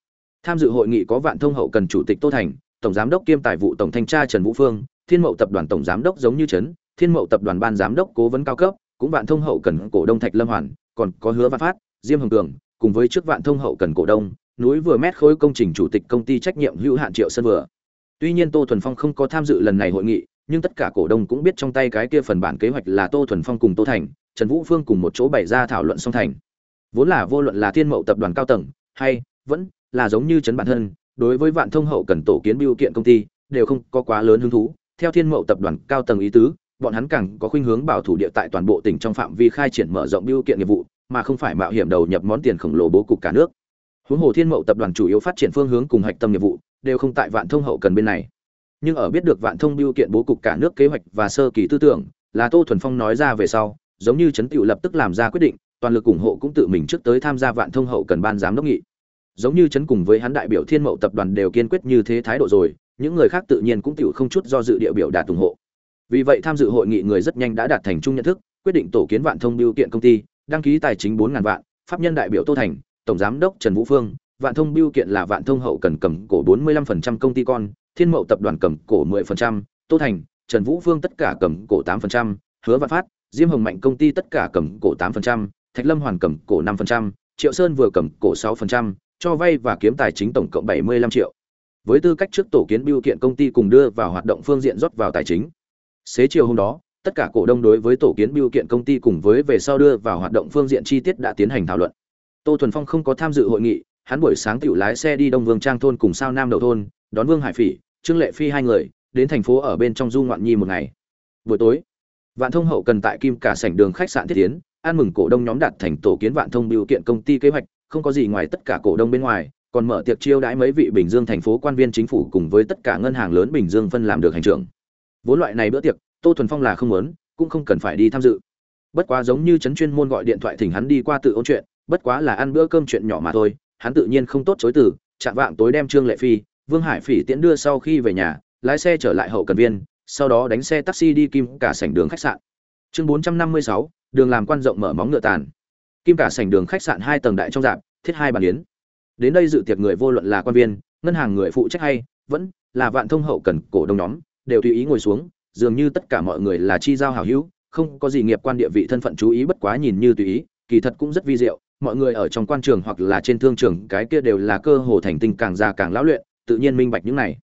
Tham dự hội nghị có vạn thông hậu cần chủ tịch tô thành, tổng giám đốc kiêm tài vụ tổng thanh tra trần vũ phương thiên mậu tập đoàn tổng giám đốc giống như trấn, thiên mậu tập đoàn ban giám đốc cố vấn cao cấp, cũng vạn thông hậu cần cổ đông thạch lâm hoàn, còn có hứa văn phát, diêm hồng cường, cùng với trước vạn thông hậu cần cổ đông, núi vừa mét khối công trình chủ tịch công ty trách nhiệm hữu hạn triệu sơn vừa. Tuy nhiên tô thuần phong không có tham dự lần này hội nghị, nhưng tất cả cổ đông cũng biết trong tay cái kia phần bản kế hoạch là tô thuần phong cùng tô thành, trần vũ phương cùng một chỗ bày ra thảo luận song thành. Vốn là vô luận là thiên mậu tập đoàn cao tầng, hay vẫn là giống như trấn bản thân, đối với vạn thông hậu cần tổ kiến biêu kiện công ty, đều không có quá lớn hứng thú theo thiên mậu tập đoàn cao tầng ý tứ, bọn hắn càng có khuynh hướng bảo thủ địa tại toàn bộ tỉnh trong phạm vi khai triển mở rộng biêu kiện nghiệp vụ, mà không phải mạo hiểm đầu nhập món tiền khổng lồ bố cục cả nước. Huống hồ thiên mậu tập đoàn chủ yếu phát triển phương hướng cùng hạch tâm nghiệp vụ, đều không tại vạn thông hậu cần bên này. Nhưng ở biết được vạn thông biêu kiện bố cục cả nước kế hoạch và sơ kỳ tư tưởng, là tô thuần phong nói ra về sau, giống như trấn tựu lập tức làm ra quyết định, toàn lực ủng hộ cũng tự mình trước tới tham gia vạn thông hậu cần ban giám đốc nghị. Giống như trấn cùng với hắn đại biểu thiên mậu tập đoàn đều kiên quyết như thế thái độ rồi những người khác tự nhiên cũng tiểu không chút do dự địa biểu đạt ủng hộ. Vì vậy tham dự hội nghị người rất nhanh đã đạt thành chung nhận thức, quyết định tổ kiến vạn thông biêu kiện công ty, đăng ký tài chính bốn ngàn vạn, pháp nhân đại biểu tô thành, tổng giám đốc trần vũ phương, vạn thông biêu kiện là vạn thông hậu cần cầm cổ bốn mươi lăm phần trăm công ty con, thiên mậu tập đoàn cầm cổ mười phần trăm, tô thành, trần vũ phương tất cả cầm cổ tám phần trăm, hứa vạn phát, diêm hồng mạnh công ty tất cả cầm cổ tám phần trăm, thạch lâm hoàn cầm cổ năm phần trăm, triệu sơn vừa cầm cổ sáu phần trăm, cho vay và kiếm tài chính tổng cộng bảy mươi lăm triệu với tư cách trước tổ kiến biêu kiện công ty cùng đưa vào hoạt động phương diện rót vào tài chính. Xế chiều hôm đó, tất cả cổ đông đối với tổ kiến biêu kiện công ty cùng với về sau đưa vào hoạt động phương diện chi tiết đã tiến hành thảo luận. Tô thuần phong không có tham dự hội nghị, hắn buổi sáng tự lái xe đi đông vương trang thôn cùng sao nam đầu thôn, đón vương hải phỉ, trương lệ phi hai người, đến thành phố ở bên trong du ngoạn nhi một ngày. Buổi tối, vạn thông hậu cần tại kim cả sảnh đường khách sạn thiết tiến ăn mừng cổ đông nhóm đạt thành tổ kiến vạn thông biểu kiện công ty kế hoạch, không có gì ngoài tất cả cổ đông bên ngoài còn mở tiệc chiêu đãi mấy vị bình dương thành phố quan viên chính phủ cùng với tất cả ngân hàng lớn bình dương phân làm được hành trưởng. Vốn loại này bữa tiệc, tô thuần phong là không muốn, cũng không cần phải đi tham dự. Bất quá giống như trấn chuyên môn gọi điện thoại thỉnh hắn đi qua tự ôn chuyện, bất quá là ăn bữa cơm chuyện nhỏ mà thôi, hắn tự nhiên không tốt chối từ, chạm vạng tối đem trương lệ phi, vương hải phỉ tiễn đưa sau khi về nhà, lái xe trở lại hậu cần viên, sau đó đánh xe taxi đi kim cả sảnh đường khách sạn. Chương bốn trăm năm mươi sáu, đường làm quan rộng mở móng ngựa tàn. Kim cả sảnh đường khách sạn hai tầng đại trong dạp thiết hai bàn yến đến đây dự tiệc người vô luận là quan viên, ngân hàng người phụ trách hay, vẫn là vạn thông hậu cần cổ đông nhóm, đều tùy ý ngồi xuống, dường như tất cả mọi người là chi giao hảo hữu, không có gì nghiệp quan địa vị thân phận chú ý bất quá nhìn như tùy ý, kỳ thật cũng rất vi diệu, mọi người ở trong quan trường hoặc là trên thương trường, cái kia đều là cơ hồ thành tinh càng già càng lão luyện, tự nhiên minh bạch những này.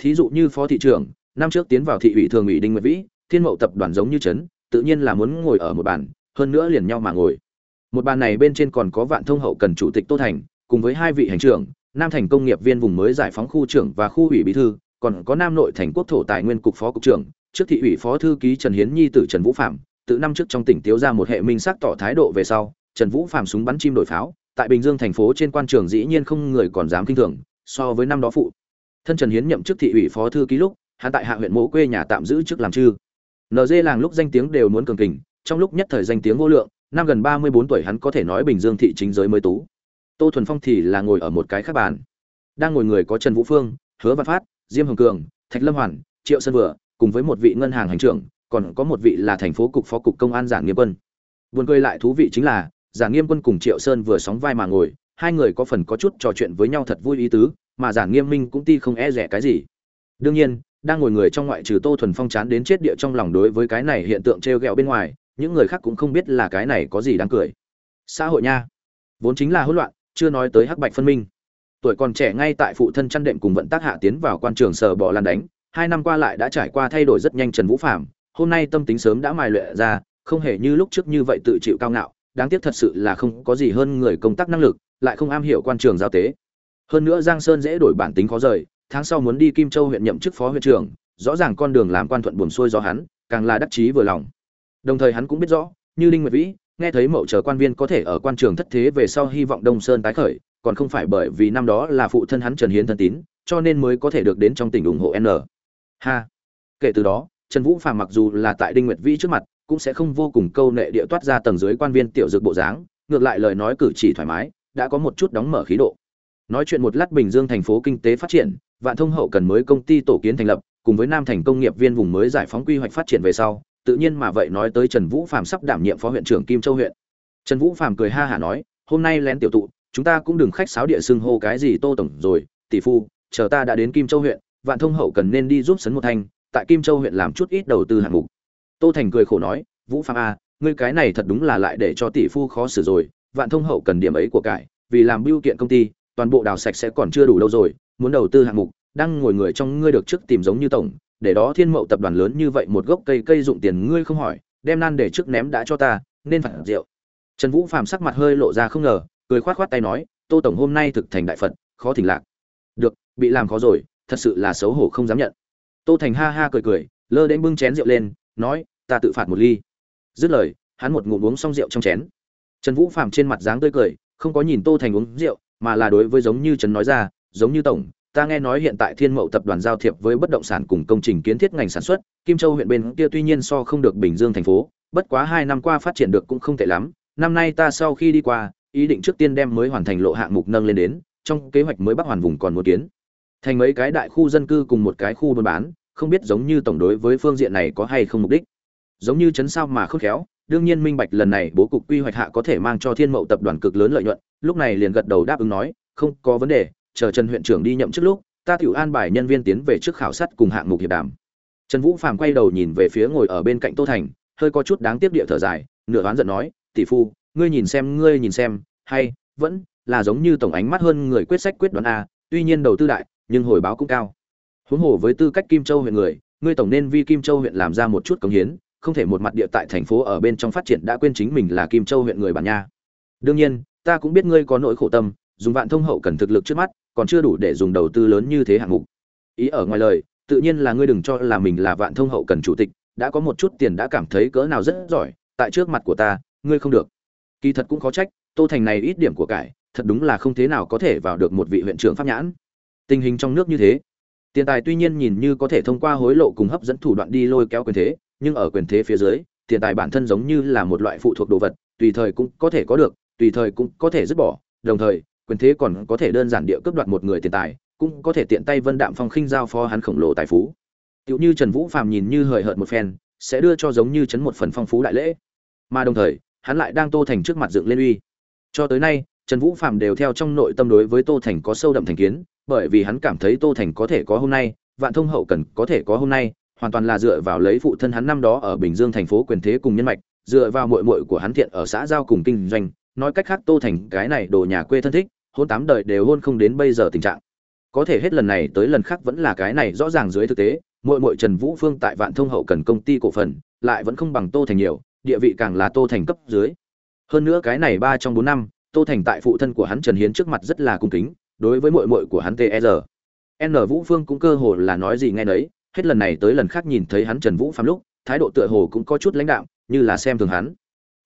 Thí dụ như phó thị trưởng, năm trước tiến vào thị ủy thường ủy đinh nguyệt vĩ, thiên mậu tập đoàn giống như trấn, tự nhiên là muốn ngồi ở một bàn, hơn nữa liền nhau mà ngồi. Một bàn này bên trên còn có vạn thông hậu cần chủ tịch tô thành cùng với hai vị hành trưởng, nam thành công nghiệp viên vùng mới giải phóng khu trưởng và khu ủy bí thư, còn có nam nội thành quốc thổ tài nguyên cục phó cục trưởng, trước thị ủy phó thư ký trần hiến nhi tử trần vũ phạm, tự năm trước trong tỉnh tiếu ra một hệ minh sắc tỏ thái độ về sau, trần vũ phạm súng bắn chim đổi pháo, tại bình dương thành phố trên quan trường dĩ nhiên không người còn dám kinh thường, so với năm đó phụ thân trần hiến nhậm chức thị ủy phó thư ký lúc, hắn tại hạ huyện mộ quê nhà tạm giữ chức làm trư. NG làng lúc danh tiếng đều muốn cường kình, trong lúc nhất thời danh tiếng vô lượng, năm gần ba mươi bốn tuổi hắn có thể nói bình dương thị chính giới mới tú tô thuần phong thì là ngồi ở một cái khác bàn. Đang ngồi người có trần vũ phương, hứa văn phát, diêm hồng cường, thạch lâm hoàn, triệu sơn vừa, cùng với một vị ngân hàng hành trưởng, còn có một vị là thành phố cục phó cục công an giảng nghiêm quân. Buồn cười lại thú vị chính là, giảng nghiêm quân cùng triệu sơn vừa sóng vai mà ngồi, hai người có phần có chút trò chuyện với nhau thật vui ý tứ, mà giảng nghiêm minh cũng ti không e rẻ cái gì. Đương nhiên, đang ngồi người trong ngoại trừ tô thuần phong chán đến chết địa trong lòng đối với cái này hiện tượng t r e o g ẹ o bên ngoài, những người khác cũng không biết là cái này có gì đáng cười. Xã hội nha. Vốn chính là hỗn loạn chưa nói tới hắc bạch phân minh. Tuổi còn trẻ ngay tại phụ thân chăn đệm cùng vận tác hạ tiến vào quan trường sở bỏ lan đánh, hai năm qua lại đã trải qua thay đổi rất nhanh trần vũ phạm hôm nay tâm tính sớm đã mài luyện ra, không hề như lúc trước như vậy tự chịu cao ngạo, đáng tiếc thật sự là không có gì hơn người công tác năng lực, lại không am hiểu quan trường giao tế. Hơn nữa giang sơn dễ đổi bản tính khó rời, tháng sau muốn đi kim châu huyện nhậm chức phó huyện trưởng, rõ ràng con đường làm quan thuận buồn xuôi do hắn, càng là đắc chí vừa lòng. Đồng thời hắn cũng biết rõ, như linh nguyệt vĩ nghe thấy mậu chờ quan viên có thể ở quan trường thất thế về sau hy vọng đông sơn tái khởi, còn không phải bởi vì năm đó là phụ thân hắn trần hiến thân tín, cho nên mới có thể được đến trong tỉnh ủng hộ n. Ha. Kể từ đó, trần vũ phàm mặc dù là tại đinh nguyệt vĩ trước mặt, cũng sẽ không vô cùng câu nệ địa toát ra tầng dưới quan viên tiểu dược bộ dáng, ngược lại lời nói cử chỉ thoải mái, đã có một chút đóng mở khí độ. Nói chuyện một lát bình dương thành phố kinh tế phát triển, vạn thông hậu cần mới công ty tổ kiến thành lập, cùng với nam thành công nghiệp viên vùng mới giải phóng quy hoạch phát triển về sau tự nhiên mà vậy nói tới trần vũ phạm sắp đảm nhiệm phó huyện trưởng kim châu huyện. Trần vũ phạm cười ha hả nói hôm nay lén tiểu tụ chúng ta cũng đừng khách sáo địa xưng hô cái gì tô tổng rồi tỷ phu chờ ta đã đến kim châu huyện vạn thông hậu cần nên đi giúp sấn một thanh tại kim châu huyện làm chút ít đầu tư hạng mục. Tô thành cười khổ nói vũ phạm a à, ngươi cái này thật đúng là lại để cho tỷ phu khó xử rồi vạn thông hậu cần điểm ấy của cải vì làm biêu kiện công ty toàn bộ đào sạch sẽ còn chưa đủ đâu rồi muốn đầu tư hạng mục đang ngồi người trong ngươi được trước tìm giống như tổng để đó thiên mậu tập đoàn lớn như vậy một gốc cây cây dụng tiền ngươi không hỏi, đem nan để trước ném đã cho ta, nên phản rượu. Trần vũ phàm sắc mặt hơi lộ ra không ngờ, cười khoát khoát tay nói, tô tổng hôm nay thực thành đại phật, khó thỉnh lạc. Được, bị làm khó rồi, thật sự là xấu hổ không dám nhận. Tô thành ha ha cười cười, lơ đến bưng chén rượu lên, nói, ta tự phạt một ly. Dứt lời, hắn một ngụm uống xong rượu trong chén. Trần vũ phàm trên mặt dáng tươi cười, không có nhìn tô thành uống rượu, mà là đối với giống như trần nói ra, giống như tổng ta nghe nói hiện tại thiên mậu tập đoàn giao thiệp với bất động sản cùng công trình kiến thiết ngành sản xuất, kim châu huyện bên kia tuy nhiên so không được bình dương thành phố, bất quá hai năm qua phát triển được cũng không tệ lắm. Năm nay ta sau khi đi qua, ý định trước tiên đem mới hoàn thành lộ hạng mục nâng lên đến, trong kế hoạch mới bắc hoàn vùng còn một kiến. Thành mấy cái đại khu dân cư cùng một cái khu buôn bán, không biết giống như tổng đối với phương diện này có hay không mục đích. Giống như chấn sao mà khôn khéo, đương nhiên minh bạch lần này bố cục quy hoạch hạ có thể mang cho thiên mậu tập đoàn cực lớn lợi nhuận, lúc này liền gật đầu đáp ứng nói, không có vấn đề chờ trần huyện trưởng đi nhậm chức lúc, ta tiểu an bài nhân viên tiến về trước khảo sát cùng hạng mục hiệp đàm. Trần vũ phàm quay đầu nhìn về phía ngồi ở bên cạnh tô thành, hơi có chút đáng tiếc địa thở dài, nửa đoán giận nói, tỷ phu, ngươi nhìn xem, ngươi nhìn xem, hay, vẫn là giống như tổng ánh mắt hơn người quyết sách quyết đoán a, tuy nhiên đầu tư đại, nhưng hồi báo cũng cao. Huống hồ với tư cách kim châu huyện người, ngươi tổng nên vi kim châu huyện làm ra một chút công hiến, không thể một mặt địa tại thành phố ở bên trong phát triển đã quên chính mình là kim châu huyện người bản nha. Đương nhiên, ta cũng biết ngươi có nỗi khổ tâm dùng vạn thông hậu cần thực lực trước mắt, còn chưa đủ để dùng đầu tư lớn như thế hạng mục. Ý ở ngoài lời, tự nhiên là ngươi đừng cho là mình là vạn thông hậu cần chủ tịch, đã có một chút tiền đã cảm thấy cỡ nào rất giỏi, tại trước mặt của ta, ngươi không được. Kỳ thật cũng khó trách, tô thành này ít điểm của cải, thật đúng là không thế nào có thể vào được một vị huyện trưởng pháp nhãn. Tình hình trong nước như thế, tiền tài tuy nhiên nhìn như có thể thông qua hối lộ cùng hấp dẫn thủ đoạn đi lôi kéo quyền thế, nhưng ở quyền thế phía dưới, tiền tài bản thân giống như là một loại phụ thuộc đồ vật, tùy thời cũng có thể có được, tùy thời cũng có thể dứt bỏ, đồng thời quyền thế còn có thể đơn giản địa cướp đoạt một người tiền tài, cũng có thể tiện tay vân đạm phong khinh giao phó hắn khổng lồ tài phú. Tiểu như trần vũ phàm nhìn như hời hợt một phen, sẽ đưa cho giống như chấn một phần phong phú đại lễ. Mà đồng thời, hắn lại đang tô thành trước mặt dựng lên uy. Cho tới nay, trần vũ phạm đều theo trong nội tâm đối với tô thành có sâu đậm thành kiến, bởi vì hắn cảm thấy tô thành có thể có hôm nay, vạn thông hậu cần có thể có hôm nay, hoàn toàn là dựa vào lấy phụ thân hắn năm đó ở bình dương thành phố quyền thế cùng nhân mạch, dựa vào muội muội của hắn thiện ở xã giao cùng kinh doanh, nói cách khác tô thành cái này đồ nhà quê thân thích hôn tám đời đều hôn không đến bây giờ tình trạng. Có thể hết lần này tới lần khác vẫn là cái này rõ ràng dưới thực tế, muội muội trần vũ phương tại vạn thông hậu cần công ty cổ phần, lại vẫn không bằng tô thành nhiều, địa vị càng là tô thành cấp dưới. Hơn nữa cái này ba trong bốn năm, tô thành tại phụ thân của hắn trần hiến trước mặt rất là cung kính, đối với muội muội của hắn tr n vũ phương cũng cơ hồ là nói gì nghe nấy, hết lần này tới lần khác nhìn thấy hắn trần vũ phạm lúc, thái độ tựa hồ cũng có chút lãnh đạo như là xem thường hắn.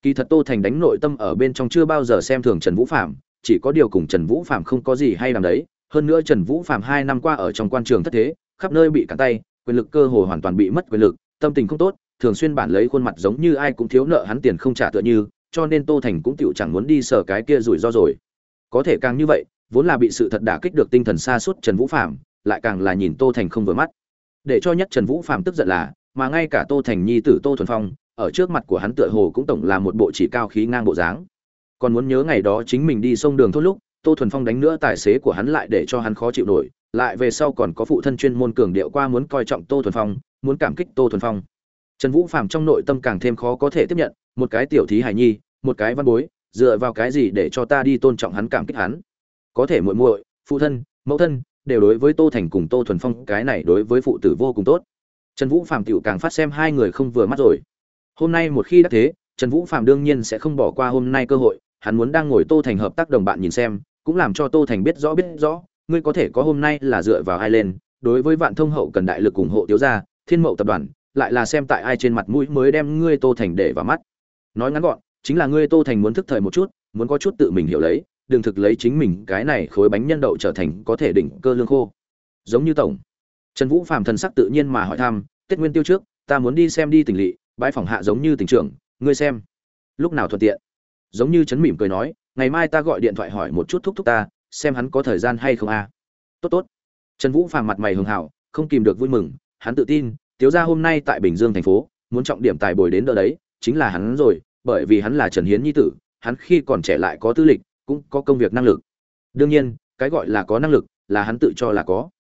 Kỳ thật tô thành đánh nội tâm ở bên trong chưa bao giờ xem thường trần vũ phạm chỉ có điều cùng trần vũ phạm không có gì hay làm đấy. Hơn nữa trần vũ phạm hai năm qua ở trong quan trường thất thế, khắp nơi bị cản tay, quyền lực cơ hồ hoàn toàn bị mất quyền lực, tâm tình không tốt, thường xuyên bản lấy khuôn mặt giống như ai cũng thiếu nợ hắn tiền không trả tựa như, cho nên tô thành cũng tiểu chẳng muốn đi sở cái kia rủi ro rồi. Có thể càng như vậy, vốn là bị sự thật đả kích được tinh thần xa suốt trần vũ phạm lại càng là nhìn tô thành không vừa mắt. Để cho nhất trần vũ phạm tức giận là, mà ngay cả tô thành nhi tử tô thuần phong, ở trước mặt của hắn tựa hồ cũng tổng là một bộ chỉ cao khí ngang bộ dáng còn muốn nhớ ngày đó chính mình đi sông đường thốt lúc, tô thuần phong đánh nữa tài xế của hắn lại để cho hắn khó chịu nổi, lại về sau còn có phụ thân chuyên môn cường điệu qua muốn coi trọng tô thuần phong, muốn cảm kích tô thuần phong. Trần vũ phạm trong nội tâm càng thêm khó có thể tiếp nhận, một cái tiểu thí hài nhi, một cái văn bối, dựa vào cái gì để cho ta đi tôn trọng hắn, cảm kích hắn? Có thể muội muội, phụ thân, mẫu thân, đều đối với tô thành cùng tô thuần phong, cái này đối với phụ tử vô cùng tốt. Trần vũ phạm tựu càng phát xem hai người không vừa mắt rồi. Hôm nay một khi đã thế, trần vũ phạm đương nhiên sẽ không bỏ qua hôm nay cơ hội hắn muốn đang ngồi tô thành hợp tác đồng bạn nhìn xem, cũng làm cho tô thành biết rõ biết rõ, ngươi có thể có hôm nay là dựa vào ai lên, đối với vạn thông hậu cần đại lực ủng hộ tiếu gia, thiên mậu tập đoàn, lại là xem tại ai trên mặt mũi mới đem ngươi tô thành để vào mắt. Nói ngắn gọn, chính là ngươi tô thành muốn thức thời một chút, muốn có chút tự mình hiểu lấy, đừng thực lấy chính mình cái này khối bánh nhân đậu trở thành có thể đỉnh cơ lương khô. Giống như tổng. Trần vũ phàm thần sắc tự nhiên mà hỏi thăm, tết nguyên tiêu trước, ta muốn đi xem đi tỉnh lỵ bãi phòng hạ giống như tỉnh trưởng, ngươi xem. Lúc nào thuận tiện? Giống như chấn mỉm cười nói, ngày mai ta gọi điện thoại hỏi một chút thúc thúc ta, xem hắn có thời gian hay không a. Tốt tốt. Trần vũ phàm mặt mày hường hảo, không kìm được vui mừng, hắn tự tin, tiếu ra hôm nay tại bình dương thành phố, muốn trọng điểm tài bồi đến đỡ đấy, chính là hắn rồi, bởi vì hắn là trần hiến nhi tử, hắn khi còn trẻ lại có tư lịch, cũng có công việc năng lực. Đương nhiên, cái gọi là có năng lực, là hắn tự cho là có.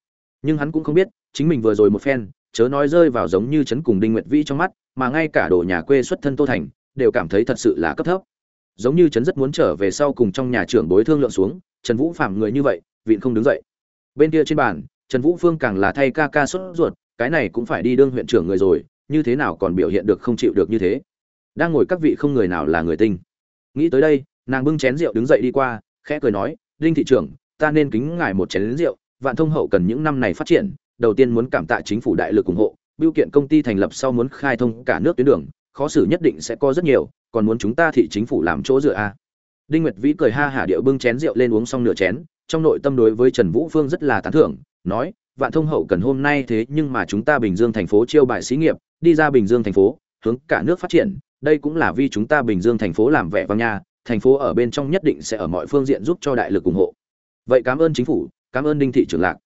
Nhưng hắn cũng không biết, chính mình vừa rồi một phen, chớ nói rơi vào giống như chấn cùng đinh nguyệt vĩ trong mắt, mà ngay cả đồ nhà quê xuất thân tô thành, đều cảm thấy thật sự là cấp thấp giống như trấn rất muốn trở về sau cùng trong nhà trưởng bối thương lượng xuống, trần vũ phạm người như vậy, vịn không đứng dậy. Bên kia trên bàn, trần vũ phương càng là thay ca ca xuất ruột, cái này cũng phải đi đương huyện trưởng người rồi, như thế nào còn biểu hiện được không chịu được như thế. Đang ngồi các vị không người nào là người tinh. Nghĩ tới đây, nàng bưng chén rượu đứng dậy đi qua, khẽ cười nói, đinh thị trưởng, ta nên kính ngài một chén rượu, vạn thông hậu cần những năm này phát triển, đầu tiên muốn cảm tạ chính phủ đại lực ủng hộ, biêu kiện công ty thành lập sau muốn khai thông cả nước tuyến đường khó xử nhất định sẽ có rất nhiều, còn muốn chúng ta thị chính phủ làm chỗ dựa a đinh nguyệt vĩ cười ha hả điệu bưng chén rượu lên uống xong nửa chén, trong nội tâm đối với trần vũ phương rất là tán thưởng, nói, vạn thông hậu cần hôm nay thế nhưng mà chúng ta bình dương thành phố chiêu bài xí nghiệp, đi ra bình dương thành phố, hướng cả nước phát triển, đây cũng là vì chúng ta bình dương thành phố làm vẻ vang nha, thành phố ở bên trong nhất định sẽ ở mọi phương diện giúp cho đại lực ủng hộ. Vậy cảm ơn chính phủ, cảm ơn đinh thị trưởng lạc.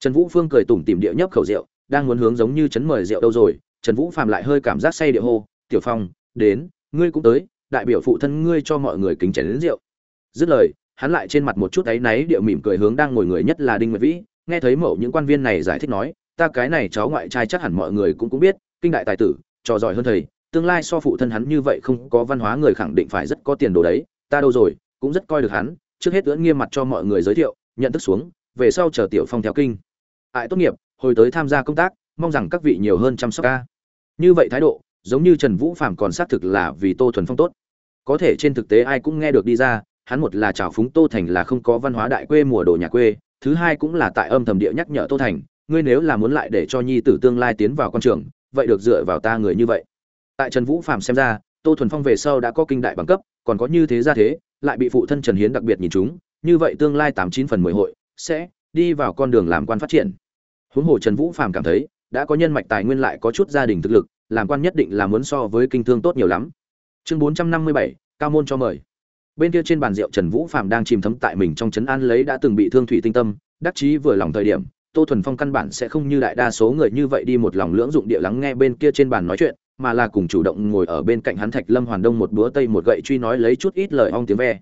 Trần vũ phương cười tủm tỉm địa nhấp khẩu rượu, đang muốn hướng giống như chấn mời rượu đâu rồi, trần vũ phạm lại hơi cảm giác say địa hô tiểu phong, đến, ngươi cũng tới, đại biểu phụ thân ngươi cho mọi người kính chén đến rượu. Dứt lời, hắn lại trên mặt một chút áy náy địa mỉm cười hướng đang ngồi người nhất là đinh nguyệt vĩ, nghe thấy mẫu những quan viên này giải thích nói, ta cái này cháu ngoại trai chắc hẳn mọi người cũng cũng biết, kinh đại tài tử, trò giỏi hơn thầy, tương lai so phụ thân hắn như vậy không có văn hóa người khẳng định phải rất có tiền đồ đấy, ta đâu rồi, cũng rất coi được hắn, trước hết ưỡn nghiêm mặt cho mọi người giới thiệu, nhận thức xuống, về sau chờ tiểu phong theo kinh. Ại tốt nghiệp, hồi tới tham gia công tác, mong rằng các vị nhiều hơn chăm sóc ca. Như vậy thái độ giống như trần vũ phạm còn xác thực là vì tô thuần phong tốt. Có thể trên thực tế ai cũng nghe được đi ra, hắn một là chào phúng tô thành là không có văn hóa đại quê mùa đồ nhà quê, thứ hai cũng là tại âm thầm địa nhắc nhở tô thành, ngươi nếu là muốn lại để cho nhi tử tương lai tiến vào con trường, vậy được dựa vào ta người như vậy. Tại trần vũ phạm xem ra, tô thuần phong về sau đã có kinh đại bằng cấp, còn có như thế ra thế, lại bị phụ thân trần hiến đặc biệt nhìn chúng, như vậy tương lai tám chín phần mười hội sẽ đi vào con đường làm quan phát triển. Huống hồ trần vũ phàm cảm thấy, đã có nhân mạch tài nguyên lại có chút gia đình thực lực làm quan nhất định là muốn so với kinh thương tốt nhiều lắm. Chương bốn trăm năm mươi bảy, cao môn cho mời. Bên kia trên bàn rượu trần vũ phàm đang chìm thấm tại mình trong trấn an lấy đã từng bị thương thủy tinh tâm, đắc chí vừa lòng thời điểm, tô thuần phong căn bản sẽ không như đại đa số người như vậy đi một lòng lưỡng dụng địa lắng nghe bên kia trên bàn nói chuyện, mà là cùng chủ động ngồi ở bên cạnh hắn thạch lâm hoàn đông một búa tây một gậy truy nói lấy chút ít lời ong tiếng ve.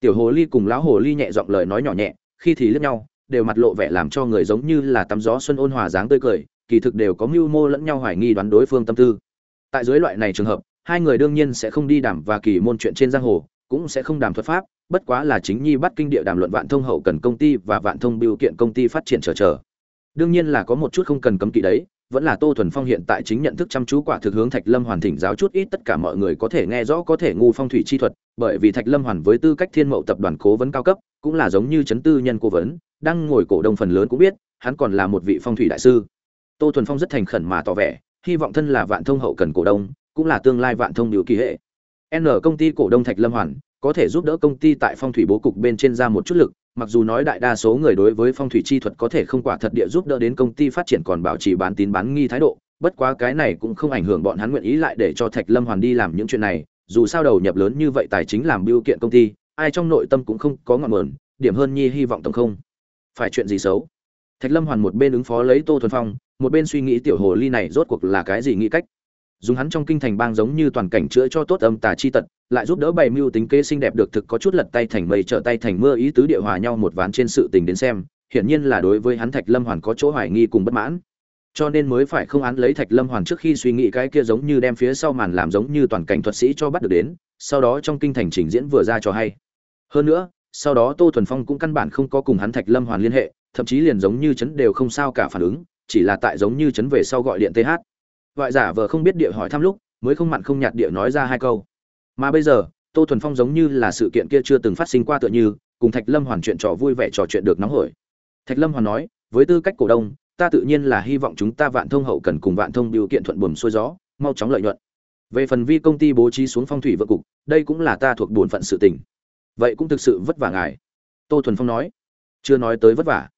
Tiểu hồ ly cùng lão hồ ly nhẹ giọng lời nói nhỏ nhẹ, khi thì lẫn nhau, đều mặt lộ vẻ làm cho người giống như là tắm gió xuân ôn hòa dáng tươi cười kỳ thực đều có mưu mô lẫn nhau hoài nghi đoán đối phương tâm tư. Tại dưới loại này trường hợp, hai người đương nhiên sẽ không đi đàm và kỳ môn chuyện trên giang hồ, cũng sẽ không đàm thuật pháp, bất quá là chính nhi bắt kinh địa đàm luận vạn thông hậu cần công ty và vạn thông biểu kiện công ty phát triển chờ chờ. Đương nhiên là có một chút không cần cấm kỵ đấy, vẫn là tô thuần phong hiện tại chính nhận thức chăm chú quả thực hướng thạch lâm hoàn thỉnh giáo chút ít tất cả mọi người có thể nghe rõ có thể ngu phong thủy chi thuật, bởi vì thạch lâm hoàn với tư cách thiên mậu tập đoàn cố vấn cao cấp, cũng là giống như chấn tư nhân cố vấn, đang ngồi cổ đông phần lớn cũng biết, hắn còn là một vị phong thủy đại sư tô thuần phong rất thành khẩn mà tỏ vẻ, hy vọng thân là vạn thông hậu cần cổ đông, cũng là tương lai vạn thông điều kỳ hệ. N công ty cổ đông thạch lâm hoàn, có thể giúp đỡ công ty tại phong thủy bố cục bên trên ra một chút lực, mặc dù nói đại đa số người đối với phong thủy chi thuật có thể không quả thật địa giúp đỡ đến công ty phát triển còn bảo trì bán tín bán nghi thái độ, bất quá cái này cũng không ảnh hưởng bọn hắn nguyện ý lại để cho thạch lâm hoàn đi làm những chuyện này, dù sao đầu nhập lớn như vậy tài chính làm biêu kiện công ty, ai trong nội tâm cũng không có ngọn mờn điểm hơn nhi hy vọng tổng không. Phải chuyện gì xấu? Thạch lâm hoàn một bên ứng phó lấy tô thuần phong một bên suy nghĩ tiểu hồ ly này rốt cuộc là cái gì nghĩ cách. Dùng hắn trong kinh thành bang giống như toàn cảnh chữa cho tốt âm tà chi tật, lại giúp đỡ bày mưu tính kế xinh đẹp được thực có chút lật tay thành mây trở tay thành mưa ý tứ địa hòa nhau một ván trên sự tình đến xem, hiển nhiên là đối với hắn thạch lâm hoàn có chỗ hoài nghi cùng bất mãn. Cho nên mới phải không án lấy thạch lâm hoàn trước khi suy nghĩ cái kia giống như đem phía sau màn làm giống như toàn cảnh thuật sĩ cho bắt được đến, sau đó trong kinh thành trình diễn vừa ra cho hay. Hơn nữa, sau đó tô thuần phong cũng căn bản không có cùng hắn thạch lâm hoàn liên hệ, thậm chí liền giống như chấn đều không sao cả phản ứng chỉ là tại giống như chấn về sau gọi điện th. Ngoại giả vờ không biết địa hỏi thăm lúc, mới không mặn không nhạt địa nói ra hai câu. Mà bây giờ, tô thuần phong giống như là sự kiện kia chưa từng phát sinh qua tựa như, cùng thạch lâm hoàn chuyện trò vui vẻ trò chuyện được nóng hổi. Thạch lâm hoàn nói, với tư cách cổ đông, ta tự nhiên là hy vọng chúng ta vạn thông hậu cần cùng vạn thông điều kiện thuận buồm xuôi gió, mau chóng lợi nhuận. Về phần vi công ty bố trí xuống phong thủy vợ cục, đây cũng là ta thuộc bổn phận sự tình. Vậy cũng thực sự vất vả ngài. Tô thuần phong nói, chưa nói tới vất vả.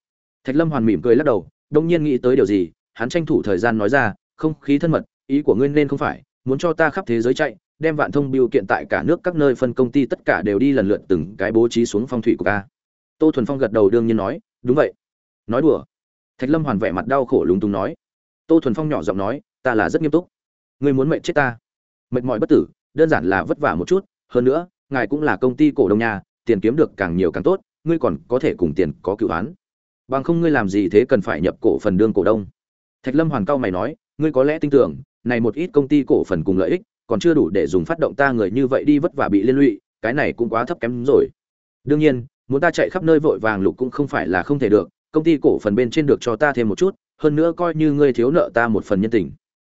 Thạch lâm hoàn mỉm cười lắc đầu đông nhiên nghĩ tới điều gì, hắn tranh thủ thời gian nói ra, không khí thân mật, ý của ngươi nên không phải, muốn cho ta khắp thế giới chạy, đem vạn thông biểu kiện tại cả nước các nơi phân công ty tất cả đều đi lần lượt từng cái bố trí xuống phong thủy của ca tô thuần phong gật đầu đương nhiên nói, đúng vậy. Nói đùa. Thạch lâm hoàn vẻ mặt đau khổ lúng túng nói. Tô thuần phong nhỏ giọng nói, ta là rất nghiêm túc. Ngươi muốn mệnh chết ta? Mệt mỏi bất tử, đơn giản là vất vả một chút, hơn nữa, ngài cũng là công ty cổ đông nhà, tiền kiếm được càng nhiều càng tốt, ngươi còn có thể cùng tiền có cựu án bằng không ngươi làm gì thế cần phải nhập cổ phần đương cổ đông? Thạch lâm hoàn cao mày nói, ngươi có lẽ tin tưởng, này một ít công ty cổ phần cùng lợi ích, còn chưa đủ để dùng phát động ta người như vậy đi vất vả bị liên lụy, cái này cũng quá thấp kém rồi. Đương nhiên, muốn ta chạy khắp nơi vội vàng lục cũng không phải là không thể được, công ty cổ phần bên trên được cho ta thêm một chút, hơn nữa coi như ngươi thiếu nợ ta một phần nhân tình.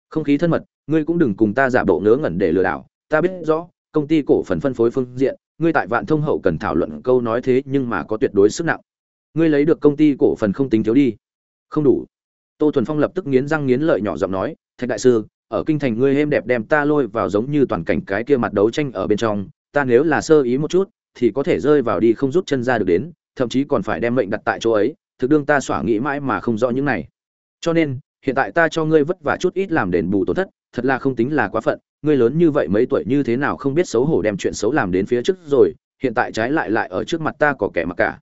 Không khí thân mật, ngươi cũng đừng cùng ta giả bộ ngớ ngẩn để lừa đảo, ta biết rõ, công ty cổ phần phân phối phương diện, ngươi tại vạn thông hậu cần thảo luận câu nói thế nhưng mà có tuyệt đối sức nặng ngươi lấy được công ty cổ phần không tính thiếu đi. Không đủ. Tô thuần phong lập tức nghiến răng nghiến lợi nhỏ giọng nói, thạch đại sư, ở kinh thành ngươi êm đẹp đem ta lôi vào giống như toàn cảnh cái kia mặt đấu tranh ở bên trong, ta nếu là sơ ý một chút, thì có thể rơi vào đi không rút chân ra được đến, thậm chí còn phải đem mệnh đặt tại chỗ ấy, thực đương ta xỏa nghĩ mãi mà không rõ những này. Cho nên, hiện tại ta cho ngươi vất vả chút ít làm đền bù tổn thất, thật là không tính là quá phận, ngươi lớn như vậy mấy tuổi như thế nào không biết xấu hổ đem chuyện xấu làm đến phía trước rồi, hiện tại trái lại lại ở trước mặt ta có kẻ mặc cả.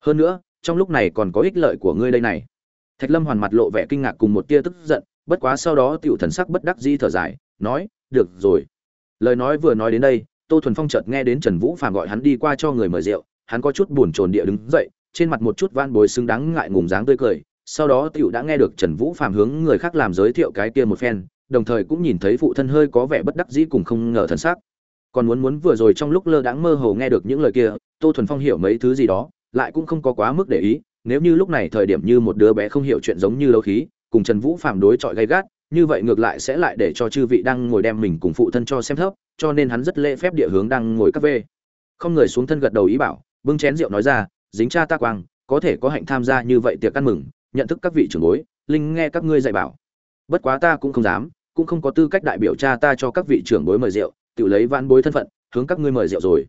Hơn nữa trong lúc này còn có ích lợi của ngươi đây này. Thạch lâm hoàn mặt lộ vẻ kinh ngạc cùng một tia tức giận, bất quá sau đó tiểu thần sắc bất đắc dĩ thở dài, nói, được rồi. Lời nói vừa nói đến đây, tô thuần phong chợt nghe đến trần vũ phàm gọi hắn đi qua cho người mời rượu, hắn có chút buồn chồn địa đứng dậy, trên mặt một chút van bối xứng đáng ngại ngùng dáng tươi cười. Sau đó tiểu đã nghe được trần vũ phàm hướng người khác làm giới thiệu cái kia một phen, đồng thời cũng nhìn thấy phụ thân hơi có vẻ bất đắc dĩ cùng không ngờ thần sắc. Còn muốn muốn vừa rồi trong lúc lơ đãng mơ hồ nghe được những lời kia, tô thuần phong hiểu mấy thứ gì đó lại cũng không có quá mức để ý, nếu như lúc này thời điểm như một đứa bé không hiểu chuyện giống như lâu khí, cùng trần vũ phàm đối chọi gay gắt, như vậy ngược lại sẽ lại để cho chư vị đang ngồi đem mình cùng phụ thân cho xem thấp, cho nên hắn rất lễ phép địa hướng đang ngồi các vê không người xuống thân gật đầu ý bảo, bưng chén rượu nói ra, dính cha ta quang, có thể có hạnh tham gia như vậy tiệc ăn mừng, nhận thức các vị trưởng bối, linh nghe các ngươi dạy bảo. Bất quá ta cũng không dám, cũng không có tư cách đại biểu cha ta cho các vị trưởng bối mời rượu, tự lấy vãn bối thân phận, hướng các ngươi mời rượu rồi.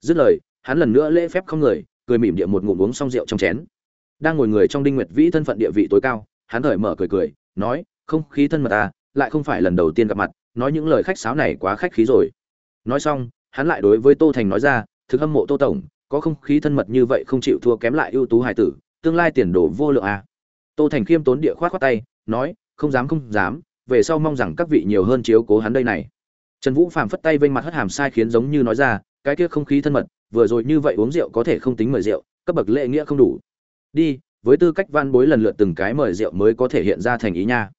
Dứt lời, hắn lần nữa lễ phép không người cười mỉm địa một ngụm uống xong rượu trong chén. Đang ngồi người trong đinh nguyệt vĩ thân phận địa vị tối cao, hắn thời mở cười cười, nói, không khí thân mật ta lại không phải lần đầu tiên gặp mặt, nói những lời khách sáo này quá khách khí rồi. Nói xong, hắn lại đối với tô thành nói ra, thực hâm mộ tô tổng, có không khí thân mật như vậy không chịu thua kém lại ưu tú hải tử, tương lai tiền đồ vô lượng à. tô thành khiêm tốn địa khoát khoát tay, nói, không dám không dám, về sau mong rằng các vị nhiều hơn chiếu cố hắn đây này. Trần vũ phàm phất tay vênh mặt hất hàm sai khiến giống như nói ra, cái kia không khí thân mật vừa rồi như vậy uống rượu có thể không tính mời rượu, cấp bậc lễ nghĩa không đủ. Đi, với tư cách van bối lần lượt từng cái mời rượu mới có thể hiện ra thành ý nha.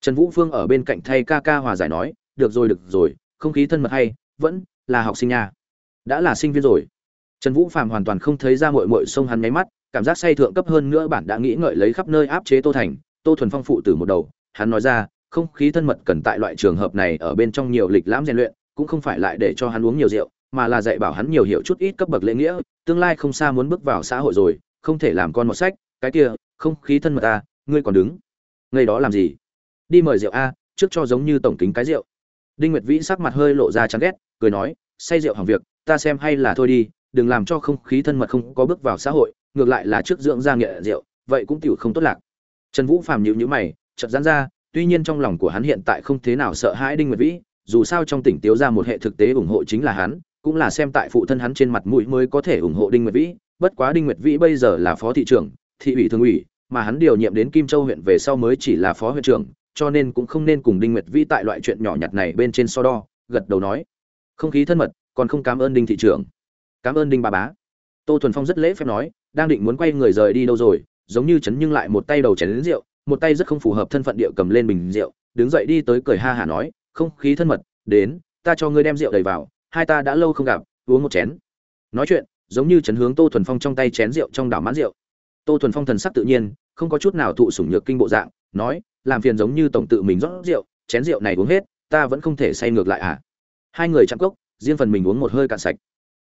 Trần vũ phương ở bên cạnh thay ca ca hòa giải nói, được rồi được rồi, không khí thân mật hay, vẫn là học sinh nha. Đã là sinh viên rồi. Trần vũ phàm hoàn toàn không thấy ra mội mội sông hắn nháy mắt, cảm giác say thượng cấp hơn nữa bản đã nghĩ ngợi lấy khắp nơi áp chế tô thành, tô thuần phong phụ từ một đầu. Hắn nói ra, không khí thân mật cần tại loại trường hợp này ở bên trong nhiều lịch lãm rèn luyện, cũng không phải lại để cho hắn uống nhiều rượu mà là dạy bảo hắn nhiều hiểu chút ít cấp bậc lễ nghĩa, tương lai không xa muốn bước vào xã hội rồi, không thể làm con một sách, cái kia, không khí thân mật ta, ngươi còn đứng. Ngay đó làm gì? Đi mời rượu a, trước cho giống như tổng kính cái rượu. Đinh nguyệt vĩ sắc mặt hơi lộ ra chán ghét, cười nói, say rượu hàng việc, ta xem hay là thôi đi, đừng làm cho không khí thân mật không có bước vào xã hội, ngược lại là trước dưỡng ra nghệ rượu, vậy cũng tiểu không tốt lạc. Trần vũ phàm nhíu nhíu mày, chợt giãn ra, tuy nhiên trong lòng của hắn hiện tại không thế nào sợ hãi đinh nguyệt vĩ, dù sao trong tỉnh tiếu ra một hệ thực tế ủng hộ chính là hắn cũng là xem tại phụ thân hắn trên mặt mũi mới có thể ủng hộ đinh nguyệt vĩ, bất quá đinh nguyệt vĩ bây giờ là phó thị trưởng, thị ủy thường ủy, mà hắn điều nhiệm đến kim châu huyện về sau mới chỉ là phó huyện trưởng, cho nên cũng không nên cùng đinh nguyệt vĩ tại loại chuyện nhỏ nhặt này bên trên so đo, gật đầu nói. Không khí thân mật, còn không cảm ơn đinh thị trưởng. Cảm ơn đinh bà bá. Tô thuần phong rất lễ phép nói, đang định muốn quay người rời đi đâu rồi, giống như chấn nhưng lại một tay đầu chén đến rượu, một tay rất không phù hợp thân phận địa cầm lên bình rượu, đứng dậy đi tới cười ha hả nói, không khí thân mật, đến, ta cho ngươi đem rượu đầy vào hai ta đã lâu không gặp, uống một chén. Nói chuyện, giống như chấn hướng tô thuần phong trong tay chén rượu trong đảo mãn rượu. Tô thuần phong thần sắc tự nhiên, không có chút nào thụ sủng nhược kinh bộ dạng, nói, làm phiền giống như tổng tự mình rót rượu, chén rượu này uống hết, ta vẫn không thể say ngược lại à. Hai người chạm cốc, riêng phần mình uống một hơi cạn sạch.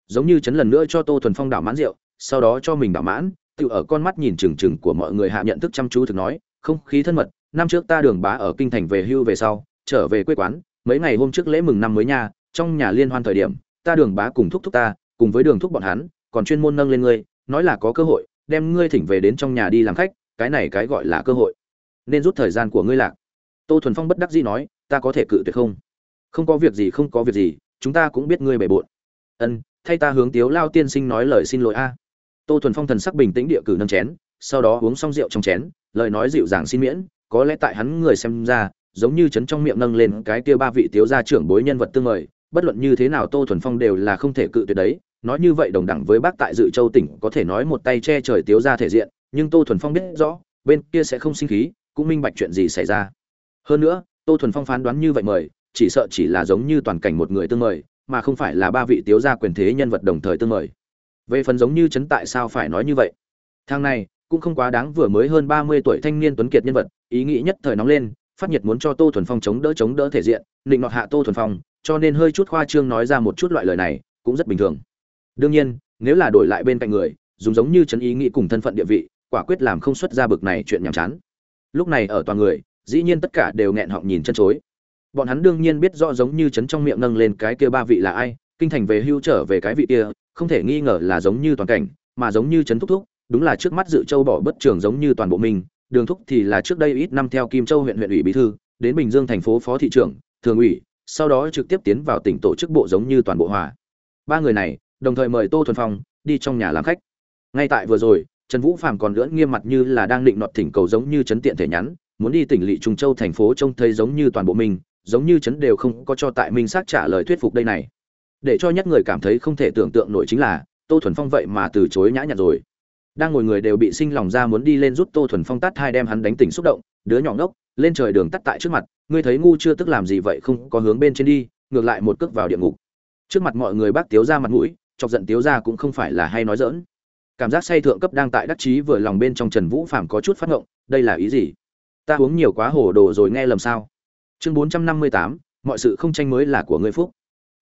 Giống như chấn lần nữa cho tô thuần phong đảo mãn rượu, sau đó cho mình đảo mãn, tự ở con mắt nhìn trừng trừng của mọi người hạ nhận thức chăm chú thực nói, không khí thân mật, năm trước ta đường bá ở kinh thành về hưu về sau, trở về quê quán, mấy ngày hôm trước lễ mừng năm mới nha trong nhà liên hoan thời điểm, ta đường bá cùng thúc thúc ta, cùng với đường thúc bọn hắn, còn chuyên môn nâng lên ngươi, nói là có cơ hội, đem ngươi thỉnh về đến trong nhà đi làm khách, cái này cái gọi là cơ hội. Nên rút thời gian của ngươi lạc. Tô thuần phong bất đắc dĩ nói, ta có thể cự tuyệt không? Không có việc gì, không có việc gì, chúng ta cũng biết ngươi bề bộn. Ân, thay ta hướng tiếu lao tiên sinh nói lời xin lỗi a. Tô thuần phong thần sắc bình tĩnh địa cử nâng chén, sau đó uống xong rượu trong chén, lời nói dịu dàng xin miễn, có lẽ tại hắn người xem ra, giống như chấn trong miệng nâng lên cái kia ba vị thiếu gia trưởng bối nhân vật tương mời bất luận như thế nào tô thuần phong đều là không thể cự tuyệt đấy. Nói như vậy đồng đẳng với bác tại dự châu tỉnh có thể nói một tay che trời tiếu ra thể diện, nhưng tô thuần phong biết rõ, bên kia sẽ không sinh khí, cũng minh bạch chuyện gì xảy ra. Hơn nữa, tô thuần phong phán đoán như vậy mời, chỉ sợ chỉ là giống như toàn cảnh một người tương mời, mà không phải là ba vị tiếu gia quyền thế nhân vật đồng thời tương mời. Về phần giống như chấn tại sao phải nói như vậy? Thang này, cũng không quá đáng vừa mới hơn ba mươi tuổi thanh niên tuấn kiệt nhân vật, ý nghĩ nhất thời nóng lên, phát nhiệt muốn cho tô thuần phong chống đỡ chống đỡ thể diện định nọt hạ tô thuần phong cho nên hơi chút khoa trương nói ra một chút loại lời này cũng rất bình thường. Đương nhiên, nếu là đổi lại bên cạnh người, dùng giống như chấn ý nghĩ cùng thân phận địa vị, quả quyết làm không xuất ra bực này chuyện nhàm chán. Lúc này ở toàn người, dĩ nhiên tất cả đều nghẹn họng nhìn chân chối. Bọn hắn đương nhiên biết rõ giống như chấn trong miệng nâng lên cái kia ba vị là ai, kinh thành về hưu trở về cái vị kia, không thể nghi ngờ là giống như toàn cảnh, mà giống như chấn thúc thúc, đúng là trước mắt dự châu bỏ bất trường giống như toàn bộ mình, đường thúc thì là trước đây ít năm theo kim châu huyện huyện ủy bí thư, đến bình dương thành phố phó thị trưởng, thường ủy sau đó trực tiếp tiến vào tỉnh tổ chức bộ giống như toàn bộ hòa. Ba người này, đồng thời mời tô thuần phong, đi trong nhà làm khách. Ngay tại vừa rồi, trần vũ phạm còn lưỡn nghiêm mặt như là đang định nọt thỉnh cầu giống như chấn tiện thể nhắn, muốn đi tỉnh lỵ trung châu thành phố trông thấy giống như toàn bộ mình, giống như chấn đều không có cho tại minh xác trả lời thuyết phục đây này. Để cho nhất người cảm thấy không thể tưởng tượng nổi chính là, tô thuần phong vậy mà từ chối nhã nhặn rồi. Đang ngồi người đều bị sinh lòng ra muốn đi lên rút tô thuần phong tát hai đem hắn đánh tỉnh xúc động, đứa nhỏ ngốc, lên trời đường tắt tại trước mặt ngươi thấy ngu chưa tức làm gì vậy không có hướng bên trên đi, ngược lại một cước vào địa ngục. Trước mặt mọi người bác tiếu ra mặt mũi, chọc giận tiếu ra cũng không phải là hay nói dỡn cảm giác say thượng cấp đang tại đắc chí vừa lòng bên trong trần vũ phạm có chút phát ngộng, đây là ý gì? Ta uống nhiều quá hồ đồ rồi nghe lầm sao? Chương bốn trăm năm mươi tám, mọi sự không tranh mới là của ngươi phúc.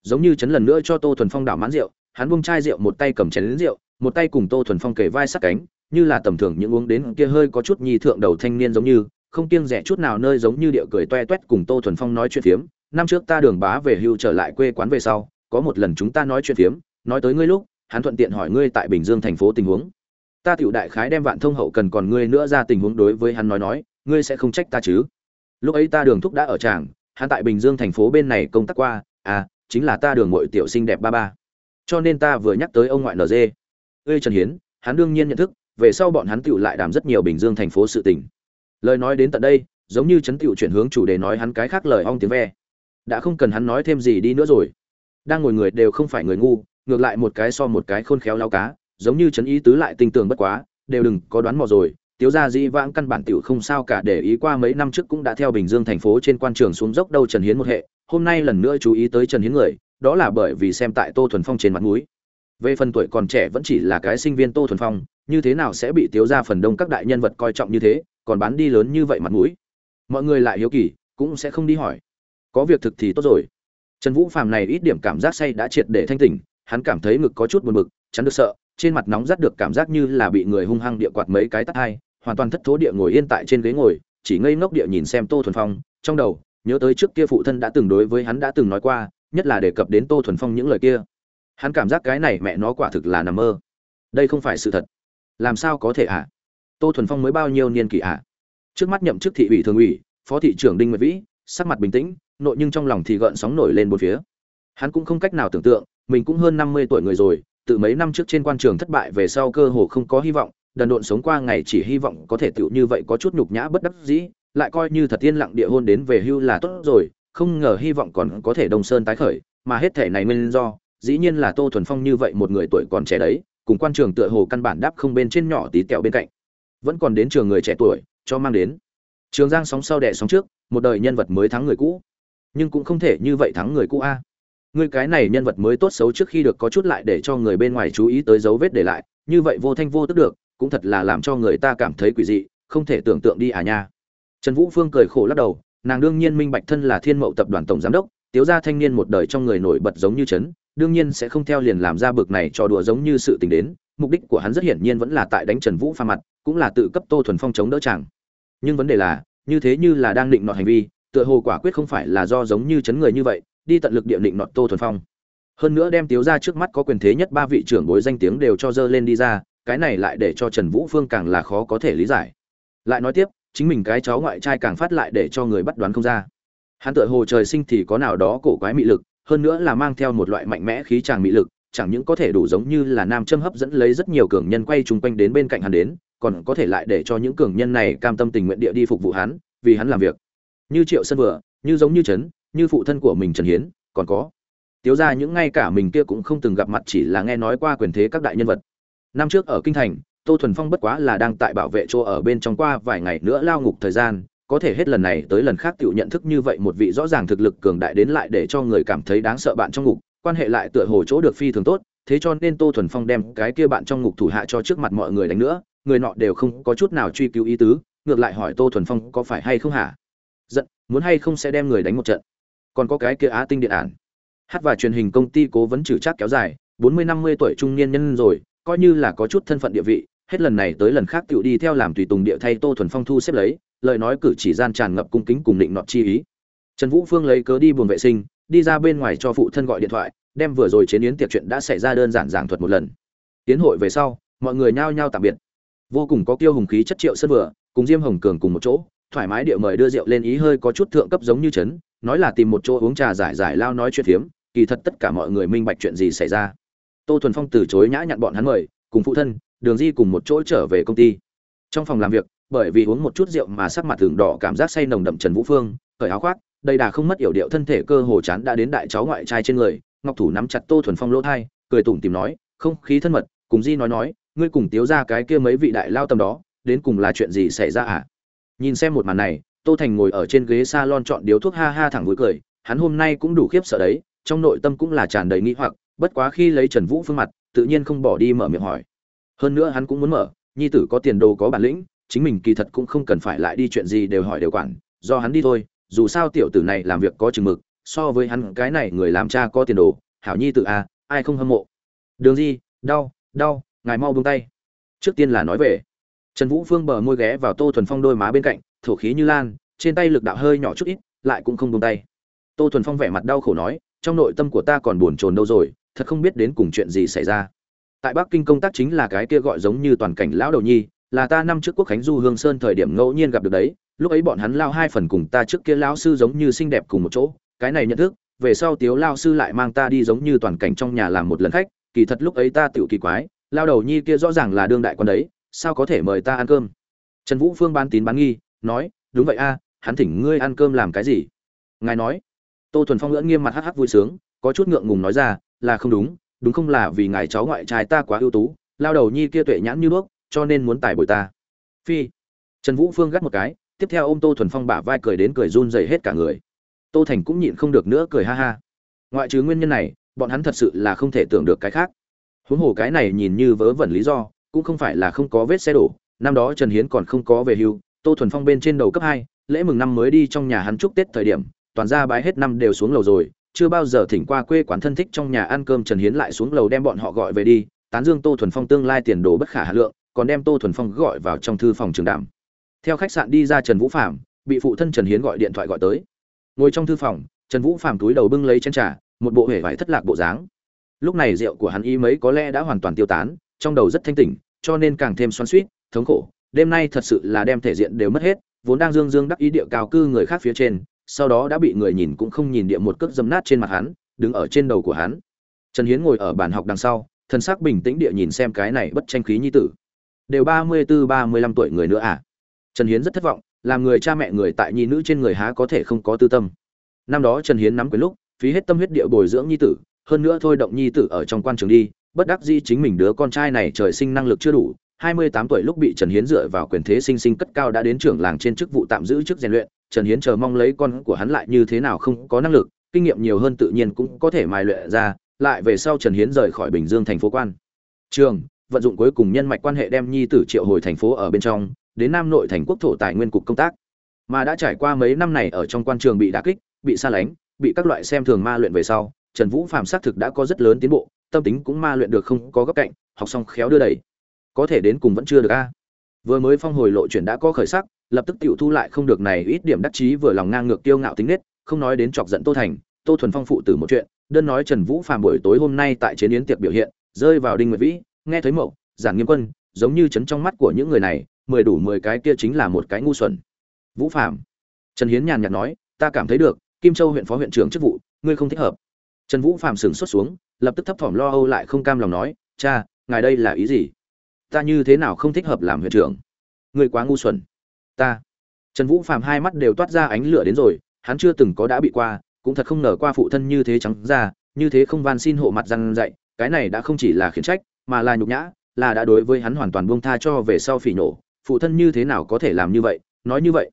Giống như chấn lần nữa cho tô thuần phong đảo mãn rượu, hắn buông chai rượu một tay cầm chén lính rượu, một tay cùng tô thuần phong kề vai sát cánh, như là tầm thường những uống đến kia hơi có chút nhi thượng đầu thanh niên giống như không kiêng rẻ chút nào nơi giống như địa cười toe toét cùng tô thuần phong nói chuyện phiếm, năm trước ta đường bá về hưu trở lại quê quán về sau, có một lần chúng ta nói chuyện phiếm, nói tới ngươi lúc, hắn thuận tiện hỏi ngươi tại bình dương thành phố tình huống. Ta tiểu đại khái đem vạn thông hậu cần còn ngươi nữa ra tình huống đối với hắn nói nói, ngươi sẽ không trách ta chứ? Lúc ấy ta đường thúc đã ở tràng, hắn tại bình dương thành phố bên này công tác qua à chính là ta đường muội tiểu sinh đẹp ba ba. Cho nên ta vừa nhắc tới ông ngoại nd Ê trần hiến, hắn đương nhiên nhận thức, về sau bọn hắn tiểu lại đàm rất nhiều bình dương thành phố sự tình lời nói đến tận đây, giống như chấn tựu chuyển hướng chủ đề nói hắn cái khác lời ong tiếng ve. Đã không cần hắn nói thêm gì đi nữa rồi. Đang ngồi người đều không phải người ngu, ngược lại một cái so một cái khôn khéo lao cá, giống như chấn ý tứ lại tinh tường bất quá, đều đừng có đoán mò rồi. Tiếu gia dĩ vãng căn bản tiểu không sao cả, để ý qua mấy năm trước cũng đã theo bình dương thành phố trên quan trường xuống dốc đâu trần hiến một hệ, hôm nay lần nữa chú ý tới trần hiến người, đó là bởi vì xem tại tô thuần phong trên mặt mũi. Về phần tuổi còn trẻ vẫn chỉ là cái sinh viên tô thuần phong, như thế nào sẽ bị tiếu ra phần đông các đại nhân vật coi trọng như thế? Còn bán đi lớn như vậy mặt mũi. Mọi người lại hiếu kỳ, cũng sẽ không đi hỏi. Có việc thực thì tốt rồi. Trần vũ phàm này ít điểm cảm giác say đã triệt để thanh tỉnh, hắn cảm thấy ngực có chút buồn bực chắn được sợ, trên mặt nóng rát được cảm giác như là bị người hung hăng địa quạt mấy cái tắt hai, hoàn toàn thất thố địa ngồi yên tại trên ghế ngồi, chỉ ngây ngốc địa nhìn xem tô thuần phong. Trong đầu, nhớ tới trước kia phụ thân đã từng đối với hắn đã từng nói qua, nhất là đề cập đến tô thuần phong những lời kia. Hắn cảm giác cái này mẹ nó quả thực là nằm mơ. Đây không phải sự thật. Làm sao có thể ạ à? Tô thuần phong mới bao nhiêu niên kỷ ạ à? trước mắt nhậm chức thị ủy thường ủy, phó thị trưởng đinh nguyệt vĩ, sắc mặt bình tĩnh, nội nhưng trong lòng thì gợn sóng nổi lên một phía hắn cũng không cách nào tưởng tượng, mình cũng hơn năm mươi tuổi người rồi từ mấy năm trước trên quan trường thất bại về sau cơ hồ không có hy vọng, đần độn sống qua ngày chỉ hy vọng có thể tựu như vậy có chút nhục nhã bất đắc dĩ, lại coi như thật yên lặng địa hôn đến về hưu là tốt rồi, không ngờ hy vọng còn có thể đông sơn tái khởi, mà hết thể này nguyên do, dĩ nhiên là tô thuần phong như vậy một người tuổi còn trẻ đấy, cùng quan trường tựa hồ căn bản đáp không bên trên nhỏ tí tẹo bên cạnh vẫn còn đến trường người trẻ tuổi, cho mang đến. Trường giang sóng sau đẻ sóng trước, một đời nhân vật mới thắng người cũ. Nhưng cũng không thể như vậy thắng người cũ a. Người cái này nhân vật mới tốt xấu trước khi được có chút lại để cho người bên ngoài chú ý tới dấu vết để lại, như vậy vô thanh vô tức được, cũng thật là làm cho người ta cảm thấy quỷ dị, không thể tưởng tượng đi à nha. Trần vũ phương cười khổ lắc đầu, nàng đương nhiên minh bạch thân là thiên mậu tập đoàn tổng giám đốc, tiếu gia thanh niên một đời trong người nổi bật giống như chấn đương nhiên sẽ không theo liền làm ra bực này trò đùa giống như sự tình đến, mục đích của hắn rất hiển nhiên vẫn là tại đánh trần vũ pha mặt cũng là tự cấp tô thuần phong chống đỡ chàng. Nhưng vấn đề là, như thế như là đang định nọt hành vi, tựa hồ quả quyết không phải là do giống như chấn người như vậy, đi tận lực địa định nọt tô thuần phong. Hơn nữa đem tiếu ra trước mắt có quyền thế nhất ba vị trưởng bối danh tiếng đều cho dơ lên đi ra, cái này lại để cho trần vũ phương càng là khó có thể lý giải. Lại nói tiếp, chính mình cái cháu ngoại trai càng phát lại để cho người bắt đoán không ra. Hắn tựa hồ trời sinh thì có nào đó cổ quái mị lực, hơn nữa là mang theo một loại mạnh mẽ khí tràng mị lực, chẳng những có thể đủ giống như là nam châm hấp dẫn lấy rất nhiều cường nhân quay chung quanh đến bên cạnh hắn đến còn có thể lại để cho những cường nhân này cam tâm tình nguyện địa đi phục vụ hắn, vì hắn làm việc. Như triệu sơn vừa, như giống như trấn, như phụ thân của mình trần hiến, còn có. Tiếu ra những ngay cả mình kia cũng không từng gặp mặt chỉ là nghe nói qua quyền thế các đại nhân vật. Năm trước ở kinh thành, tô thuần phong bất quá là đang tại bảo vệ chỗ ở bên trong qua vài ngày nữa lao ngục thời gian, có thể hết lần này tới lần khác tự nhận thức như vậy một vị rõ ràng thực lực cường đại đến lại để cho người cảm thấy đáng sợ bạn trong ngục, quan hệ lại tựa hồ chỗ được phi thường tốt, thế cho nên tô thuần phong đem cái kia bạn trong ngục thủ hạ cho trước mặt mọi người đánh nữa người nọ đều không có chút nào truy cứu ý tứ, ngược lại hỏi tô thuần phong có phải hay không hả? Giận, muốn hay không sẽ đem người đánh một trận. Còn có cái kia á tinh điện ản. Hát và truyền hình công ty cố vấn trừ chắc kéo dài, bốn mươi năm mươi tuổi trung niên nhân rồi, coi như là có chút thân phận địa vị, hết lần này tới lần khác tựu đi theo làm tùy tùng địa thay tô thuần phong thu xếp lấy, lời nói cử chỉ gian tràn ngập cung kính cùng định nọt chi ý. Trần vũ phương lấy cớ đi buồng vệ sinh, đi ra bên ngoài cho phụ thân gọi điện thoại, đem vừa rồi chiến yến tiệc chuyện đã xảy ra đơn giản giảng thuật một lần. Tiến hội về sau, mọi người nhao nhao tạm biệt vô cùng có kiêu hùng khí chất triệu sân vừa, cùng diêm hồng cường cùng một chỗ, thoải mái địa mời đưa rượu lên ý hơi có chút thượng cấp giống như trấn nói là tìm một chỗ uống trà giải giải lao nói chuyện phiếm, kỳ thật tất cả mọi người minh bạch chuyện gì xảy ra. Tô thuần phong từ chối nhã nhặn bọn hắn mời, cùng phụ thân, đường di cùng một chỗ trở về công ty. Trong phòng làm việc, bởi vì uống một chút rượu mà sắc mặt thường đỏ, cảm giác say nồng đậm trần vũ phương khởi áo khoác, đầy đà không mất yểu điệu thân thể cơ hồ chán đã đến đại cháu ngoại trai trên người, ngọc thủ nắm chặt tô thuần phong lỗ thai, cười tủm tìm nói, không khí thân mật, cùng di nói nói ngươi cùng tiếu ra cái kia mấy vị đại lao tâm đó, đến cùng là chuyện gì xảy ra à? Nhìn xem một màn này, tô thành ngồi ở trên ghế s a lon chọn điếu thuốc ha ha thẳng vui cười, hắn hôm nay cũng đủ khiếp sợ đấy, trong nội tâm cũng là tràn đầy nghĩ hoặc, bất quá khi lấy trần vũ phương mặt, tự nhiên không bỏ đi mở miệng hỏi. Hơn nữa hắn cũng muốn mở, nhi tử có tiền đồ có bản lĩnh, chính mình kỳ thật cũng không cần phải lại đi chuyện gì đều hỏi đều quản, do hắn đi thôi, dù sao tiểu tử này làm việc có chừng mực, so với hắn cái này người làm cha có tiền đồ, hảo nhi tử a ai không hâm mộ. Đường di, đau đau ngài mau buông tay. Trước tiên là nói về. Trần vũ phương bờ môi ghé vào tô thuần phong đôi má bên cạnh, thổ khí như lan, trên tay lực đạo hơi nhỏ chút ít, lại cũng không buông tay. Tô thuần phong vẻ mặt đau khổ nói, trong nội tâm của ta còn buồn chồn đâu rồi, thật không biết đến cùng chuyện gì xảy ra. Tại bắc kinh công tác chính là cái kia gọi giống như toàn cảnh lão đầu nhi, là ta năm trước quốc khánh du hương sơn thời điểm ngẫu nhiên gặp được đấy, lúc ấy bọn hắn lao hai phần cùng ta trước kia lão sư giống như xinh đẹp cùng một chỗ, cái này nhận thức, về sau tiếu lao sư lại mang ta đi giống như toàn cảnh trong nhà làm một lần khách, kỳ thật lúc ấy ta tiểu kỳ quái lao đầu nhi kia rõ ràng là đương đại con đấy, sao có thể mời ta ăn cơm? Trần vũ phương ban tín bán nghi, nói, đúng vậy a, hắn thỉnh ngươi ăn cơm làm cái gì? Ngài nói. Tô thuần phong ngưỡng nghiêm mặt hắc hắc vui sướng, có chút ngượng ngùng nói ra, là không đúng đúng không là vì ngài cháu ngoại trai ta quá ưu tú, lao đầu nhi kia tuệ nhãn như đuốc cho nên muốn tài bồi ta. Phi. Trần vũ phương gắt một cái, tiếp theo ô m tô thuần phong bả vai cười đến cười run dày hết cả người. Tô thành cũng nhịn không được nữa cười ha ha. Ngoại trừ nguyên nhân này, bọn hắn thật sự là không thể tưởng được cái khác huống hồ cái này nhìn như vớ vẩn lý do, cũng không phải là không có vết xe đổ. Năm đó trần hiến còn không có về hưu, tô thuần phong bên trên đầu cấp hai, lễ mừng năm mới đi trong nhà hắn chúc tết thời điểm, toàn ra bái hết năm đều xuống lầu rồi, chưa bao giờ thỉnh qua quê quán thân thích trong nhà ăn cơm trần hiến lại xuống lầu đem bọn họ gọi về đi, tán dương tô thuần phong tương lai tiền đồ bất khả hà lượng, còn đem tô thuần phong gọi vào trong thư phòng trường đàm theo khách sạn đi ra trần vũ phạm bị phụ thân trần hiến gọi điện thoại gọi tới. Ngồi trong thư phòng, trần vũ phạm túi đầu bưng lấy chén trà, một bộ hể vải thất lạc bộ dáng lúc này rượu của hắn y mấy có lẽ đã hoàn toàn tiêu tán, trong đầu rất thanh tỉnh, cho nên càng thêm xoắn suýt thống khổ. Đêm nay thật sự là đem thể diện đều mất hết, vốn đang dương dương đắc ý địa cao cư người khác phía trên, sau đó đã bị người nhìn cũng không nhìn địa một cước dấm nát trên mặt hắn, đứng ở trên đầu của hắn. Trần hiến ngồi ở bàn học đằng sau thân xác bình tĩnh địa nhìn xem cái này bất tranh khí nhi tử. Đều ba mươi tư, ba mươi lăm tuổi người nữa à? Trần hiến rất thất vọng, làm người cha mẹ người tại nhi nữ trên người há có thể không có tư tâm. Năm đó trần hiến nắm quyền lúc, phí hết tâm huyết địa bồi dưỡng nhi tử hơn nữa thôi động nhi tử ở trong quan trường đi bất đắc dĩ chính mình đứa con trai này trời sinh năng lực chưa đủ 28 tuổi lúc bị Trần Hiến dựa vào quyền thế sinh sinh cất cao đã đến trưởng làng trên chức vụ tạm giữ chức rèn luyện, Trần Hiến chờ mong lấy con của hắn lại như thế nào không có năng lực, kinh nghiệm nhiều hơn tự nhiên cũng có thể mài luyện ra, lại về sau Trần Hiến rời khỏi Bình Dương thành phố quan. Trường, vận dụng cuối cùng nhân mạch quan hệ đem nhi tử triệu hồi thành phố ở bên trong, đến Nam Nội thành quốc thổ tài nguyên cục công tác. Mà đã trải qua mấy năm này ở trong quan trường bị đả kích, bị xa lánh, bị các loại xem thường ma luyện về sau, Trần Vũ Phạm xác thực đã có rất lớn tiến bộ, tâm tính cũng ma luyện được không có góc cạnh, học xong khéo đưa đẩy. Có thể đến cùng vẫn chưa được a. Vừa mới phong hồi lộ chuyển đã có khởi sắc, lập tức tiểu thu lại không được này ít điểm đắc chí vừa lòng ngang ngược kiêu ngạo tính nết, không nói đến chọc giận Tô Thành, Tô Thuần Phong phụ tử một chuyện, đơn nói Trần Vũ Phàm buổi tối hôm nay tại chiến yến tiệc biểu hiện, rơi vào đinh nguyệt vĩ, nghe thấy mậu, giản nghiêm quân, giống như chấn trong mắt của những người này, mười đủ mười cái kia chính là một cái ngu xuẩn. Vũ Phàm. Trần Hiến nhàn nhạt nói, ta cảm thấy được, Kim Châu huyện phó huyện trưởng chức vụ, ngươi không thích hợp. Trần Vũ Phàm sững sốt xuống, lập tức thấp thỏm lo âu lại không cam lòng nói, "Cha, ngài đây là ý gì? Ta như thế nào không thích hợp làm huyện trưởng? Ngươi quá ngu xuẩn." Ta. Trần Vũ Phàm hai mắt đều toát ra ánh lửa đến rồi, hắn chưa từng có đã bị qua, cũng thật không ngờ qua phụ thân như thế trắng ra, như thế không van xin hộ mặt răng dạy, cái này đã không chỉ là khiển trách, mà là nhục nhã, là đã đối với hắn hoàn toàn buông tha cho về sau phỉ nổ, phụ thân như thế nào có thể làm như vậy, nói như vậy.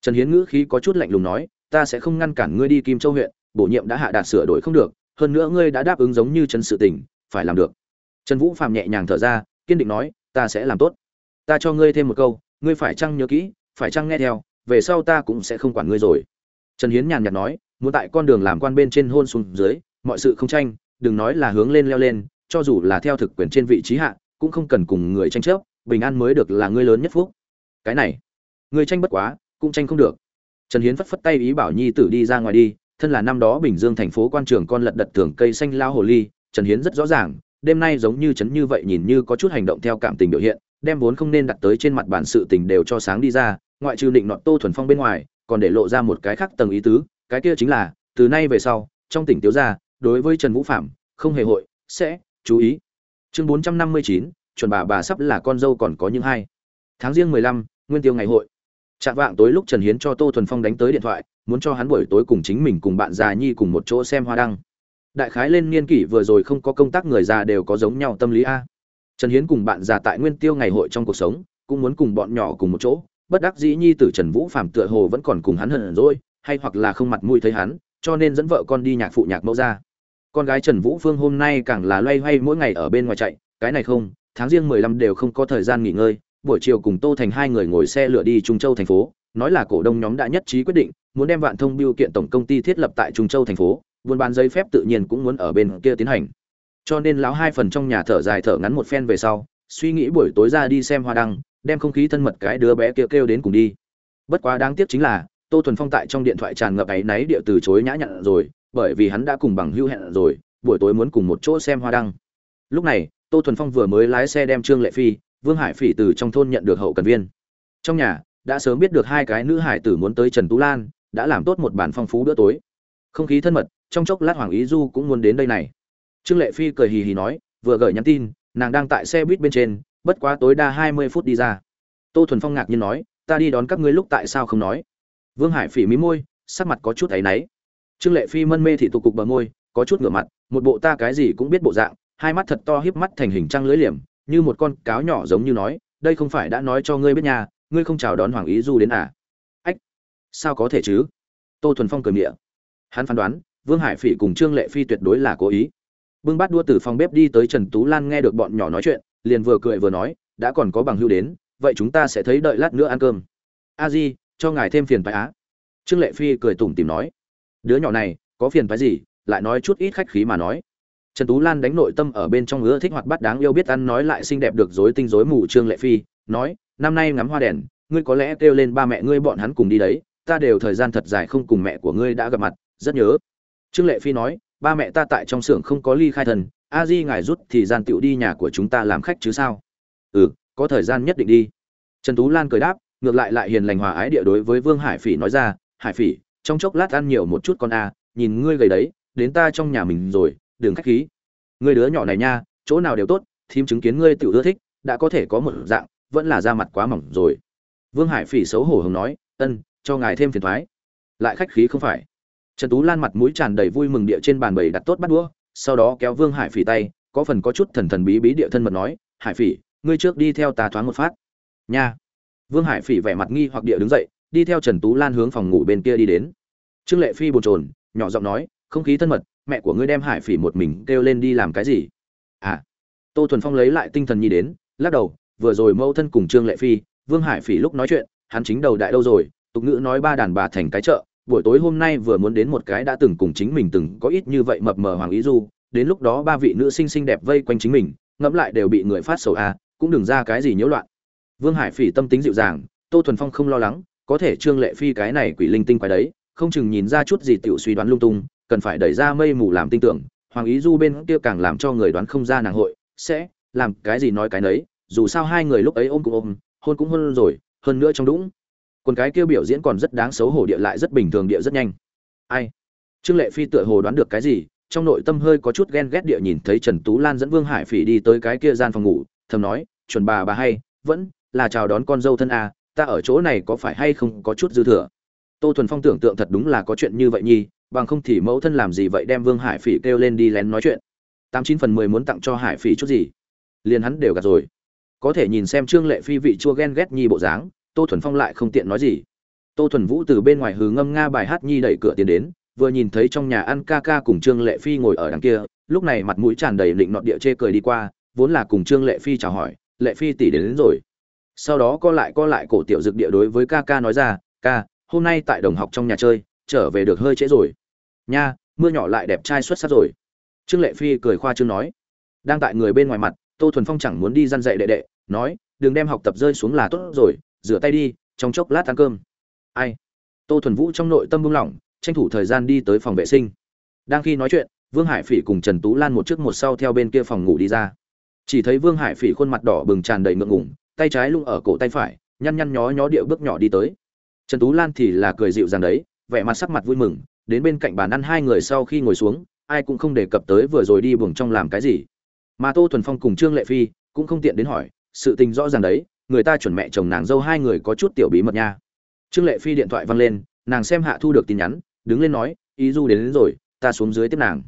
Trần Hiến ngữ khí có chút lạnh lùng nói, ta sẽ không ngăn cản ngươi đi Kim Châu huyện, bổ nhiệm đã hạ đạt sửa đổi không được, hơn nữa ngươi đã đáp ứng giống như trần sự tình, phải làm được. Trần Vũ phạm nhẹ nhàng thở ra, kiên định nói, ta sẽ làm tốt. Ta cho ngươi thêm một câu, ngươi phải chăng nhớ kỹ, phải chăng nghe theo, về sau ta cũng sẽ không quản ngươi rồi. Trần Hiến nhàn nhạt nói, muốn tại con đường làm quan bên trên hôn xuống dưới, mọi sự không tranh, đừng nói là hướng lên leo lên, cho dù là theo thực quyền trên vị trí hạ, cũng không cần cùng người tranh chấp, bình an mới được là ngươi lớn nhất phúc. Cái này, ngươi tranh bất quá, cũng tranh không được. Trần Hiến phất phất tay ý bảo nhi tử đi ra ngoài đi, thân là năm đó Bình Dương thành phố quan trường con lật đật tưởng cây xanh lao hồ ly, Trần Hiến rất rõ ràng, đêm nay giống như chấn như vậy nhìn như có chút hành động theo cảm tình biểu hiện, đem vốn không nên đặt tới trên mặt bản sự tình đều cho sáng đi ra, ngoại trừ định nọt Tô thuần phong bên ngoài, còn để lộ ra một cái khác tầng ý tứ, cái kia chính là, từ nay về sau, trong tỉnh tiểu gia, đối với Trần Vũ Phạm, không hề hội, sẽ chú ý. Chương 459, chuẩn bà bà sắp là con dâu còn có những hai. Tháng riêng 15, nguyên tiêu ngày hội. Trạng vạng tối lúc Trần Hiến cho Tô Thuần Phong đánh tới điện thoại, muốn cho hắn buổi tối cùng chính mình cùng bạn già nhi cùng một chỗ xem hoa đăng. Đại khái lên niên kỷ vừa rồi không có công tác người già đều có giống nhau tâm lý a. Trần Hiến cùng bạn già tại Nguyên Tiêu ngày hội trong cuộc sống, cũng muốn cùng bọn nhỏ cùng một chỗ, bất đắc dĩ nhi tử Trần Vũ Phàm tựa hồ vẫn còn cùng hắn hận rồi, hay hoặc là không mặt mũi thấy hắn, cho nên dẫn vợ con đi nhạc phụ nhạc mẫu ra. Con gái Trần Vũ Phương hôm nay càng là loay hoay mỗi ngày ở bên ngoài chạy, cái này không, tháng riêng 15 đều không có thời gian nghỉ ngơi, buổi chiều cùng Tô Thành hai người ngồi xe lửa đi Trung Châu thành phố, nói là cổ đông nhóm đã nhất trí quyết định, muốn đem Vạn Thông Biêu kiện tổng công ty thiết lập tại Trung Châu thành phố, buôn bán giấy phép tự nhiên cũng muốn ở bên kia tiến hành. Cho nên lão hai phần trong nhà thở dài thở ngắn một phen về sau, suy nghĩ buổi tối ra đi xem hoa đăng, đem không khí thân mật cái đứa bé kia kêu, kêu đến cùng đi. Bất quá đáng tiếc chính là, Tô Thuần Phong tại trong điện thoại tràn ngập ấy náy địa từ chối nhã nhặn rồi, bởi vì hắn đã cùng bằng hữu hẹn rồi, buổi tối muốn cùng một chỗ xem hoa đăng. Lúc này, Tô Thuần Phong vừa mới lái xe đem Trương Lệ Phi, Vương Hải Phỉ từ trong thôn nhận được hậu cần viên. Trong nhà, đã sớm biết được hai cái nữ hải tử muốn tới Trần Tú Lan, đã làm tốt một bản phong phú bữa tối. Không khí thân mật, trong chốc lát Hoàng Ý Du cũng muốn đến đây này. Trương Lệ Phi cười hì hì nói, vừa gửi nhắn tin, nàng đang tại xe buýt bên trên, bất quá tối đa hai mươi phút đi ra. Tô Thuần Phong ngạc nhiên nói, ta đi đón các ngươi lúc tại sao không nói? Vương Hải Phỉ mí môi, sắc mặt có chút áy náy. Trương Lệ Phi mân mê thị tụ cục bờ môi, có chút ngửa mặt, một bộ ta cái gì cũng biết bộ dạng, hai mắt thật to híp mắt thành hình trăng lưỡi liềm như một con cáo nhỏ giống như nói, đây không phải đã nói cho ngươi biết nhà ngươi không chào đón hoàng ý du đến à? Ách, sao có thể chứ? Tô thuần phong cười miệng hắn phán đoán, vương hải phỉ cùng trương lệ phi tuyệt đối là cố ý. Bưng bát đua từ phòng bếp đi tới trần tú lan nghe được bọn nhỏ nói chuyện, liền vừa cười vừa nói, đã còn có bằng hưu đến, vậy chúng ta sẽ thấy đợi lát nữa ăn cơm. A di, cho ngài thêm phiền phái á. Trương lệ phi cười tủm tìm nói. Đứa nhỏ này, có phiền phái gì? Lại nói chút ít khách khí mà nói trần tú lan đánh nội tâm ở bên trong ngứa thích hoạt bát đáng yêu biết ăn nói lại xinh đẹp được rối tinh rối mù trương lệ phi, nói, năm nay ngắm hoa đèn, ngươi có lẽ kêu lên ba mẹ ngươi bọn hắn cùng đi đấy, ta đều thời gian thật dài không cùng mẹ của ngươi đã gặp mặt, rất nhớ. Trương lệ phi nói, ba mẹ ta tại trong xưởng không có ly khai thần, a di ngài rút thì gian tiểu đi nhà của chúng ta làm khách chứ sao? Ừ có thời gian nhất định đi. Trần tú lan cười đáp, ngược lại lại hiền lành hòa ái địa đối với vương hải phỉ nói ra, hải phỉ, trong chốc lát ăn nhiều một chút con a, nhìn ngươi gầy đấy, đến ta trong nhà mình rồi đừng khách khí. Ngươi đứa nhỏ này nha, chỗ nào đều tốt, thím chứng kiến ngươi tự ưa thích, đã có thể có một dạng, vẫn là da mặt quá mỏng rồi. Vương hải phỉ xấu hổ hồng nói, ân, cho ngài thêm phiền thoái. Lại khách khí không phải. Trần tú lan mặt mũi tràn đầy vui mừng địa trên bàn bầy đặt tốt bắt đũa, sau đó kéo vương hải phỉ tay, có phần có chút thần thần bí bí địa thân mật nói, hải phỉ, ngươi trước đi theo ta thoáng một phát. Nha. Vương hải phỉ vẻ mặt nghi hoặc địa đứng dậy, đi theo trần tú lan hướng phòng ngủ bên kia đi đến. Trương lệ phi bồn chồn, nhỏ giọng nói, không khí thân mật mẹ của ngươi đem hải phỉ một mình kêu lên đi làm cái gì? À tô thuần phong lấy lại tinh thần nhi đến lắc đầu vừa rồi mâu thân cùng trương lệ phi vương hải phỉ lúc nói chuyện hắn chính đầu đại đâu rồi tục ngữ nói ba đàn bà thành cái chợ buổi tối hôm nay vừa muốn đến một cái đã từng cùng chính mình từng có ít như vậy mập mờ hoàng ý du đến lúc đó ba vị nữ sinh xinh đẹp vây quanh chính mình ngẫm lại đều bị người phát sầu a à, cũng đừng ra cái gì nhiễu loạn. Vương hải phỉ tâm tính dịu dàng tô thuần phong không lo lắng có thể trương lệ phi cái này quỷ linh tinh quái đấy không chừng nhìn ra chút gì tiểu suy đoán lung tung cần phải đẩy ra mây mù làm tin tưởng, hoàng ý du bên kia càng làm cho người đoán không ra nàng hội, sẽ làm cái gì nói cái nấy, dù sao hai người lúc ấy ôm cũng ôm, hôn cũng hôn rồi, hơn nữa trong đũng còn cái kia biểu diễn còn rất đáng xấu hổ địa lại rất bình thường địa rất nhanh. Ai? Trương lệ phi tựa hồ đoán được cái gì, trong nội tâm hơi có chút ghen ghét địa nhìn thấy trần tú lan dẫn vương hải phỉ đi tới cái kia gian phòng ngủ, thầm nói, chuẩn bà bà hay, vẫn là chào đón con dâu thân a, ta ở chỗ này có phải hay không có chút dư thừa? Tô thuần phong tưởng tượng thật đúng là có chuyện như vậy nhi bằng không thì mẫu thân làm gì vậy đem vương hải phỉ kêu lên đi lén nói chuyện. Tám chín phần mười muốn tặng cho hải phỉ chút gì? Liền hắn đều gạt rồi. Có thể nhìn xem trương lệ phi vị chua ghen ghét nhi bộ dáng tô thuần phong lại không tiện nói gì. Tô thuần vũ từ bên ngoài hừ ngâm nga bài hát nhi đẩy cửa tiến đến vừa nhìn thấy trong nhà ăn ca ca cùng trương lệ phi ngồi ở đằng kia lúc này mặt mũi tràn đầy định nọt địa chê cười đi qua vốn là cùng trương lệ phi chào hỏi lệ phi tỷ đến, đến rồi. Sau đó co lại co lại cổ tiểu dực địa đối với ca ca nói ra ca hôm nay tại đồng học trong nhà chơi trở về được hơi trễ rồi nha, mưa nhỏ lại đẹp trai xuất sắc rồi. Trương lệ phi cười khoa trương nói. Đang tại người bên ngoài mặt, tô thuần phong chẳng muốn đi răn dạy đệ đệ, nói, đừng đem học tập rơi xuống là tốt rồi, rửa tay đi, trong chốc lát ăn cơm. Ai? Tô thuần vũ trong nội tâm buông lỏng, tranh thủ thời gian đi tới phòng vệ sinh. Đang khi nói chuyện, vương hải phỉ cùng trần tú lan một trước một sau theo bên kia phòng ngủ đi ra. Chỉ thấy vương hải phỉ khuôn mặt đỏ bừng tràn đầy ngượng ngủng tay trái lung ở cổ tay phải, nhăn nhăn nhó nhó điệu bước nhỏ đi tới. Trần tú lan thì là cười dịu dàng đấy, vẻ mặt sắc mặt vui mừng đến bên cạnh bàn ăn hai người sau khi ngồi xuống ai cũng không đề cập tới vừa rồi đi buồng trong làm cái gì. Mà tô thuần phong cùng trương lệ phi cũng không tiện đến hỏi sự tình rõ ràng đấy người ta chuẩn mẹ chồng nàng dâu hai người có chút tiểu bí mật nha. Trương lệ phi điện thoại văng lên nàng xem hạ thu được tin nhắn đứng lên nói ý du đến, đến rồi ta xuống dưới tiếp nàng.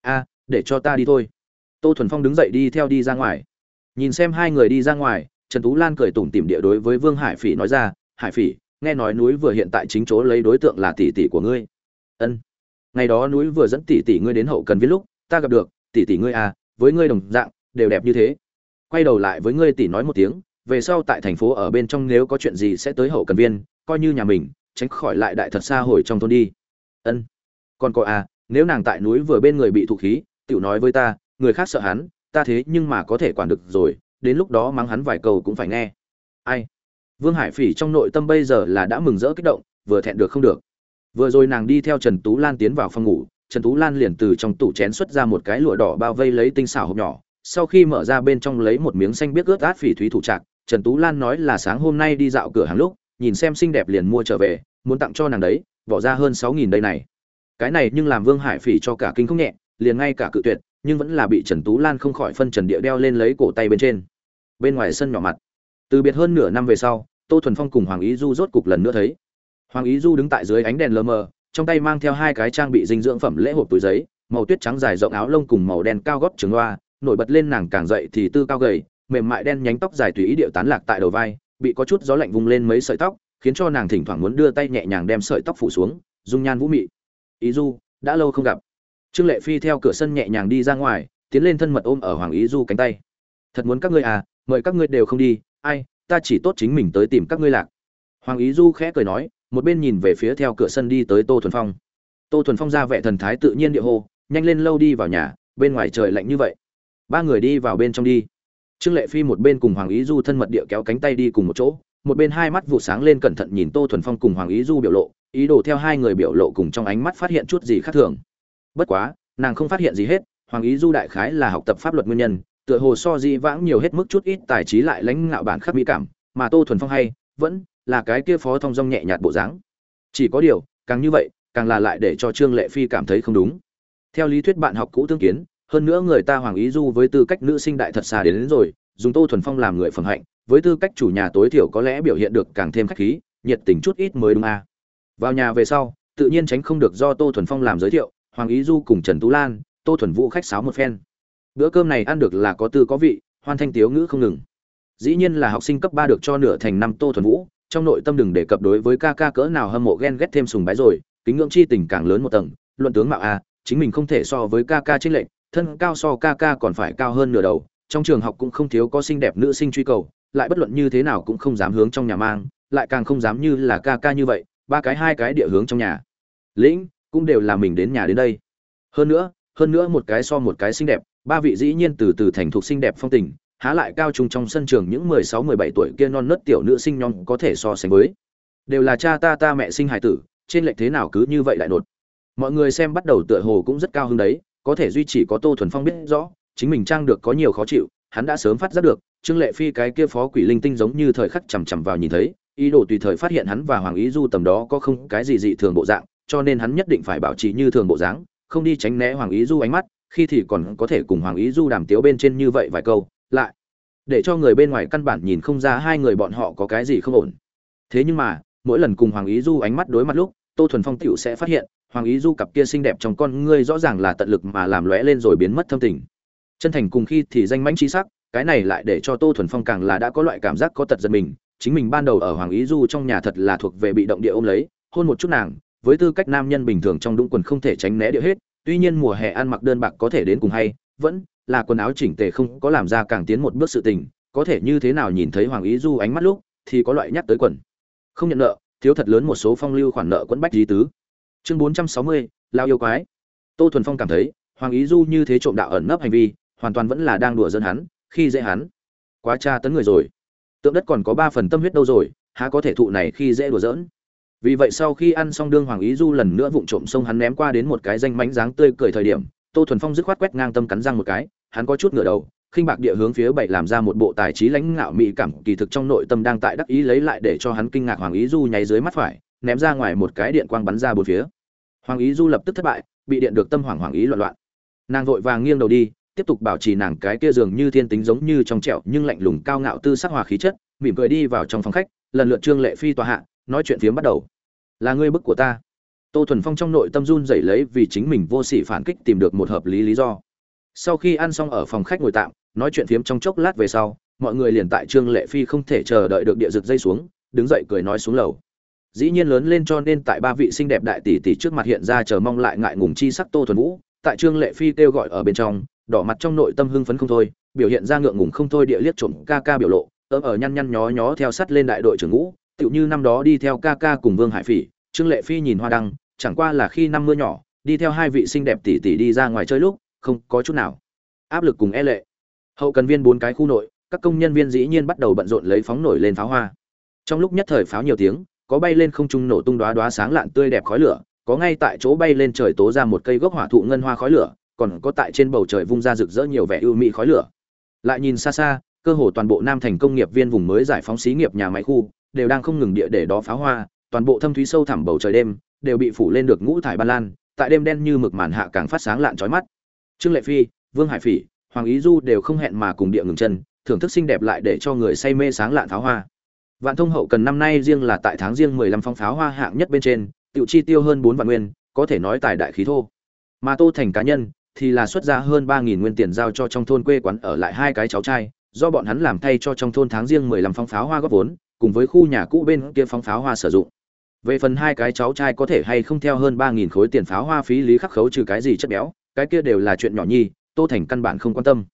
A để cho ta đi thôi. Tô thuần phong đứng dậy đi theo đi ra ngoài. Nhìn xem hai người đi ra ngoài trần tú lan cười tủm tỉm địa đối với vương hải phỉ nói ra hải phỉ nghe nói núi vừa hiện tại chính chỗ lấy đối tượng là tỷ tỷ của ngươi ân. Ngày đó núi vừa dẫn tỷ tỷ ngươi đến hậu cần viết lúc, ta gặp được, tỷ tỷ ngươi à với ngươi đồng dạng, đều đẹp như thế. Quay đầu lại với ngươi tỷ nói một tiếng, về sau tại thành phố ở bên trong nếu có chuyện gì sẽ tới hậu cần viên, coi như nhà mình, tránh khỏi lại đại thật xa hồi trong thôn đi. Ân. Còn có à nếu nàng tại núi vừa bên người bị thụ khí, tiểu nói với ta, người khác sợ hắn, ta thế nhưng mà có thể quản được rồi, đến lúc đó mắng hắn vài câu cũng phải nghe. Ai? Vương hải phỉ trong nội tâm bây giờ là đã mừng rỡ kích động, vừa thẹn được không được vừa rồi nàng đi theo trần tú lan tiến vào phòng ngủ, trần tú lan liền từ trong tủ chén xuất ra một cái lụa đỏ bao vây lấy tinh xảo hộp nhỏ. Sau khi mở ra bên trong lấy một miếng xanh biết ướt át phỉ thúy thủ trạc, trần tú lan nói là sáng hôm nay đi dạo cửa hàng lúc, nhìn xem xinh đẹp liền mua trở về, muốn tặng cho nàng đấy, bỏ ra hơn sáu nghìn đây này. Cái này nhưng làm vương hải phỉ cho cả kinh không nhẹ, liền ngay cả cự tuyệt, nhưng vẫn là bị trần tú lan không khỏi phân trần địa đeo lên lấy cổ tay bên trên. Bên ngoài sân nhỏ mặt. Từ biệt hơn nửa năm về sau, tô thuần phong cùng hoàng ý du rốt cục lần nữa thấy hoàng ý du đứng tại dưới ánh đèn lờ mờ, trong tay mang theo hai cái trang bị dinh dưỡng phẩm lễ hộp túi giấy, màu tuyết trắng dài rộng áo lông cùng màu đen cao gót trường loa nổi bật lên nàng càng dậy thì tư cao gầy, mềm mại đen nhánh tóc dài tùy ý điệu tán lạc tại đầu vai, bị có chút gió lạnh vung lên mấy sợi tóc, khiến cho nàng thỉnh thoảng muốn đưa tay nhẹ nhàng đem sợi tóc phủ xuống, dung nhan vũ mị. Ý du, đã lâu không gặp. Trương lệ phi theo cửa sân nhẹ nhàng đi ra ngoài, tiến lên thân mật ôm ở hoàng ý du cánh tay. Thật muốn các ngươi à mời các ngươi đều không đi, ai, ta chỉ tốt chính mình tới tìm các ngươi lạc. Hoàng ý du khẽ cười nói một bên nhìn về phía theo cửa sân đi tới tô thuần phong. Tô thuần phong ra vẻ thần thái tự nhiên địa hô, nhanh lên lâu đi vào nhà, bên ngoài trời lạnh như vậy. Ba người đi vào bên trong đi. Trương lệ phi một bên cùng hoàng ý du thân mật địa kéo cánh tay đi cùng một chỗ, một bên hai mắt vụ sáng lên cẩn thận nhìn tô thuần phong cùng hoàng ý du biểu lộ, ý đồ theo hai người biểu lộ cùng trong ánh mắt phát hiện chút gì khác thường. Bất quá, nàng không phát hiện gì hết, hoàng ý du đại khái là học tập pháp luật nguyên nhân, tựa hồ so di vãng nhiều hết mức chút ít tài trí lại lãnh ngạo bản khắc mỹ cảm, mà tô thuần phong hay, vẫn là cái kia phó thông dong nhẹ nhạt bộ dáng. Chỉ có điều càng như vậy càng là lại để cho trương lệ phi cảm thấy không đúng. Theo lý thuyết bạn học cũ tương kiến hơn nữa người ta hoàng ý du với tư cách nữ sinh đại thật xa đến, đến rồi dùng tô thuần phong làm người phẩm hạnh với tư cách chủ nhà tối thiểu có lẽ biểu hiện được càng thêm khách khí nhiệt tình chút ít mới đúng à. vào nhà về sau tự nhiên tránh không được do tô thuần phong làm giới thiệu hoàng ý du cùng trần tú lan tô thuần vũ khách sáo một phen. Bữa cơm này ăn được là có tư có vị hoan thanh tiếu ngữ không ngừng. Dĩ nhiên là học sinh cấp ba được cho nửa thành năm tô thuần vũ trong nội tâm đừng đề cập đối với ca ca cỡ nào hâm mộ ghen ghét thêm sùng bái rồi, kính ngưỡng chi tình càng lớn một tầng, luận tướng mạo a, chính mình không thể so với ca ca trinh lệnh thân cao so ca ca còn phải cao hơn nửa đầu, trong trường học cũng không thiếu có xinh đẹp nữ sinh truy cầu, lại bất luận như thế nào cũng không dám hướng trong nhà mang, lại càng không dám như là ca ca như vậy, ba cái hai cái địa hướng trong nhà. Lĩnh, cũng đều là mình đến nhà đến đây. Hơn nữa hơn nữa một cái so một cái xinh đẹp, ba vị dĩ nhiên từ từ thành thục xinh đẹp phong tình há lại cao trung trong sân trường những mười sáu, mười bảy tuổi kia non nớt tiểu nữ sinh non có thể so sánh với. Đều là cha ta ta mẹ sinh hài tử, trên lệch thế nào cứ như vậy lại nột. Mọi người xem bắt đầu tựa hồ cũng rất cao hứng đấy, có thể duy trì có tô thuần phong biết rõ, chính mình trang được có nhiều khó chịu, hắn đã sớm phát giác được, trương lệ phi cái kia phó quỷ linh tinh giống như thời khắc chằm chằm vào nhìn thấy, ý đồ tùy thời phát hiện hắn và hoàng ý du tầm đó có không cái gì dị thường bộ dạng, cho nên hắn nhất định phải bảo trì như thường bộ dáng, không đi tránh né hoàng ý du ánh mắt, khi thì còn có thể cùng hoàng ý du đàm tiếu bên trên như vậy vài câu lại. Để cho người bên ngoài căn bản nhìn không ra hai người bọn họ có cái gì không ổn. Thế nhưng mà, mỗi lần cùng hoàng ý du ánh mắt đối mặt lúc, tô thuần phong tựu sẽ phát hiện, hoàng ý du cặp kia xinh đẹp trong con ngươi rõ ràng là tận lực mà làm lóe lên rồi biến mất thâm tình. Chân thành cùng khi thì danh mãnh trí sắc, cái này lại để cho tô thuần phong càng là đã có loại cảm giác có tật giật mình. Chính mình ban đầu ở hoàng ý du trong nhà thật là thuộc về bị động địa ôm lấy, hôn một chút nàng, với tư cách nam nhân bình thường trong đúng quần không thể tránh né địa hết. Tuy nhiên mùa hè ăn mặc đơn bạc có thể đến cùng hay, vẫn là quần áo chỉnh tề không có làm ra càng tiến một bước sự tình, có thể như thế nào nhìn thấy hoàng ý du ánh mắt lúc, thì có loại nhắc tới quần. Không nhận nợ, thiếu thật lớn một số phong lưu khoản nợ quẫn bách di tứ. Chương bốn trăm sáu mươi, lao yêu quái. Tô thuần phong cảm thấy, hoàng ý du như thế trộm đạo ẩn nấp hành vi, hoàn toàn vẫn là đang đùa dân hắn, khi dễ hắn. Quá tra tấn người rồi. Tượng đất còn có ba phần tâm huyết đâu rồi, há có thể thụ này khi dễ đùa giỡn? Vì vậy sau khi ăn xong đương hoàng ý du lần nữa vụng trộm xông hắn ném qua đến một cái danh mánh dáng tươi cười thời điểm tô thuần phong dứt khoát quét ngang tâm cắn răng một cái, hắn có chút ngửa đầu, khinh bạc địa hướng phía bảy làm ra một bộ tài trí lãnh ngạo mỹ cảm kỳ thực trong nội tâm đang tại đắc ý lấy lại để cho hắn kinh ngạc hoàng ý du nháy dưới mắt phải, ném ra ngoài một cái điện quang bắn ra bốn phía. Hoàng ý du lập tức thất bại, bị điện được tâm hoàng hoàng ý loạn loạn. Nàng vội vàng nghiêng đầu đi, tiếp tục bảo trì nàng cái kia dường như thiên tính giống như trong trẻo nhưng lạnh lùng cao ngạo tư sắc hòa khí chất, mỉm cười đi vào trong phòng khách, lần lượt trương lệ phi tòa hạ, nói chuyện phiếm bắt đầu. Là ngươi bức của ta tô thuần phong trong nội tâm run dậy lấy vì chính mình vô sỉ phản kích tìm được một hợp lý lý do. Sau khi ăn xong ở phòng khách ngồi tạm, nói chuyện phiếm trong chốc lát về sau, mọi người liền tại trương lệ phi không thể chờ đợi được địa rực dây xuống, đứng dậy cười nói xuống lầu. Dĩ nhiên lớn lên cho nên tại ba vị xinh đẹp đại tỷ tỷ trước mặt hiện ra chờ mong lại ngại ngùng chi sắc tô thuần vũ, tại trương lệ phi kêu gọi ở bên trong, đỏ mặt trong nội tâm hưng phấn không thôi, biểu hiện ra ngượng ngùng không thôi địa liếc trộm ca ca biểu lộ ớm ở nhăn nhăn nhó nhó theo sắt lên đại đội trưởng ngũ, tựu như năm đó đi theo ca ca cùng vương hải phỉ trương lệ phi nhìn hoa đăng, chẳng qua là khi năm mưa nhỏ, đi theo hai vị xinh đẹp tỷ tỷ đi ra ngoài chơi lúc, không có chút nào. Áp lực cùng e lệ. Hậu cần viên bốn cái khu nội, các công nhân viên dĩ nhiên bắt đầu bận rộn lấy phóng nổi lên pháo hoa. Trong lúc nhất thời pháo nhiều tiếng, có bay lên không trung nổ tung đóa đóa sáng lạn tươi đẹp khói lửa, có ngay tại chỗ bay lên trời tố ra một cây gốc hỏa thụ ngân hoa khói lửa, còn có tại trên bầu trời vung ra rực rỡ nhiều vẻ ưu mỹ khói lửa. Lại nhìn xa xa, cơ hồ toàn bộ nam thành công nghiệp viên vùng mới giải phóng xí nghiệp nhà máy khu, đều đang không ngừng địa để đó pháo hoa toàn bộ thâm thúy sâu thẳm bầu trời đêm đều bị phủ lên được ngũ thải ban lan, tại đêm đen như mực màn hạ càng phát sáng lạn chói mắt. Trương lệ phi, vương hải phỉ, hoàng ý du đều không hẹn mà cùng địa ngừng chân, thưởng thức xinh đẹp lại để cho người say mê sáng lạn pháo hoa. Vạn thông hậu cần năm nay riêng là tại tháng riêng mười lăm phong pháo hoa hạng nhất bên trên tự chi tiêu hơn bốn vạn nguyên, có thể nói tài đại khí thô. Mà tô thành cá nhân thì là xuất ra hơn ba nghìn nguyên tiền giao cho trong thôn quê quán ở lại hai cái cháu trai, do bọn hắn làm thay cho trong thôn tháng riêng mười lăm phong pháo hoa góp vốn, cùng với khu nhà cũ bên kia phong pháo hoa sử dụng về phần hai cái cháu trai có thể hay không theo hơn ba nghìn khối tiền pháo hoa phí lý khắc khấu trừ cái gì chất béo, cái kia đều là chuyện nhỏ nhi, tô thành căn bản không quan tâm.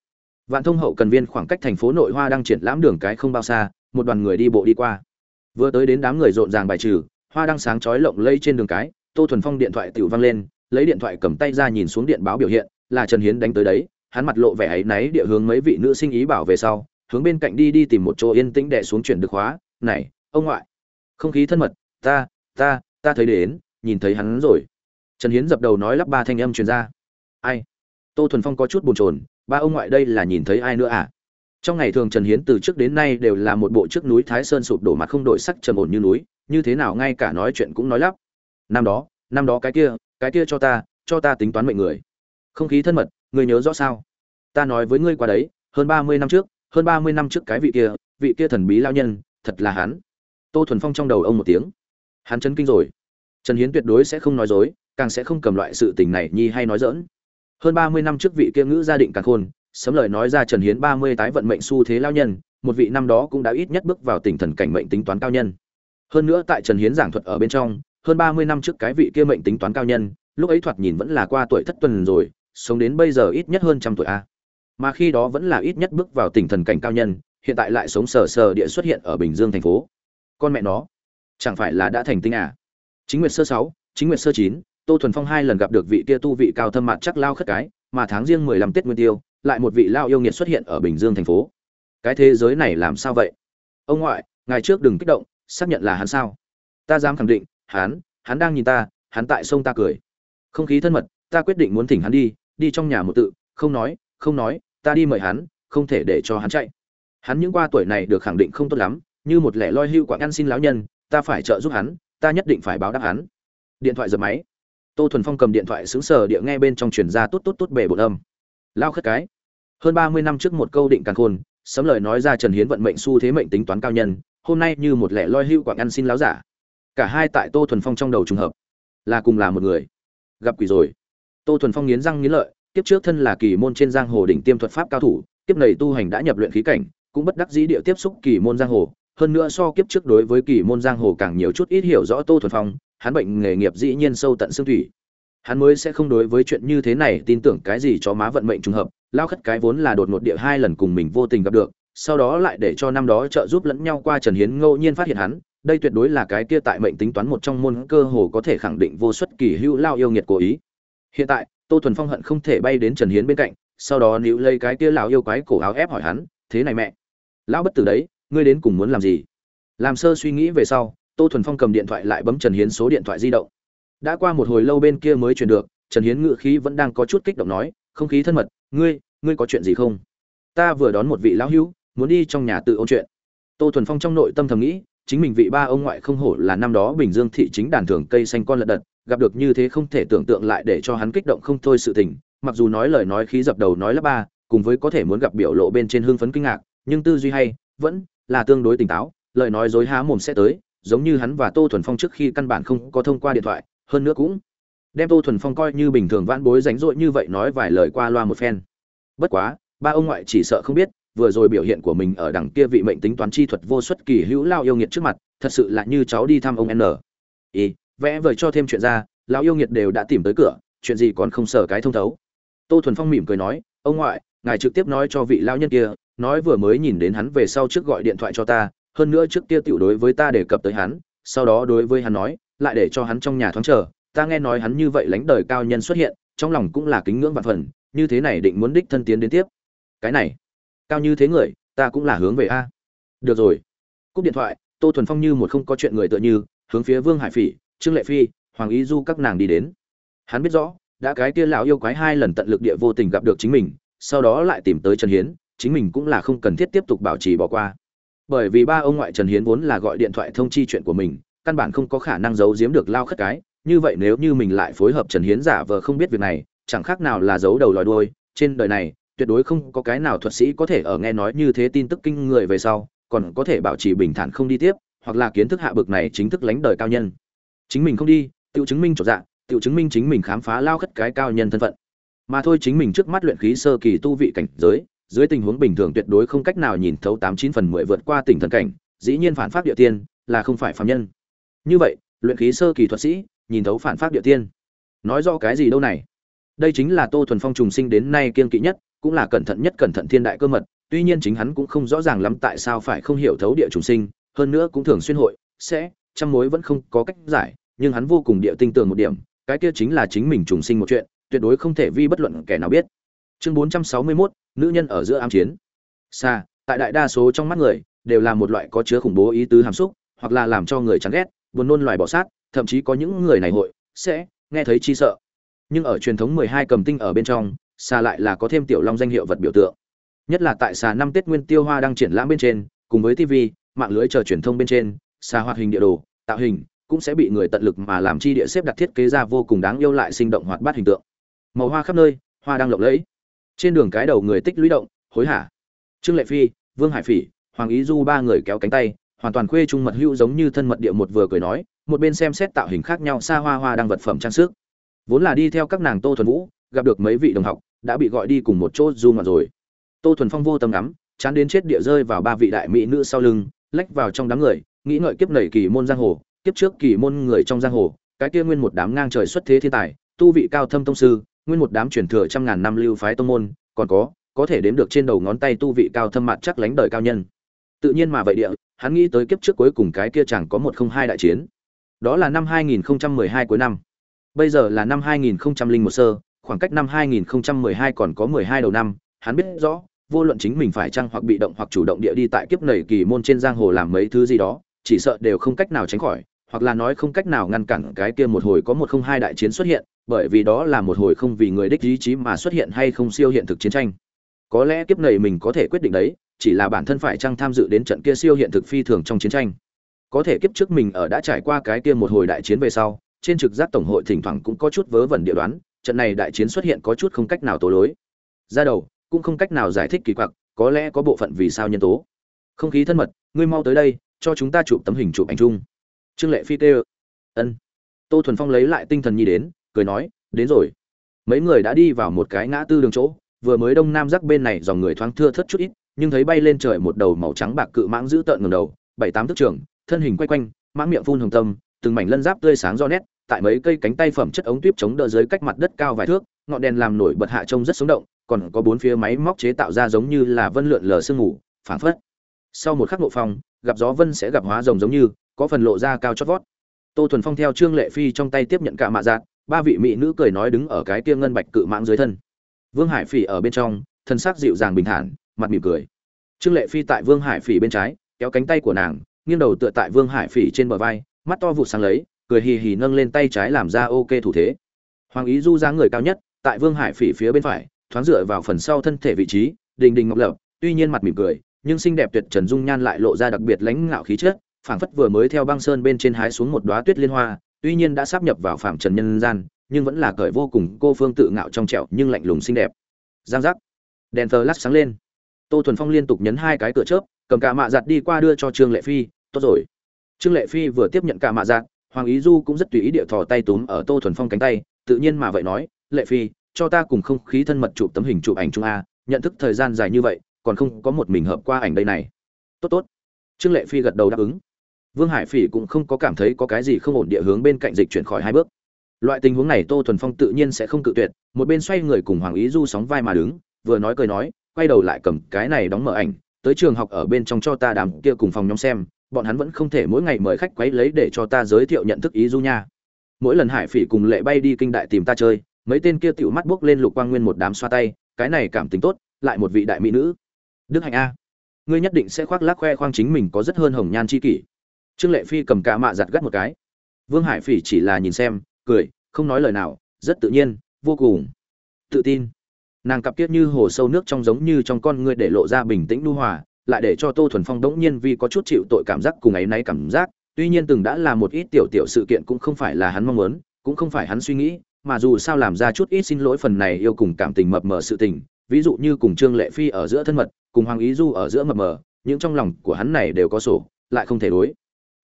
Vạn thông hậu cần viên khoảng cách thành phố nội hoa đang triển lãm đường cái không bao xa, một đoàn người đi bộ đi qua. Vừa tới đến đám người rộn ràng bài trừ, hoa đang sáng chói lộng lây trên đường cái, tô thuần phong điện thoại tiểu văng lên, lấy điện thoại cầm tay ra nhìn xuống điện báo biểu hiện, là trần hiến đánh tới đấy, hắn mặt lộ vẻ áy náy địa hướng mấy vị nữ sinh ý bảo về sau, hướng bên cạnh đi đi tìm một chỗ yên tĩnh để xuống chuyển được khóa, này, ông ngoại, không khí thân mật, ta ta ta thấy đến, nhìn thấy hắn rồi. Trần hiến dập đầu nói lắp ba thanh âm truyền ra. Ai? Tô thuần phong có chút bồn chồn, ba ông ngoại đây là nhìn thấy ai nữa à? Trong ngày thường trần hiến từ trước đến nay đều là một bộ trước núi thái sơn sụp đổ mặt không đổi sắc trầm ổn như núi, như thế nào ngay cả nói chuyện cũng nói lắp. Năm đó năm đó cái kia cái kia cho ta cho ta tính toán mệnh người. Không khí thân mật, người nhớ rõ sao? Ta nói với ngươi qua đấy, hơn ba mươi năm trước, hơn ba mươi năm trước cái vị kia vị kia thần bí lao nhân, thật là hắn. Tô thuần phong trong đầu ông một tiếng hắn chấn kinh rồi. Trần hiến tuyệt đối sẽ không nói dối, càng sẽ không cầm loại sự tình này nhi hay nói dỡn hơn ba mươi năm trước vị kia ngữ gia định càng khôn sấm lời nói ra trần hiến ba mươi tái vận mệnh xu thế lao nhân, một vị năm đó cũng đã ít nhất bước vào tỉnh thần cảnh mệnh tính toán cao nhân. Hơn nữa tại trần hiến giảng thuật ở bên trong, hơn ba mươi năm trước cái vị kia mệnh tính toán cao nhân, lúc ấy thoạt nhìn vẫn là qua tuổi thất tuần rồi, sống đến bây giờ ít nhất hơn trăm tuổi a. Mà khi đó vẫn là ít nhất bước vào tỉnh thần cảnh cao nhân, hiện tại lại sống sờ sờ địa xuất hiện ở bình dương thành phố. Con mẹ nó chẳng phải là đã thành tinh à? Chính nguyệt sơ sáu, chính nguyệt sơ chín, tô thuần phong hai lần gặp được vị kia tu vị cao thâm mặt chắc lao khất cái, mà tháng riêng mười lăm tết nguyên tiêu, lại một vị lao yêu nghiệt xuất hiện ở bình dương thành phố. Cái thế giới này làm sao vậy? Ông ngoại ngày trước đừng kích động, xác nhận là hắn sao? Ta dám khẳng định, hắn hắn đang nhìn ta, hắn tại sông ta cười. Không khí thân mật, ta quyết định muốn thỉnh hắn đi đi trong nhà một tự, không nói không nói, ta đi mời hắn, không thể để cho hắn chạy. Hắn những qua tuổi này được khẳng định không tốt lắm, như một lẻ loi hưu quảng ăn xin lão nhân ta phải trợ giúp hắn, ta nhất định phải báo đáp hắn. Điện thoại giật máy. Tô thuần phong cầm điện thoại xứng sờ địa nghe bên trong truyền ra tốt tốt tốt bể bột âm. Lao khất cái. Hơn ba mươi năm trước một câu định càng khôn, sấm lời nói ra trần hiến vận mệnh xu thế mệnh tính toán cao nhân, hôm nay như một lẻ loi hưu quảng ăn xin láo giả. Cả hai tại tô thuần phong trong đầu trùng hợp. Là cùng là một người. Gặp quỷ rồi. Tô thuần phong nghiến răng nghiến lợi, kiếp trước thân là kỳ môn trên giang hồ đỉnh tiêm thuật pháp cao thủ, kiếp này tu hành đã nhập luyện khí cảnh, cũng bất đắc dĩ địa tiếp xúc kỳ môn giang hồ hơn nữa so kiếp trước đối với kỳ môn giang hồ càng nhiều chút ít hiểu rõ tô thuần phong, hắn bệnh nghề nghiệp dĩ nhiên sâu tận xương thủy. Hắn mới sẽ không đối với chuyện như thế này tin tưởng cái gì cho má vận mệnh trùng hợp, lao khất cái vốn là đột ngột địa hai lần cùng mình vô tình gặp được, sau đó lại để cho năm đó trợ giúp lẫn nhau qua trần hiến ngẫu nhiên phát hiện hắn, đây tuyệt đối là cái kia tại mệnh tính toán một trong môn cơ hồ có thể khẳng định vô suất kỳ hữu lao yêu nghiệt của ý. Hiện tại, tô thuần phong hận không thể bay đến trần hiến bên cạnh, sau đó níu lấy cái kia lão yêu quái cổ áo ép hỏi hắn, thế này mẹ, lão bất tử đấy ngươi đến cùng muốn làm gì? Làm sơ suy nghĩ về sau, tô thuần phong cầm điện thoại lại bấm trần hiến số điện thoại di động. Đã qua một hồi lâu bên kia mới truyền được, trần hiến ngự khí vẫn đang có chút kích động nói, không khí thân mật, ngươi ngươi có chuyện gì không? Ta vừa đón một vị lão hữu, muốn đi trong nhà tự ôn chuyện. Tô thuần phong trong nội tâm thầm nghĩ, chính mình vị ba ông ngoại không hổ là năm đó bình dương thị chính đàn thường cây xanh con lật đật, gặp được như thế không thể tưởng tượng lại để cho hắn kích động không thôi sự tình, mặc dù nói lời nói khí dập đầu nói là ba, cùng với có thể muốn gặp biểu lộ bên trên hương phấn kinh ngạc, nhưng tư duy hay, vẫn là tương đối tỉnh táo, lời nói dối há mồm sẽ tới, giống như hắn và tô thuần phong trước khi căn bản không có thông qua điện thoại, hơn nữa cũng đem tô thuần phong coi như bình thường vãn bối rảnh rỗi như vậy nói vài lời qua loa một phen. Bất quá, ba ông ngoại chỉ sợ không biết, vừa rồi biểu hiện của mình ở đằng kia vị mệnh tính toán chi thuật vô xuất kỳ hữu lao yêu nghiệt trước mặt, thật sự là như cháu đi thăm ông n. Y vẽ vời cho thêm chuyện ra, lão yêu nghiệt đều đã tìm tới cửa, chuyện gì còn không sợ cái thông thấu. Tô thuần phong mỉm cười nói, ông ngoại, ngài trực tiếp nói cho vị lão nhân kia nói vừa mới nhìn đến hắn về sau trước gọi điện thoại cho ta, hơn nữa trước kia tiểu đối với ta đề cập tới hắn, sau đó đối với hắn nói, lại để cho hắn trong nhà thoáng chờ, ta nghe nói hắn như vậy lãnh đời cao nhân xuất hiện, trong lòng cũng là kính ngưỡng vạn phần, như thế này định muốn đích thân tiến đến tiếp. Cái này, cao như thế người, ta cũng là hướng về a. Được rồi. Cúp điện thoại, tô thuần phong như một không có chuyện người tựa như, hướng phía vương hải phỉ, trương lệ phi, hoàng ý du các nàng đi đến. Hắn biết rõ, đã cái kia lão yêu quái hai lần tận lực địa vô tình gặp được chính mình, sau đó lại tìm tới trần hiến chính mình cũng là không cần thiết tiếp tục bảo trì bỏ qua. Bởi vì ba ông ngoại trần hiến vốn là gọi điện thoại thông chi chuyện của mình, căn bản không có khả năng giấu giếm được lao khất cái, như vậy nếu như mình lại phối hợp trần hiến giả vờ không biết việc này, chẳng khác nào là giấu đầu lòi đuôi, trên đời này, tuyệt đối không có cái nào thuật sĩ có thể ở nghe nói như thế tin tức kinh người về sau, còn có thể bảo trì bình thản không đi tiếp, hoặc là kiến thức hạ bực này chính thức lánh đời cao nhân. Chính mình không đi, tự chứng minh trọn dạng tự chứng minh chính mình khám phá lao khất cái cao nhân thân phận. Mà thôi chính mình trước mắt luyện khí sơ kỳ tu vị cảnh giới dưới tình huống bình thường tuyệt đối không cách nào nhìn thấu tám chín phần mười vượt qua tỉnh thần cảnh dĩ nhiên phản pháp địa tiên là không phải phàm nhân. Như vậy luyện khí sơ kỳ thuật sĩ nhìn thấu phản pháp địa tiên. Nói rõ cái gì đâu này? Đây chính là tô thuần phong trùng sinh đến nay kiên kỵ nhất cũng là cẩn thận nhất cẩn thận thiên đại cơ mật tuy nhiên chính hắn cũng không rõ ràng lắm tại sao phải không hiểu thấu địa trùng sinh hơn nữa cũng thường xuyên hội sẽ trăm mối vẫn không có cách giải nhưng hắn vô cùng địa tinh tường một điểm cái kia chính là chính mình trùng sinh một chuyện tuyệt đối không thể vi bất luận kẻ nào biết. Chương 461, nữ nhân ở giữa ám chiến. Xa, tại đại đa số trong mắt người, đều là một loại có chứa khủng bố ý tứ hàm xúc, hoặc là làm cho người chán ghét, buồn nôn loài bỏ sát, thậm chí có những người này hội, sẽ nghe thấy chi sợ. Nhưng ở truyền thống 12 cầm tinh ở bên trong, xa lại là có thêm tiểu long danh hiệu vật biểu tượng. Nhất là tại xà năm tết nguyên tiêu hoa đang triển lãm bên trên, cùng với tv mạng lưới chờ truyền thông bên trên xà hoạt hình địa đồ, tạo hình, cũng sẽ bị người tận lực mà làm chi địa xếp đặt thiết kế ra vô cùng đáng yêu lại sinh động hoạt bát hình tượng. Màu hoa khắp nơi, hoa đang lộng lẫy trên đường cái đầu người tích lũy động, hối hả. Trương lệ phi, vương hải phỉ, hoàng ý du ba người kéo cánh tay, hoàn toàn khuê trung mật hữu giống như thân mật địa một vừa cười nói, một bên xem xét tạo hình khác nhau xa hoa hoa đang vật phẩm trang sức. Vốn là đi theo các nàng tô thuần vũ, gặp được mấy vị đồng học, đã bị gọi đi cùng một chỗ du ngoạn rồi. Tô thuần phong vô tâm ngắm, chán đến chết địa rơi vào ba vị đại mỹ nữ sau lưng, lách vào trong đám người, nghĩ ngợi kiếp nảy kỳ môn giang hồ, kiếp trước kỳ môn người trong giang hồ, cái kia nguyên một đám ngang trời xuất thế thiên tài, tu vị cao thâm tông sư nguyên một đám truyền thừa trăm ngàn năm lưu phái tông môn, còn có có thể đếm được trên đầu ngón tay tu vị cao thâm mặt chắc lánh đời cao nhân. Tự nhiên mà vậy địa, hắn nghĩ tới kiếp trước cuối cùng cái kia chẳng có một không hai đại chiến. Đó là năm 2012 cuối năm. Bây giờ là năm 2001 sơ, khoảng cách năm 2012 còn có 12 đầu năm, hắn biết rõ, vô luận chính mình phải chăng hoặc bị động hoặc chủ động địa đi tại kiếp nảy kỳ môn trên giang hồ làm mấy thứ gì đó, chỉ sợ đều không cách nào tránh khỏi, hoặc là nói không cách nào ngăn cản cái kia một hồi có một không hai đại chiến xuất hiện bởi vì đó là một hồi không vì người đích ý chí mà xuất hiện hay không siêu hiện thực chiến tranh. Có lẽ kiếp này mình có thể quyết định đấy, chỉ là bản thân phải chăng tham dự đến trận kia siêu hiện thực phi thường trong chiến tranh. Có thể kiếp trước mình ở đã trải qua cái kia một hồi đại chiến về sau, trên trực giác tổng hội thỉnh thoảng cũng có chút vớ vẩn địa đoán, trận này đại chiến xuất hiện có chút không cách nào tố lối. Ra đầu, cũng không cách nào giải thích kỳ quặc, có lẽ có bộ phận vì sao nhân tố. Không khí thân mật, ngươi mau tới đây, cho chúng ta chụp tấm hình chụp ảnh chung. Trương lệ phi tê ân. Tô thuần phong lấy lại tinh thần nhi đến cười nói, đến rồi. Mấy người đã đi vào một cái ngã tư đường chỗ, vừa mới đông nam rắc bên này dòng người thoáng thưa thất chút ít, nhưng thấy bay lên trời một đầu màu trắng bạc cự mãng giữ tợn ngầm đầu, bảy tám thước trường thân hình quay quanh, mãng miệng phun hồng tâm, từng mảnh lân giáp tươi sáng do nét, tại mấy cây cánh tay phẩm chất ống tuyếp chống đỡ dưới cách mặt đất cao vài thước, ngọn đèn làm nổi bật hạ trông rất sống động, còn có bốn phía máy móc chế tạo ra giống như là vân lượn lờ sương ngủ phảng phất. Sau một khắc nộ phong, gặp gió vân sẽ gặp hóa rồng giống như, có phần lộ ra cao chót vót. Tô thuần phong theo trương lệ phi trong tay tiếp nhận cả mạ dạng ba vị mỹ nữ cười nói đứng ở cái kia ngân bạch cự mãng dưới thân. Vương hải phỉ ở bên trong, thân xác dịu dàng bình thản, mặt mỉm cười. Trương lệ phi tại vương hải phỉ bên trái, kéo cánh tay của nàng, nghiêng đầu tựa tại vương hải phỉ trên bờ vai, mắt to vụt sáng lấy, cười hì hì nâng lên tay trái làm ra ok thủ thế. Hoàng ý du ra người cao nhất, tại vương hải phỉ phía bên phải, thoáng dựa vào phần sau thân thể vị trí, đình đình ngọc lập, tuy nhiên mặt mỉm cười, nhưng xinh đẹp tuyệt trần dung nhan lại lộ ra đặc biệt lãnh ngạo khí chất, phảng phất vừa mới theo băng sơn bên trên hái xuống một đóa tuyết liên hoa tuy nhiên đã sắp nhập vào phạm trần nhân gian, nhưng vẫn là cởi vô cùng cô phương tự ngạo trong trẻo nhưng lạnh lùng xinh đẹp. Giang giác. Đèn thờ lát sáng lên. Tô thuần phong liên tục nhấn hai cái cửa chớp, cầm cả mạ giặt đi qua đưa cho trương lệ phi, tốt rồi. Trương lệ phi vừa tiếp nhận cả mạ giặt, hoàng ý du cũng rất tùy ý địa thò tay túm ở tô thuần phong cánh tay, tự nhiên mà vậy nói, lệ phi, cho ta cùng không khí thân mật chụp tấm hình chụp ảnh chung a, nhận thức thời gian dài như vậy, còn không có một mình hợp qua ảnh đây này. Tốt tốt. Trương lệ phi gật đầu đáp ứng vương hải phỉ cũng không có cảm thấy có cái gì không ổn địa hướng bên cạnh dịch chuyển khỏi hai bước. Loại tình huống này tô thuần phong tự nhiên sẽ không cự tuyệt, một bên xoay người cùng hoàng ý du sóng vai mà đứng, vừa nói cười nói, quay đầu lại cầm cái này đóng mở ảnh, tới trường học ở bên trong cho ta đàm kia cùng phòng nhóm xem, bọn hắn vẫn không thể mỗi ngày mời khách quấy lấy để cho ta giới thiệu nhận thức ý du nha. Mỗi lần hải phỉ cùng lệ bay đi kinh đại tìm ta chơi, mấy tên kia tựu mắt buốc lên lục quang nguyên một đám xoa tay, cái này cảm tính tốt, lại một vị đại mỹ nữ. Đức hạnh a, ngươi nhất định sẽ khoác lác khoe khoang chính mình có rất hơn hồng nhan chi kỷ trương lệ phi cầm cả mạ giặt gắt một cái. Vương hải phỉ chỉ là nhìn xem, cười, không nói lời nào, rất tự nhiên, vô cùng. Tự tin. Nàng cặp kiết như hồ sâu nước trong giống như trong con ngươi để lộ ra bình tĩnh đu hòa, lại để cho tô thuần phong đống nhiên vì có chút chịu tội cảm giác cùng ấy náy cảm giác. Tuy nhiên từng đã là một ít tiểu tiểu sự kiện cũng không phải là hắn mong muốn, cũng không phải hắn suy nghĩ, mà dù sao làm ra chút ít xin lỗi phần này yêu cùng cảm tình mập mờ sự tình, ví dụ như cùng trương lệ phi ở giữa thân mật, cùng hoàng ý du ở giữa mập mờ, những trong lòng của hắn này đều có sổ, lại không thể đối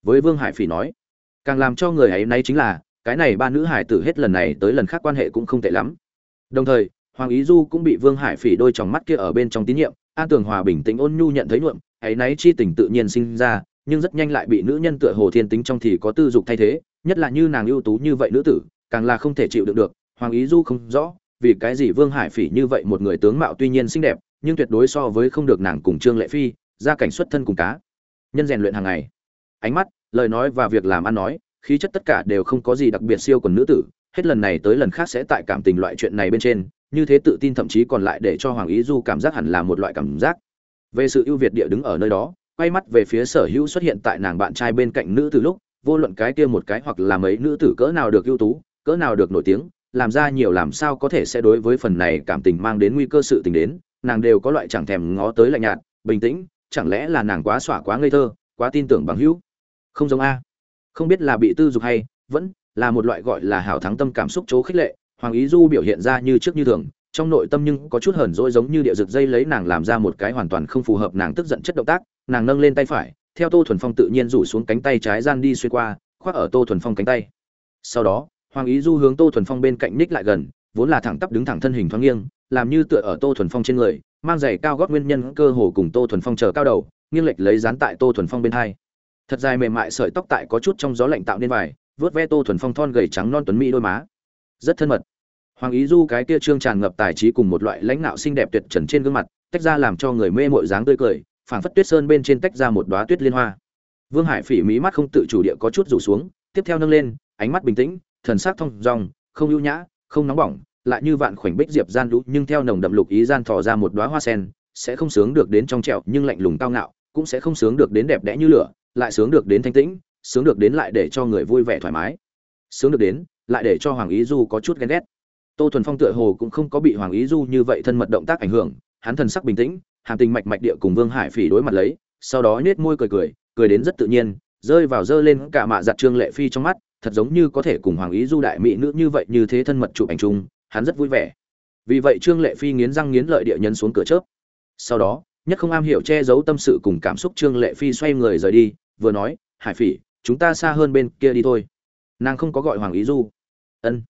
với vương hải phỉ nói, càng làm cho người ấy nay chính là, cái này ba nữ hải tử hết lần này tới lần khác quan hệ cũng không tệ lắm. Đồng thời, hoàng ý du cũng bị vương hải phỉ đôi tròng mắt kia ở bên trong tín nhiệm, an tường hòa bình tĩnh ôn nhu nhận thấy nhuộm, ấy náy chi tình tự nhiên sinh ra, nhưng rất nhanh lại bị nữ nhân tựa hồ thiên tính trong thì có tư dục thay thế, nhất là như nàng ưu tú như vậy nữ tử, càng là không thể chịu đựng được. Hoàng ý du không rõ, vì cái gì vương hải phỉ như vậy một người tướng mạo tuy nhiên xinh đẹp, nhưng tuyệt đối so với không được nàng cùng trương lệ phi ra cảnh xuất thân cùng cá. Nhân rèn luyện hàng ngày ánh mắt, lời nói và việc làm ăn nói, khí chất tất cả đều không có gì đặc biệt siêu quần nữ tử. Hết lần này tới lần khác sẽ tại cảm tình loại chuyện này bên trên, như thế tự tin thậm chí còn lại để cho hoàng ý du cảm giác hẳn là một loại cảm giác. Về sự ưu việt địa đứng ở nơi đó, quay mắt về phía sở hữu xuất hiện tại nàng bạn trai bên cạnh nữ tử lúc, vô luận cái kia một cái hoặc là mấy nữ tử cỡ nào được ưu tú, cỡ nào được nổi tiếng, làm ra nhiều làm sao có thể sẽ đối với phần này cảm tình mang đến nguy cơ sự tình đến, nàng đều có loại chẳng thèm ngó tới lạnh nhạt, bình tĩnh, chẳng lẽ là nàng quá xỏa quá ngây thơ, quá tin tưởng bằng hữu? Không giống a. Không biết là bị tư dục hay vẫn là một loại gọi là hảo thắng tâm cảm xúc chố khích lệ, hoàng ý du biểu hiện ra như trước như thường, trong nội tâm nhưng có chút hờn dỗi giống như địa rực dây lấy nàng làm ra một cái hoàn toàn không phù hợp nàng tức giận chất động tác, nàng nâng lên tay phải, theo tô thuần phong tự nhiên rủ xuống cánh tay trái gian đi xuyên qua, khoác ở tô thuần phong cánh tay. Sau đó, hoàng ý du hướng tô thuần phong bên cạnh ních lại gần, vốn là thẳng tắp đứng thẳng thân hình thoáng nghiêng, làm như tựa ở tô thuần phong trên người, mang giày cao gót nguyên nhân cơ hồ cùng tô thuần phong chờ cao đầu, nghiêng lệch lấy dán tại tô thuần phong bên hai thật dài mềm mại sợi tóc tại có chút trong gió lạnh tạo nên vải, vớt ve tô thuần phong thon gầy trắng non tuấn mỹ đôi má. Rất thân mật. Hoàng ý du cái kia trương tràn ngập tài trí cùng một loại lãnh nạo xinh đẹp tuyệt trần trên gương mặt, tách ra làm cho người mê mội dáng tươi cười, phảng phất tuyết sơn bên trên tách ra một đoá tuyết liên hoa. Vương hải phỉ mí mắt không tự chủ địa có chút rủ xuống, tiếp theo nâng lên, ánh mắt bình tĩnh, thần sắc thông dong, không ưu nhã, không nóng bỏng, lại như vạn khoảnh bích diệp gian lũ, nhưng theo nồng đậm lục ý gian thò ra một đóa hoa sen, sẽ không sướng được đến trong trẹo nhưng lạnh lùng cao ngạo, cũng sẽ không sướng được đến đẹp đẽ như lửa lại sướng được đến thanh tĩnh, sướng được đến lại để cho người vui vẻ thoải mái. Sướng được đến, lại để cho hoàng ý du có chút ghen ghét. Tô thuần phong tựa hồ cũng không có bị hoàng ý du như vậy thân mật động tác ảnh hưởng, hắn thần sắc bình tĩnh, hàm tình mạch mạch địa cùng vương hải phỉ đối mặt lấy, sau đó nết môi cười cười cười đến rất tự nhiên, rơi vào rơi lên cả mạ giặt trương lệ phi trong mắt, thật giống như có thể cùng hoàng ý du đại mỹ nữ như vậy như thế thân mật chụp ảnh chung, hắn rất vui vẻ. Vì vậy trương lệ phi nghiến răng nghiến lợi địa nhân xuống cửa chớp. Sau đó, nhất không am hiểu che giấu tâm sự cùng cảm xúc trương lệ phi xoay người rời đi vừa nói, hải phỉ, chúng ta xa hơn bên kia đi thôi. Nàng không có gọi hoàng ý du. Ân.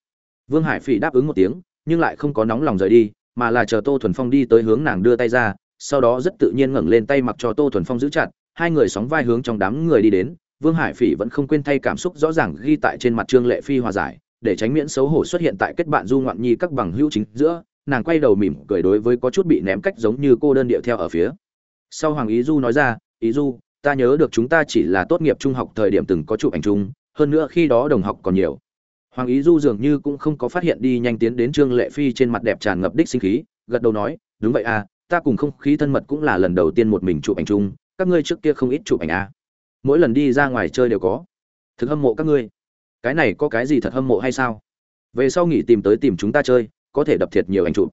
Vương hải phỉ đáp ứng một tiếng, nhưng lại không có nóng lòng rời đi, mà là chờ tô thuần phong đi tới hướng nàng đưa tay ra, sau đó rất tự nhiên ngẩng lên tay mặc cho tô thuần phong giữ chặt, hai người sóng vai hướng trong đám người đi đến. Vương hải phỉ vẫn không quên thay cảm xúc rõ ràng ghi tại trên mặt trương lệ phi hòa giải, để tránh miễn xấu hổ xuất hiện tại kết bạn du ngoạn nhi các bằng hữu chính giữa, nàng quay đầu mỉm cười đối với có chút bị ném cách giống như cô đơn điệu theo ở phía. Sau hoàng ý du nói ra, ý du ta nhớ được chúng ta chỉ là tốt nghiệp trung học thời điểm từng có chụp ảnh chung, hơn nữa khi đó đồng học còn nhiều. Hoàng ý du dường như cũng không có phát hiện đi nhanh tiến đến trương lệ phi trên mặt đẹp tràn ngập đích sinh khí, gật đầu nói, đúng vậy à ta cùng không khí thân mật cũng là lần đầu tiên một mình chụp ảnh chung, các ngươi trước kia không ít chụp ảnh à. mỗi lần đi ra ngoài chơi đều có. Thực hâm mộ các ngươi. Cái này có cái gì thật hâm mộ hay sao? Về sau nghỉ tìm tới tìm chúng ta chơi, có thể đập thiệt nhiều ảnh chụp.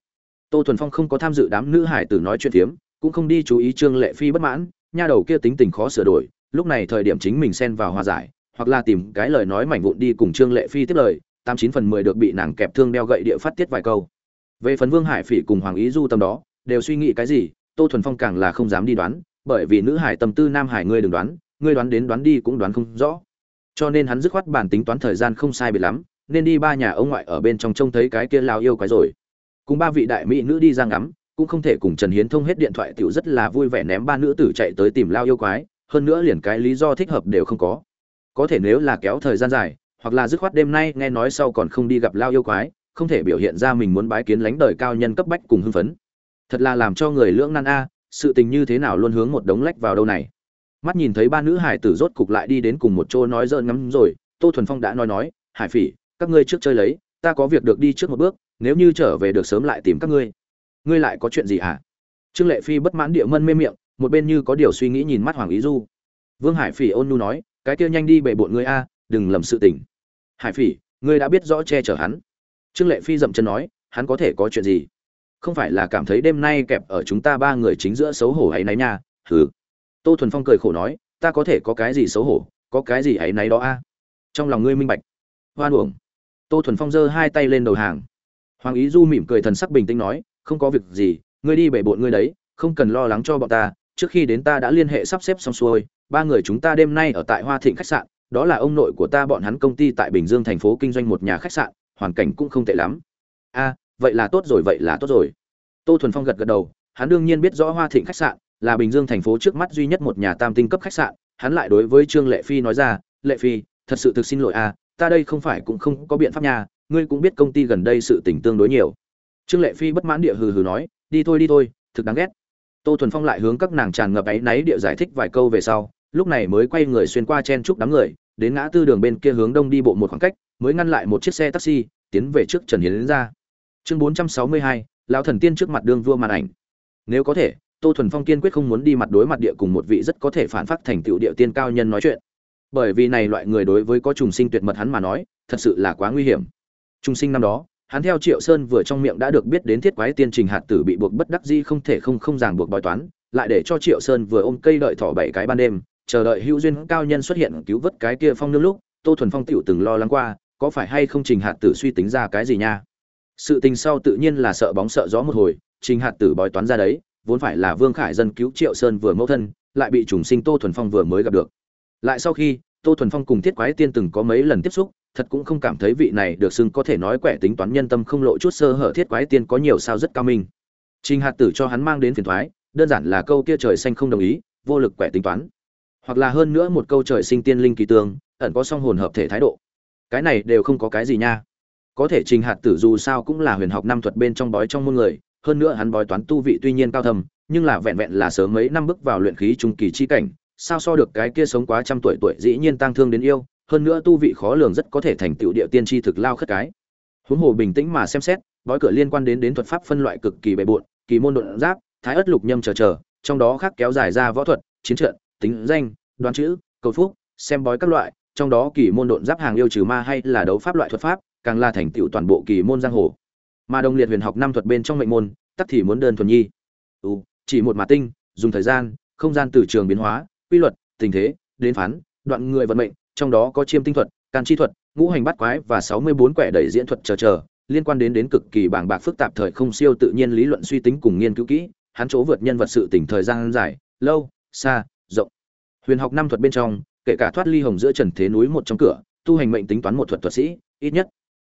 Tô thuần phong không có tham dự đám nữ hải tử nói chuyện phiếm, cũng không đi chú ý trương lệ phi bất mãn nha đầu kia tính tình khó sửa đổi, lúc này thời điểm chính mình xen vào hòa giải, hoặc là tìm cái lời nói mảnh vụn đi cùng trương lệ phi tiếp lời, tám chín phần mười được bị nàng kẹp thương đeo gậy địa phát tiết vài câu. Về phần vương hải phỉ cùng hoàng ý du tâm đó, đều suy nghĩ cái gì, tô thuần phong càng là không dám đi đoán, bởi vì nữ hải tâm tư nam hải ngươi đừng đoán, ngươi đoán đến đoán đi cũng đoán không rõ. Cho nên hắn dứt khoát bản tính toán thời gian không sai biệt lắm, nên đi ba nhà ông ngoại ở bên trong trông thấy cái kia lao yêu quái rồi. Cùng ba vị đại mỹ nữ đi ra ngắm cũng không thể cùng trần hiến thông hết điện thoại, tiểu rất là vui vẻ ném ba nữ tử chạy tới tìm lao yêu quái, hơn nữa liền cái lý do thích hợp đều không có. Có thể nếu là kéo thời gian dài, hoặc là dứt khoát đêm nay nghe nói sau còn không đi gặp lao yêu quái, không thể biểu hiện ra mình muốn bái kiến lánh đời cao nhân cấp bách cùng hưng phấn. Thật là làm cho người lưỡng nan a, sự tình như thế nào luôn hướng một đống lách vào đâu này. Mắt nhìn thấy ba nữ hải tử rốt cục lại đi đến cùng một chỗ nói dơn ngắm rồi, tô thuần phong đã nói nói, hải phỉ, các ngươi trước chơi lấy, ta có việc được đi trước một bước, nếu như trở về được sớm lại tìm các ngươi ngươi lại có chuyện gì hả? Trương lệ phi bất mãn địa mân mê miệng, một bên như có điều suy nghĩ nhìn mắt hoàng ý du. Vương hải phỉ ôn nhu nói, cái kia nhanh đi bệ bộn ngươi a, đừng lầm sự tình. Hải phỉ, ngươi đã biết rõ che chở hắn. Trương lệ phi dậm chân nói, hắn có thể có chuyện gì? Không phải là cảm thấy đêm nay kẹp ở chúng ta ba người chính giữa xấu hổ hay náy nha, hừ. Tô thuần phong cười khổ nói, ta có thể có cái gì xấu hổ, có cái gì hay náy đó a. Trong lòng ngươi minh bạch. Hoan uổng. Tô thuần phong giơ hai tay lên đầu hàng. Hoàng ý du mỉm cười thần sắc bình tĩnh nói không có việc gì, ngươi đi bể bộn ngươi đấy, không cần lo lắng cho bọn ta, trước khi đến ta đã liên hệ sắp xếp xong xuôi, ba người chúng ta đêm nay ở tại hoa thịnh khách sạn, đó là ông nội của ta bọn hắn công ty tại bình dương thành phố kinh doanh một nhà khách sạn, hoàn cảnh cũng không tệ lắm. A, vậy là tốt rồi, vậy là tốt rồi. Tô thuần phong gật gật đầu, hắn đương nhiên biết rõ hoa thịnh khách sạn là bình dương thành phố trước mắt duy nhất một nhà tam tinh cấp khách sạn, hắn lại đối với trương lệ phi nói ra, lệ phi, thật sự thực xin lỗi à ta đây không phải cũng không có biện pháp nhà ngươi cũng biết công ty gần đây sự tình tương đối nhiều trương lệ phi bất mãn địa hừ hừ nói, đi thôi đi thôi, thực đáng ghét. Tô thuần phong lại hướng các nàng tràn ngập áy náy địa giải thích vài câu về sau, lúc này mới quay người xuyên qua chen chúc đám người, đến ngã tư đường bên kia hướng đông đi bộ một khoảng cách, mới ngăn lại một chiếc xe taxi, tiến về trước trần hiến ra chương bốn trăm sáu mươi hai, lão thần tiên trước mặt đương vua màn ảnh. Nếu có thể, tô thuần phong kiên quyết không muốn đi mặt đối mặt địa cùng một vị rất có thể phản phát thành tựu địa tiên cao nhân nói chuyện. Bởi vì này loại người đối với có trùng sinh tuyệt mật hắn mà nói, thật sự là quá nguy hiểm. Trùng sinh năm đó hắn theo triệu sơn vừa trong miệng đã được biết đến thiết quái tiên trình hạt tử bị buộc bất đắc di không thể không không ràng buộc bói toán, lại để cho triệu sơn vừa ôm cây đợi thỏ bảy cái ban đêm, chờ đợi hữu duyên cao nhân xuất hiện cứu vớt cái kia phong nương lúc, tô thuần phong tựu từng lo lắng qua, có phải hay không trình hạt tử suy tính ra cái gì nha? Sự tình sau tự nhiên là sợ bóng sợ gió một hồi, trình hạt tử bói toán ra đấy, vốn phải là vương khải dân cứu triệu sơn vừa mẫu thân, lại bị trùng sinh tô thuần phong vừa mới gặp được. Lại sau khi, tô thuần phong cùng thiết quái tiên từng có mấy lần tiếp xúc thật cũng không cảm thấy vị này được xưng có thể nói quẻ tính toán nhân tâm không lộ chút sơ hở thiết quái tiên có nhiều sao rất cao minh. Trình hạt tử cho hắn mang đến phiền toái, đơn giản là câu kia trời xanh không đồng ý vô lực quẻ tính toán. Hoặc là hơn nữa một câu trời sinh tiên linh kỳ tương ẩn có song hồn hợp thể thái độ. Cái này đều không có cái gì nha. Có thể trình hạt tử dù sao cũng là huyền học năm thuật bên trong bói trong môn người hơn nữa hắn bói toán tu vị tuy nhiên cao thầm nhưng là vẹn vẹn là sớm mấy năm bước vào luyện khí trung kỳ chi cảnh sao so được cái kia sống quá trăm tuổi tuổi dĩ nhiên tăng thương đến yêu hơn nữa tu vị khó lường rất có thể thành tựu địa tiên tri thực lao khất cái. Huống hồ bình tĩnh mà xem xét bói cửa liên quan đến đến thuật pháp phân loại cực kỳ bề bộn kỳ môn đột giáp thái ất lục nhâm chờ chờ trong đó khác kéo dài ra võ thuật chiến trận tính danh đoán chữ cầu phúc xem bói các loại trong đó kỳ môn đột giáp hàng yêu trừ ma hay là đấu pháp loại thuật pháp càng là thành tựu toàn bộ kỳ môn giang hồ. Mà đồng liệt huyền học năm thuật bên trong mệnh môn tắc thì muốn đơn thuần nhi. Ừ, chỉ một mà tinh dùng thời gian không gian từ trường biến hóa quy luật tình thế đến phán đoạn người vận mệnh trong đó có chiêm tinh thuật, can chi thuật, ngũ hành bắt quái và sáu mươi bốn quẻ đẩy diễn thuật chờ chờ, liên quan đến đến cực kỳ bảng bạc phức tạp thời không siêu tự nhiên lý luận suy tính cùng nghiên cứu kỹ, hắn chỗ vượt nhân vật sự tỉnh thời gian dài, lâu, xa, rộng. Huyền học năm thuật bên trong, kể cả thoát ly hồng giữa trần thế núi một trong cửa, tu hành mệnh tính toán một thuật thuật sĩ, ít nhất.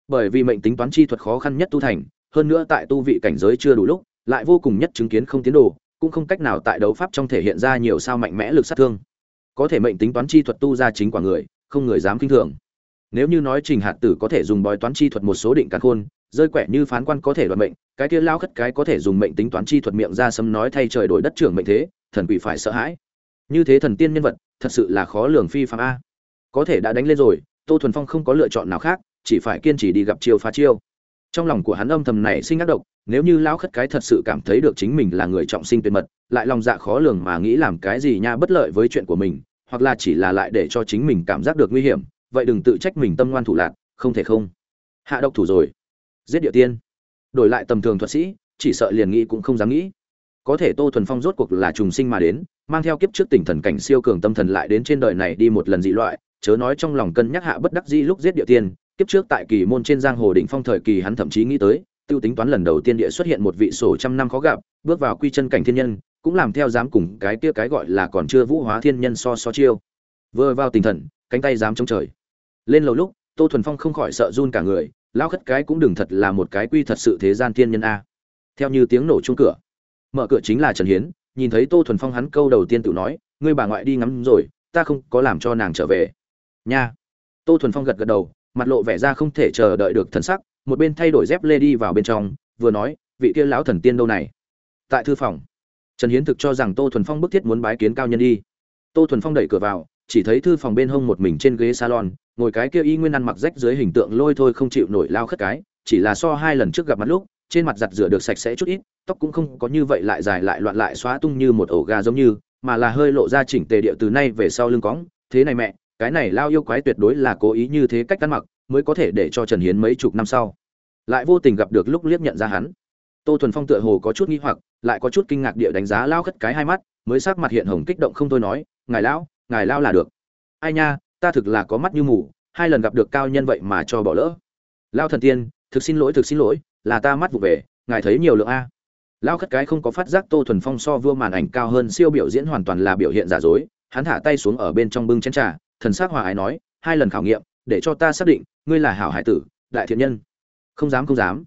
Bởi vì mệnh tính toán chi thuật khó khăn nhất tu thành, hơn nữa tại tu vị cảnh giới chưa đủ lúc, lại vô cùng nhất chứng kiến không tiến đồ cũng không cách nào tại đấu pháp trong thể hiện ra nhiều sao mạnh mẽ lực sát thương có thể mệnh tính toán chi thuật tu ra chính quả người, không người dám kinh thường. Nếu như nói trình hạt tử có thể dùng bói toán chi thuật một số định càn khôn, rơi quẻ như phán quan có thể đoạt mệnh, cái kia lao khất cái có thể dùng mệnh tính toán chi thuật miệng ra sấm nói thay trời đổi đất trưởng mệnh thế, thần quỷ phải sợ hãi. Như thế thần tiên nhân vật, thật sự là khó lường phi phàm a. Có thể đã đánh lên rồi, tô thuần phong không có lựa chọn nào khác, chỉ phải kiên trì đi gặp chiêu phá chiêu. Trong lòng của hắn âm thầm này sinh ác độc, nếu như lão khất cái thật sự cảm thấy được chính mình là người trọng sinh tuyệt mật, lại lòng dạ khó lường mà nghĩ làm cái gì nha bất lợi với chuyện của mình hoặc là chỉ là lại để cho chính mình cảm giác được nguy hiểm, vậy đừng tự trách mình tâm ngoan thủ lạc, không thể không. Hạ độc thủ rồi. Giết địa tiên. Đổi lại tầm thường thuật sĩ, chỉ sợ liền nghĩ cũng không dám nghĩ. Có thể tô thuần phong rốt cuộc là trùng sinh mà đến, mang theo kiếp trước tỉnh thần cảnh siêu cường tâm thần lại đến trên đời này đi một lần dị loại, chớ nói trong lòng cân nhắc hạ bất đắc dĩ lúc giết địa tiên, kiếp trước tại kỳ môn trên giang hồ đỉnh phong thời kỳ hắn thậm chí nghĩ tới, tiêu tính toán lần đầu tiên địa xuất hiện một vị sổ trăm năm khó gặp, bước vào quy chân cảnh thiên nhân cũng làm theo dám cùng cái kia cái gọi là còn chưa vũ hóa thiên nhân so so chiêu. Vừa vào tinh thần, cánh tay dám chống trời. Lên lầu lúc, tô thuần phong không khỏi sợ run cả người, lao khất cái cũng đừng thật là một cái quy thật sự thế gian thiên nhân a. Theo như tiếng nổ chung cửa, mở cửa chính là trần hiến, nhìn thấy tô thuần phong hắn câu đầu tiên tự nói, ngươi bà ngoại đi ngắm rồi, ta không có làm cho nàng trở về. Nha. Tô thuần phong gật gật đầu, mặt lộ vẻ ra không thể chờ đợi được thần sắc, một bên thay đổi dép lê đi vào bên trong, vừa nói, vị kia lão thần tiên đâu này? Tại thư phòng trần hiến thực cho rằng tô thuần phong bức thiết muốn bái kiến cao nhân đi. Tô thuần phong đẩy cửa vào, chỉ thấy thư phòng bên hông một mình trên ghế salon, ngồi cái kia y nguyên ăn mặc rách dưới hình tượng lôi thôi không chịu nổi lao khất cái, chỉ là so hai lần trước gặp mặt lúc, trên mặt giặt rửa được sạch sẽ chút ít, tóc cũng không có như vậy lại dài lại loạn lại xóa tung như một ổ gà giống như, mà là hơi lộ ra chỉnh tề địa từ nay về sau lưng cõng. Thế này mẹ, cái này lao yêu quái tuyệt đối là cố ý như thế cách ăn mặc, mới có thể để cho trần hiến mấy chục năm sau. Lại vô tình gặp được lúc liếc nhận ra hắn tô thuần phong tựa hồ có chút nghi hoặc, lại có chút kinh ngạc địa đánh giá lao khất cái hai mắt, mới sắc mặt hiện hồng kích động không thôi nói, ngài lão, ngài lao là được. Ai nha, ta thực là có mắt như mù, hai lần gặp được cao nhân vậy mà cho bỏ lỡ. Lao thần tiên, thực xin lỗi, thực xin lỗi, là ta mắt vụ về, ngài thấy nhiều lượng a. Lao khất cái không có phát giác tô thuần phong so vua màn ảnh cao hơn, siêu biểu diễn hoàn toàn là biểu hiện giả dối, hắn thả tay xuống ở bên trong bưng chén trà, thần s ắ c hòa ái nói, hai lần khảo nghiệm, để cho ta xác định, ngươi là hảo hải tử, đại thiện nhân. Không dám không dám.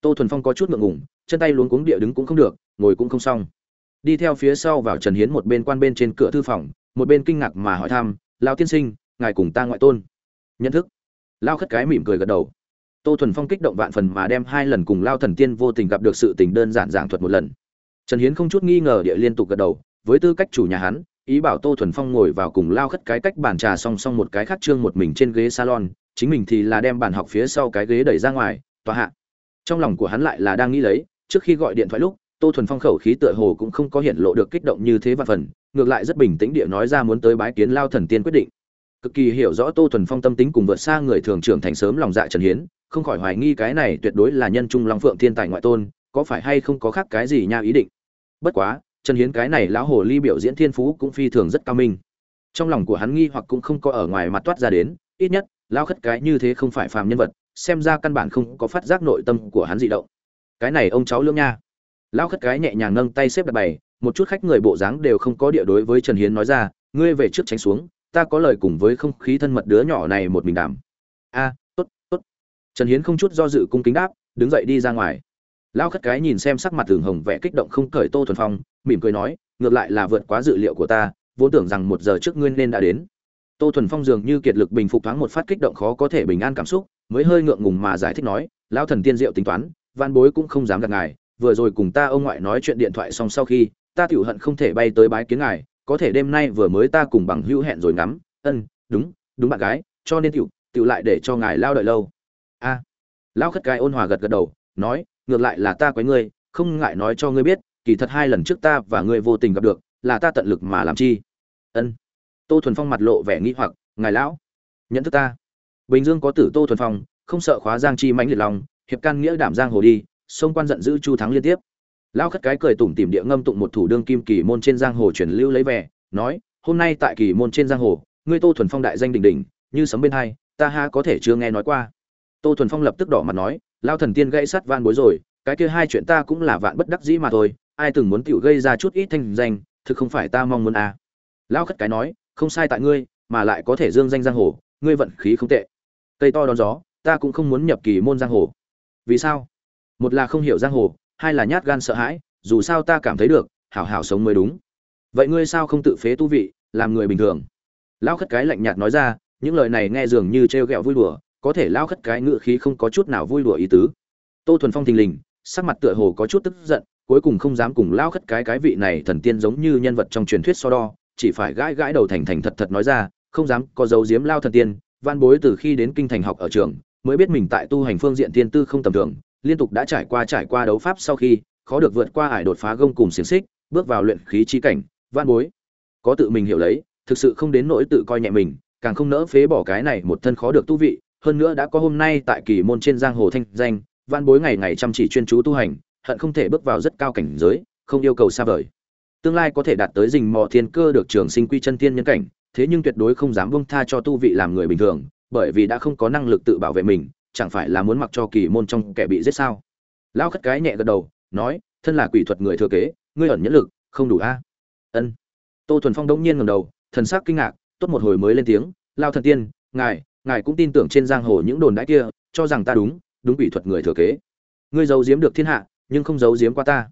Tô thuần phong có chút ngượng ngùng chân tay luống cuống địa đứng cũng không được, ngồi cũng không xong. Đi theo phía sau vào trần hiến một bên quan bên trên cửa thư phòng, một bên kinh ngạc mà hỏi thăm lao tiên sinh, ngài cùng ta ngoại tôn? Nhận thức. Lao khất cái mỉm cười gật đầu. Tô thuần phong kích động vạn phần mà đem hai lần cùng lao thần tiên vô tình gặp được sự tình đơn giản giảng thuật một lần. Trần hiến không chút nghi ngờ địa liên tục gật đầu, với tư cách chủ nhà hắn, ý bảo tô thuần phong ngồi vào cùng lao khất cái cách bàn trà song song một cái khác trương một mình trên ghế salon, chính mình thì là đem bàn học phía sau cái ghế đẩy ra ngoài, tòa hạ. Trong lòng của hắn lại là đang nghĩ lấy trước khi gọi điện thoại lúc, tô thuần phong khẩu khí tựa hồ cũng không có hiện lộ được kích động như thế và phần, ngược lại rất bình tĩnh địa nói ra muốn tới bái kiến lao thần tiên quyết định. Cực kỳ hiểu rõ tô thuần phong tâm tính cùng vượt xa người thường trưởng thành sớm lòng dạ trần hiến, không khỏi hoài nghi cái này tuyệt đối là nhân trung long phượng thiên tài ngoại tôn, có phải hay không có khác cái gì nha ý định. Bất quá, trần hiến cái này lão hồ ly biểu diễn thiên phú cũng phi thường rất cao minh. Trong lòng của hắn nghi hoặc cũng không có ở ngoài mặt toát ra đến, ít nhất lao khất cái như thế không phải phàm nhân vật, xem ra căn bản không có phát giác nội tâm của hắn dị động cái này ông cháu lương nha. Lão khất cái nhẹ nhàng nâng tay xếp đặt bày, một chút khách người bộ dáng đều không có địa đối với trần hiến nói ra, ngươi về trước tránh xuống, ta có lời cùng với không khí thân mật đứa nhỏ này một mình đảm. A, tốt tốt. Trần hiến không chút do dự cung kính đáp, đứng dậy đi ra ngoài. Lão khất cái nhìn xem sắc mặt thường hồng vẻ kích động không cởi tô thuần phong, mỉm cười nói, ngược lại là vượt quá dự liệu của ta, vốn tưởng rằng một giờ trước ngươi nên đã đến. Tô thuần phong dường như kiệt lực bình phục thoáng một phát kích động khó có thể bình an cảm xúc, mới hơi ngượng ngùng mà giải thích nói, lão thần tiên diệu tính toán van bối cũng không dám gặp ngài, vừa rồi cùng ta ông ngoại nói chuyện điện thoại xong sau khi, ta tiểu hận không thể bay tới bái kiến ngài, có thể đêm nay vừa mới ta cùng bằng hữu hẹn rồi ngắm. Ân, đúng đúng bạn gái, cho nên tiểu tiểu lại để cho ngài lao đợi lâu. A. Lão khất cái ôn hòa gật gật đầu, nói, ngược lại là ta quấy ngươi, không ngại nói cho ngươi biết, kỳ thật hai lần trước ta và ngươi vô tình gặp được, là ta tận lực mà làm chi. Ân. Tô thuần phong mặt lộ vẻ nghi hoặc, ngài lão, nhận thức ta. Bình dương có tử tô thuần phong, không sợ khóa giang chi mãnh liệt lòng hiệp can nghĩa đảm giang hồ đi, sông quan giận dữ chu thắng liên tiếp. Lão khất cái cười tủm tỉm địa ngâm tụng một thủ đương kim kỳ môn trên giang hồ truyền lưu lấy vẻ, nói, hôm nay tại kỳ môn trên giang hồ, ngươi tô thuần phong đại danh đỉnh đỉnh, như sấm bên hai, ta ha có thể chưa nghe nói qua. Tô thuần phong lập tức đỏ mặt nói lao thần tiên gãy sắt van bối rồi, cái kia hai chuyện ta cũng là vạn bất đắc dĩ mà thôi, ai từng muốn tiểu gây ra chút ít thanh danh, thực không phải ta mong muốn à. lao khất cái nói, không sai tại ngươi, mà lại có thể dương danh giang hồ, ngươi vận khí không tệ. Cây to đón gió, ta cũng không muốn nhập kỳ môn giang hồ vì sao? Một là không hiểu giang hồ, hai là nhát gan sợ hãi, dù sao ta cảm thấy được, hảo hảo sống mới đúng. Vậy ngươi sao không tự phế tu vị, làm người bình thường? Lao khất cái lạnh nhạt nói ra, những lời này nghe dường như trêu ghẹo vui đùa, có thể lao khất cái ngựa khí không có chút nào vui đùa ý tứ. Tô thuần phong thình lình, sắc mặt tựa hồ có chút tức giận, cuối cùng không dám cùng lao khất cái cái vị này thần tiên giống như nhân vật trong truyền thuyết so đo, chỉ phải gãi gãi đầu thành thành thật thật nói ra, không dám có dấu diếm lao thần tiên van bối từ khi đến kinh thành học ở trường mới biết mình tại tu hành phương diện tiên tư không tầm thường, liên tục đã trải qua trải qua đấu pháp sau khi, khó được vượt qua ải đột phá gông cùng xiển xích, bước vào luyện khí chi cảnh van bối. Có tự mình hiểu lấy, thực sự không đến nỗi tự coi nhẹ mình, càng không nỡ phế bỏ cái này một thân khó được tu vị. Hơn nữa đã có hôm nay tại kỳ môn trên giang hồ thanh danh van bối ngày ngày chăm chỉ chuyên chú tu hành, hận không thể bước vào rất cao cảnh giới, không yêu cầu xa vời. Tương lai có thể đạt tới rình mò thiên cơ được trường sinh quy chân tiên nhân cảnh, thế nhưng tuyệt đối không dám buông tha cho tu vị làm người bình thường bởi vì đã không có năng lực tự bảo vệ mình, chẳng phải là muốn mặc cho kỳ môn trong kẻ bị giết sao? Lão khất cái nhẹ gật đầu, nói, thân là quỷ thuật người thừa kế, ngươi ẩn nhẫn lực, không đủ a. Ân. Tô thuần phong đống nhiên ngầm đầu, thần sắc kinh ngạc, tốt một hồi mới lên tiếng lao thần tiên, ngài ngài cũng tin tưởng trên giang hồ những đồn đãi kia, cho rằng ta đúng đúng quỷ thuật người thừa kế. Ngươi giấu giếm được thiên hạ, nhưng không giấu giếm qua ta.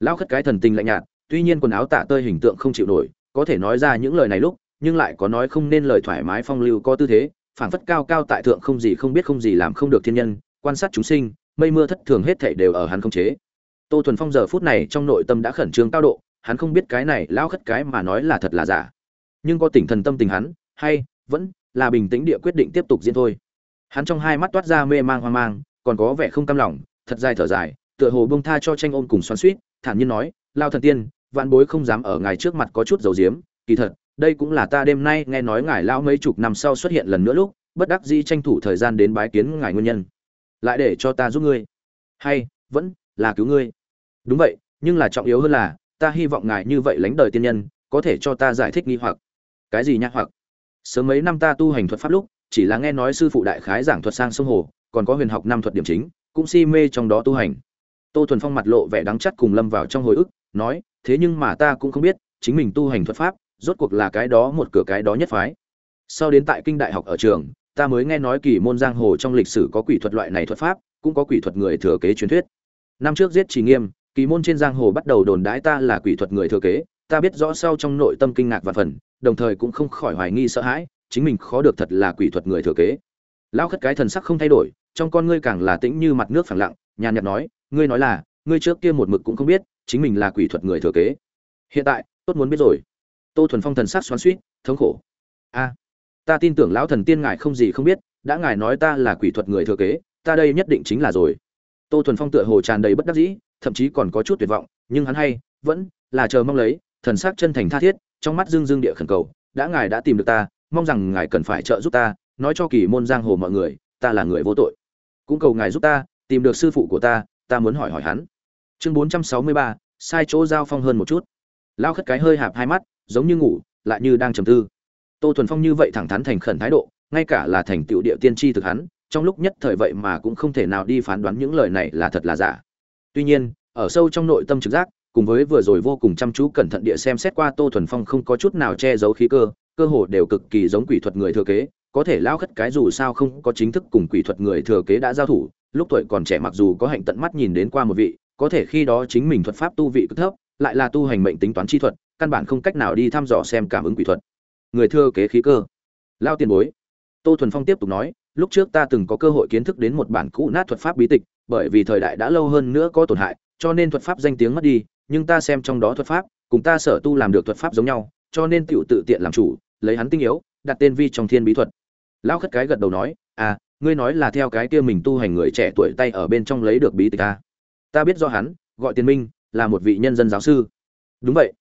Lão khất cái thần tình lạnh nhạt, tuy nhiên quần áo tạ tơi hình tượng không chịu nổi, có thể nói ra những lời này lúc, nhưng lại có nói không nên lời thoải mái phong lưu có tư thế phảng phất cao cao tại thượng không gì không biết không gì làm không được thiên nhân, quan sát chúng sinh, mây mưa thất thường hết thảy đều ở hắn không chế. Tô thuần phong giờ phút này trong nội tâm đã khẩn trương cao độ, hắn không biết cái này lão khất cái mà nói là thật là giả. Nhưng có tỉnh thần tâm tình hắn, hay, vẫn, là bình tĩnh địa quyết định tiếp tục diễn thôi. Hắn trong hai mắt toát ra mê mang hoang mang, còn có vẻ không cam lòng, thật dài thở dài, tựa hồ bông tha cho tranh ôn cùng xoắn suýt thản nhiên nói, lao thần tiên, vạn bối không dám ở ngài trước mặt có chút dầu diếm, kỳ thật đây cũng là ta đêm nay nghe nói ngài lão mấy chục năm sau xuất hiện lần nữa lúc, bất đắc dĩ tranh thủ thời gian đến bái kiến ngài nguyên nhân. Lại để cho ta giúp ngươi. Hay, vẫn là cứu ngươi. Đúng vậy, nhưng là trọng yếu hơn là, ta hy vọng ngài như vậy lánh đời tiên nhân, có thể cho ta giải thích nghi hoặc. Cái gì nhã hoặc? Sớm mấy năm ta tu hành thuật pháp lúc, chỉ là nghe nói sư phụ đại khái giảng thuật sang sông hồ, còn có huyền học năm thuật điểm chính, cũng si mê trong đó tu hành. Tô thuần phong mặt lộ vẻ đắng chắt cùng lâm vào trong hồi ức, nói, thế nhưng mà ta cũng không biết, chính mình tu hành thuật pháp rốt cuộc là cái đó một cửa cái đó nhất phái. Sau đến tại kinh đại học ở trường, ta mới nghe nói kỳ môn giang hồ trong lịch sử có quỷ thuật loại này thuật pháp, cũng có quỷ thuật người thừa kế truyền thuyết. Năm trước giết trì nghiêm, kỳ môn trên giang hồ bắt đầu đồn đãi ta là quỷ thuật người thừa kế, ta biết rõ sau trong nội tâm kinh ngạc và phần, đồng thời cũng không khỏi hoài nghi sợ hãi, chính mình khó được thật là quỷ thuật người thừa kế. Lão khất cái thần sắc không thay đổi, trong con ngươi càng là tĩnh như mặt nước phẳng lặng, nhàn nhạt nói, ngươi nói là, ngươi trước kia một mực cũng không biết, chính mình là quỷ thuật người thừa kế. Hiện tại, tốt muốn biết rồi tô thuần phong thần sắc xoắn suýt thống khổ. A, ta tin tưởng lão thần tiên ngài không gì không biết, đã ngài nói ta là quỷ thuật người thừa kế, ta đây nhất định chính là rồi. Tô thuần phong tựa hồ tràn đầy bất đắc dĩ, thậm chí còn có chút tuyệt vọng, nhưng hắn hay, vẫn là chờ mong lấy, thần sắc chân thành tha thiết, trong mắt dương dương địa khẩn cầu, đã ngài đã tìm được ta, mong rằng ngài cần phải trợ giúp ta, nói cho kỳ môn giang hồ mọi người, ta là người vô tội. Cũng cầu ngài giúp ta, tìm được sư phụ của ta ta muốn hỏi hỏi hắn. Chương bốn trăm sáu mươi ba, sai chỗ giao phong hơn một chút. Lao khất cái hơi hạp hai mắt giống như ngủ, lại như đang trầm tư. Tô thuần phong như vậy thẳng thắn thành khẩn thái độ, ngay cả là thành tựu địa tiên tri thực hắn, trong lúc nhất thời vậy mà cũng không thể nào đi phán đoán những lời này là thật là giả. Tuy nhiên, ở sâu trong nội tâm trực giác, cùng với vừa rồi vô cùng chăm chú cẩn thận địa xem xét qua tô thuần phong không có chút nào che giấu khí cơ cơ hồ đều cực kỳ giống quỷ thuật người thừa kế, có thể lao khất cái dù sao không có chính thức cùng quỷ thuật người thừa kế đã giao thủ, lúc tuổi còn trẻ mặc dù có hạnh tận mắt nhìn đến qua một vị, có thể khi đó chính mình thuật pháp tu vị cực thấp, lại là tu hành mệnh tính toán chi thuật căn bản không cách nào đi thăm dò xem cảm ứng quỷ thuật. Người thưa kế khí cơ. Lao tiền bối. Tô thuần phong tiếp tục nói, lúc trước ta từng có cơ hội kiến thức đến một bản cũ nát thuật pháp bí tịch, bởi vì thời đại đã lâu hơn nữa có tổn hại, cho nên thuật pháp danh tiếng mất đi, nhưng ta xem trong đó thuật pháp, cùng ta sở tu làm được thuật pháp giống nhau, cho nên tựu tự tiện làm chủ, lấy hắn tinh yếu, đặt tên vi trong thiên bí thuật. Lão khất cái gật đầu nói à ngươi nói là theo cái kia mình tu hành người trẻ tuổi tay ở bên trong lấy được bí tịch ta. Ta biết do hắn, gọi tiền minh, là một vị nhân dân giáo sư. Đúng vậy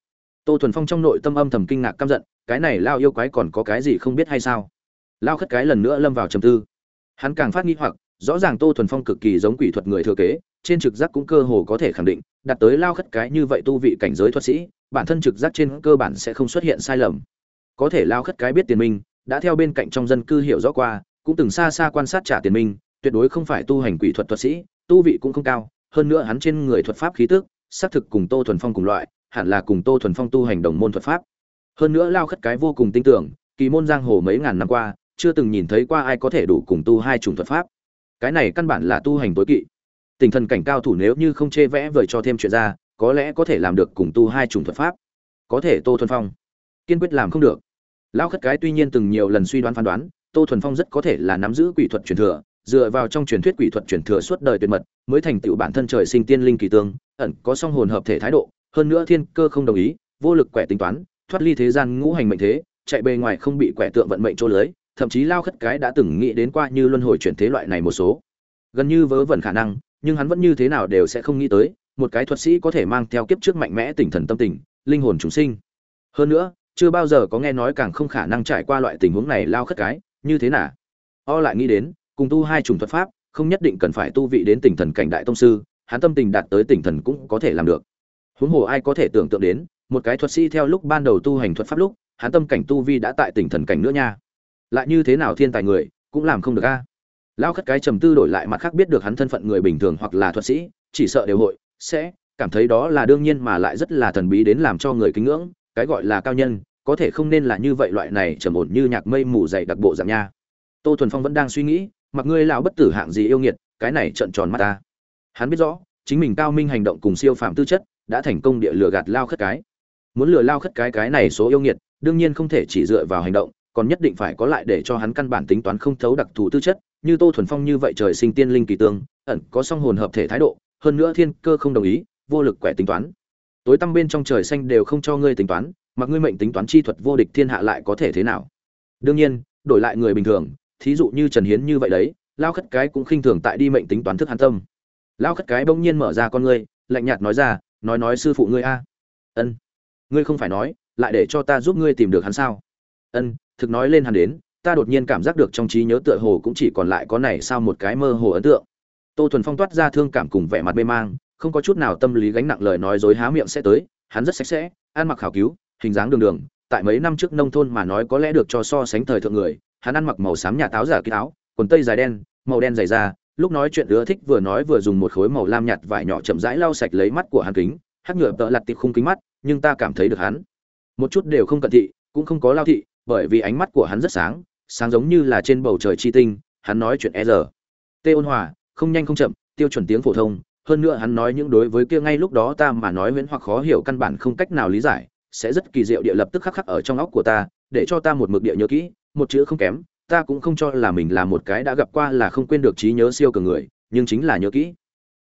tô thuần phong trong nội tâm âm thầm kinh ngạc căm giận, cái này lao yêu quái còn có cái gì không biết hay sao? Lao khất cái lần nữa lâm vào trầm tư. Hắn càng phát nghi hoặc, rõ ràng tô thuần phong cực kỳ giống quỷ thuật người thừa kế, trên trực giác cũng cơ hồ có thể khẳng định, đặt tới lao khất cái như vậy tu vị cảnh giới thuật sĩ, bản thân trực giác trên cơ bản sẽ không xuất hiện sai lầm. Có thể lao khất cái biết tiền minh đã theo bên cạnh trong dân cư hiểu rõ qua, cũng từng xa xa quan sát trả tiền minh tuyệt đối không phải tu hành quỷ thuật thuật sĩ, tu vị cũng không cao, hơn nữa hắn trên người thuật pháp khí tức, xác thực cùng tô thuần phong cùng loại hẳn là cùng tô thuần phong tu hành đồng môn thuật pháp. Hơn nữa lao khất cái vô cùng tin tưởng, kỳ môn giang hồ mấy ngàn năm qua, chưa từng nhìn thấy qua ai có thể đủ cùng tu hai chủng thuật pháp. Cái này căn bản là tu hành tối kỵ. Tình thần cảnh cao thủ nếu như không chê vẽ vời cho thêm chuyện ra, có lẽ có thể làm được cùng tu hai chủng thuật pháp. Có thể tô thuần phong. Kiên quyết làm không được. Lão khất cái tuy nhiên từng nhiều lần suy đoán phán đoán, tô thuần phong rất có thể là nắm giữ quỷ thuật truyền thừa, dựa vào trong truyền thuyết quỷ thuật truyền thừa suốt đời tuyệt mật, mới thành tựu bản thân trời sinh tiên linh kỳ tương, ẩn có song hồn hợp thể thái độ hơn nữa thiên cơ không đồng ý, vô lực quẻ tính toán, thoát ly thế gian ngũ hành mệnh thế, chạy bề ngoài không bị quẻ tượng vận mệnh chỗ lưới, thậm chí lao khất cái đã từng nghĩ đến qua như luân hồi chuyển thế loại này một số. Gần như vớ vẩn khả năng, nhưng hắn vẫn như thế nào đều sẽ không nghĩ tới, một cái thuật sĩ có thể mang theo kiếp trước mạnh mẽ tinh thần tâm tình, linh hồn chúng sinh. Hơn nữa, chưa bao giờ có nghe nói càng không khả năng trải qua loại tình huống này lao khất cái, như thế nào? O lại nghĩ đến, cùng tu hai chủng thuật pháp, không nhất định cần phải tu vị đến tỉnh thần cảnh đại tông sư, hắn tâm tình đạt tới tỉnh thần cũng có thể làm được huống hồ ai có thể tưởng tượng đến, một cái thuật sĩ theo lúc ban đầu tu hành thuật pháp lúc, hắn tâm cảnh tu vi đã tại tỉnh thần cảnh nữa nha. Lại như thế nào thiên tài người, cũng làm không được a. Lao khất cái trầm tư đổi lại mặt khác biết được hắn thân phận người bình thường hoặc là thuật sĩ, chỉ sợ đều hội, sẽ, cảm thấy đó là đương nhiên mà lại rất là thần bí đến làm cho người kính ngưỡng, cái gọi là cao nhân, có thể không nên là như vậy loại này trầm ổn như nhạc mây mù dày đặc bộ dạng nha. Tô thuần phong vẫn đang suy nghĩ, mặc ngươi lão bất tử hạng gì yêu nghiệt, cái này trợn tròn mắt ta. Hắn biết rõ, chính mình cao minh hành động cùng siêu phàm tư chất đã thành công địa lừa gạt lao khất cái. Muốn lừa lao khất cái cái này số yêu nghiệt, đương nhiên không thể chỉ dựa vào hành động, còn nhất định phải có lại để cho hắn căn bản tính toán không thấu đặc thù tư chất, như tô thuần phong như vậy trời sinh tiên linh kỳ tương, ẩn có song hồn hợp thể thái độ, hơn nữa thiên cơ không đồng ý, vô lực quẻ tính toán. Tối tăm bên trong trời xanh đều không cho ngươi tính toán mặc ngươi mệnh tính toán chi thuật vô địch thiên hạ lại có thể thế nào? Đương nhiên, đổi lại người bình thường, thí dụ như trần hiến như vậy đấy, lao khất cái cũng khinh thường tại đi mệnh tính toán thức hàn tâm. Lao khất cái bỗng nhiên mở ra con ngươi, lạnh nhạt nói ra nói nói sư phụ ngươi a. Ân. Ngươi không phải nói, lại để cho ta giúp ngươi tìm được hắn sao? Ân, thực nói lên hắn đến, ta đột nhiên cảm giác được trong trí nhớ tựa hồ cũng chỉ còn lại có này sao một cái mơ hồ ấn tượng. Tô thuần phong toát ra thương cảm cùng vẻ mặt mê mang, không có chút nào tâm lý gánh nặng lời nói dối há miệng sẽ tới, hắn rất sạch sẽ, ăn mặc khảo cứu, hình dáng đường đường, tại mấy năm trước nông thôn mà nói có lẽ được cho so sánh thời thượng người, hắn ăn mặc màu xám nhà táo giả ký áo, quần tây dài đen, màu đen dày da lúc nói chuyện ưa thích vừa nói vừa dùng một khối màu lam nhạt vải nhỏ chậm rãi lau sạch lấy mắt của hắn kính, hắc nhựa tợ lặt tiệp khung kính mắt, nhưng ta cảm thấy được hắn. Một chút đều không cận thị, cũng không có lao thị, bởi vì ánh mắt của hắn rất sáng sáng giống như là trên bầu trời chi tinh, hắn nói chuyện e giờ tê ôn hòa, không nhanh không chậm, tiêu chuẩn tiếng phổ thông, hơn nữa hắn nói những đối với kia ngay lúc đó ta mà nói huyễn hoặc khó hiểu căn bản không cách nào lý giải, sẽ rất kỳ diệu địa lập tức khắc khắc ở trong óc của ta, để cho ta một mực địa nhớ kỹ, một chữ không kém ta cũng không cho là mình là một cái đã gặp qua là không quên được trí nhớ siêu cường người, nhưng chính là nhớ kỹ.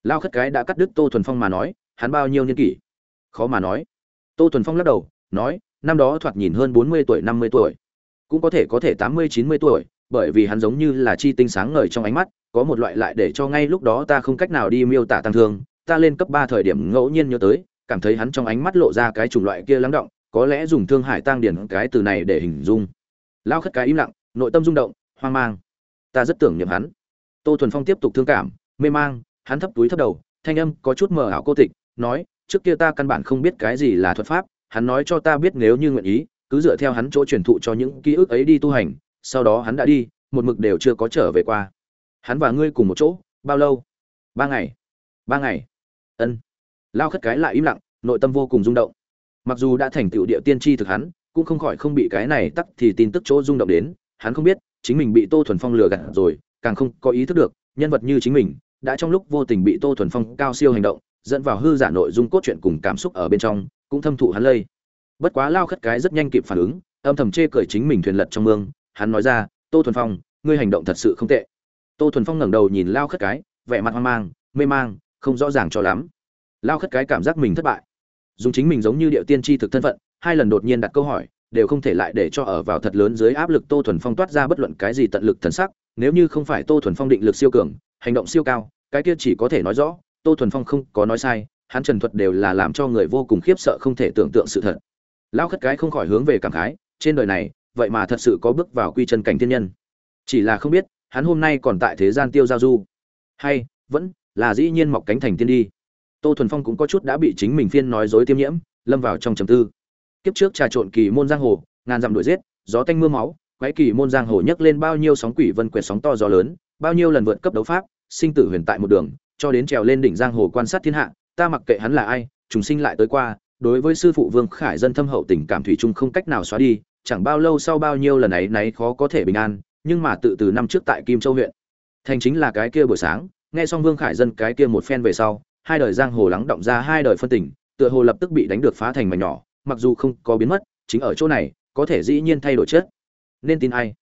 Lao khất cái đã cắt đứt tô thuần phong mà nói, hắn bao nhiêu niên kỷ? Khó mà nói. Tô thuần phong lắc đầu, nói, năm đó thoạt nhìn hơn bốn mươi tuổi, năm mươi tuổi. Cũng có thể có thể tám mươi, chín mươi tuổi, bởi vì hắn giống như là chi tinh sáng ngời trong ánh mắt, có một loại lại để cho ngay lúc đó ta không cách nào đi miêu tả tăng thương. Ta lên cấp ba thời điểm ngẫu nhiên nhớ tới, cảm thấy hắn trong ánh mắt lộ ra cái chủng loại kia lắng động, có lẽ dùng thương hải tăng điển cái từ này để hình dung. Lao khất cái im lặng nội tâm rung động, hoang mang. Ta rất tưởng niệm hắn. Tô thuần phong tiếp tục thương cảm, mê mang, hắn thấp túi thấp đầu, thanh âm có chút mờ ảo cô tịch, nói, trước kia ta căn bản không biết cái gì là thuật pháp, hắn nói cho ta biết nếu như nguyện ý, cứ dựa theo hắn chỗ truyền thụ cho những ký ức ấy đi tu hành, sau đó hắn đã đi, một mực đều chưa có trở về qua. Hắn và ngươi cùng một chỗ, bao lâu? Ba ngày. Ba ngày. Ân. Lao khất cái lại im lặng, nội tâm vô cùng rung động. Mặc dù đã thành tựu địa tiên tri thực hắn, cũng không khỏi không bị cái này tắc thì tin tức chỗ rung động đến hắn không biết, chính mình bị tô thuần phong lừa gạt rồi, càng không có ý thức được, nhân vật như chính mình đã trong lúc vô tình bị tô thuần phong cao siêu hành động, dẫn vào hư giả nội dung cốt truyện cùng cảm xúc ở bên trong, cũng thâm thụ hắn lây. Bất quá lao khất cái rất nhanh kịp phản ứng, âm thầm chê cười chính mình thuyền lật trong mương, hắn nói ra, tô thuần phong, ngươi hành động thật sự không tệ. Tô thuần phong ngẩng đầu nhìn lao khất cái, vẻ mặt hoang mang, mê mang, không rõ ràng cho lắm. Lao khất cái cảm giác mình thất bại. Dùng chính mình giống như điệu tiên tri thực thân phận, hai lần đột nhiên đặt câu hỏi đều không thể lại để cho ở vào thật lớn dưới áp lực tô thuần phong toát ra bất luận cái gì tận lực thần sắc, nếu như không phải tô thuần phong định lực siêu cường, hành động siêu cao, cái kia chỉ có thể nói rõ, tô thuần phong không có nói sai, hắn trần thuật đều là làm cho người vô cùng khiếp sợ không thể tưởng tượng sự thật. Lao khất cái không khỏi hướng về cảm khái, trên đời này, vậy mà thật sự có bước vào quy chân cảnh thiên nhân. Chỉ là không biết, hắn hôm nay còn tại thế gian tiêu giao du. Hay, vẫn là dĩ nhiên mọc cánh thành tiên đi. Tô thuần phong cũng có chút đã bị chính mình phiên nói dối tiêm nhiễm, lâm vào trong trầm tư kiếp trước trà trộn kỳ môn giang hồ, ngàn dặm đuổi giết, gió tanh mưa máu, quái kỳ môn giang hồ nhấc lên bao nhiêu sóng quỷ vân quẹt sóng to gió lớn, bao nhiêu lần vượt cấp đấu pháp, sinh tử huyền tại một đường, cho đến trèo lên đỉnh giang hồ quan sát thiên hạ, ta mặc kệ hắn là ai chúng sinh lại tới qua, đối với sư phụ vương khải dân thâm hậu tình cảm thủy chung không cách nào xóa đi, chẳng bao lâu sau bao nhiêu lần ấy náy khó có thể bình an, nhưng mà tự từ năm trước tại kim châu huyện, thành chính là cái kia buổi sáng, nghe xong vương khải dân cái kia một phen về sau, hai đời giang hồ lắng động ra hai đời phân tình, tựa hồ lập tức bị đánh được phá thành mảnh nhỏ mặc dù không có biến mất, chính ở chỗ này, có thể dĩ nhiên thay đổi chất. Nên tin ai?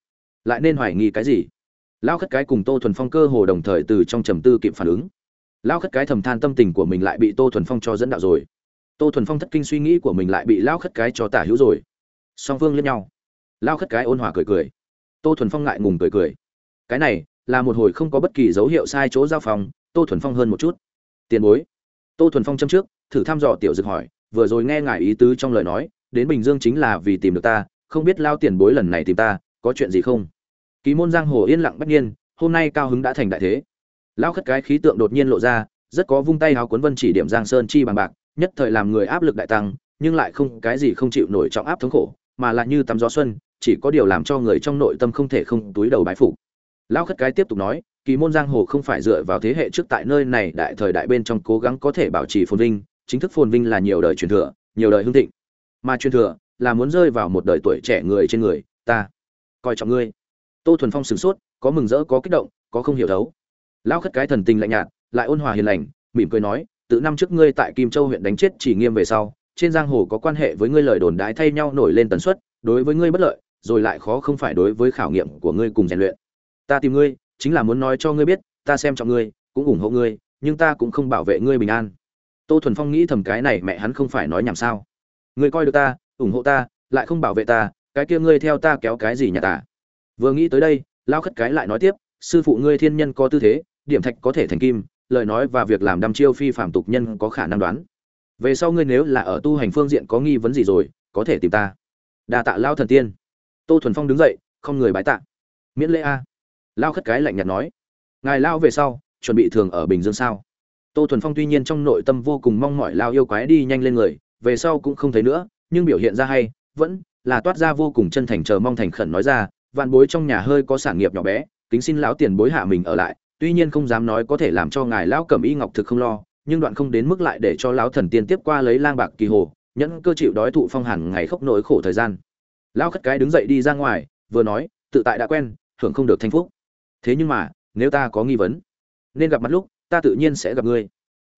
Lại nên hoài nghi cái gì? Lao khất cái cùng tô thuần phong cơ hồ đồng thời từ trong trầm tư kịp phản ứng. Lao khất cái thầm than tâm tình của mình lại bị tô thuần phong cho dẫn đạo rồi. Tô thuần phong thất kinh suy nghĩ của mình lại bị lao khất cái cho tả hữu rồi. Song phương lẫn nhau. Lao khất cái ôn hòa cười cười. Tô thuần phong ngại ngùng cười cười. Cái này là một hồi không có bất kỳ dấu hiệu sai chỗ giao phòng, tô thuần phong hơn một chút. Tiền bối. Tô thuần phong châm trước, thử thăm dò tiểu dực hỏi vừa rồi nghe ngài ý tứ trong lời nói, đến bình dương chính là vì tìm được ta, không biết lao tiền bối lần này tìm ta, có chuyện gì không? Ký môn giang hồ yên lặng bất nhiên hôm nay cao hứng đã thành đại thế. Lao khất cái khí tượng đột nhiên lộ ra, rất có vung tay háo cuốn vân chỉ điểm giang sơn chi bằng bạc, nhất thời làm người áp lực đại tăng, nhưng lại không, cái gì không chịu nổi trọng áp thống khổ, mà lại như tắm gió xuân, chỉ có điều làm cho người trong nội tâm không thể không túi đầu bái phục. Lao khất cái tiếp tục nói kỳ môn giang hồ không phải dựa vào thế hệ trước tại nơi này, đại thời đại bên trong cố gắng có thể bảo trì phồn vinh chính thức phồn vinh là nhiều đời truyền thừa, nhiều đời hưng thịnh. Mà truyền thừa là muốn rơi vào một đời tuổi trẻ người trên người, ta coi trọng ngươi. Tô thuần phong sửng sốt, có mừng rỡ, có kích động, có không hiểu thấu. Lão khất cái thần tình lạnh nhạt, lại ôn hòa hiền lành, mỉm cười nói, từ năm trước ngươi tại kim châu huyện đánh chết chỉ nghiêm về sau, trên giang hồ có quan hệ với ngươi lời đồn đái thay nhau nổi lên tần suất, đối với ngươi bất lợi, rồi lại khó không phải đối với khảo nghiệm của ngươi cùng rèn luyện. Ta tìm ngươi, chính là muốn nói cho ngươi biết, ta xem trọng ngươi, cũng ủng hộ ngươi, nhưng ta cũng không bảo vệ ngươi bình an tô thuần phong nghĩ thầm cái này mẹ hắn không phải nói nhảm sao. Người coi được ta, ủng hộ ta, lại không bảo vệ ta, cái kia ngươi theo ta kéo cái gì nhà ta? Vừa nghĩ tới đây, lao khất cái lại nói tiếp, sư phụ ngươi thiên nhân có tư thế, điểm thạch có thể thành kim, lời nói và việc làm đăm chiêu phi phạm tục nhân có khả năng đoán. Về sau ngươi nếu là ở tu hành phương diện có nghi vấn gì rồi, có thể tìm ta. Đa tạ lao thần tiên. Tô thuần phong đứng dậy, không người bái tạ. Miễn lễ a. Lao khất cái lạnh nhạt nói. Ngài lao về sau, chuẩn bị thường ở bình dương sao? Tô thuần phong tuy nhiên trong nội tâm vô cùng mong mỏi lao yêu quái đi nhanh lên người, về sau cũng không thấy nữa, nhưng biểu hiện ra hay, vẫn là toát ra vô cùng chân thành chờ mong thành khẩn nói ra, vạn bối trong nhà hơi có sản nghiệp nhỏ bé, kính xin lão tiền bối hạ mình ở lại, tuy nhiên không dám nói có thể làm cho ngài lão cẩm y ngọc thực không lo, nhưng đoạn không đến mức lại để cho lão thần tiên tiếp qua lấy lang bạc kỳ hồ, nhẫn cơ chịu đói thụ phong hẳn ngày khốc nỗi khổ thời gian. Lão khất cái đứng dậy đi ra ngoài, vừa nói, tự tại đã quen, hưởng không được thanh phúc. Thế nhưng mà, nếu ta có nghi vấn, nên gặp mặt lúc ta tự nhiên sẽ gặp ngươi.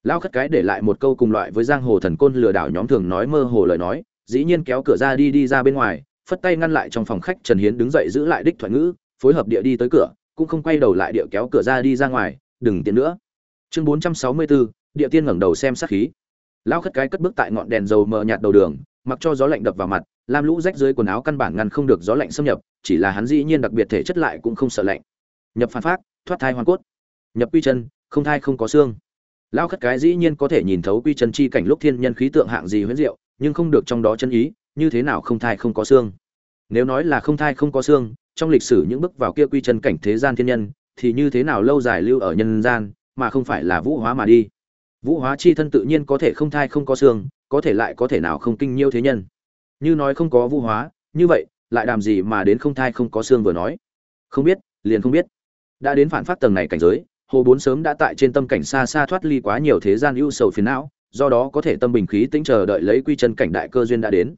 Lao khất cái để lại một câu cùng loại với giang hồ thần côn lừa đảo nhóm thường nói mơ hồ lời nói, dĩ nhiên kéo cửa ra đi đi ra bên ngoài, phất tay ngăn lại trong phòng khách trần hiến đứng dậy giữ lại đích thoại ngữ, phối hợp địa đi tới cửa, cũng không quay đầu lại địa kéo cửa ra đi ra ngoài, đừng tiến nữa. Chương bốn trăm sáu mươi bốn địa tiên ngẩng đầu xem sát khí. Lao khất cái cất bước tại ngọn đèn dầu mờ nhạt đầu đường, mặc cho gió lạnh đập vào mặt, lam lũ rách dưới quần áo căn bản ngăn không được gió lạnh xâm nhập, chỉ là hắn dĩ nhiên đặc biệt thể chất lại cũng không sợ lạnh. Nhập phản phát thoát thai hoàn cốt. Nhập quy chân không thai không có xương. Lao khất cái dĩ nhiên có thể nhìn thấu quy chân chi cảnh lúc thiên nhân khí tượng hạng gì huyễn diệu, nhưng không được trong đó chân ý, như thế nào không thai không có xương. Nếu nói là không thai không có xương, trong lịch sử những bước vào kia quy chân cảnh thế gian thiên nhân, thì như thế nào lâu dài lưu ở nhân gian, mà không phải là vũ hóa mà đi. Vũ hóa chi thân tự nhiên có thể không thai không có xương, có thể lại có thể nào không kinh nhiêu thế nhân. Như nói không có vũ hóa, như vậy, lại đàm gì mà đến không thai không có xương vừa nói. Không biết, liền không biết. Đã đến phản phát tầng này cảnh giới hồ bốn sớm đã tại trên tâm cảnh xa xa thoát ly quá nhiều thế gian ưu sầu phiền não, do đó có thể tâm bình khí tĩnh chờ đợi lấy quy chân cảnh đại cơ duyên đã đến.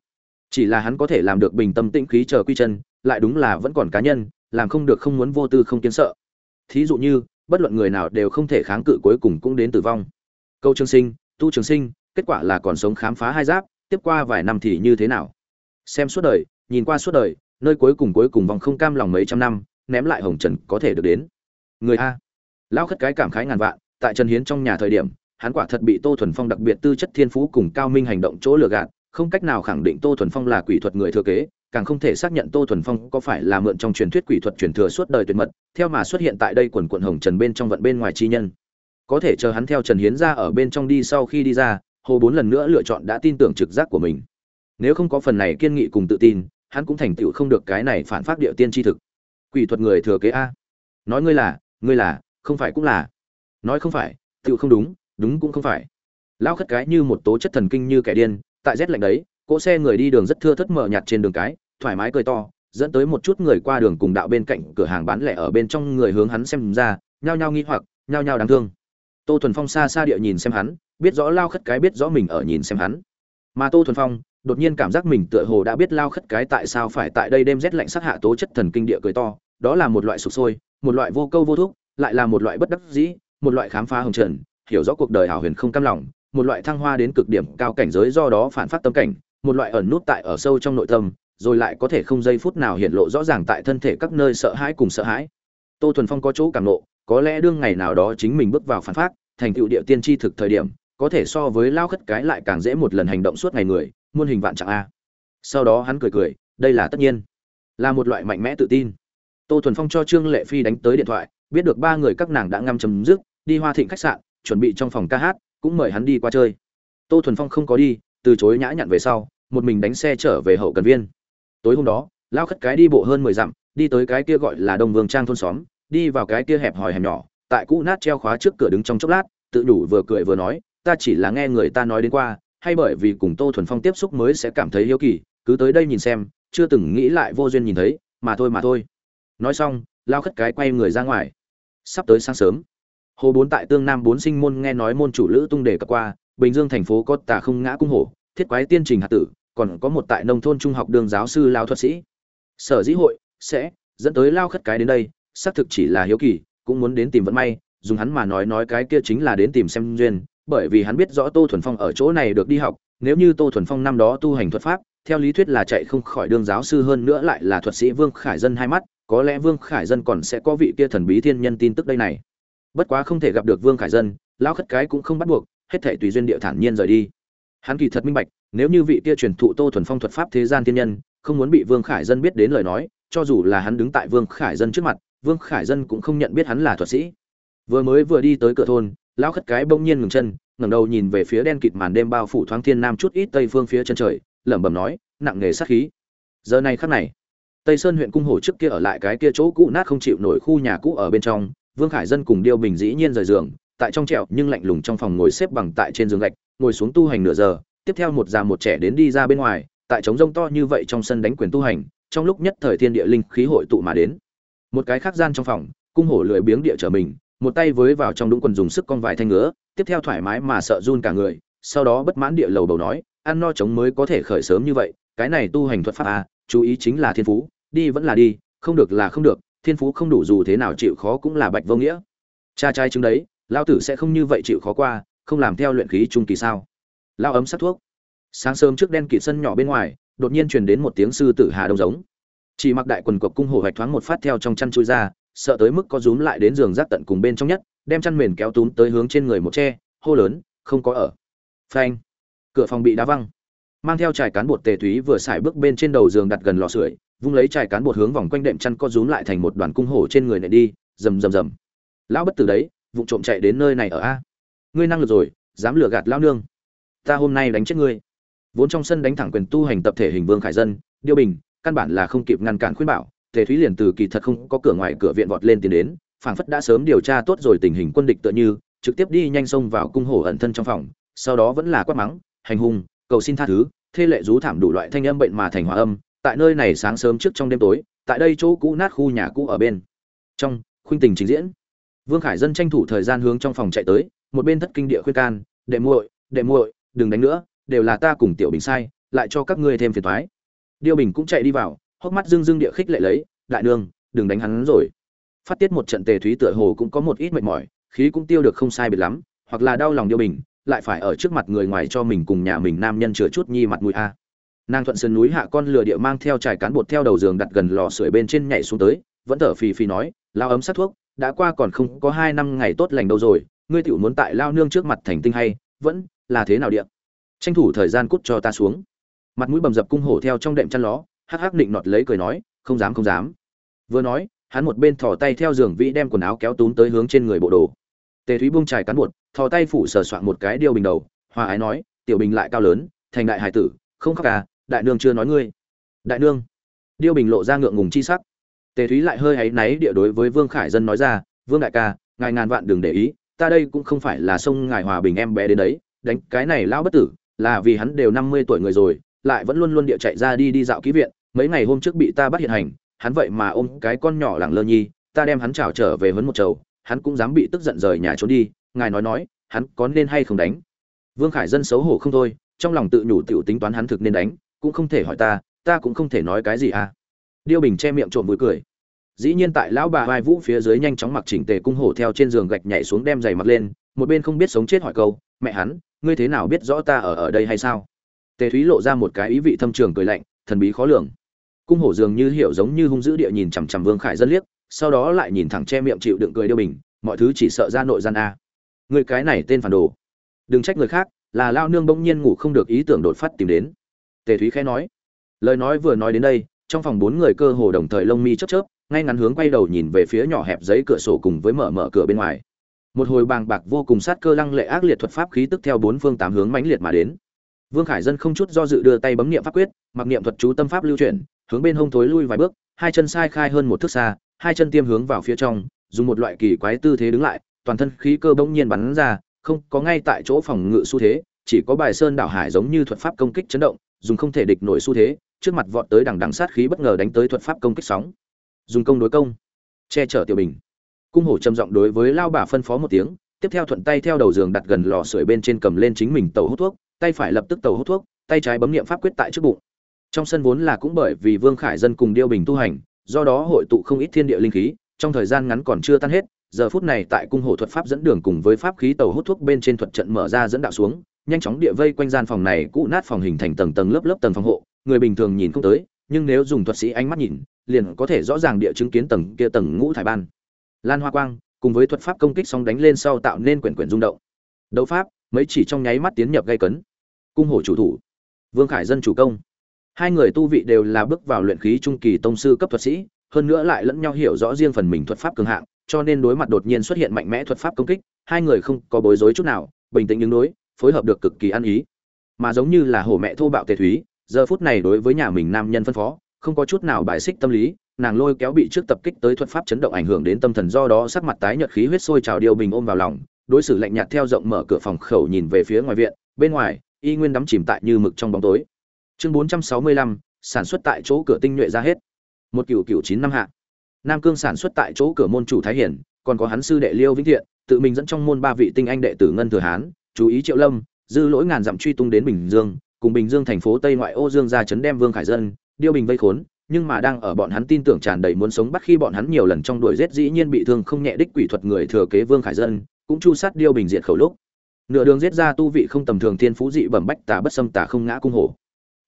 Chỉ là hắn có thể làm được bình tâm tĩnh khí chờ quy chân, lại đúng là vẫn còn cá nhân, làm không được không muốn vô tư không kiến sợ. Thí dụ như, bất luận người nào đều không thể kháng cự cuối cùng cũng đến tử vong. Câu trường sinh, tu trường sinh, kết quả là còn sống khám phá hai giáp, tiếp qua vài năm thì như thế nào? Xem suốt đời, nhìn qua suốt đời, nơi cuối cùng cuối cùng vòng không cam lòng mấy trăm năm, ném lại hồng trần có thể được đến. Người a lão khất cái cảm khái ngàn vạn, tại trần hiến trong nhà thời điểm, hắn quả thật bị tô thuần phong đặc biệt tư chất thiên phú cùng cao minh hành động chỗ lừa gạt, không cách nào khẳng định tô thuần phong là quỷ thuật người thừa kế, càng không thể xác nhận tô thuần phong có phải là mượn trong truyền thuyết quỷ thuật truyền thừa suốt đời tuyệt mật, theo mà xuất hiện tại đây quần quận hồng trần bên trong vận bên ngoài chi nhân. Có thể chờ hắn theo trần hiến ra ở bên trong đi sau khi đi ra, hồ bốn lần nữa lựa chọn đã tin tưởng trực giác của mình. Nếu không có phần này kiên nghị cùng tự tin, hắn cũng thành tựu không được cái này phản pháp địa tiên tri thực. Quỷ thuật người thừa kế a. Nói ngươi là ngươi là không phải cũng là. Nói không phải, tựu không đúng đúng cũng không phải. Lao khất cái như một tố chất thần kinh như kẻ điên, tại rét lạnh đấy, cỗ xe người đi đường rất thưa thất mở nhạt trên đường cái, thoải mái cười to, dẫn tới một chút người qua đường cùng đạo bên cạnh cửa hàng bán lẻ ở bên trong người hướng hắn xem ra, nhao nhao nghi hoặc, nhao nhao đáng thương. Tô thuần phong xa xa địa nhìn xem hắn, biết rõ lao khất cái biết rõ mình ở nhìn xem hắn. Mà tô thuần phong, đột nhiên cảm giác mình tựa hồ đã biết lao khất cái tại sao phải tại đây đêm rét lạnh sát hạ tố chất thần kinh địa cười to, đó là một loại sụp sôi, một loại vô câu vô thuốc lại là một loại bất đắc dĩ, một loại khám phá hồng trần, hiểu rõ cuộc đời hảo huyền không cam lòng, một loại thăng hoa đến cực điểm cao cảnh giới do đó phản phát tâm cảnh, một loại ẩn nút tại ở sâu trong nội tâm, rồi lại có thể không giây phút nào hiện lộ rõ ràng tại thân thể các nơi sợ hãi cùng sợ hãi. Tô thuần phong có chỗ cảm nộ, có lẽ đương ngày nào đó chính mình bước vào phản phát, thành tựu địa tiên tri thực thời điểm, có thể so với lao khất cái lại càng dễ một lần hành động suốt ngày người, muôn hình vạn trạng a. Sau đó hắn cười cười, đây là tất nhiên, là một loại mạnh mẽ tự tin. Tô thuần phong cho trương lệ phi đánh tới điện thoại biết được ba người các nàng đã ngâm chấm dứt, đi hoa thịnh khách sạn, chuẩn bị trong phòng ca hát, cũng mời hắn đi qua chơi. Tô thuần phong không có đi, từ chối nhã nhặn về sau, một mình đánh xe trở về hậu cần viên. Tối hôm đó, lao khất cái đi bộ hơn mười dặm, đi tới cái kia gọi là đông vương trang thôn xóm, đi vào cái kia hẹp hòi hẻm nhỏ, tại cũ nát treo khóa trước cửa đứng trong chốc lát, tự đủ vừa cười vừa nói, ta chỉ là nghe người ta nói đến qua, hay bởi vì cùng tô thuần phong tiếp xúc mới sẽ cảm thấy hiếu kỳ, cứ tới đây nhìn xem, chưa từng nghĩ lại vô duyên nhìn thấy, mà thôi mà thôi. Nói xong, lao khất cái quay người ra ngoài sắp tới sáng sớm. Hồ bốn tại tương nam bốn sinh môn nghe nói môn chủ lữ tung đề cập qua, bình dương thành phố có tà không ngã cung hổ, thiết quái tiên trình hạt tử, còn có một tại nông thôn trung học đường giáo sư lao thuật sĩ. Sở dĩ hội sẽ dẫn tới lao khất cái đến đây, xác thực chỉ là hiếu kỳ, cũng muốn đến tìm vận may, dùng hắn mà nói nói cái kia chính là đến tìm xem duyên, bởi vì hắn biết rõ tô thuần phong ở chỗ này được đi học, nếu như tô thuần phong năm đó tu hành thuật pháp, theo lý thuyết là chạy không khỏi đường giáo sư hơn nữa lại là thuật sĩ vương khải dân hai mắt có lẽ vương khải dân còn sẽ có vị kia thần bí thiên nhân tin tức đây này. Bất quá không thể gặp được vương khải dân, lão khất cái cũng không bắt buộc, hết thể tùy duyên địa thản nhiên rời đi. Hắn kỳ thật minh bạch, nếu như vị kia truyền thụ tô thuần phong thuật pháp thế gian thiên nhân, không muốn bị vương khải dân biết đến lời nói, cho dù là hắn đứng tại vương khải dân trước mặt, vương khải dân cũng không nhận biết hắn là thuật sĩ. Vừa mới vừa đi tới cửa thôn, lão khất cái bỗng nhiên ngừng chân, ngẩng đầu nhìn về phía đen kịt màn đêm bao phủ thoáng thiên nam chút ít tây phương phía chân trời, lẩm bẩm nói, nặng nghề sát khí. Giờ này khắc này tây sơn huyện cung hồ trước kia ở lại cái kia chỗ cũ nát không chịu nổi khu nhà cũ ở bên trong vương khải dân cùng điêu bình dĩ nhiên rời giường tại trong trẹo nhưng lạnh lùng trong phòng ngồi xếp bằng tại trên giường gạch ngồi xuống tu hành nửa giờ tiếp theo một già một trẻ đến đi ra bên ngoài tại trống rông to như vậy trong sân đánh quyền tu hành trong lúc nhất thời thiên địa linh khí hội tụ mà đến. Một cái khác gian trong phòng cung hổ lười biếng địa trở mình một tay với vào trong đúng quần dùng sức con vài thanh ngứa tiếp theo thoải mái mà sợ run cả người sau đó bất mãn địa lầu bầu nói ăn no chống mới có thể khởi sớm như vậy cái này tu hành thuật pháp à, chú ý chính là thiên phú đi vẫn là đi, không được là không được, thiên phú không đủ dù thế nào chịu khó cũng là bạch vô nghĩa. Cha trai chứng đấy lao tử sẽ không như vậy chịu khó qua, không làm theo luyện khí trung kỳ sao? Lao ấm sát thuốc. Sáng sớm trước đen kỵ sân nhỏ bên ngoài, đột nhiên truyền đến một tiếng sư tử hà đông giống. Chỉ mặc đại quần cộc cung hổ hoạch thoáng một phát theo trong chăn chui ra, sợ tới mức có rúm lại đến giường rác tận cùng bên trong nhất, đem chăn mền kéo túm tới hướng trên người một tre hô lớn, không có ở. Phanh. Cửa phòng bị đá văng. Mang theo trải cán bột tề thúy vừa xài bước bên trên đầu giường đặt gần lò sưởi vung lấy trải cán bột hướng vòng quanh đệm chăn co rúm lại thành một đoàn cung hổ trên người nện đi, rầm rầm rầm. Lão bất tử đấy vụ trộm chạy đến nơi này ở a. Ngươi năng lực rồi, dám lừa gạt lao nương. Ta hôm nay đánh chết ngươi. Vốn trong sân đánh thẳng quyền tu hành tập thể hình vương khải dân, điêu bình, căn bản là không kịp ngăn cản khuyên bảo, tề thúy liền từ kỳ thật không có cửa ngoài cửa viện vọt lên tiến đến, phảng phất đã sớm điều tra tốt rồi tình hình quân địch tựa như, trực tiếp đi nhanh xông vào cung hổ ẩn thân trong phòng, sau đó vẫn là quát mắng, hành hung, cầu xin tha thứ, thê lệ rú thảm đủ loại thanh âm bệnh mà thành hòa âm tại nơi này sáng sớm trước trong đêm tối, tại đây chỗ cũ nát khu nhà cũ ở bên. Trong, khuynh tình trình diễn. Vương khải dân tranh thủ thời gian hướng trong phòng chạy tới, một bên thất kinh địa khuyên can, đệ muội đệ muội, đừng đánh nữa, đều là ta cùng tiểu bình sai, lại cho các ngươi thêm phiền toái. Điêu bình cũng chạy đi vào, hốc mắt dưng dưng địa khích lệ lấy, đại nương, đừng đánh hắn rồi. Phát tiết một trận tề thúy tựa hồ cũng có một ít mệt mỏi, khí cũng tiêu được không sai biệt lắm, hoặc là đau lòng điêu bình, lại phải ở trước mặt người ngoài cho mình cùng nhà mình nam nhân chừa chút nhi mặt mũi a nàng thuận sườn núi hạ con lừa địa mang theo trải cán bột theo đầu giường đặt gần lò sưởi bên trên nhảy xuống tới, vẫn thở phì phì nói, lao ấm sát thuốc, đã qua còn không có hai năm ngày tốt lành đâu rồi, ngươi tiểu muốn tại lao nương trước mặt thành tinh hay, vẫn là thế nào địa? Tranh thủ thời gian cút cho ta xuống. Mặt mũi bầm dập cung hổ theo trong đệm chăn ló, hắc hắc định nọt lấy cười nói, không dám không dám. Vừa nói, hắn một bên thò tay theo giường vĩ đem quần áo kéo túm tới hướng trên người bộ đồ. Tề thúy buông trải cán bột, thò tay phủ sờ soạn một cái điêu bình đầu, hòa ái nói, tiểu bình lại cao lớn, thành đại hải tử, không khóc à đại nương chưa nói ngươi. Đại nương. Điêu bình lộ ra ngượng ngùng chi sắc. Tề thúy lại hơi áy náy địa đối với vương khải dân nói ra, vương đại ca, ngài ngàn vạn đừng để ý, ta đây cũng không phải là sông ngài hòa bình em bé đến đấy, đánh cái này lão bất tử, là vì hắn đều năm mươi tuổi người rồi, lại vẫn luôn luôn địa chạy ra đi đi dạo ký viện, mấy ngày hôm trước bị ta bắt hiện hành, hắn vậy mà ôm cái con nhỏ lẳng lơ nhi, ta đem hắn trào trở về huấn một chầu, hắn cũng dám bị tức giận rời nhà trốn đi, ngài nói nói, hắn có nên hay không đánh? Vương khải dân xấu hổ không thôi, trong lòng tự nhủ tiểu tính toán hắn thực nên đánh cũng không thể hỏi ta ta cũng không thể nói cái gì à. Điêu bình che miệng trộm vui cười. Dĩ nhiên tại lão bà vai vũ phía dưới nhanh chóng mặc chỉnh tề cung hổ theo trên giường gạch nhảy xuống đem giày mặc lên, một bên không biết sống chết hỏi câu, mẹ hắn, ngươi thế nào biết rõ ta ở ở đây hay sao? Tề thúy lộ ra một cái ý vị thâm trường cười lạnh, thần bí khó lường. Cung hổ dường như hiểu giống như hung dữ địa nhìn chằm chằm vương khải dân liếc, sau đó lại nhìn thẳng che miệng chịu đựng cười điêu bình, mọi thứ chỉ sợ ra nội gian a. Người cái này tên phản đồ. Đừng trách người khác, là lao nương bỗng nhiên ngủ không được ý tưởng đột phát tìm đến tề thúy khẽ nói. Lời nói vừa nói đến đây, trong phòng bốn người cơ hồ đồng thời lông mi chớp chớp, ngay ngắn hướng quay đầu nhìn về phía nhỏ hẹp giấy cửa sổ cùng với mở mở cửa bên ngoài. Một hồi bàng bạc vô cùng sát cơ lăng lệ ác liệt thuật pháp khí tức theo bốn phương tám hướng mãnh liệt mà đến. Vương khải dân không chút do dự đưa tay bấm niệm pháp quyết, mặc niệm thuật chú tâm pháp lưu chuyển, hướng bên hông thối lui vài bước, hai chân sai khai hơn một thước xa, hai chân tiêm hướng vào phía trong, dùng một loại kỳ quái tư thế đứng lại, toàn thân khí cơ bỗng nhiên bắn ra, không có ngay tại chỗ phòng ngự xu thế, chỉ có bài sơn đảo hải giống như thuật pháp công kích chấn động dùng không thể địch nổi xu thế, trước mặt vọt tới đằng đằng sát khí bất ngờ đánh tới thuật pháp công kích sóng. Dùng công đối công, che chở tiểu bình. Cung hổ trầm giọng đối với lao bà phân phó một tiếng, tiếp theo thuận tay theo đầu giường đặt gần lò sưởi bên trên cầm lên chính mình tàu hút thuốc, tay phải lập tức tàu hút thuốc, tay trái bấm niệm pháp quyết tại trước bụng. Trong sân vốn là cũng bởi vì vương khải dân cùng điêu bình tu hành, do đó hội tụ không ít thiên địa linh khí, trong thời gian ngắn còn chưa tan hết, giờ phút này tại cung hổ thuật pháp dẫn đường cùng với pháp khí tàu hút thuốc bên trên thuật trận mở ra dẫn đạo xuống nhanh chóng địa vây quanh gian phòng này, cũ nát phòng hình thành tầng tầng lớp lớp tầng phòng hộ. Người bình thường nhìn không tới, nhưng nếu dùng thuật sĩ ánh mắt nhìn, liền có thể rõ ràng địa chứng kiến tầng kia tầng ngũ thải ban. Lan hoa quang, cùng với thuật pháp công kích song đánh lên sau tạo nên quyển quyển rung động. Đấu pháp, mấy chỉ trong nháy mắt tiến nhập gây cấn. Cung hổ chủ thủ, vương khải dân chủ công. Hai người tu vị đều là bước vào luyện khí trung kỳ tông sư cấp thuật sĩ, hơn nữa lại lẫn nhau hiểu rõ riêng phần mình thuật pháp cường hạng, cho nên đối mặt đột nhiên xuất hiện mạnh mẽ thuật pháp công kích, hai người không có bối rối chút nào, bình tĩnh ứng đối phối hợp được cực kỳ ăn ý. Mà giống như là hổ mẹ thô bạo tề thúy giờ phút này đối với nhà mình nam nhân phân phó không có chút nào bài xích tâm lý nàng lôi kéo bị trước tập kích tới thuật pháp chấn động ảnh hưởng đến tâm thần do đó sắc mặt tái nhợt khí huyết sôi trào điêu bình ôm vào lòng đối xử lạnh nhạt theo rộng mở cửa phòng khẩu nhìn về phía ngoài viện bên ngoài y nguyên đắm chìm tại như mực trong bóng tối. Chương 465, sản xuất tại chỗ cửa tinh nhuệ ra hết. Một cựu cựu chín năm hạ. Nam cương sản xuất tại chỗ cửa môn chủ thái hiển còn có hắn sư đệ liêu vĩnh thiện tự mình dẫn trong môn ba vị tinh anh đệ tử ngân thừa hán chú ý triệu lâm dư lỗi ngàn dặm truy tung đến bình dương cùng bình dương thành phố tây ngoại ô dương ra chấn đem vương khải dân điêu bình vây khốn nhưng mà đang ở bọn hắn tin tưởng tràn đầy muốn sống bắt khi bọn hắn nhiều lần trong đuổi giết dĩ nhiên bị thương không nhẹ đích quỷ thuật người thừa kế Vương Khải Dân, cũng chu sát điêu bình diệt khẩu lúc. Nửa đường giết ra tu vị không tầm thường thiên phú dị bẩm bách tà bất xâm tà không ngã cung hổ.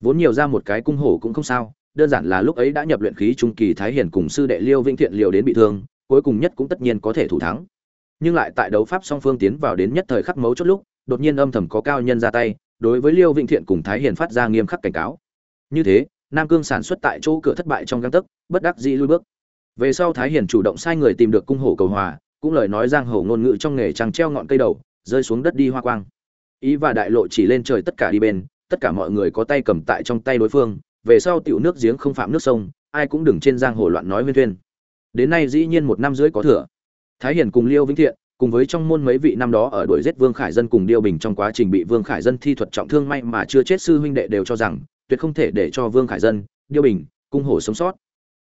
Vốn nhiều ra một cái cung hổ cũng không sao, đơn giản là lúc ấy đã nhập luyện khí trung kỳ thái hiển cùng sư đệ Liêu Vĩnh Thiện liều đến bị thương, cuối cùng nhất cũng tất nhiên có thể thủ thắng. Nhưng lại tại đấu pháp song phương tiến vào đến nhất thời khắc mấu chốt lúc, đột nhiên âm thầm có cao nhân ra tay, đối với Liêu Vĩnh Thiện cùng Thái Hiển phát ra nghiêm khắc cảnh cáo. Như thế, Nam Cương sản xuất tại chỗ cửa thất bại trong găng tấc, bất đắc dĩ lui bước. Về sau Thái Hiển chủ động sai người tìm được cung hổ cầu hòa, cũng lời nói giang hồ ngôn ngữ trong nghề trăng treo ngọn cây đầu, rơi xuống đất đi hoa quang. Ý và đại lộ chỉ lên trời tất cả đi bên, tất cả mọi người có tay cầm tại trong tay đối phương, về sau tiểu nước giếng không phạm nước sông, ai cũng đừng trên giang hồ loạn nói huyên thuyên. Đến nay dĩ nhiên một năm rưỡi có thừa. Thái Hiển cùng Liêu Vĩnh Thiện, cùng với trong môn mấy vị năm đó ở đuổi giết Vương Khải Dân cùng Điêu Bình trong quá trình bị Vương Khải Dân thi thuật trọng thương may mà chưa chết sư huynh đệ đều cho rằng tuyệt không thể để cho Vương Khải Dân, Điêu Bình, cung hổ sống sót.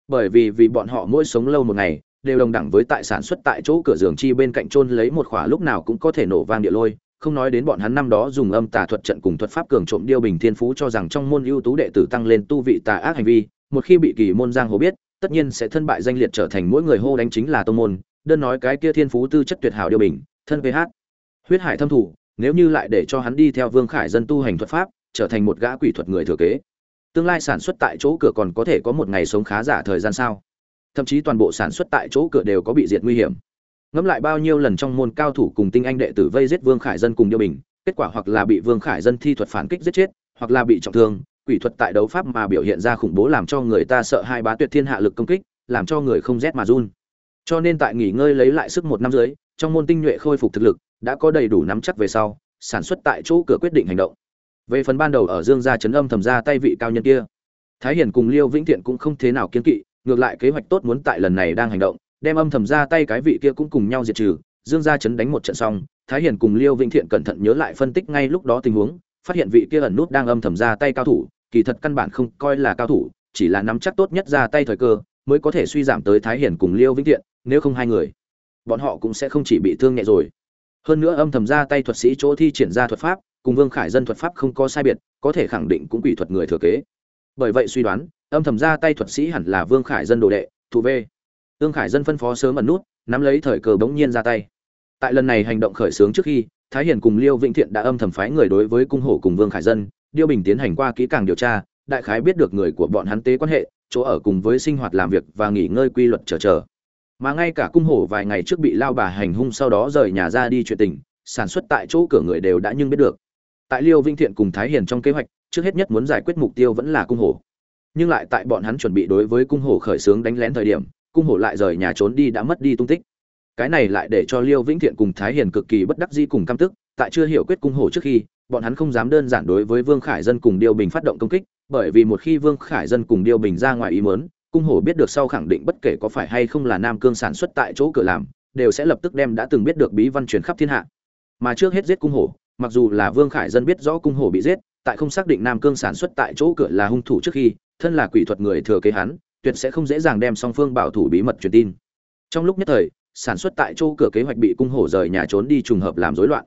Bởi vì vì bọn họ mỗi sống lâu một ngày, đều đồng đẳng với tại sản xuất tại chỗ cửa giường chi bên cạnh chôn lấy một khỏa lúc nào cũng có thể nổ vang địa lôi, không nói đến bọn hắn năm đó dùng âm tà thuật trận cùng thuật pháp cường trộm Điêu Bình Thiên Phú cho rằng trong môn ưu tú đệ tử tăng lên tu vị tà ác hành vi, một khi bị kỳ môn giang hồ biết, tất nhiên sẽ thân bại danh liệt trở thành mỗi người hô đánh chính là tông môn, đơn nói cái kia thiên phú tư chất tuyệt hảo điều Bình, thân ph huyết hải thâm thủ nếu như lại để cho hắn đi theo vương khải dân tu hành thuật pháp trở thành một gã quỷ thuật người thừa kế. Tương lai sản xuất tại chỗ cửa còn có thể có một ngày sống khá giả thời gian sao? Thậm chí toàn bộ sản xuất tại chỗ cửa đều có bị diệt nguy hiểm. Ngẫm lại bao nhiêu lần trong môn cao thủ cùng tinh anh đệ tử vây giết vương khải dân cùng điêu bình kết quả hoặc là bị vương khải dân thi thuật phản kích giết chết hoặc là bị trọng thương quỷ thuật tại đấu pháp mà biểu hiện ra khủng bố làm cho người ta sợ hai bá tuyệt thiên hạ lực công kích làm cho người không rét mà run cho nên tại nghỉ ngơi lấy lại sức một năm dưới trong môn tinh nhuệ khôi phục thực lực, đã có đầy đủ nắm chắc về sau, sản xuất tại chỗ cửa quyết định hành động. Về phần ban đầu ở dương gia chấn âm thầm ra tay vị cao nhân kia, thái hiền cùng liêu vĩnh thiện cũng không thế nào kiên kỵ, ngược lại kế hoạch tốt muốn tại lần này đang hành động, đem âm thầm ra tay cái vị kia cũng cùng nhau diệt trừ, dương gia chấn đánh một trận xong, thái hiền cùng liêu vĩnh thiện cẩn thận nhớ lại phân tích ngay lúc đó tình huống, phát hiện vị kia ẩn nút đang âm thầm ra tay cao thủ, kỳ thật căn bản không coi là cao thủ, chỉ là nắm chắc tốt nhất ra tay thời cơ, mới có thể suy giảm tới thái hiền cùng liêu vĩnh thiện nếu không hai người, bọn họ cũng sẽ không chỉ bị thương nhẹ rồi. Hơn nữa âm thầm ra tay thuật sĩ chỗ thi triển ra thuật pháp, cùng vương khải dân thuật pháp không có sai biệt, có thể khẳng định cũng quỷ thuật người thừa kế. Bởi vậy suy đoán, âm thầm ra tay thuật sĩ hẳn là vương khải dân đồ đệ, thụ v tương khải dân phân phó sớm ẩn nút, nắm lấy thời cơ bỗng nhiên ra tay. Tại lần này hành động khởi xướng trước khi, thái hiền cùng liêu vĩnh thiện đã âm thầm phái người đối với cung hổ cùng vương khải dân, điêu bình tiến hành qua kỹ càng điều tra, đại khái biết được người của bọn hắn tế quan hệ, chỗ ở cùng với sinh hoạt làm việc và nghỉ ngơi quy luật chờ chờ mà ngay cả cung hổ vài ngày trước bị lao bà hành hung sau đó rời nhà ra đi chuyện tình, sản xuất tại chỗ cửa người đều đã nhưng biết được. Tại liêu vinh thiện cùng thái hiền trong kế hoạch, trước hết nhất muốn giải quyết mục tiêu vẫn là cung hổ. Nhưng lại tại bọn hắn chuẩn bị đối với cung hổ khởi xướng đánh lén thời điểm, cung hổ lại rời nhà trốn đi đã mất đi tung tích. Cái này lại để cho liêu vĩnh thiện cùng thái hiền cực kỳ bất đắc di cùng căm tức, tại chưa hiểu quyết cung hổ trước khi, bọn hắn không dám đơn giản đối với vương khải dân cùng điêu bình phát động công kích, bởi vì một khi vương khải dân cùng điêu bình ra ngoài ý mớn cung hổ biết được sau khẳng định bất kể có phải hay không là nam cương sản xuất tại chỗ cửa làm, đều sẽ lập tức đem đã từng biết được bí văn truyền khắp thiên hạ. Mà trước hết giết cung hổ, mặc dù là vương khải dân biết rõ cung hổ bị giết, tại không xác định nam cương sản xuất tại chỗ cửa là hung thủ trước khi, thân là quỷ thuật người thừa kế hắn, tuyệt sẽ không dễ dàng đem song phương bảo thủ bí mật truyền tin. Trong lúc nhất thời, sản xuất tại chỗ cửa kế hoạch bị cung hổ rời nhà trốn đi trùng hợp làm rối loạn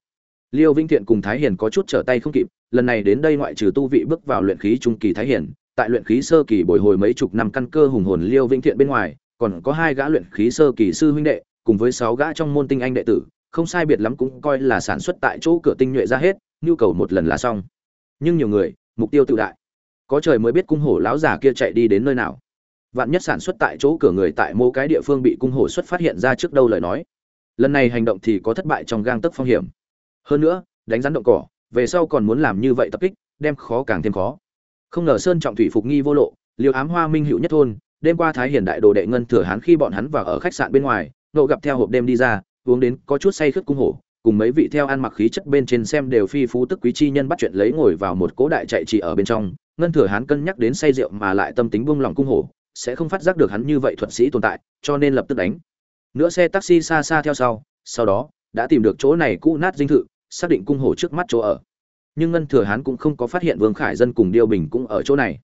liêu vinh thiện cùng thái hiền có chút trở tay không kịp, lần này đến đây ngoại trừ tu vị bước vào luyện khí trung kỳ thái hiền, tại luyện khí sơ kỳ bồi hồi mấy chục năm căn cơ hùng hồn liêu vĩnh thiện bên ngoài, còn có hai gã luyện khí sơ kỳ sư huynh đệ, cùng với sáu gã trong môn tinh anh đệ tử, không sai biệt lắm cũng coi là sản xuất tại chỗ cửa tinh nhuệ ra hết, nhu cầu một lần là xong. Nhưng nhiều người, mục tiêu tự đại. Có trời mới biết cung hổ lão già kia chạy đi đến nơi nào. Vạn nhất sản xuất tại chỗ cửa người tại mô cái địa phương bị cung hổ xuất phát hiện ra trước đâu lời nói. Lần này hành động thì có thất bại trong gang tấc phong hiểm hơn nữa, đánh rắn động cỏ, về sau còn muốn làm như vậy tập kích, đem khó càng thêm khó. Không ngờ sơn trọng thủy phục nghi vô lộ liều ám hoa minh hữu nhất thôn, đêm qua thái hiền đại đồ đệ ngân thừa hán khi bọn hắn vào ở khách sạn bên ngoài nộ gặp theo hộp đêm đi ra, uống đến có chút say khướt cung hổ, cùng mấy vị theo ăn mặc khí chất bên trên xem đều phi phú tức quý chi nhân bắt chuyện lấy ngồi vào một cố đại chạy chỉ ở bên trong, ngân thừa hán cân nhắc đến say rượu mà lại tâm tính buông lòng cung hổ, sẽ không phát giác được hắn như vậy thuật sĩ tồn tại, cho nên lập tức đánh. Nữa xe taxi xa xa theo sau sau đó, đã tìm được chỗ này cũ nát dinh thự xác định cung hổ trước mắt chỗ ở nhưng ngân thừa hán cũng không có phát hiện vương khải dân cùng điêu bình cũng ở chỗ này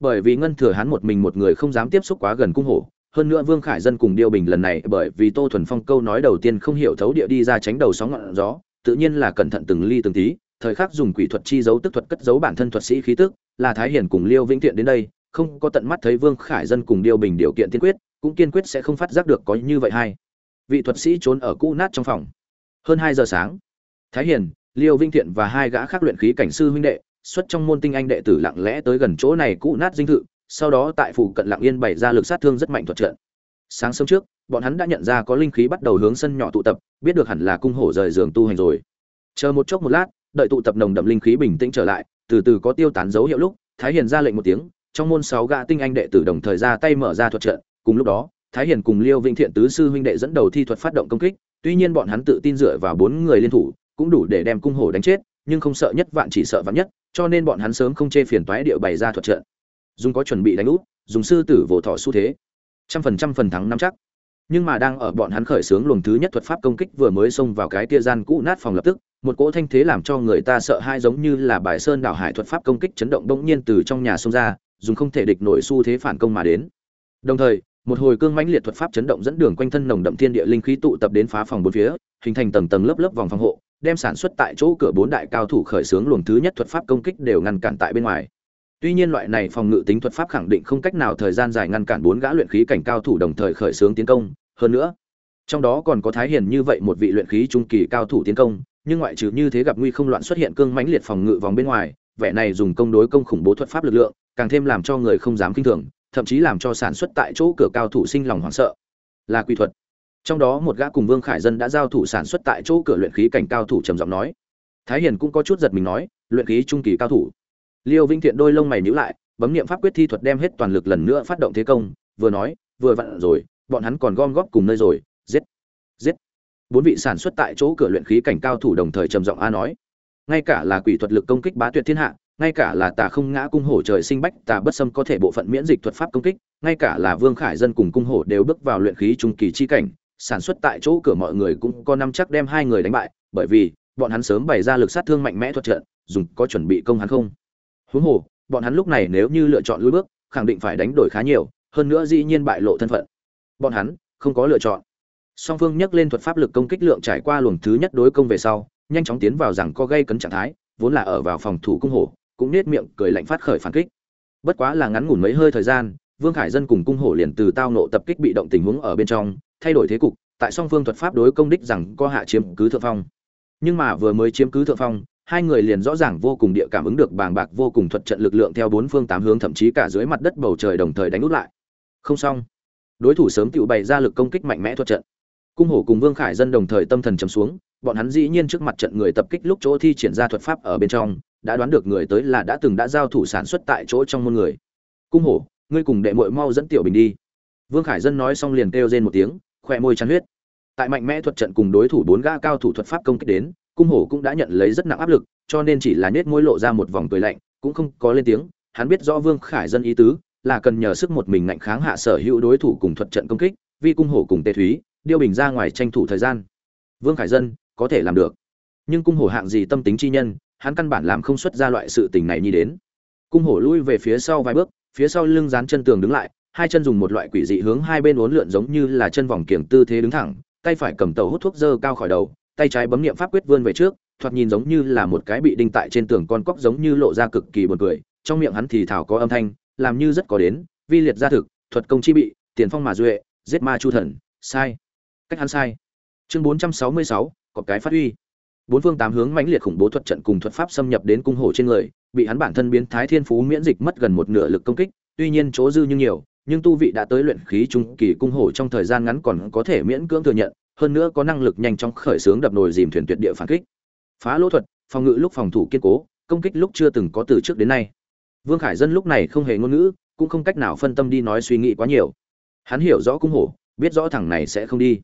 bởi vì ngân thừa hán một mình một người không dám tiếp xúc quá gần cung hổ hơn nữa vương khải dân cùng điêu bình lần này bởi vì tô thuần phong câu nói đầu tiên không hiểu thấu địa đi ra tránh đầu sóng ngọn gió tự nhiên là cẩn thận từng ly từng tí thời khắc dùng quỷ thuật chi dấu tức thuật cất giấu bản thân thuật sĩ khí tức là thái hiển cùng liêu vĩnh thiện đến đây không có tận mắt thấy Vương Khải Dân cùng Điêu Bình điều kiện tiên quyết, cũng kiên quyết sẽ không phát giác được có như vậy hay. Vị thuật sĩ trốn ở cũ nát trong phòng. Hơn hai giờ sáng, Thái Hiền, Liêu Vinh Thiện và hai gã khác luyện khí cảnh sư huynh đệ, xuất trong môn tinh anh đệ tử lặng lẽ tới gần chỗ này cũ nát dinh thự, sau đó tại phủ cận lặng yên bày ra lực sát thương rất mạnh thuật trận. Sáng sớm trước, bọn hắn đã nhận ra có linh khí bắt đầu hướng sân nhỏ tụ tập, biết được hẳn là cung hổ rời giường tu hành rồi. Chờ một chốc một lát, đợi tụ tập nồng đậm linh khí bình tĩnh trở lại, từ từ có tiêu tán dấu hiệu lúc, Thái Hiền ra lệnh một tiếng, trong môn sáu gã tinh anh đệ tử đồng thời ra tay mở ra thuật trận, cùng lúc đó, Thái Hiền cùng Liêu Vĩnh Thiện tứ sư huynh đệ dẫn đầu thi thuật phát động công kích, tuy nhiên bọn hắn tự tin dựa vào bốn người liên thủ, cũng đủ để đem cung hổ đánh chết, nhưng không sợ nhất vạn chỉ sợ vạn nhất, cho nên bọn hắn sớm không chê phiền toái địa bày ra thuật trận. Dùng có chuẩn bị đánh úp, dùng sư tử vỗ thọ xu thế, trăm phần trăm phần thắng nắm chắc. Nhưng mà đang ở bọn hắn khởi xướng luồng thứ nhất thuật pháp công kích vừa mới xông vào cái kia gian cũ nát phòng lập tức, một cỗ thanh thế làm cho người ta sợ hai giống như là bài sơn đảo hải thuật pháp công kích chấn động bỗng nhiên từ trong nhà xông ra, dùng không thể địch nổi xu thế phản công mà đến. Đồng thời, một hồi cương mãnh liệt thuật pháp chấn động dẫn đường quanh thân nồng đậm thiên địa linh khí tụ tập đến phá phòng bốn phía, hình thành tầng tầng lớp lớp vòng phòng hộ, đem sản xuất tại chỗ cửa bốn đại cao thủ khởi xướng luồng thứ nhất thuật pháp công kích đều ngăn cản tại bên ngoài. Tuy nhiên loại này phòng ngự tính thuật pháp khẳng định không cách nào thời gian dài ngăn cản bốn gã luyện khí cảnh cao thủ đồng thời khởi xướng tiến công, hơn nữa, trong đó còn có Thái Hiền như vậy một vị luyện khí trung kỳ cao thủ tiến công, nhưng ngoại trừ như thế gặp nguy không loạn xuất hiện cương mãnh liệt phòng ngự vòng bên ngoài, vẻ này dùng công đối công khủng bố thuật pháp lực lượng, càng thêm làm cho người không dám kinh thường, thậm chí làm cho sản xuất tại chỗ cửa cao thủ sinh lòng hoảng sợ. Là quy thuật. Trong đó một gã cùng Vương Khải Dân đã giao thủ sản xuất tại chỗ cửa luyện khí cảnh cao thủ trầm giọng nói. Thái Hiền cũng có chút giật mình nói, luyện khí trung kỳ cao thủ. Liêu Vinh Thiện đôi lông mày nhíu lại, bấm niệm pháp quyết thi thuật đem hết toàn lực lần nữa phát động thế công, vừa nói, vừa vặn rồi, bọn hắn còn gom góp cùng nơi rồi, giết. Giết. Bốn vị sản xuất tại chỗ cửa luyện khí cảnh cao thủ đồng thời trầm giọng a nói, ngay cả là quỷ thuật lực công kích bá tuyệt thiên hạ, ngay cả là tà không ngã cung hổ trời sinh bách tà bất xâm có thể bộ phận miễn dịch thuật pháp công kích ngay cả là vương khải dân cùng cung hổ đều bước vào luyện khí trung kỳ chi cảnh sản xuất tại chỗ cửa mọi người cũng có năm chắc đem hai người đánh bại, bởi vì bọn hắn sớm bày ra lực sát thương mạnh mẽ thuật trận, dùng có chuẩn bị công hắn không. Huống hồ, bọn hắn lúc này nếu như lựa chọn lùi bước, khẳng định phải đánh đổi khá nhiều, hơn nữa dĩ nhiên bại lộ thân phận. Bọn hắn không có lựa chọn. Song phương nhắc lên thuật pháp lực công kích lượng trải qua luồng thứ nhất đối công về sau, nhanh chóng tiến vào rằng co gây cấn trạng thái, vốn là ở vào phòng thủ cung hổ, cũng nết miệng cười lạnh phát khởi phản kích. Bất quá là ngắn ngủn mấy hơi thời gian, vương khải dân cùng cung hổ liền từ tao nộ tập kích bị động tình huống ở bên trong thay đổi thế cục, tại song phương thuật pháp đối công đích rằng có hạ chiếm cứ thượng phong. Nhưng mà vừa mới chiếm cứ thượng phong, hai người liền rõ ràng vô cùng địa cảm ứng được bàng bạc vô cùng thuật trận lực lượng theo bốn phương tám hướng thậm chí cả dưới mặt đất bầu trời đồng thời đánh út lại. Không xong. Đối thủ sớm tự bày ra lực công kích mạnh mẽ thuật trận. Cung hổ cùng vương khải dân đồng thời tâm thần chấm xuống, bọn hắn dĩ nhiên trước mặt trận người tập kích lúc chỗ thi triển ra thuật pháp ở bên trong, đã đoán được người tới là đã từng đã giao thủ sản xuất tại chỗ trong môn người. Cung hổ, ngươi cùng đệ muội mau dẫn tiểu bình đi. Vương khải dân nói xong liền kêu rên một tiếng khoe môi chắn huyết. Tại mạnh mẽ thuật trận cùng đối thủ bốn gã cao thủ thuật pháp công kích đến, cung hổ cũng đã nhận lấy rất nặng áp lực, cho nên chỉ là nết môi lộ ra một vòng cười lạnh, cũng không có lên tiếng. Hắn biết rõ vương khải dân ý tứ, là cần nhờ sức một mình ngạnh kháng hạ sở hữu đối thủ cùng thuật trận công kích, vì cung hổ cùng tề thúy, điêu bình ra ngoài tranh thủ thời gian. Vương khải dân có thể làm được. Nhưng cung hổ hạng gì tâm tính chi nhân, hắn căn bản làm không xuất ra loại sự tình này nhi đến. Cung hổ lui về phía sau vài bước, phía sau lưng dán chân tường đứng lại hai chân dùng một loại quỷ dị hướng hai bên uốn lượn giống như là chân vòng kiềng tư thế đứng thẳng, tay phải cầm tàu hút thuốc dơ cao khỏi đầu, tay trái bấm niệm pháp quyết vươn về trước, thoạt nhìn giống như là một cái bị đinh tại trên tường con cóc giống như lộ ra cực kỳ buồn cười, trong miệng hắn thì thảo có âm thanh, làm như rất có đến, vi liệt gia thực, thuật công chi bị, tiền phong mà duệ, giết ma chu thần, sai. Cách hắn sai. Chương bốn trăm sáu mươi sáu, có cái phát huy. Bốn phương tám hướng mãnh liệt khủng bố thuật trận cùng thuật pháp xâm nhập đến cung hổ trên người, bị hắn bản thân biến thái thiên phú miễn dịch mất gần một nửa lực công kích, tuy nhiên chỗ dư như nhiều nhưng tu vị đã tới luyện khí trung kỳ cung hổ trong thời gian ngắn còn có thể miễn cưỡng thừa nhận hơn nữa có năng lực nhanh chóng khởi xướng đập nồi dìm thuyền tuyệt địa phản kích. Phá lỗ thuật phòng ngự lúc phòng thủ kiên cố công kích lúc chưa từng có từ trước đến nay. Vương khải dân lúc này không hề ngôn ngữ cũng không cách nào phân tâm đi nói suy nghĩ quá nhiều. Hắn hiểu rõ cung hổ biết rõ thằng này sẽ không đi.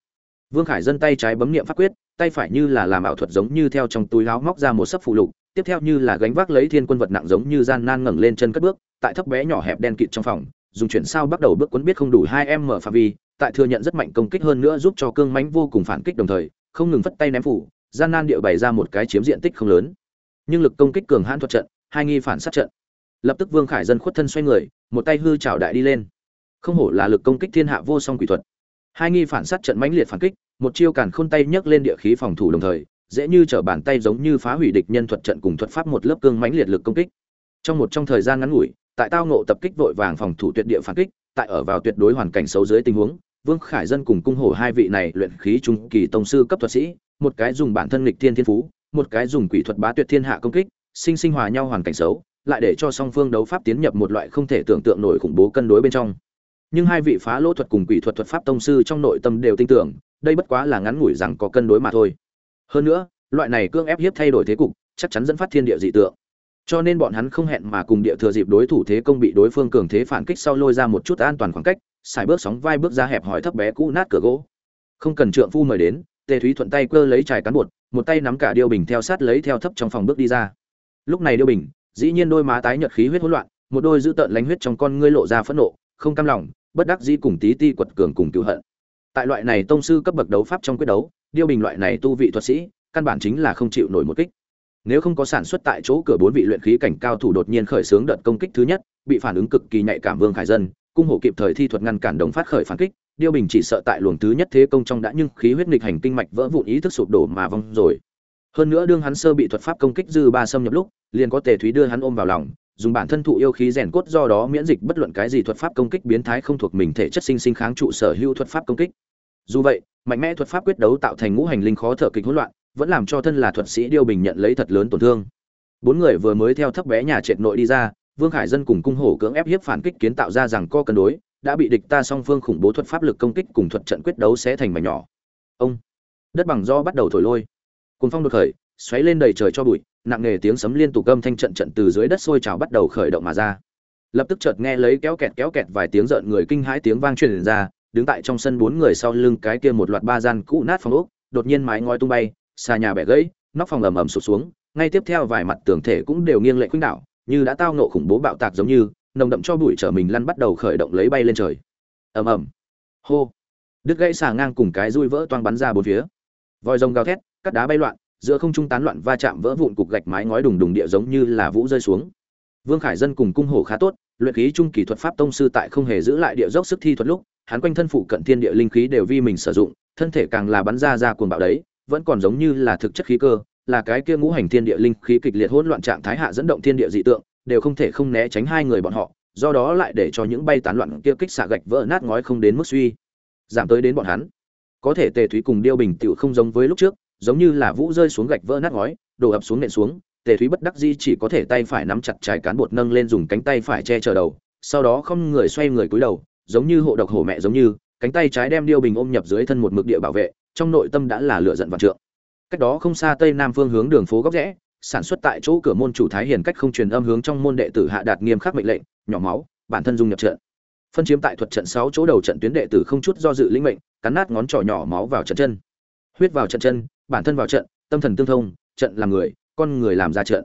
Vương khải dân tay trái bấm niệm pháp quyết tay phải như là làm ảo thuật giống như theo trong túi áo móc ra một sấp phụ lục, tiếp theo như là gánh vác lấy thiên quân vật nặng giống như gian nan ngẩng lên chân cất bước, tại thấp bé nhỏ hẹp đen kịt trong phòng, dùng chuyển sao bắt đầu bước cuốn biết không đủ hai em mở phạm vi, tại thừa nhận rất mạnh công kích hơn nữa giúp cho cương mãnh vô cùng phản kích đồng thời, không ngừng vất tay ném phủ, gian nan địa bày ra một cái chiếm diện tích không lớn. Nhưng lực công kích cường hãn thuật trận, hai nghi phản sát trận. Lập tức Vương Khải dân khuất thân xoay người, một tay hư chảo đại đi lên. Không hổ là lực công kích thiên hạ vô song quỷ thuật. Hai nghi phản sát trận mãnh liệt phản kích, một chiêu càn khôn tay nhấc lên địa khí phòng thủ đồng thời dễ như trở bàn tay giống như phá hủy địch nhân thuật trận cùng thuật pháp một lớp cương mãnh liệt lực công kích trong một trong thời gian ngắn ngủi tại tao ngộ tập kích vội vàng phòng thủ tuyệt địa phản kích, tại ở vào tuyệt đối hoàn cảnh xấu dưới tình huống, vương khải dân cùng cung hổ hai vị này luyện khí trung kỳ tông sư cấp thuật sĩ, một cái dùng bản thân lịch thiên thiên phú, một cái dùng quỷ thuật bá tuyệt thiên hạ công kích, sinh sinh hòa nhau hoàn cảnh xấu, lại để cho song phương đấu pháp tiến nhập một loại không thể tưởng tượng nổi khủng bố cân đối bên trong. Nhưng hai vị phá lỗ thuật cùng quỷ thuật thuật pháp tông sư trong nội tâm đều tin tưởng, đây bất quá là ngắn ngủi rằng có cân đối mà thôi. Hơn nữa, loại này cương ép hiếp thay đổi thế cục, chắc chắn dẫn phát thiên địa dị tượng cho nên bọn hắn không hẹn mà cùng địa thừa dịp đối thủ thế công bị đối phương cường thế phản kích sau lôi ra một chút an toàn khoảng cách xài bước sóng vai bước ra hẹp hỏi thấp bé cũ nát cửa gỗ. Không cần trượng phu mời đến, tề thúy thuận tay cơ lấy trài cán bột, một tay nắm cả điêu bình theo sát lấy theo thấp trong phòng bước đi ra. Lúc này điêu bình, dĩ nhiên đôi má tái nhợt khí huyết hỗn loạn, một đôi dữ tợn lánh huyết trong con ngươi lộ ra phẫn nộ, không cam lòng, bất đắc dĩ cùng tí ti quật cường cùng cựu hận. Tại loại này tông sư cấp bậc đấu pháp trong quyết đấu, điêu bình loại này tu vị thuật sĩ, căn bản chính là không chịu nổi một kích nếu không có sản xuất tại chỗ cửa bốn vị luyện khí cảnh cao thủ đột nhiên khởi xướng đợt công kích thứ nhất, bị phản ứng cực kỳ nhạy cảm vương khải dân, cung hổ kịp thời thi thuật ngăn cản đồng phát khởi phản kích, điêu bình chỉ sợ tại luồng thứ nhất thế công trong đã nhưng khí huyết nghịch hành kinh mạch vỡ vụn ý thức sụp đổ mà vong rồi. Hơn nữa đương hắn sơ bị thuật pháp công kích dư ba xâm nhập lúc, liền có tề thúy đưa hắn ôm vào lòng, dùng bản thân thụ yêu khí rèn cốt do đó miễn dịch bất luận cái gì thuật pháp công kích biến thái không thuộc mình thể chất sinh sinh kháng trụ sở hữu thuật pháp công kích. Dù vậy, mạnh mẽ thuật pháp quyết đấu tạo thành ngũ hành linh khó thở kịch hỗn loạn vẫn làm cho thân là thuật sĩ điêu bình nhận lấy thật lớn tổn thương. Bốn người vừa mới theo thấp bé nhà trệt nội đi ra, vương khải dân cùng cung hổ cưỡng ép hiếp phản kích kiến tạo ra rằng co cân đối, đã bị địch ta song phương khủng bố thuật pháp lực công kích cùng thuật trận quyết đấu sẽ thành mảnh nhỏ. Ông, đất bằng do bắt đầu thổi lôi. Cùng phong đột khởi, xoáy lên đầy trời cho bụi, nặng nề tiếng sấm liên tục gâm thanh trận trận từ dưới đất sôi trào bắt đầu khởi động mà ra. Lập tức chợt nghe lấy kéo kẹt kéo kẹt vài tiếng rợn người kinh hãi tiếng vang truyền ra, đứng tại trong sân bốn người sau lưng cái kia một loạt ba gian cũ nát phòng ốc, đột nhiên mái ngói tung bay xà nhà bẻ gãy, nóc phòng ầm ầm sụt xuống, ngay tiếp theo vài mặt tường thể cũng đều nghiêng lệ khuynh đảo, như đã tao nộ khủng bố bạo tạc giống như, nồng đậm cho bụi trở mình lăn bắt đầu khởi động lấy bay lên trời. Ầm ầm. Hô. Đứt gãy xà ngang cùng cái rui vỡ toang bắn ra bốn phía. Vòi rồng gào thét, cắt đá bay loạn, giữa không trung tán loạn va chạm vỡ vụn cục gạch mái ngói đùng đùng địa giống như là vũ rơi xuống. Vương khải dân cùng cung hổ khá tốt, luyện khí trung kỳ thuật pháp tông sư tại không hề giữ lại địa dốc sức thi thuật lúc, hắn quanh thân phụ cận thiên địa linh khí đều vi mình sử dụng, thân thể càng là bắn ra ra cuồng bạo đấy vẫn còn giống như là thực chất khí cơ, là cái kia ngũ hành thiên địa linh khí kịch liệt hỗn loạn trạng thái hạ dẫn động thiên địa dị tượng, đều không thể không né tránh hai người bọn họ, do đó lại để cho những bay tán loạn kia kích xạ gạch vỡ nát ngói không đến mức suy, giảm tới đến bọn hắn. Có thể tề thúy cùng điêu bình tiểu không giống với lúc trước, giống như là vũ rơi xuống gạch vỡ nát ngói, đổ ập xuống nện xuống, tề thúy bất đắc di chỉ có thể tay phải nắm chặt trải cán bột nâng lên dùng cánh tay phải che chở đầu, sau đó không người xoay người cúi đầu, giống như hộ độc hổ mẹ giống như cánh tay trái đem điêu bình ôm nhập dưới thân một mực địa bảo vệ, trong nội tâm đã là lửa giận vạn trượng. Cách đó không xa tây nam phương hướng đường phố góc rẽ, sản xuất tại chỗ cửa môn chủ thái hiền cách không truyền âm hướng trong môn đệ tử hạ đạt nghiêm khắc mệnh lệnh, nhỏ máu, bản thân dung nhập trận. Phân chiếm tại thuật trận sáu chỗ đầu trận tuyến đệ tử không chút do dự linh mệnh, cắn nát ngón trỏ nhỏ máu vào trận chân. Huyết vào trận chân, bản thân vào trận, tâm thần tương thông, trận làm người, con người làm ra trận.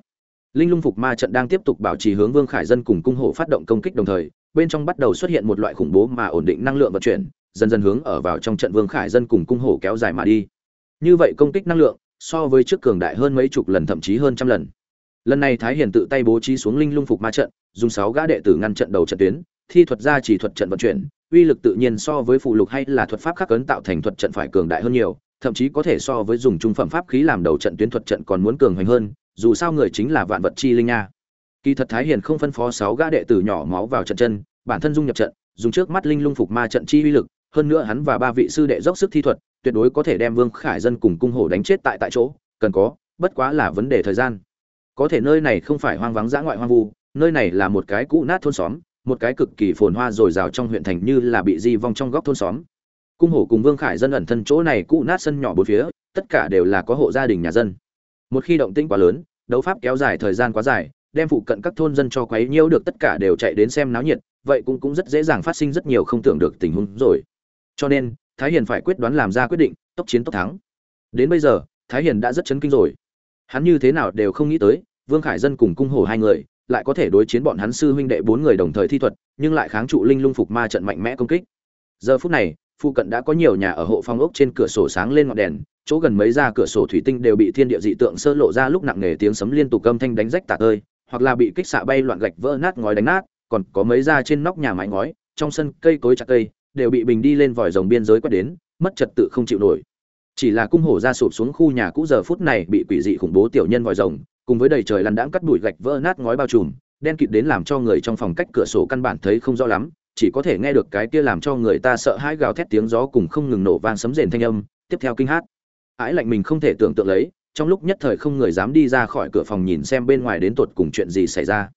Linh lung phục ma trận đang tiếp tục bảo trì hướng vương khải dân cùng cung hộ phát động công kích đồng thời, bên trong bắt đầu xuất hiện một loại khủng bố mà ổn định năng lượng vận chuyển dần dần hướng ở vào trong trận vương khải dân cùng cung hổ kéo dài mà đi. Như vậy công kích năng lượng, so với trước cường đại hơn mấy chục lần, thậm chí hơn trăm lần. Lần này thái hiền tự tay bố trí xuống linh lung phục ma trận, dùng sáu gã đệ tử ngăn trận đầu trận tuyến, thi thuật ra chỉ thuật trận vận chuyển, uy lực tự nhiên so với phụ lục hay là thuật pháp khắc ấn tạo thành thuật trận phải cường đại hơn nhiều, thậm chí có thể so với dùng trung phẩm pháp khí làm đầu trận tuyến thuật trận còn muốn cường hoành hơn, dù sao người chính là vạn vật chi linh nha. Kỳ thật thái hiền không phân phó sáu gã đệ tử nhỏ máu vào trận chân, bản thân dung nhập trận, dùng trước mắt linh lung phục ma trận chi uy lực hơn nữa hắn và ba vị sư đệ dốc sức thi thuật, tuyệt đối có thể đem vương khải dân cùng cung hổ đánh chết tại tại chỗ, cần có, bất quá là vấn đề thời gian. Có thể nơi này không phải hoang vắng dã ngoại hoang vu, nơi này là một cái cũ nát thôn xóm, một cái cực kỳ phồn hoa rồi rào trong huyện thành như là bị di vong trong góc thôn xóm. Cung hổ cùng vương khải dân ẩn thân chỗ này cũ nát sân nhỏ bốn phía, tất cả đều là có hộ gia đình nhà dân. Một khi động tĩnh quá lớn, đấu pháp kéo dài thời gian quá dài, đem phụ cận các thôn dân cho quấy nhiễu được tất cả đều chạy đến xem náo nhiệt, vậy cũng cũng rất dễ dàng phát sinh rất nhiều không tưởng được tình huống rồi cho nên, thái hiền phải quyết đoán làm ra quyết định, tốc chiến tốc thắng. Đến bây giờ, thái hiền đã rất chấn kinh rồi. Hắn như thế nào đều không nghĩ tới, vương khải dân cùng cung hổ hai người, lại có thể đối chiến bọn hắn sư huynh đệ bốn người đồng thời thi thuật, nhưng lại kháng trụ linh lung phục ma trận mạnh mẽ công kích. Giờ phút này phụ cận đã có nhiều nhà ở hộ phong ốc trên cửa sổ sáng lên ngọn đèn, chỗ gần mấy ra cửa sổ thủy tinh đều bị thiên địa dị tượng sơ lộ ra lúc nặng nề tiếng sấm liên tục âm thanh đánh rách tạc ơi hoặc là bị kích xạ bay loạn gạch vỡ nát ngói đánh nát, còn có mấy ra trên nóc nhà mái ngói, trong sân cây cối chặt cây đều bị bình đi lên vòi rồng biên giới quét đến, mất trật tự không chịu nổi. Chỉ là cung hổ ra sụp xuống khu nhà cũ giờ phút này bị quỷ dị khủng bố tiểu nhân vòi rồng, cùng với đầy trời lăn đãng cắt đuổi gạch vỡ nát ngói bao trùm, đen kịt đến làm cho người trong phòng cách cửa sổ căn bản thấy không rõ lắm, chỉ có thể nghe được cái kia làm cho người ta sợ hãi gào thét tiếng gió cùng không ngừng nổ vang sấm rền thanh âm, tiếp theo kinh hát. Ái lạnh mình không thể tưởng tượng lấy, trong lúc nhất thời không người dám đi ra khỏi cửa phòng nhìn xem bên ngoài đến tột cùng chuyện gì xảy ra.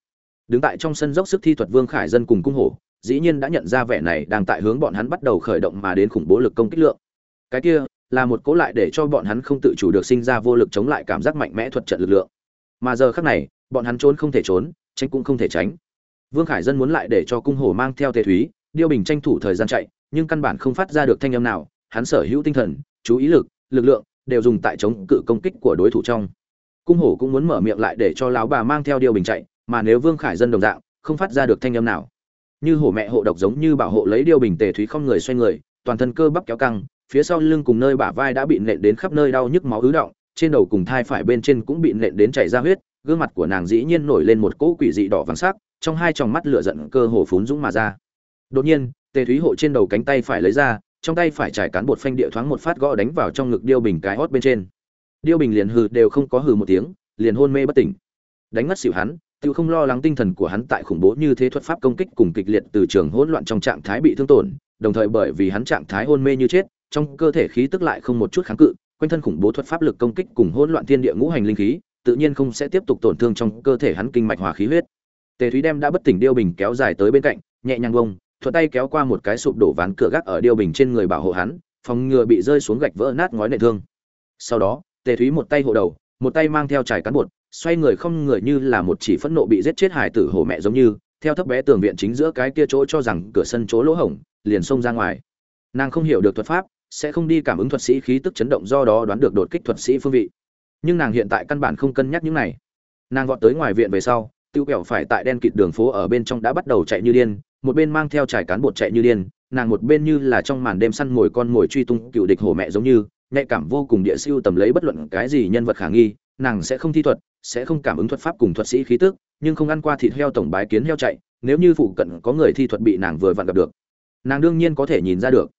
Đứng tại trong sân dốc sức thi thuật vương khải dân cùng cung hổ dĩ nhiên đã nhận ra vẻ này đang tại hướng bọn hắn bắt đầu khởi động mà đến khủng bố lực công kích lượng. Cái kia, là một cố lại để cho bọn hắn không tự chủ được sinh ra vô lực chống lại cảm giác mạnh mẽ thuật trận lực lượng. Mà giờ khác này, bọn hắn trốn không thể trốn, tránh cũng không thể tránh. Vương khải dân muốn lại để cho cung hổ mang theo tề thúy, điêu bình tranh thủ thời gian chạy, nhưng căn bản không phát ra được thanh âm nào, hắn sở hữu tinh thần, chú ý lực lực lượng, đều dùng tại chống cự công kích của đối thủ trong. Cung hổ cũng muốn mở miệng lại để cho lão bà mang theo điêu bình chạy, mà nếu vương khải dân đồng dạng, không phát ra được thanh âm nào như hổ mẹ hộ độc giống như bảo hộ lấy điêu bình tề thúy không người xoay người, toàn thân cơ bắp kéo căng, phía sau lưng cùng nơi bả vai đã bị nện đến khắp nơi đau nhức máu ứ động, trên đầu cùng thai phải bên trên cũng bị nện đến chảy ra huyết, gương mặt của nàng dĩ nhiên nổi lên một cỗ quỷ dị đỏ vàng sắc, trong hai tròng mắt lửa giận cơ hồ phún dũng mà ra. Đột nhiên, tề thúy hộ trên đầu cánh tay phải lấy ra, trong tay phải trải cán bột phanh địa thoáng một phát gõ đánh vào trong ngực điêu bình cái hót bên trên. Điêu bình liền hừ đều không có hừ một tiếng, liền hôn mê bất tỉnh. Đánh ngất xỉu hắn tự không lo lắng tinh thần của hắn tại khủng bố như thế thuật pháp công kích cùng kịch liệt từ trường hỗn loạn trong trạng thái bị thương tổn, đồng thời bởi vì hắn trạng thái hôn mê như chết, trong cơ thể khí tức lại không một chút kháng cự, quanh thân khủng bố thuật pháp lực công kích cùng hỗn loạn thiên địa ngũ hành linh khí, tự nhiên không sẽ tiếp tục tổn thương trong cơ thể hắn kinh mạch hòa khí huyết. Tề thúy đem đã bất tỉnh điêu bình kéo dài tới bên cạnh, nhẹ nhàng bông thuận tay kéo qua một cái sụp đổ ván cửa gác ở điêu bình trên người bảo hộ hắn, phòng ngừa bị rơi xuống gạch vỡ nát ngói nệ thương. Sau đó, tề thúy một tay hộ đầu một tay mang theo trải cán bột, xoay người không người như là một chỉ phẫn nộ bị giết chết hải tử hổ mẹ giống như, theo thấp bé tường viện chính giữa cái kia chỗ cho rằng cửa sân chỗ lỗ hổng, liền xông ra ngoài. Nàng không hiểu được thuật pháp, sẽ không đi cảm ứng thuật sĩ khí tức chấn động do đó đoán được đột kích thuật sĩ phương vị. Nhưng nàng hiện tại căn bản không cân nhắc những này. Nàng vọt tới ngoài viện về sau, tiêu kẹo phải tại đen kịt đường phố ở bên trong đã bắt đầu chạy như điên, một bên mang theo trải cán bột chạy như điên, nàng một bên như là trong màn đêm săn mồi con mồi truy tung cựu địch hổ mẹ giống như nhạy cảm vô cùng địa siêu tầm lấy bất luận cái gì nhân vật khả nghi, nàng sẽ không thi thuật, sẽ không cảm ứng thuật pháp cùng thuật sĩ khí tức, nhưng không ăn qua thịt heo tổng bái kiến heo chạy, nếu như phụ cận có người thi thuật bị nàng vừa vặn gặp được, nàng đương nhiên có thể nhìn ra được.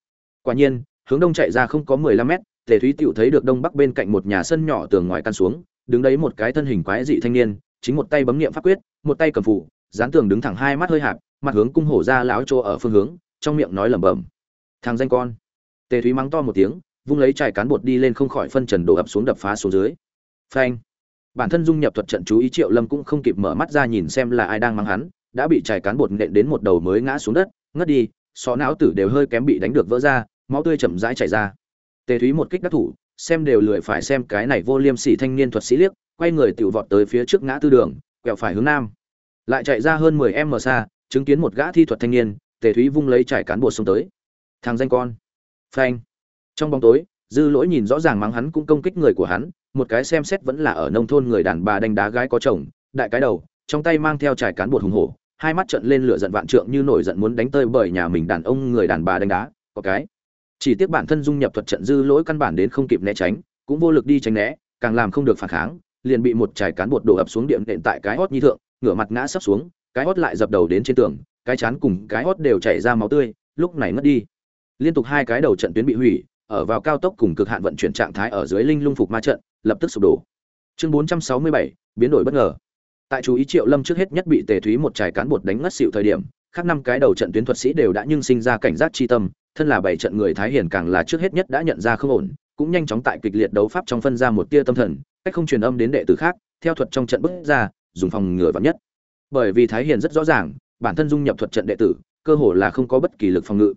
Quả nhiên, hướng đông chạy ra không có mười lăm mét, tề thúy tựu thấy được đông bắc bên cạnh một nhà sân nhỏ tường ngoài căn xuống, đứng đấy một cái thân hình quái dị thanh niên, chính một tay bấm niệm pháp quyết, một tay cầm phủ dán tường đứng thẳng hai mắt hơi hạp, mặt hướng cung hổ ra lão chỗ ở phương hướng, trong miệng nói lẩm bẩm, thằng danh con. Tề thúy mắng to một tiếng vung lấy chai cán bột đi lên không khỏi phân trần đổ ập xuống đập phá xuống dưới. Phanh. Bản thân dung nhập thuật trận chú ý triệu lâm cũng không kịp mở mắt ra nhìn xem là ai đang mắng hắn, đã bị chai cán bột nện đến một đầu mới ngã xuống đất, ngất đi, xó não tử đều hơi kém bị đánh được vỡ ra, máu tươi chậm rãi chảy ra. Tề thúy một kích đắc thủ, xem đều lười phải xem cái này vô liêm sỉ thanh niên thuật sĩ liếc, quay người tiểu vọt tới phía trước ngã tư đường, quẹo phải hướng nam. Lại chạy ra hơn mười em xa, chứng kiến một gã thi thuật thanh niên, tề thúy vung lấy trải cán bột xông tới. Thằng danh con. Phanh trong bóng tối, dư lỗi nhìn rõ ràng mắng hắn cũng công kích người của hắn, một cái xem xét vẫn là ở nông thôn người đàn bà đánh đá gái có chồng, đại cái đầu, trong tay mang theo trải cán bột hùng hổ, hai mắt trận lên lửa giận vạn trượng như nổi giận muốn đánh tơi bởi nhà mình đàn ông người đàn bà đánh đá, có cái. Chỉ tiếc bản thân dung nhập thuật trận dư lỗi căn bản đến không kịp né tránh, cũng vô lực đi tránh né, càng làm không được phản kháng, liền bị một trải cán bột đổ ập xuống điểm đệm tại cái hót nhi thượng, ngửa mặt ngã sấp xuống, cái hót lại dập đầu đến trên tường, cái chán cùng cái hót đều chảy ra máu tươi, lúc này mất đi. Liên tục hai cái đầu trận tuyến bị hủy ở vào cao tốc cùng cực hạn vận chuyển trạng thái ở dưới linh lung phục ma trận lập tức sụp đổ. Chương 467, biến đổi bất ngờ. Tại chú ý triệu lâm trước hết nhất bị tề thúy một trải cán bột đánh ngất xỉu thời điểm khác năm cái đầu trận tuyến thuật sĩ đều đã nhưng sinh ra cảnh giác chi tâm thân là bảy trận người thái hiền càng là trước hết nhất đã nhận ra không ổn cũng nhanh chóng tại kịch liệt đấu pháp trong phân ra một tia tâm thần cách không truyền âm đến đệ tử khác theo thuật trong trận bước ra dùng phòng ngừa vạn nhất. Bởi vì thái hiền rất rõ ràng bản thân dung nhập thuật trận đệ tử cơ hồ là không có bất kỳ lực phòng ngự.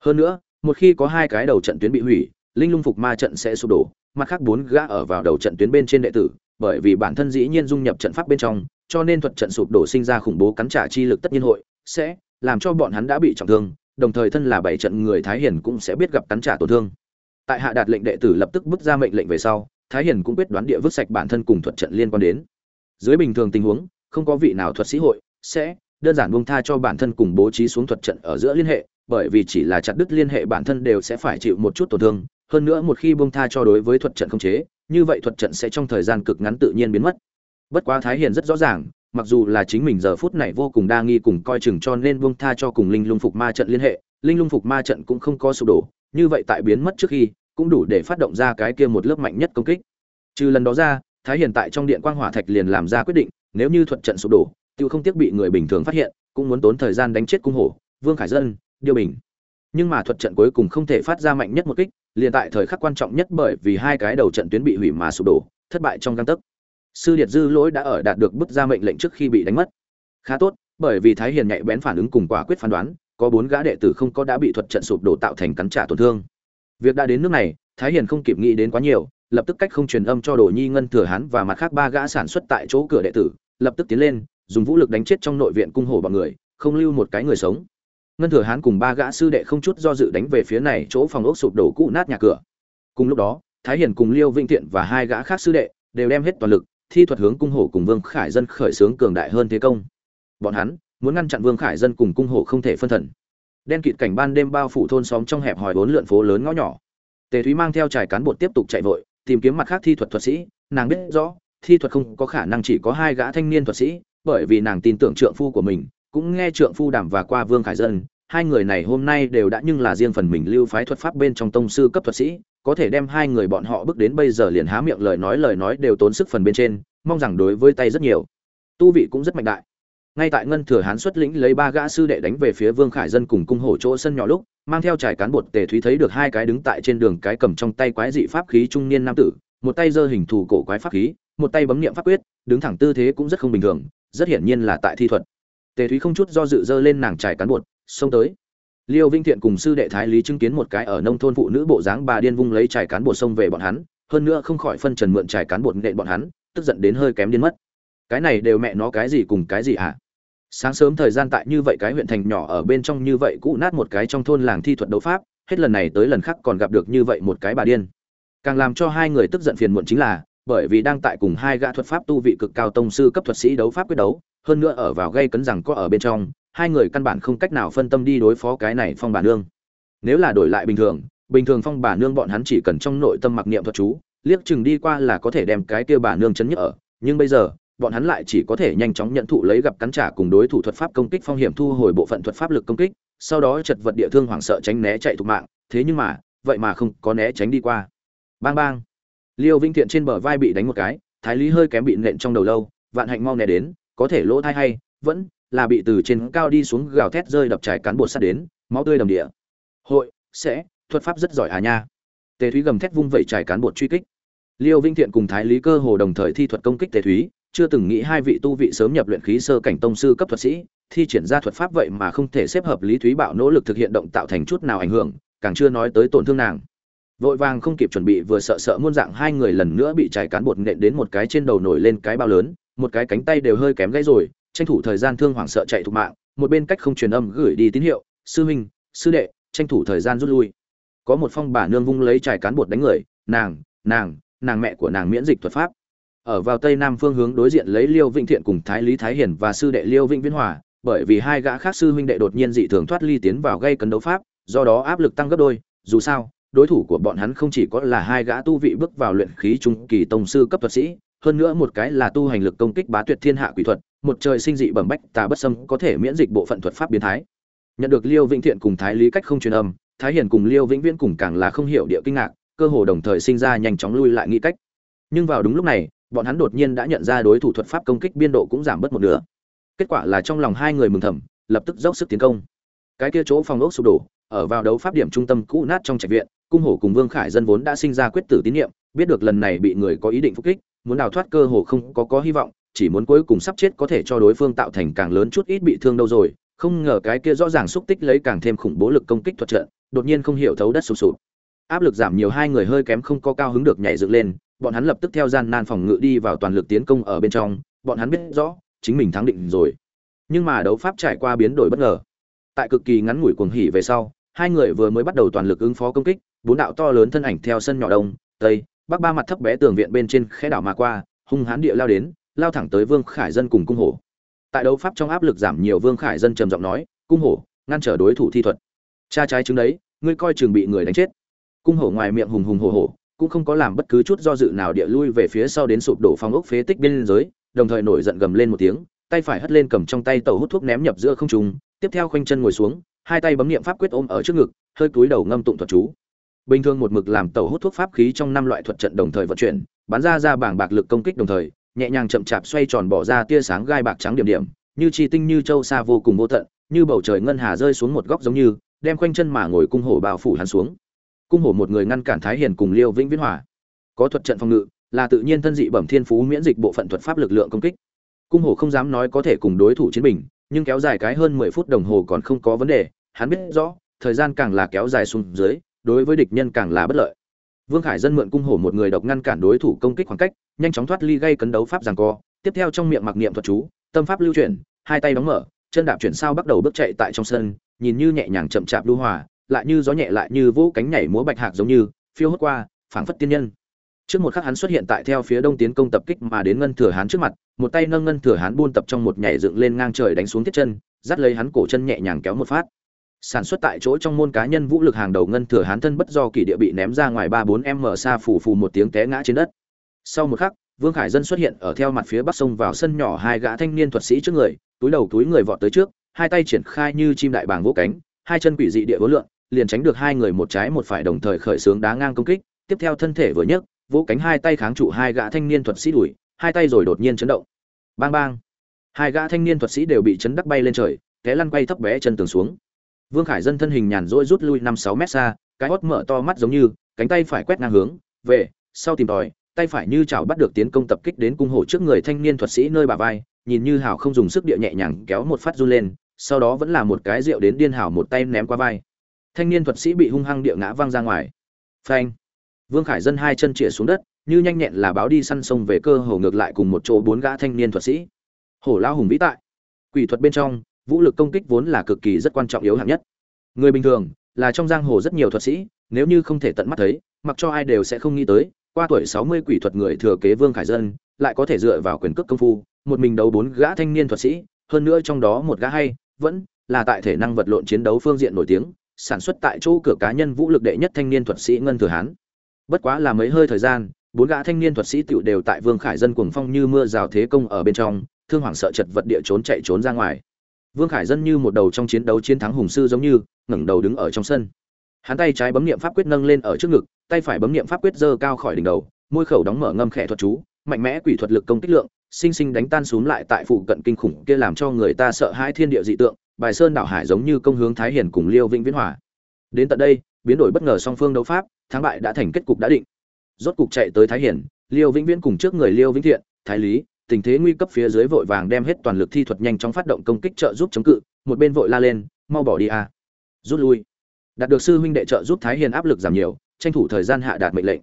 Hơn nữa một khi có hai cái đầu trận tuyến bị hủy, linh lung phục ma trận sẽ sụp đổ, mặt khác bốn gã ở vào đầu trận tuyến bên trên đệ tử, bởi vì bản thân dĩ nhiên dung nhập trận pháp bên trong, cho nên thuật trận sụp đổ sinh ra khủng bố cắn trả chi lực tất nhiên hội, sẽ làm cho bọn hắn đã bị trọng thương, đồng thời thân là bảy trận người thái hiền cũng sẽ biết gặp cắn trả tổn thương. Tại hạ đạt lệnh đệ tử lập tức bước ra mệnh lệnh về sau, thái hiền cũng quyết đoán địa vứt sạch bản thân cùng thuật trận liên quan đến. Dưới bình thường tình huống, không có vị nào thuật sĩ hội, sẽ đơn giản buông tha cho bản thân cùng bố trí xuống thuật trận ở giữa liên hệ bởi vì chỉ là chặt đứt liên hệ bản thân đều sẽ phải chịu một chút tổn thương hơn nữa một khi buông tha cho đối với thuật trận không chế như vậy thuật trận sẽ trong thời gian cực ngắn tự nhiên biến mất. Bất quá thái hiền rất rõ ràng mặc dù là chính mình giờ phút này vô cùng đa nghi cùng coi chừng cho nên buông tha cho cùng linh lung phục ma trận liên hệ linh lung phục ma trận cũng không có sụp đổ như vậy tại biến mất trước khi cũng đủ để phát động ra cái kia một lớp mạnh nhất công kích. Trừ lần đó ra thái hiền tại trong điện quang hỏa thạch liền làm ra quyết định nếu như thuật trận sụp đổ Tiêu không tiếc bị người bình thường phát hiện, cũng muốn tốn thời gian đánh chết cung hổ, Vương Khải Dân, Điêu Bình. Nhưng mà thuật trận cuối cùng không thể phát ra mạnh nhất một kích, liền tại thời khắc quan trọng nhất bởi vì hai cái đầu trận tuyến bị hủy mà sụp đổ, thất bại trong găng tấc. Sư Điệt Dư lỗi đã ở đạt được bức ra mệnh lệnh trước khi bị đánh mất. Khá tốt, bởi vì Thái Hiền nhạy bén phản ứng cùng quả quyết phán đoán, có bốn gã đệ tử không có đã bị thuật trận sụp đổ tạo thành cắn trả tổn thương. Việc đã đến nước này, Thái Hiền không kịp nghĩ đến quá nhiều, lập tức cách không truyền âm cho Đồ Nhi Ngân Thừa Hán và mặt khác ba gã sản xuất tại chỗ cửa đệ tử, lập tức tiến lên, dùng vũ lực đánh chết trong nội viện cung hổ bọn người, không lưu một cái người sống. Ngân Thừa Hán cùng ba gã sư đệ không chút do dự đánh về phía này chỗ phòng ốc sụp đổ cũ nát nhà cửa. Cùng lúc đó, Thái Hiền cùng Liêu Vinh Tiện và hai gã khác sư đệ đều đem hết toàn lực, thi thuật hướng cung hổ cùng Vương Khải Dân khởi xướng cường đại hơn thế công. Bọn hắn muốn ngăn chặn Vương Khải Dân cùng cung hổ không thể phân thần. Đen kịt cảnh ban đêm bao phủ thôn xóm trong hẹp hòi bốn lượn phố lớn ngõ nhỏ. Tề Thúy mang theo trải cán bột tiếp tục chạy vội, tìm kiếm mặt khác thi thuật thuật sĩ, nàng biết rõ, thi thuật không có khả năng chỉ có hai gã thanh niên thuật sĩ, bởi vì nàng tin tưởng trượng phu của mình, cũng nghe trượng phu đàm và qua Vương Khải Dân, hai người này hôm nay đều đã nhưng là riêng phần mình lưu phái thuật pháp bên trong tông sư cấp thuật sĩ, có thể đem hai người bọn họ bước đến bây giờ liền há miệng lời nói lời nói đều tốn sức phần bên trên, mong rằng đối với tay rất nhiều. Tu vị cũng rất mạnh đại. Ngay tại ngân thừa hán xuất lĩnh lấy ba gã sư đệ đánh về phía Vương Khải Dân cùng cung hổ chỗ sân nhỏ lúc, mang theo trải cán bột tề thúy thấy được hai cái đứng tại trên đường cái cầm trong tay quái dị pháp khí trung niên nam tử, một tay giơ hình thù cổ quái pháp khí, một tay bấm niệm pháp quyết, đứng thẳng tư thế cũng rất không bình thường, rất hiển nhiên là tại thi thuật. Tề Thúy không chút do dự dơ lên nàng trải cán bột, xông tới. Liêu vinh thiện cùng sư đệ thái lý chứng kiến một cái ở nông thôn phụ nữ bộ dáng bà điên vung lấy trải cán bột xông về bọn hắn hơn nữa không khỏi phân trần mượn trải cán bột nện bọn hắn tức giận đến hơi kém điên mất. Cái này đều mẹ nó cái gì cùng cái gì hả? À? sáng sớm thời gian tại như vậy cái huyện thành nhỏ ở bên trong như vậy cũ nát một cái trong thôn làng thi thuật đấu pháp hết lần này tới lần khác còn gặp được như vậy một cái bà điên. Càng làm cho hai người tức giận phiền muộn chính là bởi vì đang tại cùng hai gã thuật pháp tu vị cực cao tông sư cấp thuật sĩ đấu pháp quyết đấu hơn nữa ở vào gây cấn rằng có ở bên trong, hai người căn bản không cách nào phân tâm đi đối phó cái này phong bà nương. Nếu là đổi lại bình thường bình thường phong bà nương bọn hắn chỉ cần trong nội tâm mặc niệm thuật chú, liếc chừng đi qua là có thể đem cái kia bà nương chấn nhức ở. Nhưng bây giờ, bọn hắn lại chỉ có thể nhanh chóng nhận thụ lấy gặp cắn trả cùng đối thủ thuật pháp công kích phong hiểm thu hồi bộ phận thuật pháp lực công kích, sau đó chật vật địa thương hoảng sợ tránh né chạy thục mạng. Thế nhưng mà, vậy mà không có né tránh đi qua. Bang bang. Liêu vinh thiện trên bờ vai bị đánh một cái, thái lý hơi kém bị nện trong đầu lâu, vạn hạnh mau né đến có thể lỗ thai hay, vẫn là bị từ trên cao đi xuống gào thét rơi đập trải cán bột sắt đến, máu tươi đầm địa. Hội, sẽ, thuật pháp rất giỏi à nha. Tề thúy gầm thét vung vẩy trải cán bột truy kích. Liêu vinh thiện cùng thái lý cơ hồ đồng thời thi thuật công kích tề thúy, chưa từng nghĩ hai vị tu vị sớm nhập luyện khí sơ cảnh tông sư cấp thuật sĩ, thi triển ra thuật pháp vậy mà không thể xếp hợp lý thúy bạo nỗ lực thực hiện động tạo thành chút nào ảnh hưởng, càng chưa nói tới tổn thương nàng. Vội vàng không kịp chuẩn bị vừa sợ sợ muôn dạng hai người lần nữa bị trải cán bột nện đến một cái trên đầu nổi lên cái bao lớn một cái cánh tay đều hơi kém gãy rồi, tranh thủ thời gian thương hoảng sợ chạy thục mạng, một bên cách không truyền âm gửi đi tín hiệu, sư huynh, sư đệ, tranh thủ thời gian rút lui. Có một phong bà nương vung lấy trải cán bột đánh người, nàng nàng nàng mẹ của nàng miễn dịch thuật pháp. Ở vào tây nam phương hướng đối diện lấy liêu vĩnh thiện cùng thái lý thái hiển và sư đệ liêu vĩnh viễn hòa, bởi vì hai gã khác sư huynh đệ đột nhiên dị thường thoát ly tiến vào gây cấn đấu pháp, do đó áp lực tăng gấp đôi, dù sao, đối thủ của bọn hắn không chỉ có là hai gã tu vị bước vào luyện khí trung kỳ tông sư cấp thuật sĩ hơn nữa một cái là tu hành lực công kích bá tuyệt thiên hạ quỷ thuật, một trời sinh dị bẩm bách, tà bất xâm có thể miễn dịch bộ phận thuật pháp biến thái. Nhận được liêu vĩnh thiện cùng thái lý cách không truyền âm, thái hiền cùng liêu vĩnh viễn cùng càng là không hiểu địa kinh ngạc, cơ hồ đồng thời sinh ra nhanh chóng lui lại nghi cách. Nhưng vào đúng lúc này, bọn hắn đột nhiên đã nhận ra đối thủ thuật pháp công kích biên độ cũng giảm bớt một nửa. Kết quả là trong lòng hai người mừng thầm, lập tức dốc sức tiến công. Cái kia chỗ phòng ốc sụp đổ, ở vào đấu pháp điểm trung tâm cũ nát trong trạch viện, cung hổ cùng vương khải dân vốn đã sinh ra quyết tử tín niệm, biết được lần này bị người có ý định phục kích muốn đào thoát cơ hồ không có có hy vọng, chỉ muốn cuối cùng sắp chết có thể cho đối phương tạo thành càng lớn chút ít bị thương đâu rồi. Không ngờ cái kia rõ ràng xúc tích lấy càng thêm khủng bố lực công kích thuật trận, đột nhiên không hiểu thấu đất sụp sụp. Áp lực giảm nhiều hai người hơi kém không có cao hứng được nhảy dựng lên, bọn hắn lập tức theo gian nan phòng ngự đi vào toàn lực tiến công ở bên trong, bọn hắn biết rõ, chính mình thắng định rồi. Nhưng mà đấu pháp trải qua biến đổi bất ngờ. Tại cực kỳ ngắn ngủi cuồng hỉ về sau, hai người vừa mới bắt đầu toàn lực ứng phó công kích, bốn đạo to lớn thân ảnh theo sân nhỏ đông, tây bắc ba mặt thấp bé tường viện bên trên khẽ đảo mà qua, hung hãn địa lao đến, lao thẳng tới vương khải dân cùng cung hổ. Tại đấu pháp trong áp lực giảm nhiều, vương khải dân trầm giọng nói, cung hổ, ngăn trở đối thủ thi thuật. Cha trái chứng đấy, ngươi coi chừng bị người đánh chết. Cung hổ ngoài miệng hùng hùng hổ hổ, cũng không có làm bất cứ chút do dự nào địa lui về phía sau đến sụp đổ phong ốc phế tích bên giới đồng thời nổi giận gầm lên một tiếng, tay phải hất lên cầm trong tay tàu hút thuốc ném nhập giữa không trung, tiếp theo khoanh chân ngồi xuống, hai tay bấm niệm pháp quyết ôm ở trước ngực, hơi cúi đầu ngâm tụng thuật chú bình thường một mực làm tàu hút thuốc pháp khí trong năm loại thuật trận đồng thời vận chuyển bắn ra ra bảng bạc lực công kích đồng thời nhẹ nhàng chậm chạp xoay tròn bỏ ra tia sáng gai bạc trắng điểm điểm như chi tinh như châu xa vô cùng vô tận như bầu trời ngân hà rơi xuống một góc giống như đem khoanh chân mà ngồi cung hổ bao phủ hắn xuống. Cung hổ một người ngăn cản thái hiền cùng liêu vĩnh viễn hòa, có thuật trận phòng ngự là tự nhiên thân dị bẩm thiên phú miễn dịch bộ phận thuật pháp lực lượng công kích. Cung hổ không dám nói có thể cùng đối thủ chiến bình nhưng kéo dài cái hơn mười phút đồng hồ còn không có vấn đề hắn biết rõ thời gian càng là kéo dài xuống dưới đối với địch nhân càng là bất lợi. Vương khải dân mượn cung hổ một người độc ngăn cản đối thủ công kích khoảng cách, nhanh chóng thoát ly gây cấn đấu pháp giằng co. Tiếp theo trong miệng mặc niệm thuật chú, tâm pháp lưu chuyển, hai tay đóng mở, chân đạp chuyển sao bắt đầu bước chạy tại trong sân, nhìn như nhẹ nhàng chậm chạp lưu hòa, lại như gió nhẹ lại như vỗ cánh nhảy múa bạch hạc giống như, phiêu hốt qua, phảng phất tiên nhân. Trước một khắc hắn xuất hiện tại theo phía đông tiến công tập kích mà đến ngân thừa hán trước mặt, một tay nâng ngân thừa hán buôn tập trong một nhảy dựng lên ngang trời đánh xuống tiết chân, dắt lấy hắn cổ chân nhẹ nhàng kéo một phát sản xuất tại chỗ trong môn cá nhân vũ lực hàng đầu ngân thừa hán thân bất do kỷ địa bị ném ra ngoài ba bốn m xa phủ phù một tiếng té ngã trên đất. Sau một khắc, vương khải dân xuất hiện ở theo mặt phía bắc sông vào sân nhỏ hai gã thanh niên thuật sĩ trước người, túi đầu túi người vọt tới trước, hai tay triển khai như chim đại bàng vỗ cánh, hai chân quỷ dị địa vỗ lượn, liền tránh được hai người một trái một phải đồng thời khởi xướng đá ngang công kích, tiếp theo thân thể vừa nhấc, vỗ cánh hai tay kháng trụ hai gã thanh niên thuật sĩ đuổi, hai tay rồi đột nhiên chấn động. Bang bang. Hai gã thanh niên thuật sĩ đều bị chấn đắc bay lên trời, té lăn quay thấp bé chân tường xuống vương khải dân thân hình nhàn rỗi rút lui năm sáu mét xa, cái hốt mở to mắt giống như, cánh tay phải quét ngang hướng, về, sau tìm tòi, tay phải như chảo bắt được tiến công tập kích đến cung hổ trước người thanh niên thuật sĩ nơi bà vai, nhìn như hảo không dùng sức địa nhẹ nhàng kéo một phát run lên, sau đó vẫn là một cái rượu đến điên hảo một tay ném qua vai. Thanh niên thuật sĩ bị hung hăng địa ngã văng ra ngoài. Phanh. Vương khải dân hai chân chĩa xuống đất, như nhanh nhẹn là báo đi săn sông về cơ hồ ngược lại cùng một chỗ bốn gã thanh niên thuật sĩ. Hổ lao hùng vĩ tại. Quỷ thuật bên trong vũ lực công kích vốn là cực kỳ rất quan trọng yếu hạng nhất. Người bình thường là trong giang hồ rất nhiều thuật sĩ, nếu như không thể tận mắt thấy, mặc cho ai đều sẽ không nghĩ tới, qua tuổi sáu mươi quỷ thuật người thừa kế vương khải dân lại có thể dựa vào quyền cước công phu, một mình đấu bốn gã thanh niên thuật sĩ, hơn nữa trong đó một gã hay, vẫn là tại thể năng vật lộn chiến đấu phương diện nổi tiếng, sản xuất tại chỗ cửa cá nhân vũ lực đệ nhất thanh niên thuật sĩ ngân thừa hán. Bất quá là mấy hơi thời gian, bốn gã thanh niên thuật sĩ tựu đều tại vương khải dân cuồng phong như mưa rào thế công ở bên trong, thương hoảng sợ chật vật địa trốn chạy trốn ra ngoài vương khải dân như một đầu trong chiến đấu chiến thắng hùng sư giống như, ngẩng đầu đứng ở trong sân. Hắn tay trái bấm niệm pháp quyết nâng lên ở trước ngực, tay phải bấm niệm pháp quyết giơ cao khỏi đỉnh đầu, môi khẩu đóng mở ngâm khẽ thuật chú, mạnh mẽ quỷ thuật lực công kích lượng, sinh sinh đánh tan xuống lại tại phụ cận kinh khủng kia làm cho người ta sợ hãi thiên địa dị tượng, bài sơn đảo hải giống như công hướng thái hiền cùng liêu vĩnh viễn hòa. Đến tận đây, biến đổi bất ngờ song phương đấu pháp, thắng bại đã thành kết cục đã định. Rốt cục chạy tới thái hiển liêu vĩnh viễn cùng trước người liêu vĩnh thiện, thái lý tình thế nguy cấp phía dưới vội vàng đem hết toàn lực thi thuật nhanh chóng phát động công kích trợ giúp chống cự, một bên vội la lên, mau bỏ đi a. Rút lui. Đạt được sư huynh đệ trợ giúp thái hiền áp lực giảm nhiều, tranh thủ thời gian hạ đạt mệnh lệnh.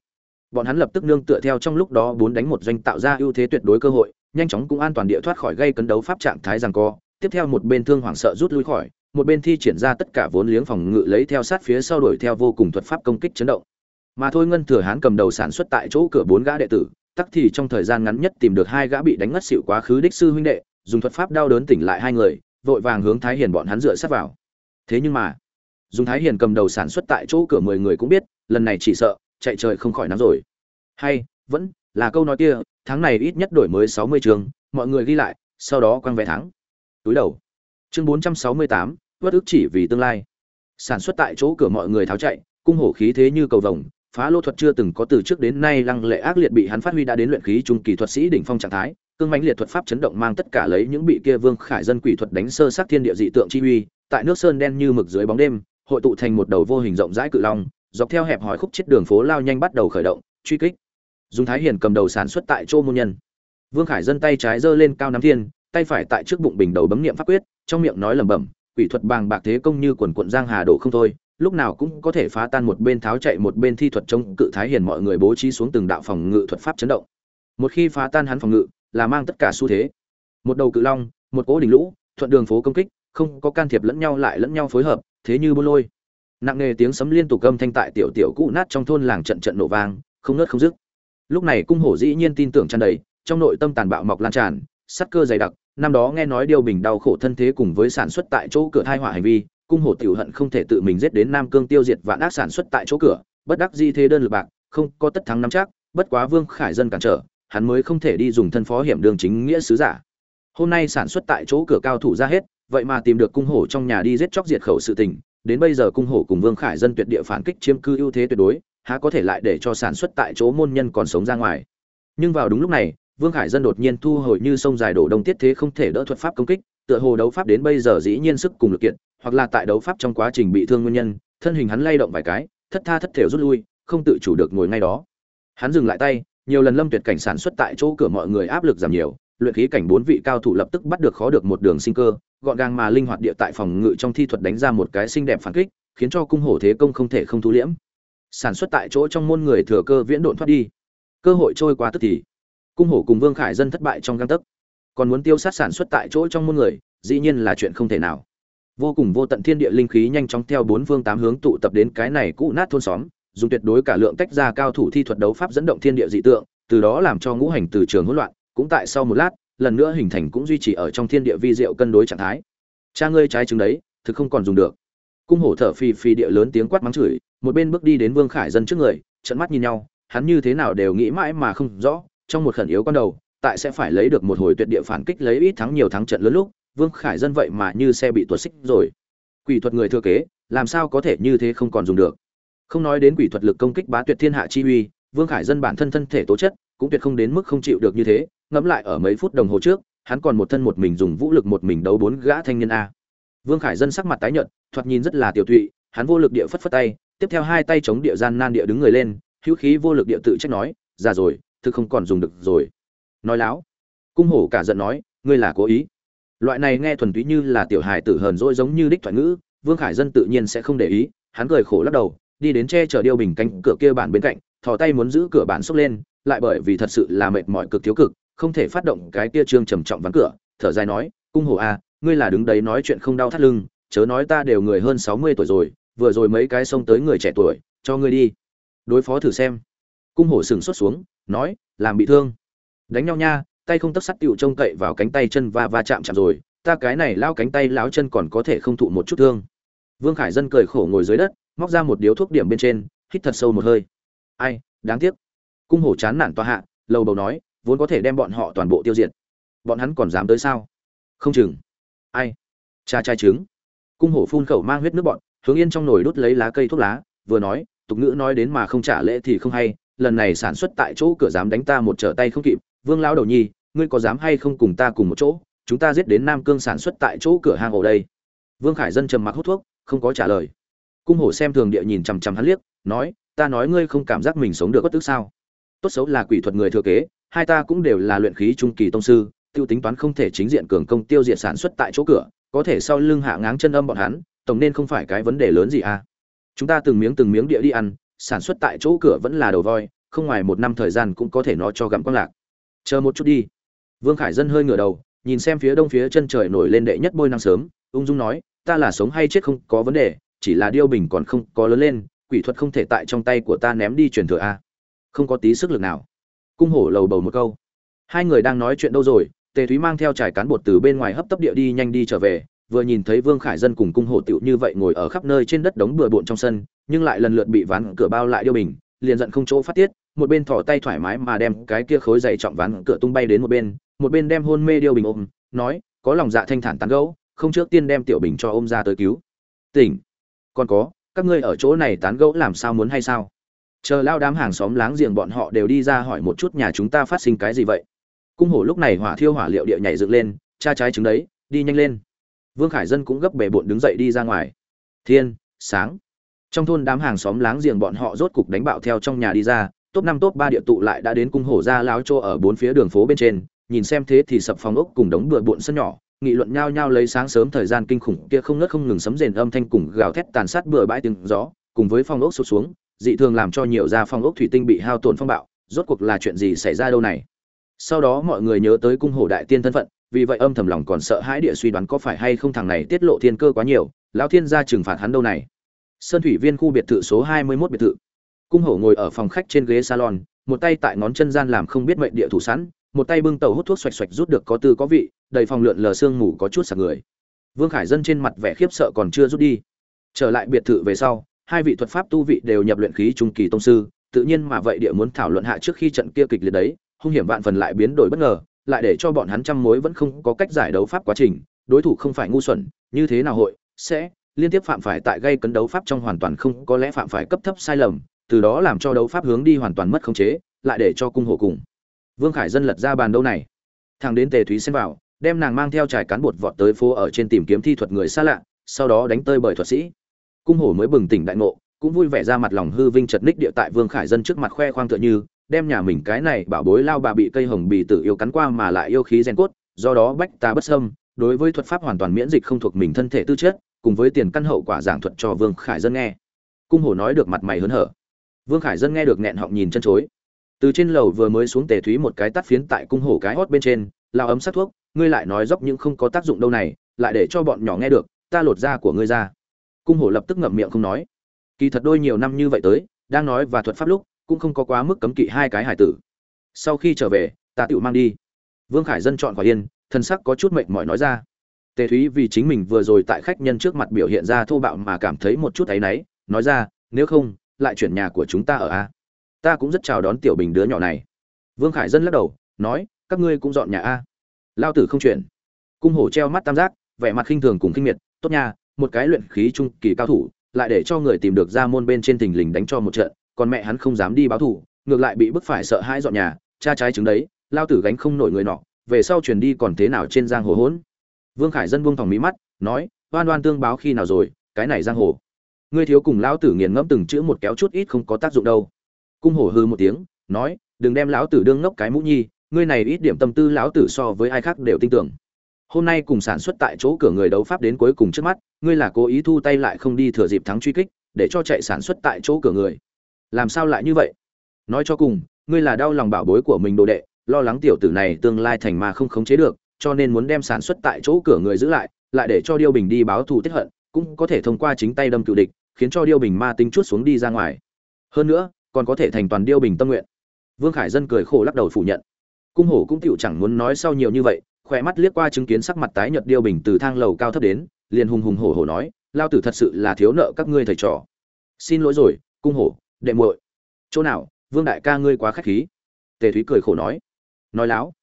Bọn hắn lập tức nương tựa theo trong lúc đó bốn đánh một doanh tạo ra ưu thế tuyệt đối cơ hội, nhanh chóng cũng an toàn địa thoát khỏi gây cấn đấu pháp trạng thái giằng co. Tiếp theo một bên thương hoảng sợ rút lui khỏi, một bên thi triển ra tất cả vốn liếng phòng ngự lấy theo sát phía sau đuổi theo vô cùng thuật pháp công kích chấn động. Mà thôi ngân thừa hán cầm đầu sản xuất tại chỗ cửa bốn gã đệ tử tắc thì trong thời gian ngắn nhất tìm được hai gã bị đánh ngất xỉu quá khứ đích sư huynh đệ, dùng thuật pháp đau đớn tỉnh lại hai người, vội vàng hướng thái hiền bọn hắn dựa sát vào. Thế nhưng mà, dùng thái hiền cầm đầu sản xuất tại chỗ cửa mười người cũng biết, lần này chỉ sợ, chạy trời không khỏi nắm rồi. Hay, vẫn là câu nói kia, tháng này ít nhất đổi mới sáu mươi trường, mọi người ghi lại, sau đó quăng vé thắng túi đầu. Chương bốn trăm sáu mươi tám vất ức chỉ vì tương lai. Sản xuất tại chỗ cửa mọi người tháo chạy, cung hổ khí thế như cầu vồng phá lô thuật chưa từng có từ trước đến nay lăng lệ ác liệt bị hắn phát huy đã đến luyện khí trung kỳ thuật sĩ đỉnh phong trạng thái, cương mãnh liệt thuật pháp chấn động mang tất cả lấy những bị kia vương khải dân quỷ thuật đánh sơ sát thiên địa dị tượng chi uy, tại nước sơn đen như mực dưới bóng đêm, hội tụ thành một đầu vô hình rộng rãi cự long, dọc theo hẹp hỏi khúc chết đường phố lao nhanh bắt đầu khởi động, truy kích. Dùng thái hiền cầm đầu sản xuất tại chỗ môn nhân. Vương khải dân tay trái giơ lên cao nắm thiên, tay phải tại trước bụng bình đầu bấm niệm pháp quyết, trong miệng nói lẩm bẩm, quỷ thuật bàng bạc thế công như quần quận giang hà đổ không thôi lúc nào cũng có thể phá tan một bên tháo chạy một bên thi thuật chống cự thái hiền mọi người bố trí xuống từng đạo phòng ngự thuật pháp chấn động. Một khi phá tan hắn phòng ngự, là mang tất cả xu thế. Một đầu cự long, một cỗ đỉnh lũ, thuận đường phố công kích, không có can thiệp lẫn nhau lại lẫn nhau phối hợp, thế như buôn lôi. Nặng nề tiếng sấm liên tục gầm thanh tại tiểu tiểu cũ nát trong thôn làng trận trận nổ vang, không nớt không dứt. Lúc này cung hổ dĩ nhiên tin tưởng tràn đầy, trong nội tâm tàn bạo mọc lan tràn sắt cơ dày đặc, năm đó nghe nói điều bình đau khổ thân thế cùng với sản xuất tại chỗ cửa thai họa hành vi cung hổ tiểu hận không thể tự mình giết đến nam cương tiêu diệt vạn ác sản xuất tại chỗ cửa, bất đắc di thế đơn lực bạc, không có tất thắng nắm chắc, bất quá vương khải dân cản trở, hắn mới không thể đi dùng thân phó hiểm đường chính nghĩa sứ giả. Hôm nay sản xuất tại chỗ cửa cao thủ ra hết, vậy mà tìm được cung hổ trong nhà đi giết chóc diệt khẩu sự tình, đến bây giờ cung hổ cùng vương khải dân tuyệt địa phản kích chiếm cư ưu thế tuyệt đối, há có thể lại để cho sản xuất tại chỗ môn nhân còn sống ra ngoài. Nhưng vào đúng lúc này, vương khải dân đột nhiên thu hồi như sông dài đổ đông tiết thế không thể đỡ thuật pháp công kích tựa hồ đấu pháp đến bây giờ dĩ nhiên sức cùng lực kiện, hoặc là tại đấu pháp trong quá trình bị thương nguyên nhân, thân hình hắn lay động vài cái, thất tha thất thểu rút lui, không tự chủ được ngồi ngay đó. Hắn dừng lại tay, nhiều lần lâm tuyệt cảnh sản xuất tại chỗ cửa mọi người áp lực giảm nhiều, luyện khí cảnh bốn vị cao thủ lập tức bắt được khó được một đường sinh cơ, gọn gàng mà linh hoạt địa tại phòng ngự trong thi thuật đánh ra một cái xinh đẹp phản kích, khiến cho cung hổ thế công không thể không thu liễm. Sản xuất tại chỗ trong môn người thừa cơ viễn độn thoát đi. Cơ hội trôi qua tức thì, cung hổ cùng vương khải dân thất bại trong gang tấc còn muốn tiêu sát sản xuất tại chỗ trong muôn người, dĩ nhiên là chuyện không thể nào. Vô cùng vô tận thiên địa linh khí nhanh chóng theo bốn phương tám hướng tụ tập đến cái này cũ nát thôn xóm, dùng tuyệt đối cả lượng tách ra cao thủ thi thuật đấu pháp dẫn động thiên địa dị tượng, từ đó làm cho ngũ hành từ trường hỗn loạn, cũng tại sau một lát, lần nữa hình thành cũng duy trì ở trong thiên địa vi diệu cân đối trạng thái. Cha ngươi trái trứng đấy, thực không còn dùng được. Cung hổ thở phì phì địa lớn tiếng quát mắng chửi, một bên bước đi đến vương khải dân trước người trận mắt nhìn nhau, hắn như thế nào đều nghĩ mãi mà không rõ, trong một khẩn yếu con đầu tại sẽ phải lấy được một hồi tuyệt địa phản kích lấy ít thắng nhiều thắng trận lớn lúc, vương khải dân vậy mà như xe bị tuột xích rồi. Quỷ thuật người thừa kế, làm sao có thể như thế không còn dùng được? Không nói đến quỷ thuật lực công kích bá tuyệt thiên hạ chi uy, vương khải dân bản thân thân thể tố chất cũng tuyệt không đến mức không chịu được như thế, ngẫm lại ở mấy phút đồng hồ trước, hắn còn một thân một mình dùng vũ lực một mình đấu bốn gã thanh niên a. Vương khải dân sắc mặt tái nhợt, thoạt nhìn rất là tiểu tụy, hắn vô lực địa phất phất tay, tiếp theo hai tay chống địa gian nan địa đứng người lên, hữu khí vô lực địa tự trách nói, già rồi, thực không còn dùng được rồi nói láo. Cung hổ cả giận nói ngươi là cố ý. Loại này nghe thuần túy như là tiểu hài tử hờn dỗi giống như đích thoại ngữ vương khải dân tự nhiên sẽ không để ý hắn cười khổ lắc đầu đi đến che chở điêu bình cánh cửa kia bản bên cạnh thò tay muốn giữ cửa bản xốc lên lại bởi vì thật sự là mệt mỏi cực thiếu cực không thể phát động cái kia trương trầm trọng ván cửa thở dài nói cung hổ a à, ngươi là đứng đấy nói chuyện không đau thắt lưng chớ nói ta đều người hơn sáu mươi tuổi rồi vừa rồi mấy cái xông tới người trẻ tuổi cho ngươi đi đối phó thử xem. Cung hổ sừng xuất xuống nói làm bị thương đánh nhau nha, tay không tấc sắt tựu trông cậy vào cánh tay chân và va chạm chạm rồi, ta cái này lao cánh tay láo chân còn có thể không thụ một chút thương. Vương khải dân cười khổ ngồi dưới đất, móc ra một điếu thuốc điểm bên trên, hít thật sâu một hơi. Ai, đáng tiếc. Cung hổ chán nản tòa hạ, lầu bầu nói, vốn có thể đem bọn họ toàn bộ tiêu diệt. Bọn hắn còn dám tới sao? Không chừng. Ai? Cha trai trứng. Cung hổ phun khẩu mang huyết nước bọn, hướng yên trong nồi đốt lấy lá cây thuốc lá, vừa nói, tục ngữ nói đến mà không trả lễ thì không hay, lần này sản xuất tại chỗ cửa dám đánh ta một trở tay không kịp vương lão đầu nhi, ngươi có dám hay không cùng ta cùng một chỗ? Chúng ta giết đến nam cương sản xuất tại chỗ cửa hang ổ đây. Vương khải dân trầm mặc hút thuốc, không có trả lời. Cung hổ xem thường địa nhìn chằm chằm hắn liếc, nói, ta nói ngươi không cảm giác mình sống được bất tức sao? Tốt xấu là quỷ thuật người thừa kế, hai ta cũng đều là luyện khí trung kỳ tông sư, tiêu tính toán không thể chính diện cường công tiêu diệt sản xuất tại chỗ cửa, có thể sau lưng hạ ngáng chân âm bọn hắn, tổng nên không phải cái vấn đề lớn gì à? Chúng ta từng miếng từng miếng địa đi ăn, sản xuất tại chỗ cửa vẫn là đầu voi, không ngoài một năm thời gian cũng có thể nó cho gặm quang lạc chờ một chút đi. Vương khải dân hơi ngửa đầu, nhìn xem phía đông phía chân trời nổi lên đệ nhất bôi năng sớm, ung dung nói, ta là sống hay chết không có vấn đề, chỉ là điêu bình còn không có lớn lên, quỷ thuật không thể tại trong tay của ta ném đi truyền thừa a. Không có tí sức lực nào. Cung hổ lầu bầu một câu. Hai người đang nói chuyện đâu rồi, tề thúy mang theo trải cán bột từ bên ngoài hấp tấp địa đi nhanh đi trở về, vừa nhìn thấy vương khải dân cùng cung hổ tựu như vậy ngồi ở khắp nơi trên đất đống bừa bộn trong sân, nhưng lại lần lượt bị ván cửa bao lại điêu bình, liền giận không chỗ phát tiết một bên thỏ tay thoải mái mà đem cái kia khối dày trọng ván cửa tung bay đến một bên một bên đem hôn mê điêu bình ôm, nói, có lòng dạ thanh thản tán gẫu, không trước tiên đem tiểu bình cho ôm ra tới cứu. Tỉnh. Còn có, các ngươi ở chỗ này tán gẫu làm sao muốn hay sao? Chờ lao đám hàng xóm láng giềng bọn họ đều đi ra hỏi một chút nhà chúng ta phát sinh cái gì vậy. Cung hổ lúc này hỏa thiêu hỏa liệu địa nhảy dựng lên, cha trái trứng đấy, đi nhanh lên. Vương khải dân cũng gấp bể bộn đứng dậy đi ra ngoài. Thiên, sáng. Trong thôn đám hàng xóm láng giềng bọn họ rốt cục đánh bạo theo trong nhà đi ra top năm, top ba địa tụ lại đã đến cung hổ ra láo chỗ ở bốn phía đường phố bên trên. Nhìn xem thế thì sập phòng ốc cùng đống bừa bộn sân nhỏ, nghị luận nhau nhau lấy sáng sớm thời gian kinh khủng kia không ngớt không ngừng sấm rền âm thanh cùng gào thét tàn sát bừa bãi tiếng gió, cùng với phong ốc sụp xuống, dị thường làm cho nhiều gia phong ốc thủy tinh bị hao tổn phong bạo. Rốt cuộc là chuyện gì xảy ra đâu này? Sau đó mọi người nhớ tới cung hổ đại tiên thân phận, vì vậy âm thầm lòng còn sợ hãi địa suy đoán có phải hay không thằng này tiết lộ thiên cơ quá nhiều, lão thiên gia trừng phạt hắn đâu này? Sơn thủy viên khu biệt thự số hai mươi 21 biệt thự cung hổ ngồi ở phòng khách trên ghế salon, một tay tại ngón chân gian làm không biết mệnh địa thủ sẵn, một tay bưng tàu hút thuốc xoạch xoạch rút được có tư có vị, đầy phòng lượn lờ sương mù có chút sạc người. Vương khải dân trên mặt vẻ khiếp sợ còn chưa rút đi. Trở lại biệt thự về sau, hai vị thuật pháp tu vị đều nhập luyện khí trung kỳ tông sư, tự nhiên mà vậy địa muốn thảo luận hạ trước khi trận kia kịch liệt đấy, hung hiểm vạn phần lại biến đổi bất ngờ, lại để cho bọn hắn trăm mối vẫn không có cách giải đấu pháp quá trình, đối thủ không phải ngu xuẩn, như thế nào hội, sẽ liên tiếp phạm phải tại gây cấn đấu pháp trong hoàn toàn không có lẽ phạm phải cấp thấp sai lầm từ đó làm cho đấu pháp hướng đi hoàn toàn mất khống chế, lại để cho cung hộ cùng. Vương khải dân lật ra bàn đấu này. Thằng đến tề thúy xem vào, đem nàng mang theo trải cán bột vọt tới phố ở trên tìm kiếm thi thuật người xa lạ, sau đó đánh tơi bởi thuật sĩ. Cung hổ mới bừng tỉnh đại ngộ, cũng vui vẻ ra mặt lòng hư vinh chật ních địa tại vương khải dân trước mặt khoe khoang tựa như, đem nhà mình cái này bảo bối lao bà bị cây hồng bì tử yêu cắn qua mà lại yêu khí gen cốt, do đó bách ta bất sâm đối với thuật pháp hoàn toàn miễn dịch không thuộc mình thân thể tư chất, cùng với tiền căn hậu quả giảng thuật cho vương khải dân nghe. Cung hổ nói được mặt mày hớn hở vương khải dân nghe được nghẹn họng nhìn chân chối. Từ trên lầu vừa mới xuống tề thúy một cái tắt phiến tại cung hổ cái hót bên trên, lao ấm sát thuốc, ngươi lại nói dốc những không có tác dụng đâu này, lại để cho bọn nhỏ nghe được, ta lột da của ngươi ra. Cung hổ lập tức ngậm miệng không nói. Kỳ thật đôi nhiều năm như vậy tới, đang nói và thuật pháp lúc, cũng không có quá mức cấm kỵ hai cái hải tử. Sau khi trở về, ta tự mang đi. Vương khải dân chọn khỏi yên, thân sắc có chút mệt mỏi nói ra. Tề thúy vì chính mình vừa rồi tại khách nhân trước mặt biểu hiện ra thô bạo mà cảm thấy một chút áy náy, nói ra, nếu không lại chuyển nhà của chúng ta ở a? Ta cũng rất chào đón tiểu bình đứa nhỏ này. Vương khải dân lắc đầu, nói, các ngươi cũng dọn nhà a? Lao tử không chuyển. Cung hổ treo mắt tam giác, vẻ mặt khinh thường cùng khinh miệt, tốt nha, một cái luyện khí trung kỳ cao thủ, lại để cho người tìm được ra môn bên trên thình lình đánh cho một trận, còn mẹ hắn không dám đi báo thủ ngược lại bị bức phải sợ hãi dọn nhà, cha trái trứng đấy, lao tử gánh không nổi người nọ, về sau chuyển đi còn thế nào trên giang hồ hỗn vương khải dân buông thòng mí mắt, nói, oan oan tương báo khi nào rồi, cái này giang hồ ngươi thiếu cùng lão tử nghiền ngẫm từng chữ một kéo chút ít không có tác dụng đâu. Cung hổ hư một tiếng, nói, đừng đem lão tử đương ngốc cái mũ nhi, ngươi này ít điểm tâm tư lão tử so với ai khác đều tin tưởng. Hôm nay cùng sản xuất tại chỗ cửa người đấu pháp đến cuối cùng trước mắt, ngươi là cố ý thu tay lại không đi thừa dịp thắng truy kích, để cho chạy sản xuất tại chỗ cửa người. Làm sao lại như vậy? Nói cho cùng, ngươi là đau lòng bảo bối của mình đồ đệ, lo lắng tiểu tử này tương lai thành mà không khống chế được, cho nên muốn đem sản xuất tại chỗ cửa người giữ lại lại để cho điêu bình đi báo thù tiết hận, cũng có thể thông qua chính tay đâm cựu địch khiến cho điêu bình ma tính chút xuống đi ra ngoài. Hơn nữa, còn có thể thành toàn điêu bình tâm nguyện. Vương khải dân cười khổ lắc đầu phủ nhận. Cung hổ cũng tựu chẳng muốn nói sau nhiều như vậy, khỏe mắt liếc qua chứng kiến sắc mặt tái nhợt điêu bình từ thang lầu cao thấp đến, liền hùng hùng hổ hổ nói, lao tử thật sự là thiếu nợ các ngươi thầy trò. Xin lỗi rồi, cung hổ, đệ muội. Chỗ nào, vương đại ca ngươi quá khách khí. Tề thúy cười khổ nói. Nói láo.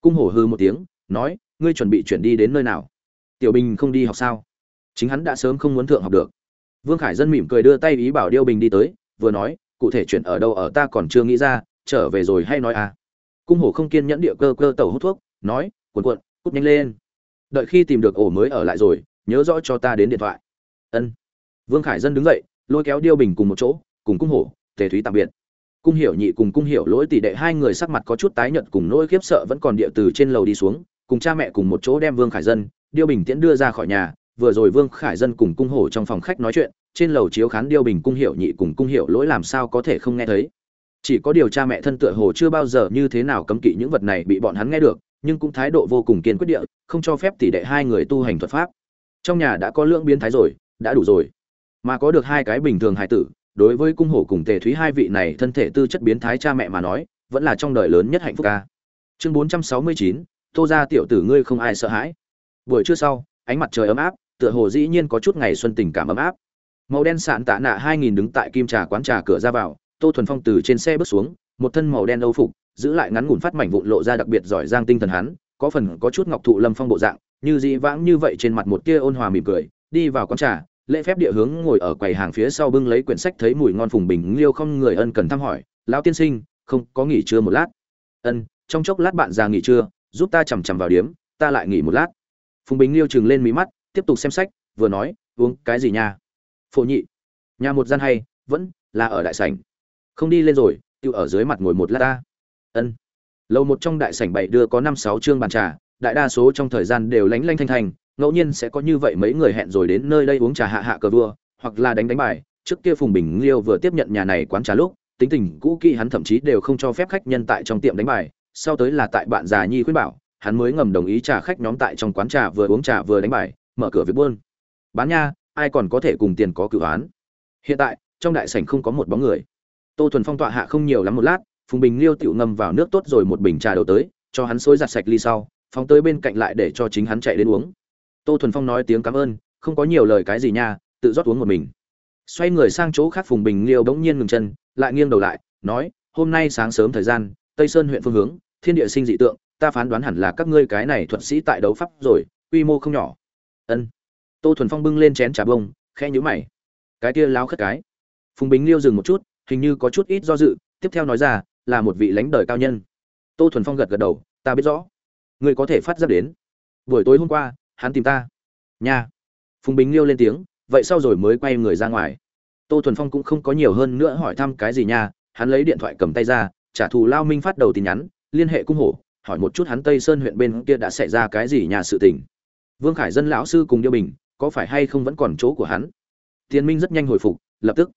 Cung hổ hư một tiếng, nói, ngươi chuẩn bị chuyển đi đến nơi nào? Tiểu bình không đi học sao? Chính hắn đã sớm không muốn thượng học được vương khải dân mỉm cười đưa tay ý bảo điêu bình đi tới, vừa nói, cụ thể chuyện ở đâu ở ta còn chưa nghĩ ra, trở về rồi hay nói à? Cung hổ không kiên nhẫn địa cơ cơ tẩu hút thuốc, nói, cuộn cuộn, cút nhanh lên. Đợi khi tìm được ổ mới ở lại rồi, nhớ rõ cho ta đến điện thoại. Ân. Vương khải dân đứng dậy, lôi kéo điêu bình cùng một chỗ, cùng cung hổ, tề thúy tạm biệt. Cung hiểu nhị cùng cung hiểu lỗi tỷ đệ hai người sắc mặt có chút tái nhợt cùng nỗi khiếp sợ vẫn còn địa từ trên lầu đi xuống, cùng cha mẹ cùng một chỗ đem vương khải dân, điêu bình tiễn đưa ra khỏi nhà vừa rồi vương khải dân cùng cung hổ trong phòng khách nói chuyện, trên lầu chiếu khán điêu bình cung Hiệu nhị cùng cung Hiệu lỗi làm sao có thể không nghe thấy. Chỉ có điều cha mẹ thân tựa hồ chưa bao giờ như thế nào cấm kỵ những vật này bị bọn hắn nghe được, nhưng cũng thái độ vô cùng kiên quyết địa, không cho phép tỷ đệ hai người tu hành thuật pháp. Trong nhà đã có lượng biến thái rồi, đã đủ rồi. Mà có được hai cái bình thường hài tử, đối với cung hổ cùng tề thúy hai vị này thân thể tư chất biến thái cha mẹ mà nói, vẫn là trong đời lớn nhất hạnh phúc ca. Chương bốn trăm sáu mươi chín, tô ra tiểu tử ngươi không ai sợ hãi. Buổi trưa sau, ánh mặt trời ấm áp tựa hồ dĩ nhiên có chút ngày xuân tình cảm ấm áp. Màu đen sạn tạ nạ hai nghìn đứng tại kim trà quán trà cửa ra vào, tô thuần phong từ trên xe bước xuống, một thân màu đen âu phục, giữ lại ngắn ngủn phát mảnh vụn lộ ra đặc biệt giỏi giang tinh thần hắn, có phần có chút ngọc thụ lâm phong bộ dạng, như dĩ vãng như vậy trên mặt một tia ôn hòa mỉm cười, đi vào quán trà, lễ phép địa hướng ngồi ở quầy hàng phía sau bưng lấy quyển sách thấy mùi ngon phùng bình liêu không người ân cần thăm hỏi, lão tiên sinh, không, có nghỉ trưa một lát. Ân, trong chốc lát bạn già nghỉ trưa, giúp ta chằm chằm vào điếm, ta lại nghỉ một lát. Phùng bình liêu chừng lên mí mắt tiếp tục xem sách vừa nói uống cái gì nha? Phổ nhị. Nhà một gian hay vẫn là ở đại sảnh. Không đi lên rồi tự ở dưới mặt ngồi một lát ta. Ân. Lầu một trong đại sảnh bảy đưa có năm sáu chương bàn trà đại đa số trong thời gian đều lánh lanh thanh thành, ngẫu nhiên sẽ có như vậy mấy người hẹn rồi đến nơi đây uống trà hạ hạ cờ vua hoặc là đánh đánh bài. Trước kia phùng bình liêu vừa tiếp nhận nhà này quán trà lúc tính tình cũ kỹ hắn thậm chí đều không cho phép khách nhân tại trong tiệm đánh bài. Sau tới là tại bạn già nhi khuyên bảo hắn mới ngầm đồng ý trả khách nhóm tại trong quán trà vừa uống trà vừa đánh bài mở cửa việc buôn. Bán nha, ai còn có thể cùng tiền có cửu án hiện tại, trong đại sảnh không có một bóng người. Tô thuần phong tọa hạ không nhiều lắm một lát, phùng bình liêu tiểu ngâm vào nước tốt rồi một bình trà đầu tới, cho hắn xối giặt sạch ly sau, phóng tới bên cạnh lại để cho chính hắn chạy đến uống. Tô thuần phong nói tiếng cảm ơn, không có nhiều lời cái gì nha, tự rót uống một mình. Xoay người sang chỗ khác phùng bình liêu bỗng nhiên ngừng chân, lại nghiêng đầu lại, nói, hôm nay sáng sớm thời gian, tây sơn huyện phương hướng, thiên địa sinh dị tượng, ta phán đoán hẳn là các ngươi cái này thuật sĩ tại đấu pháp rồi, quy mô không nhỏ ân. Tô thuần phong bưng lên chén trà bông, khẽ nhíu mày. Cái kia láo khất cái. Phùng Bính liêu dừng một chút, hình như có chút ít do dự, tiếp theo nói ra, là một vị lãnh đời cao nhân. Tô thuần phong gật gật đầu, ta biết rõ. Ngươi có thể phát giác đến. Buổi tối hôm qua, hắn tìm ta. Nha. Phùng Bính liêu lên tiếng, vậy sau rồi mới quay người ra ngoài. Tô thuần phong cũng không có nhiều hơn nữa hỏi thăm cái gì nha, hắn lấy điện thoại cầm tay ra, trả thù lao minh phát đầu tin nhắn, liên hệ cung hổ, hỏi một chút hắn tây sơn huyện bên kia đã xảy ra cái gì nhà sự tình vương khải dân lão sư cùng điêu bình, có phải hay không vẫn còn chỗ của hắn? Tiền minh rất nhanh hồi phục, lập tức.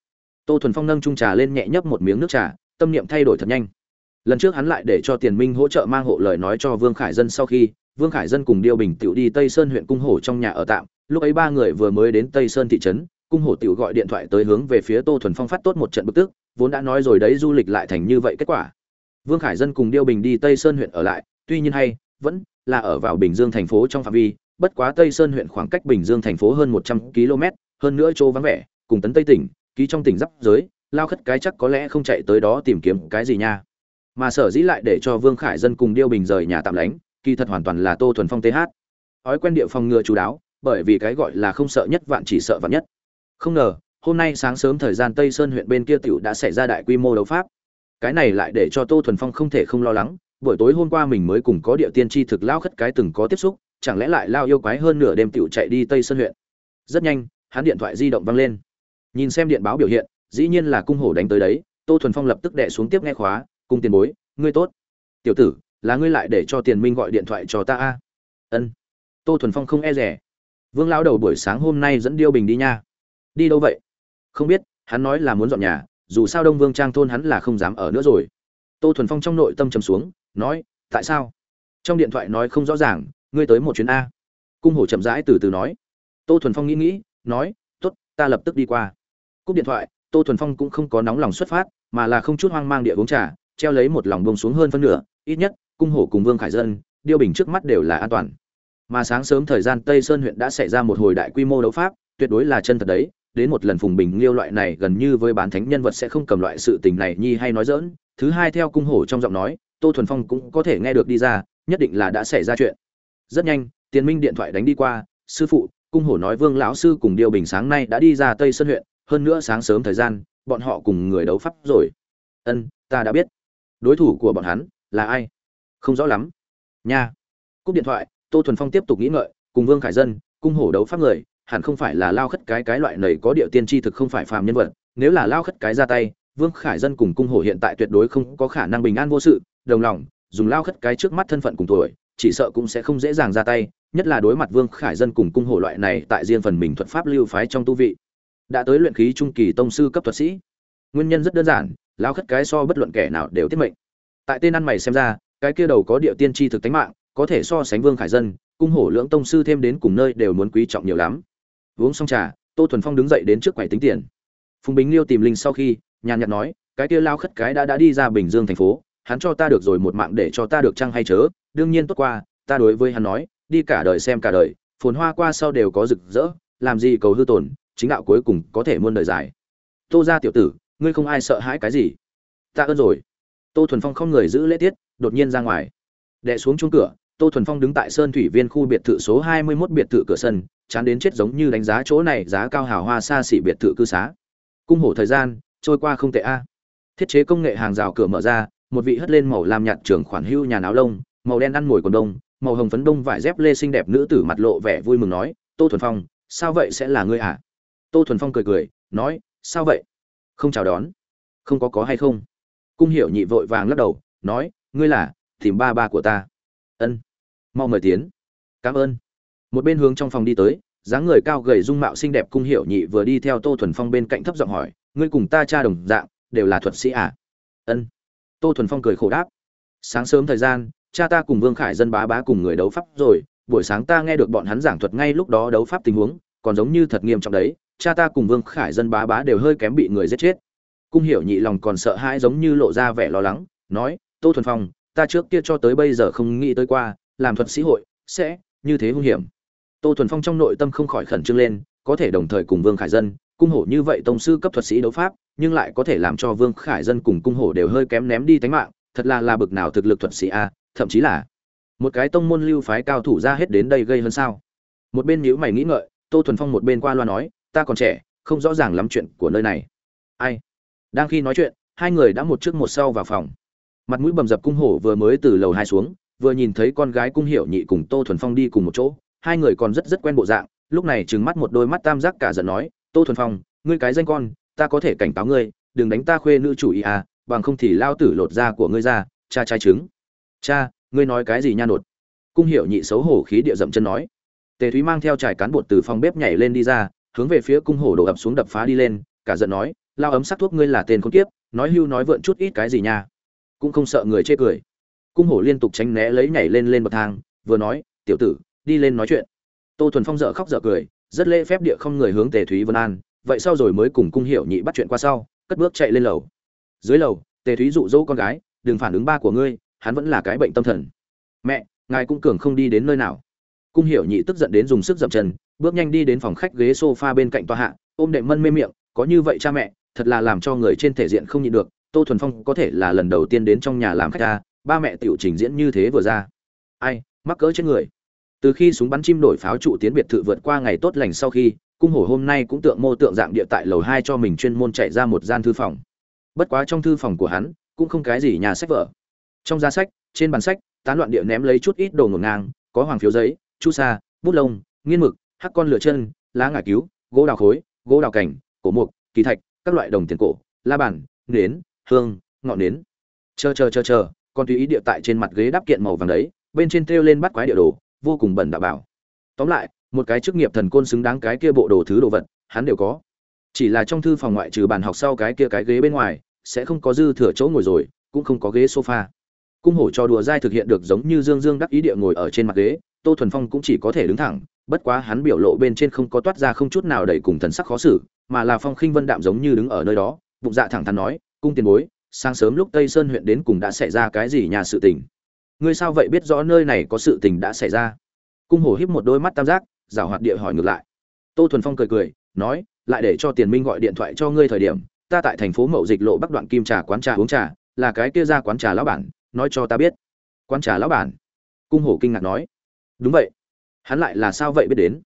Tô thuần phong nâng trung trà lên nhẹ nhấp một miếng nước trà, tâm niệm thay đổi thật nhanh. Lần trước hắn lại để cho tiền minh hỗ trợ mang hộ lời nói cho vương khải dân sau khi, vương khải dân cùng điêu bình tự đi tây sơn huyện cung hổ trong nhà ở tạm. Lúc ấy ba người vừa mới đến tây sơn thị trấn, cung hổ tiểu gọi điện thoại tới hướng về phía tô thuần phong phát tốt một trận bực tức, vốn đã nói rồi đấy du lịch lại thành như vậy kết quả. Vương khải dân cùng điêu bình đi tây sơn huyện ở lại, tuy nhiên hay, vẫn là ở vào bình dương thành phố trong phạm vi bất quá tây sơn huyện khoảng cách bình dương thành phố hơn một trăm km, hơn nữa chỗ vắng vẻ, cùng tấn tây tỉnh, ký trong tỉnh giáp giới, lao khất cái chắc có lẽ không chạy tới đó tìm kiếm cái gì nha. Mà sở dĩ lại để cho vương khải dân cùng điêu bình rời nhà tạm lánh, kỳ thật hoàn toàn là tô thuần phong th ói quen địa phòng ngừa chú đáo, bởi vì cái gọi là không sợ nhất vạn chỉ sợ vạn nhất. Không ngờ, hôm nay sáng sớm thời gian tây sơn huyện bên kia tiểu đã xảy ra đại quy mô đấu pháp. Cái này lại để cho tô thuần phong không thể không lo lắng, buổi tối hôm qua mình mới cùng có địa tiên tri thực lao khất cái từng có tiếp xúc chẳng lẽ lại lao yêu quái hơn nửa đêm tiểu chạy đi tây sơn huyện? Rất nhanh, hắn điện thoại di động văng lên. Nhìn xem điện báo biểu hiện, dĩ nhiên là cung hổ đánh tới đấy, tô thuần phong lập tức đệ xuống tiếp nghe khóa, cung tiền bối, ngươi tốt. Tiểu tử, là ngươi lại để cho tiền minh gọi điện thoại cho ta a? Ân. Tô thuần phong không e dè. vương lão đầu buổi sáng hôm nay dẫn điêu bình đi nha. Đi đâu vậy? Không biết, hắn nói là muốn dọn nhà, dù sao đông vương trang thôn hắn là không dám ở nữa rồi. Tô thuần phong trong nội tâm trầm xuống, nói, tại sao? Trong điện thoại nói không rõ ràng ngươi tới một chuyến a. Cung hổ chậm rãi từ từ nói. Tô thuần phong nghĩ nghĩ, nói t ố t ta lập tức đi qua. Cúp điện thoại, tô thuần phong cũng không có nóng lòng xuất phát, mà là không chút hoang mang địa uống trà, treo lấy một lòng bông xuống hơn phân nửa, ít nhất, cung hổ cùng vương khải dân, điêu bình trước mắt đều là an toàn. Mà sáng sớm thời gian tây sơn huyện đã xảy ra một hồi đại quy mô đấu pháp, tuyệt đối là chân thật đấy, đến một lần phùng bình liêu loại này gần như với bán thánh nhân vật sẽ không cầm loại sự tình này nhi hay nói dỡn thứ hai theo cung hổ trong giọng nói, tô thuần phong cũng có thể nghe được đi ra, nhất định là đã xảy ra chuyện rất nhanh, tiền minh điện thoại đánh đi qua, sư phụ, cung hổ nói vương lão sư cùng điều bình sáng nay đã đi ra tây sơn huyện, hơn nữa sáng sớm thời gian, bọn họ cùng người đấu pháp rồi. Ân, ta đã biết. Đối thủ của bọn hắn là ai? Không rõ lắm. Nha. Cúp điện thoại, tô thuần phong tiếp tục nghĩ ngợi, cùng vương khải dân, cung hổ đấu pháp người, hẳn không phải là lao khất cái cái loại này có địa tiên tri thực không phải phàm nhân vật. Nếu là lao khất cái ra tay, vương khải dân cùng cung hổ hiện tại tuyệt đối không có khả năng bình an vô sự, đồng lòng, dùng lao khất cái trước mắt thân phận cùng tuổi chỉ sợ cũng sẽ không dễ dàng ra tay, nhất là đối mặt vương khải dân cùng cung hổ loại này tại riêng phần mình thuật pháp lưu phái trong tu vị. Đã tới luyện khí trung kỳ tông sư cấp thuật sĩ. Nguyên nhân rất đơn giản, lao khất cái so bất luận kẻ nào đều tiết mệnh. Tại tên ăn mày xem ra, cái kia đầu có địa tiên tri thực tánh mạng, có thể so sánh vương khải dân, cung hổ lưỡng tông sư thêm đến cùng nơi đều muốn quý trọng nhiều lắm. Uống xong trà, tô thuần phong đứng dậy đến trước quầy tính tiền. Phùng bính liêu tìm linh sau khi, nhàn nhạt nói, cái kia lao khất cái đã đã đi ra bình dương thành phố hắn cho ta được rồi một mạng để cho ta được chăng hay chớ? Đương nhiên tốt qua, ta đối với hắn nói, đi cả đời xem cả đời, phồn hoa qua sau đều có rực rỡ, làm gì cầu hư tổn, chính đạo cuối cùng có thể muôn đời dài. Tô ra tiểu tử, ngươi không ai sợ hãi cái gì. Ta ơn rồi. Tô thuần phong không người giữ lễ tiết, đột nhiên ra ngoài. Đệ xuống chung cửa, tô thuần phong đứng tại sơn thủy viên khu biệt thự số hai mươi 21 biệt thự cửa sân, chán đến chết giống như đánh giá chỗ này giá cao hào hoa xa xỉ biệt thự cư xá. Cung hổ thời gian, trôi qua không tệ a. Thiết chế công nghệ hàng rào cửa mở ra một vị hất lên màu lam nhạt trưởng khoản hưu nhà áo lông, màu đen ăn mồi quần đông, màu hồng phấn đông vải dép lê xinh đẹp nữ tử mặt lộ vẻ vui mừng nói, tô thuần phong, sao vậy sẽ là ngươi à? Tô thuần phong cười cười, nói, sao vậy? Không chào đón. Không có có hay không? Cung hiểu nhị vội vàng lắc đầu, nói, ngươi là tìm ba ba của ta. Ân, mau mời tiến. Cảm ơn. Một bên hướng trong phòng đi tới, dáng người cao gầy dung mạo xinh đẹp cung hiểu nhị vừa đi theo tô thuần phong bên cạnh thấp giọng hỏi, ngươi cùng ta cha đồng dạng, đều là thuật sĩ à? Ân tô thuần phong cười khổ đáp. Sáng sớm thời gian, cha ta cùng vương khải dân bá bá cùng người đấu pháp rồi, buổi sáng ta nghe được bọn hắn giảng thuật ngay lúc đó đấu pháp tình huống, còn giống như thật nghiêm trọng đấy, cha ta cùng vương khải dân bá bá đều hơi kém bị người giết chết. Cung hiểu nhị lòng còn sợ hãi giống như lộ ra vẻ lo lắng, nói, tô thuần phong, ta trước kia cho tới bây giờ không nghĩ tới qua, làm thuật sĩ hội sẽ như thế hung hiểm. Tô thuần phong trong nội tâm không khỏi khẩn trương lên, có thể đồng thời cùng vương khải dân, cung hổ như vậy tông sư cấp thuật sĩ đấu pháp nhưng lại có thể làm cho vương khải dân cùng cung hổ đều hơi kém ném đi tánh mạng, thật là là bực nào thực lực thuật sĩ a, thậm chí là một cái tông môn lưu phái cao thủ ra hết đến đây gây hơn sao. Một bên nhíu mày nghĩ ngợi, tô thuần phong một bên qua loa nói, ta còn trẻ, không rõ ràng lắm chuyện của nơi này. Ai? Đang khi nói chuyện, hai người đã một trước một sau vào phòng. Mặt mũi bầm dập cung hổ vừa mới từ lầu hai xuống, vừa nhìn thấy con gái cung hiểu nhị cùng tô thuần phong đi cùng một chỗ, hai người còn rất rất quen bộ dạng, lúc này trừng mắt một đôi mắt tam giác cả giận nói, tô thuần phong, ngươi cái danh con ta có thể cảnh cáo ngươi, đừng đánh ta khuê nữ chủ ý à bằng không thì lao tử lột da của ngươi ra, cha trai trứng. Cha, ngươi nói cái gì nha nột? Cung hiểu nhị xấu hổ khí địa dậm chân nói. Tề thúy mang theo trải cán bột từ phòng bếp nhảy lên đi ra, hướng về phía cung hổ đổ ập xuống đập phá đi lên, cả giận nói, lao ấm sắc thuốc ngươi là tên con kiếp, nói hưu nói vượn chút ít cái gì nha. Cũng không sợ người chê cười. Cung hổ liên tục tránh né lấy nhảy lên lên bậc thang, vừa nói, tiểu tử, đi lên nói chuyện. Tô thuần phong dợ khóc dợ cười, rất lễ phép địa không người hướng tề thúy vân an vậy sau rồi mới cùng cung hiểu nhị bắt chuyện qua sau, cất bước chạy lên lầu. Dưới lầu, tề thúy dụ dỗ con gái, đừng phản ứng ba của ngươi, hắn vẫn là cái bệnh tâm thần. Mẹ, ngài cũng cường không đi đến nơi nào. Cung hiểu nhị tức giận đến dùng sức dậm chân, bước nhanh đi đến phòng khách ghế sofa bên cạnh tòa hạ, ôm đệm mân mê miệng, có như vậy cha mẹ, thật là làm cho người trên thể diện không nhịn được, tô thuần phong có thể là lần đầu tiên đến trong nhà làm khách ta, ba mẹ tiểu trình diễn như thế vừa ra. Ai, mắc cỡ chết người. Từ khi súng bắn chim đổi pháo trụ tiến biệt thự vượt qua ngày tốt lành sau khi cung hổ hôm nay cũng tượng mô tượng dạng địa tại lầu hai cho mình chuyên môn chạy ra một gian thư phòng. Bất quá trong thư phòng của hắn, cũng không cái gì nhà sách vở. Trong giá sách, trên bàn sách, tán loạn địa ném lấy chút ít đồ ngổn ngang, có hoàng phiếu giấy, chu sa, bút lông, nghiên mực, hắc con lửa chân, lá ngải cứu, gỗ đào khối, gỗ đào cảnh, cổ mục, kỳ thạch, các loại đồng tiền cổ, la bàn, nến, hương, ngọn nến. Chờ chờ chờ chờ, còn tùy ý địa tại trên mặt ghế đắp kiện màu vàng đấy, bên trên treo lên bắt quái địa đồ, vô cùng bẩn đạo bảo. Tóm lại một cái chức nghiệp thần côn xứng đáng cái kia bộ đồ thứ đồ vật, hắn đều có. Chỉ là trong thư phòng ngoại trừ bàn học sau cái kia cái ghế bên ngoài, sẽ không có dư thừa chỗ ngồi rồi, cũng không có ghế sofa. Cung hổ cho đùa dai thực hiện được giống như dương dương đắc ý địa ngồi ở trên mặt ghế, tô thuần phong cũng chỉ có thể đứng thẳng, bất quá hắn biểu lộ bên trên không có toát ra không chút nào đầy cùng thần sắc khó xử, mà là phong khinh vân đạm giống như đứng ở nơi đó, bụng dạ thẳng thắn nói, cung tiền bối, sáng sớm lúc tây sơn huyện đến cùng đã xảy ra cái gì nhà sự tình? Ngươi sao vậy biết rõ nơi này có sự tình đã xảy ra? Cung hổ híp một đôi mắt tam giác giảo hoạt địa hỏi ngược lại. Tô thuần phong cười cười, nói, lại để cho tiền minh gọi điện thoại cho ngươi thời điểm, ta tại thành phố mậu dịch lộ bắc đoạn kim trà quán trà uống trà, là cái kia ra quán trà lão bản, nói cho ta biết. Quán trà lão bản? Cung hổ kinh ngạc nói. Đúng vậy. Hắn lại là sao vậy biết đến?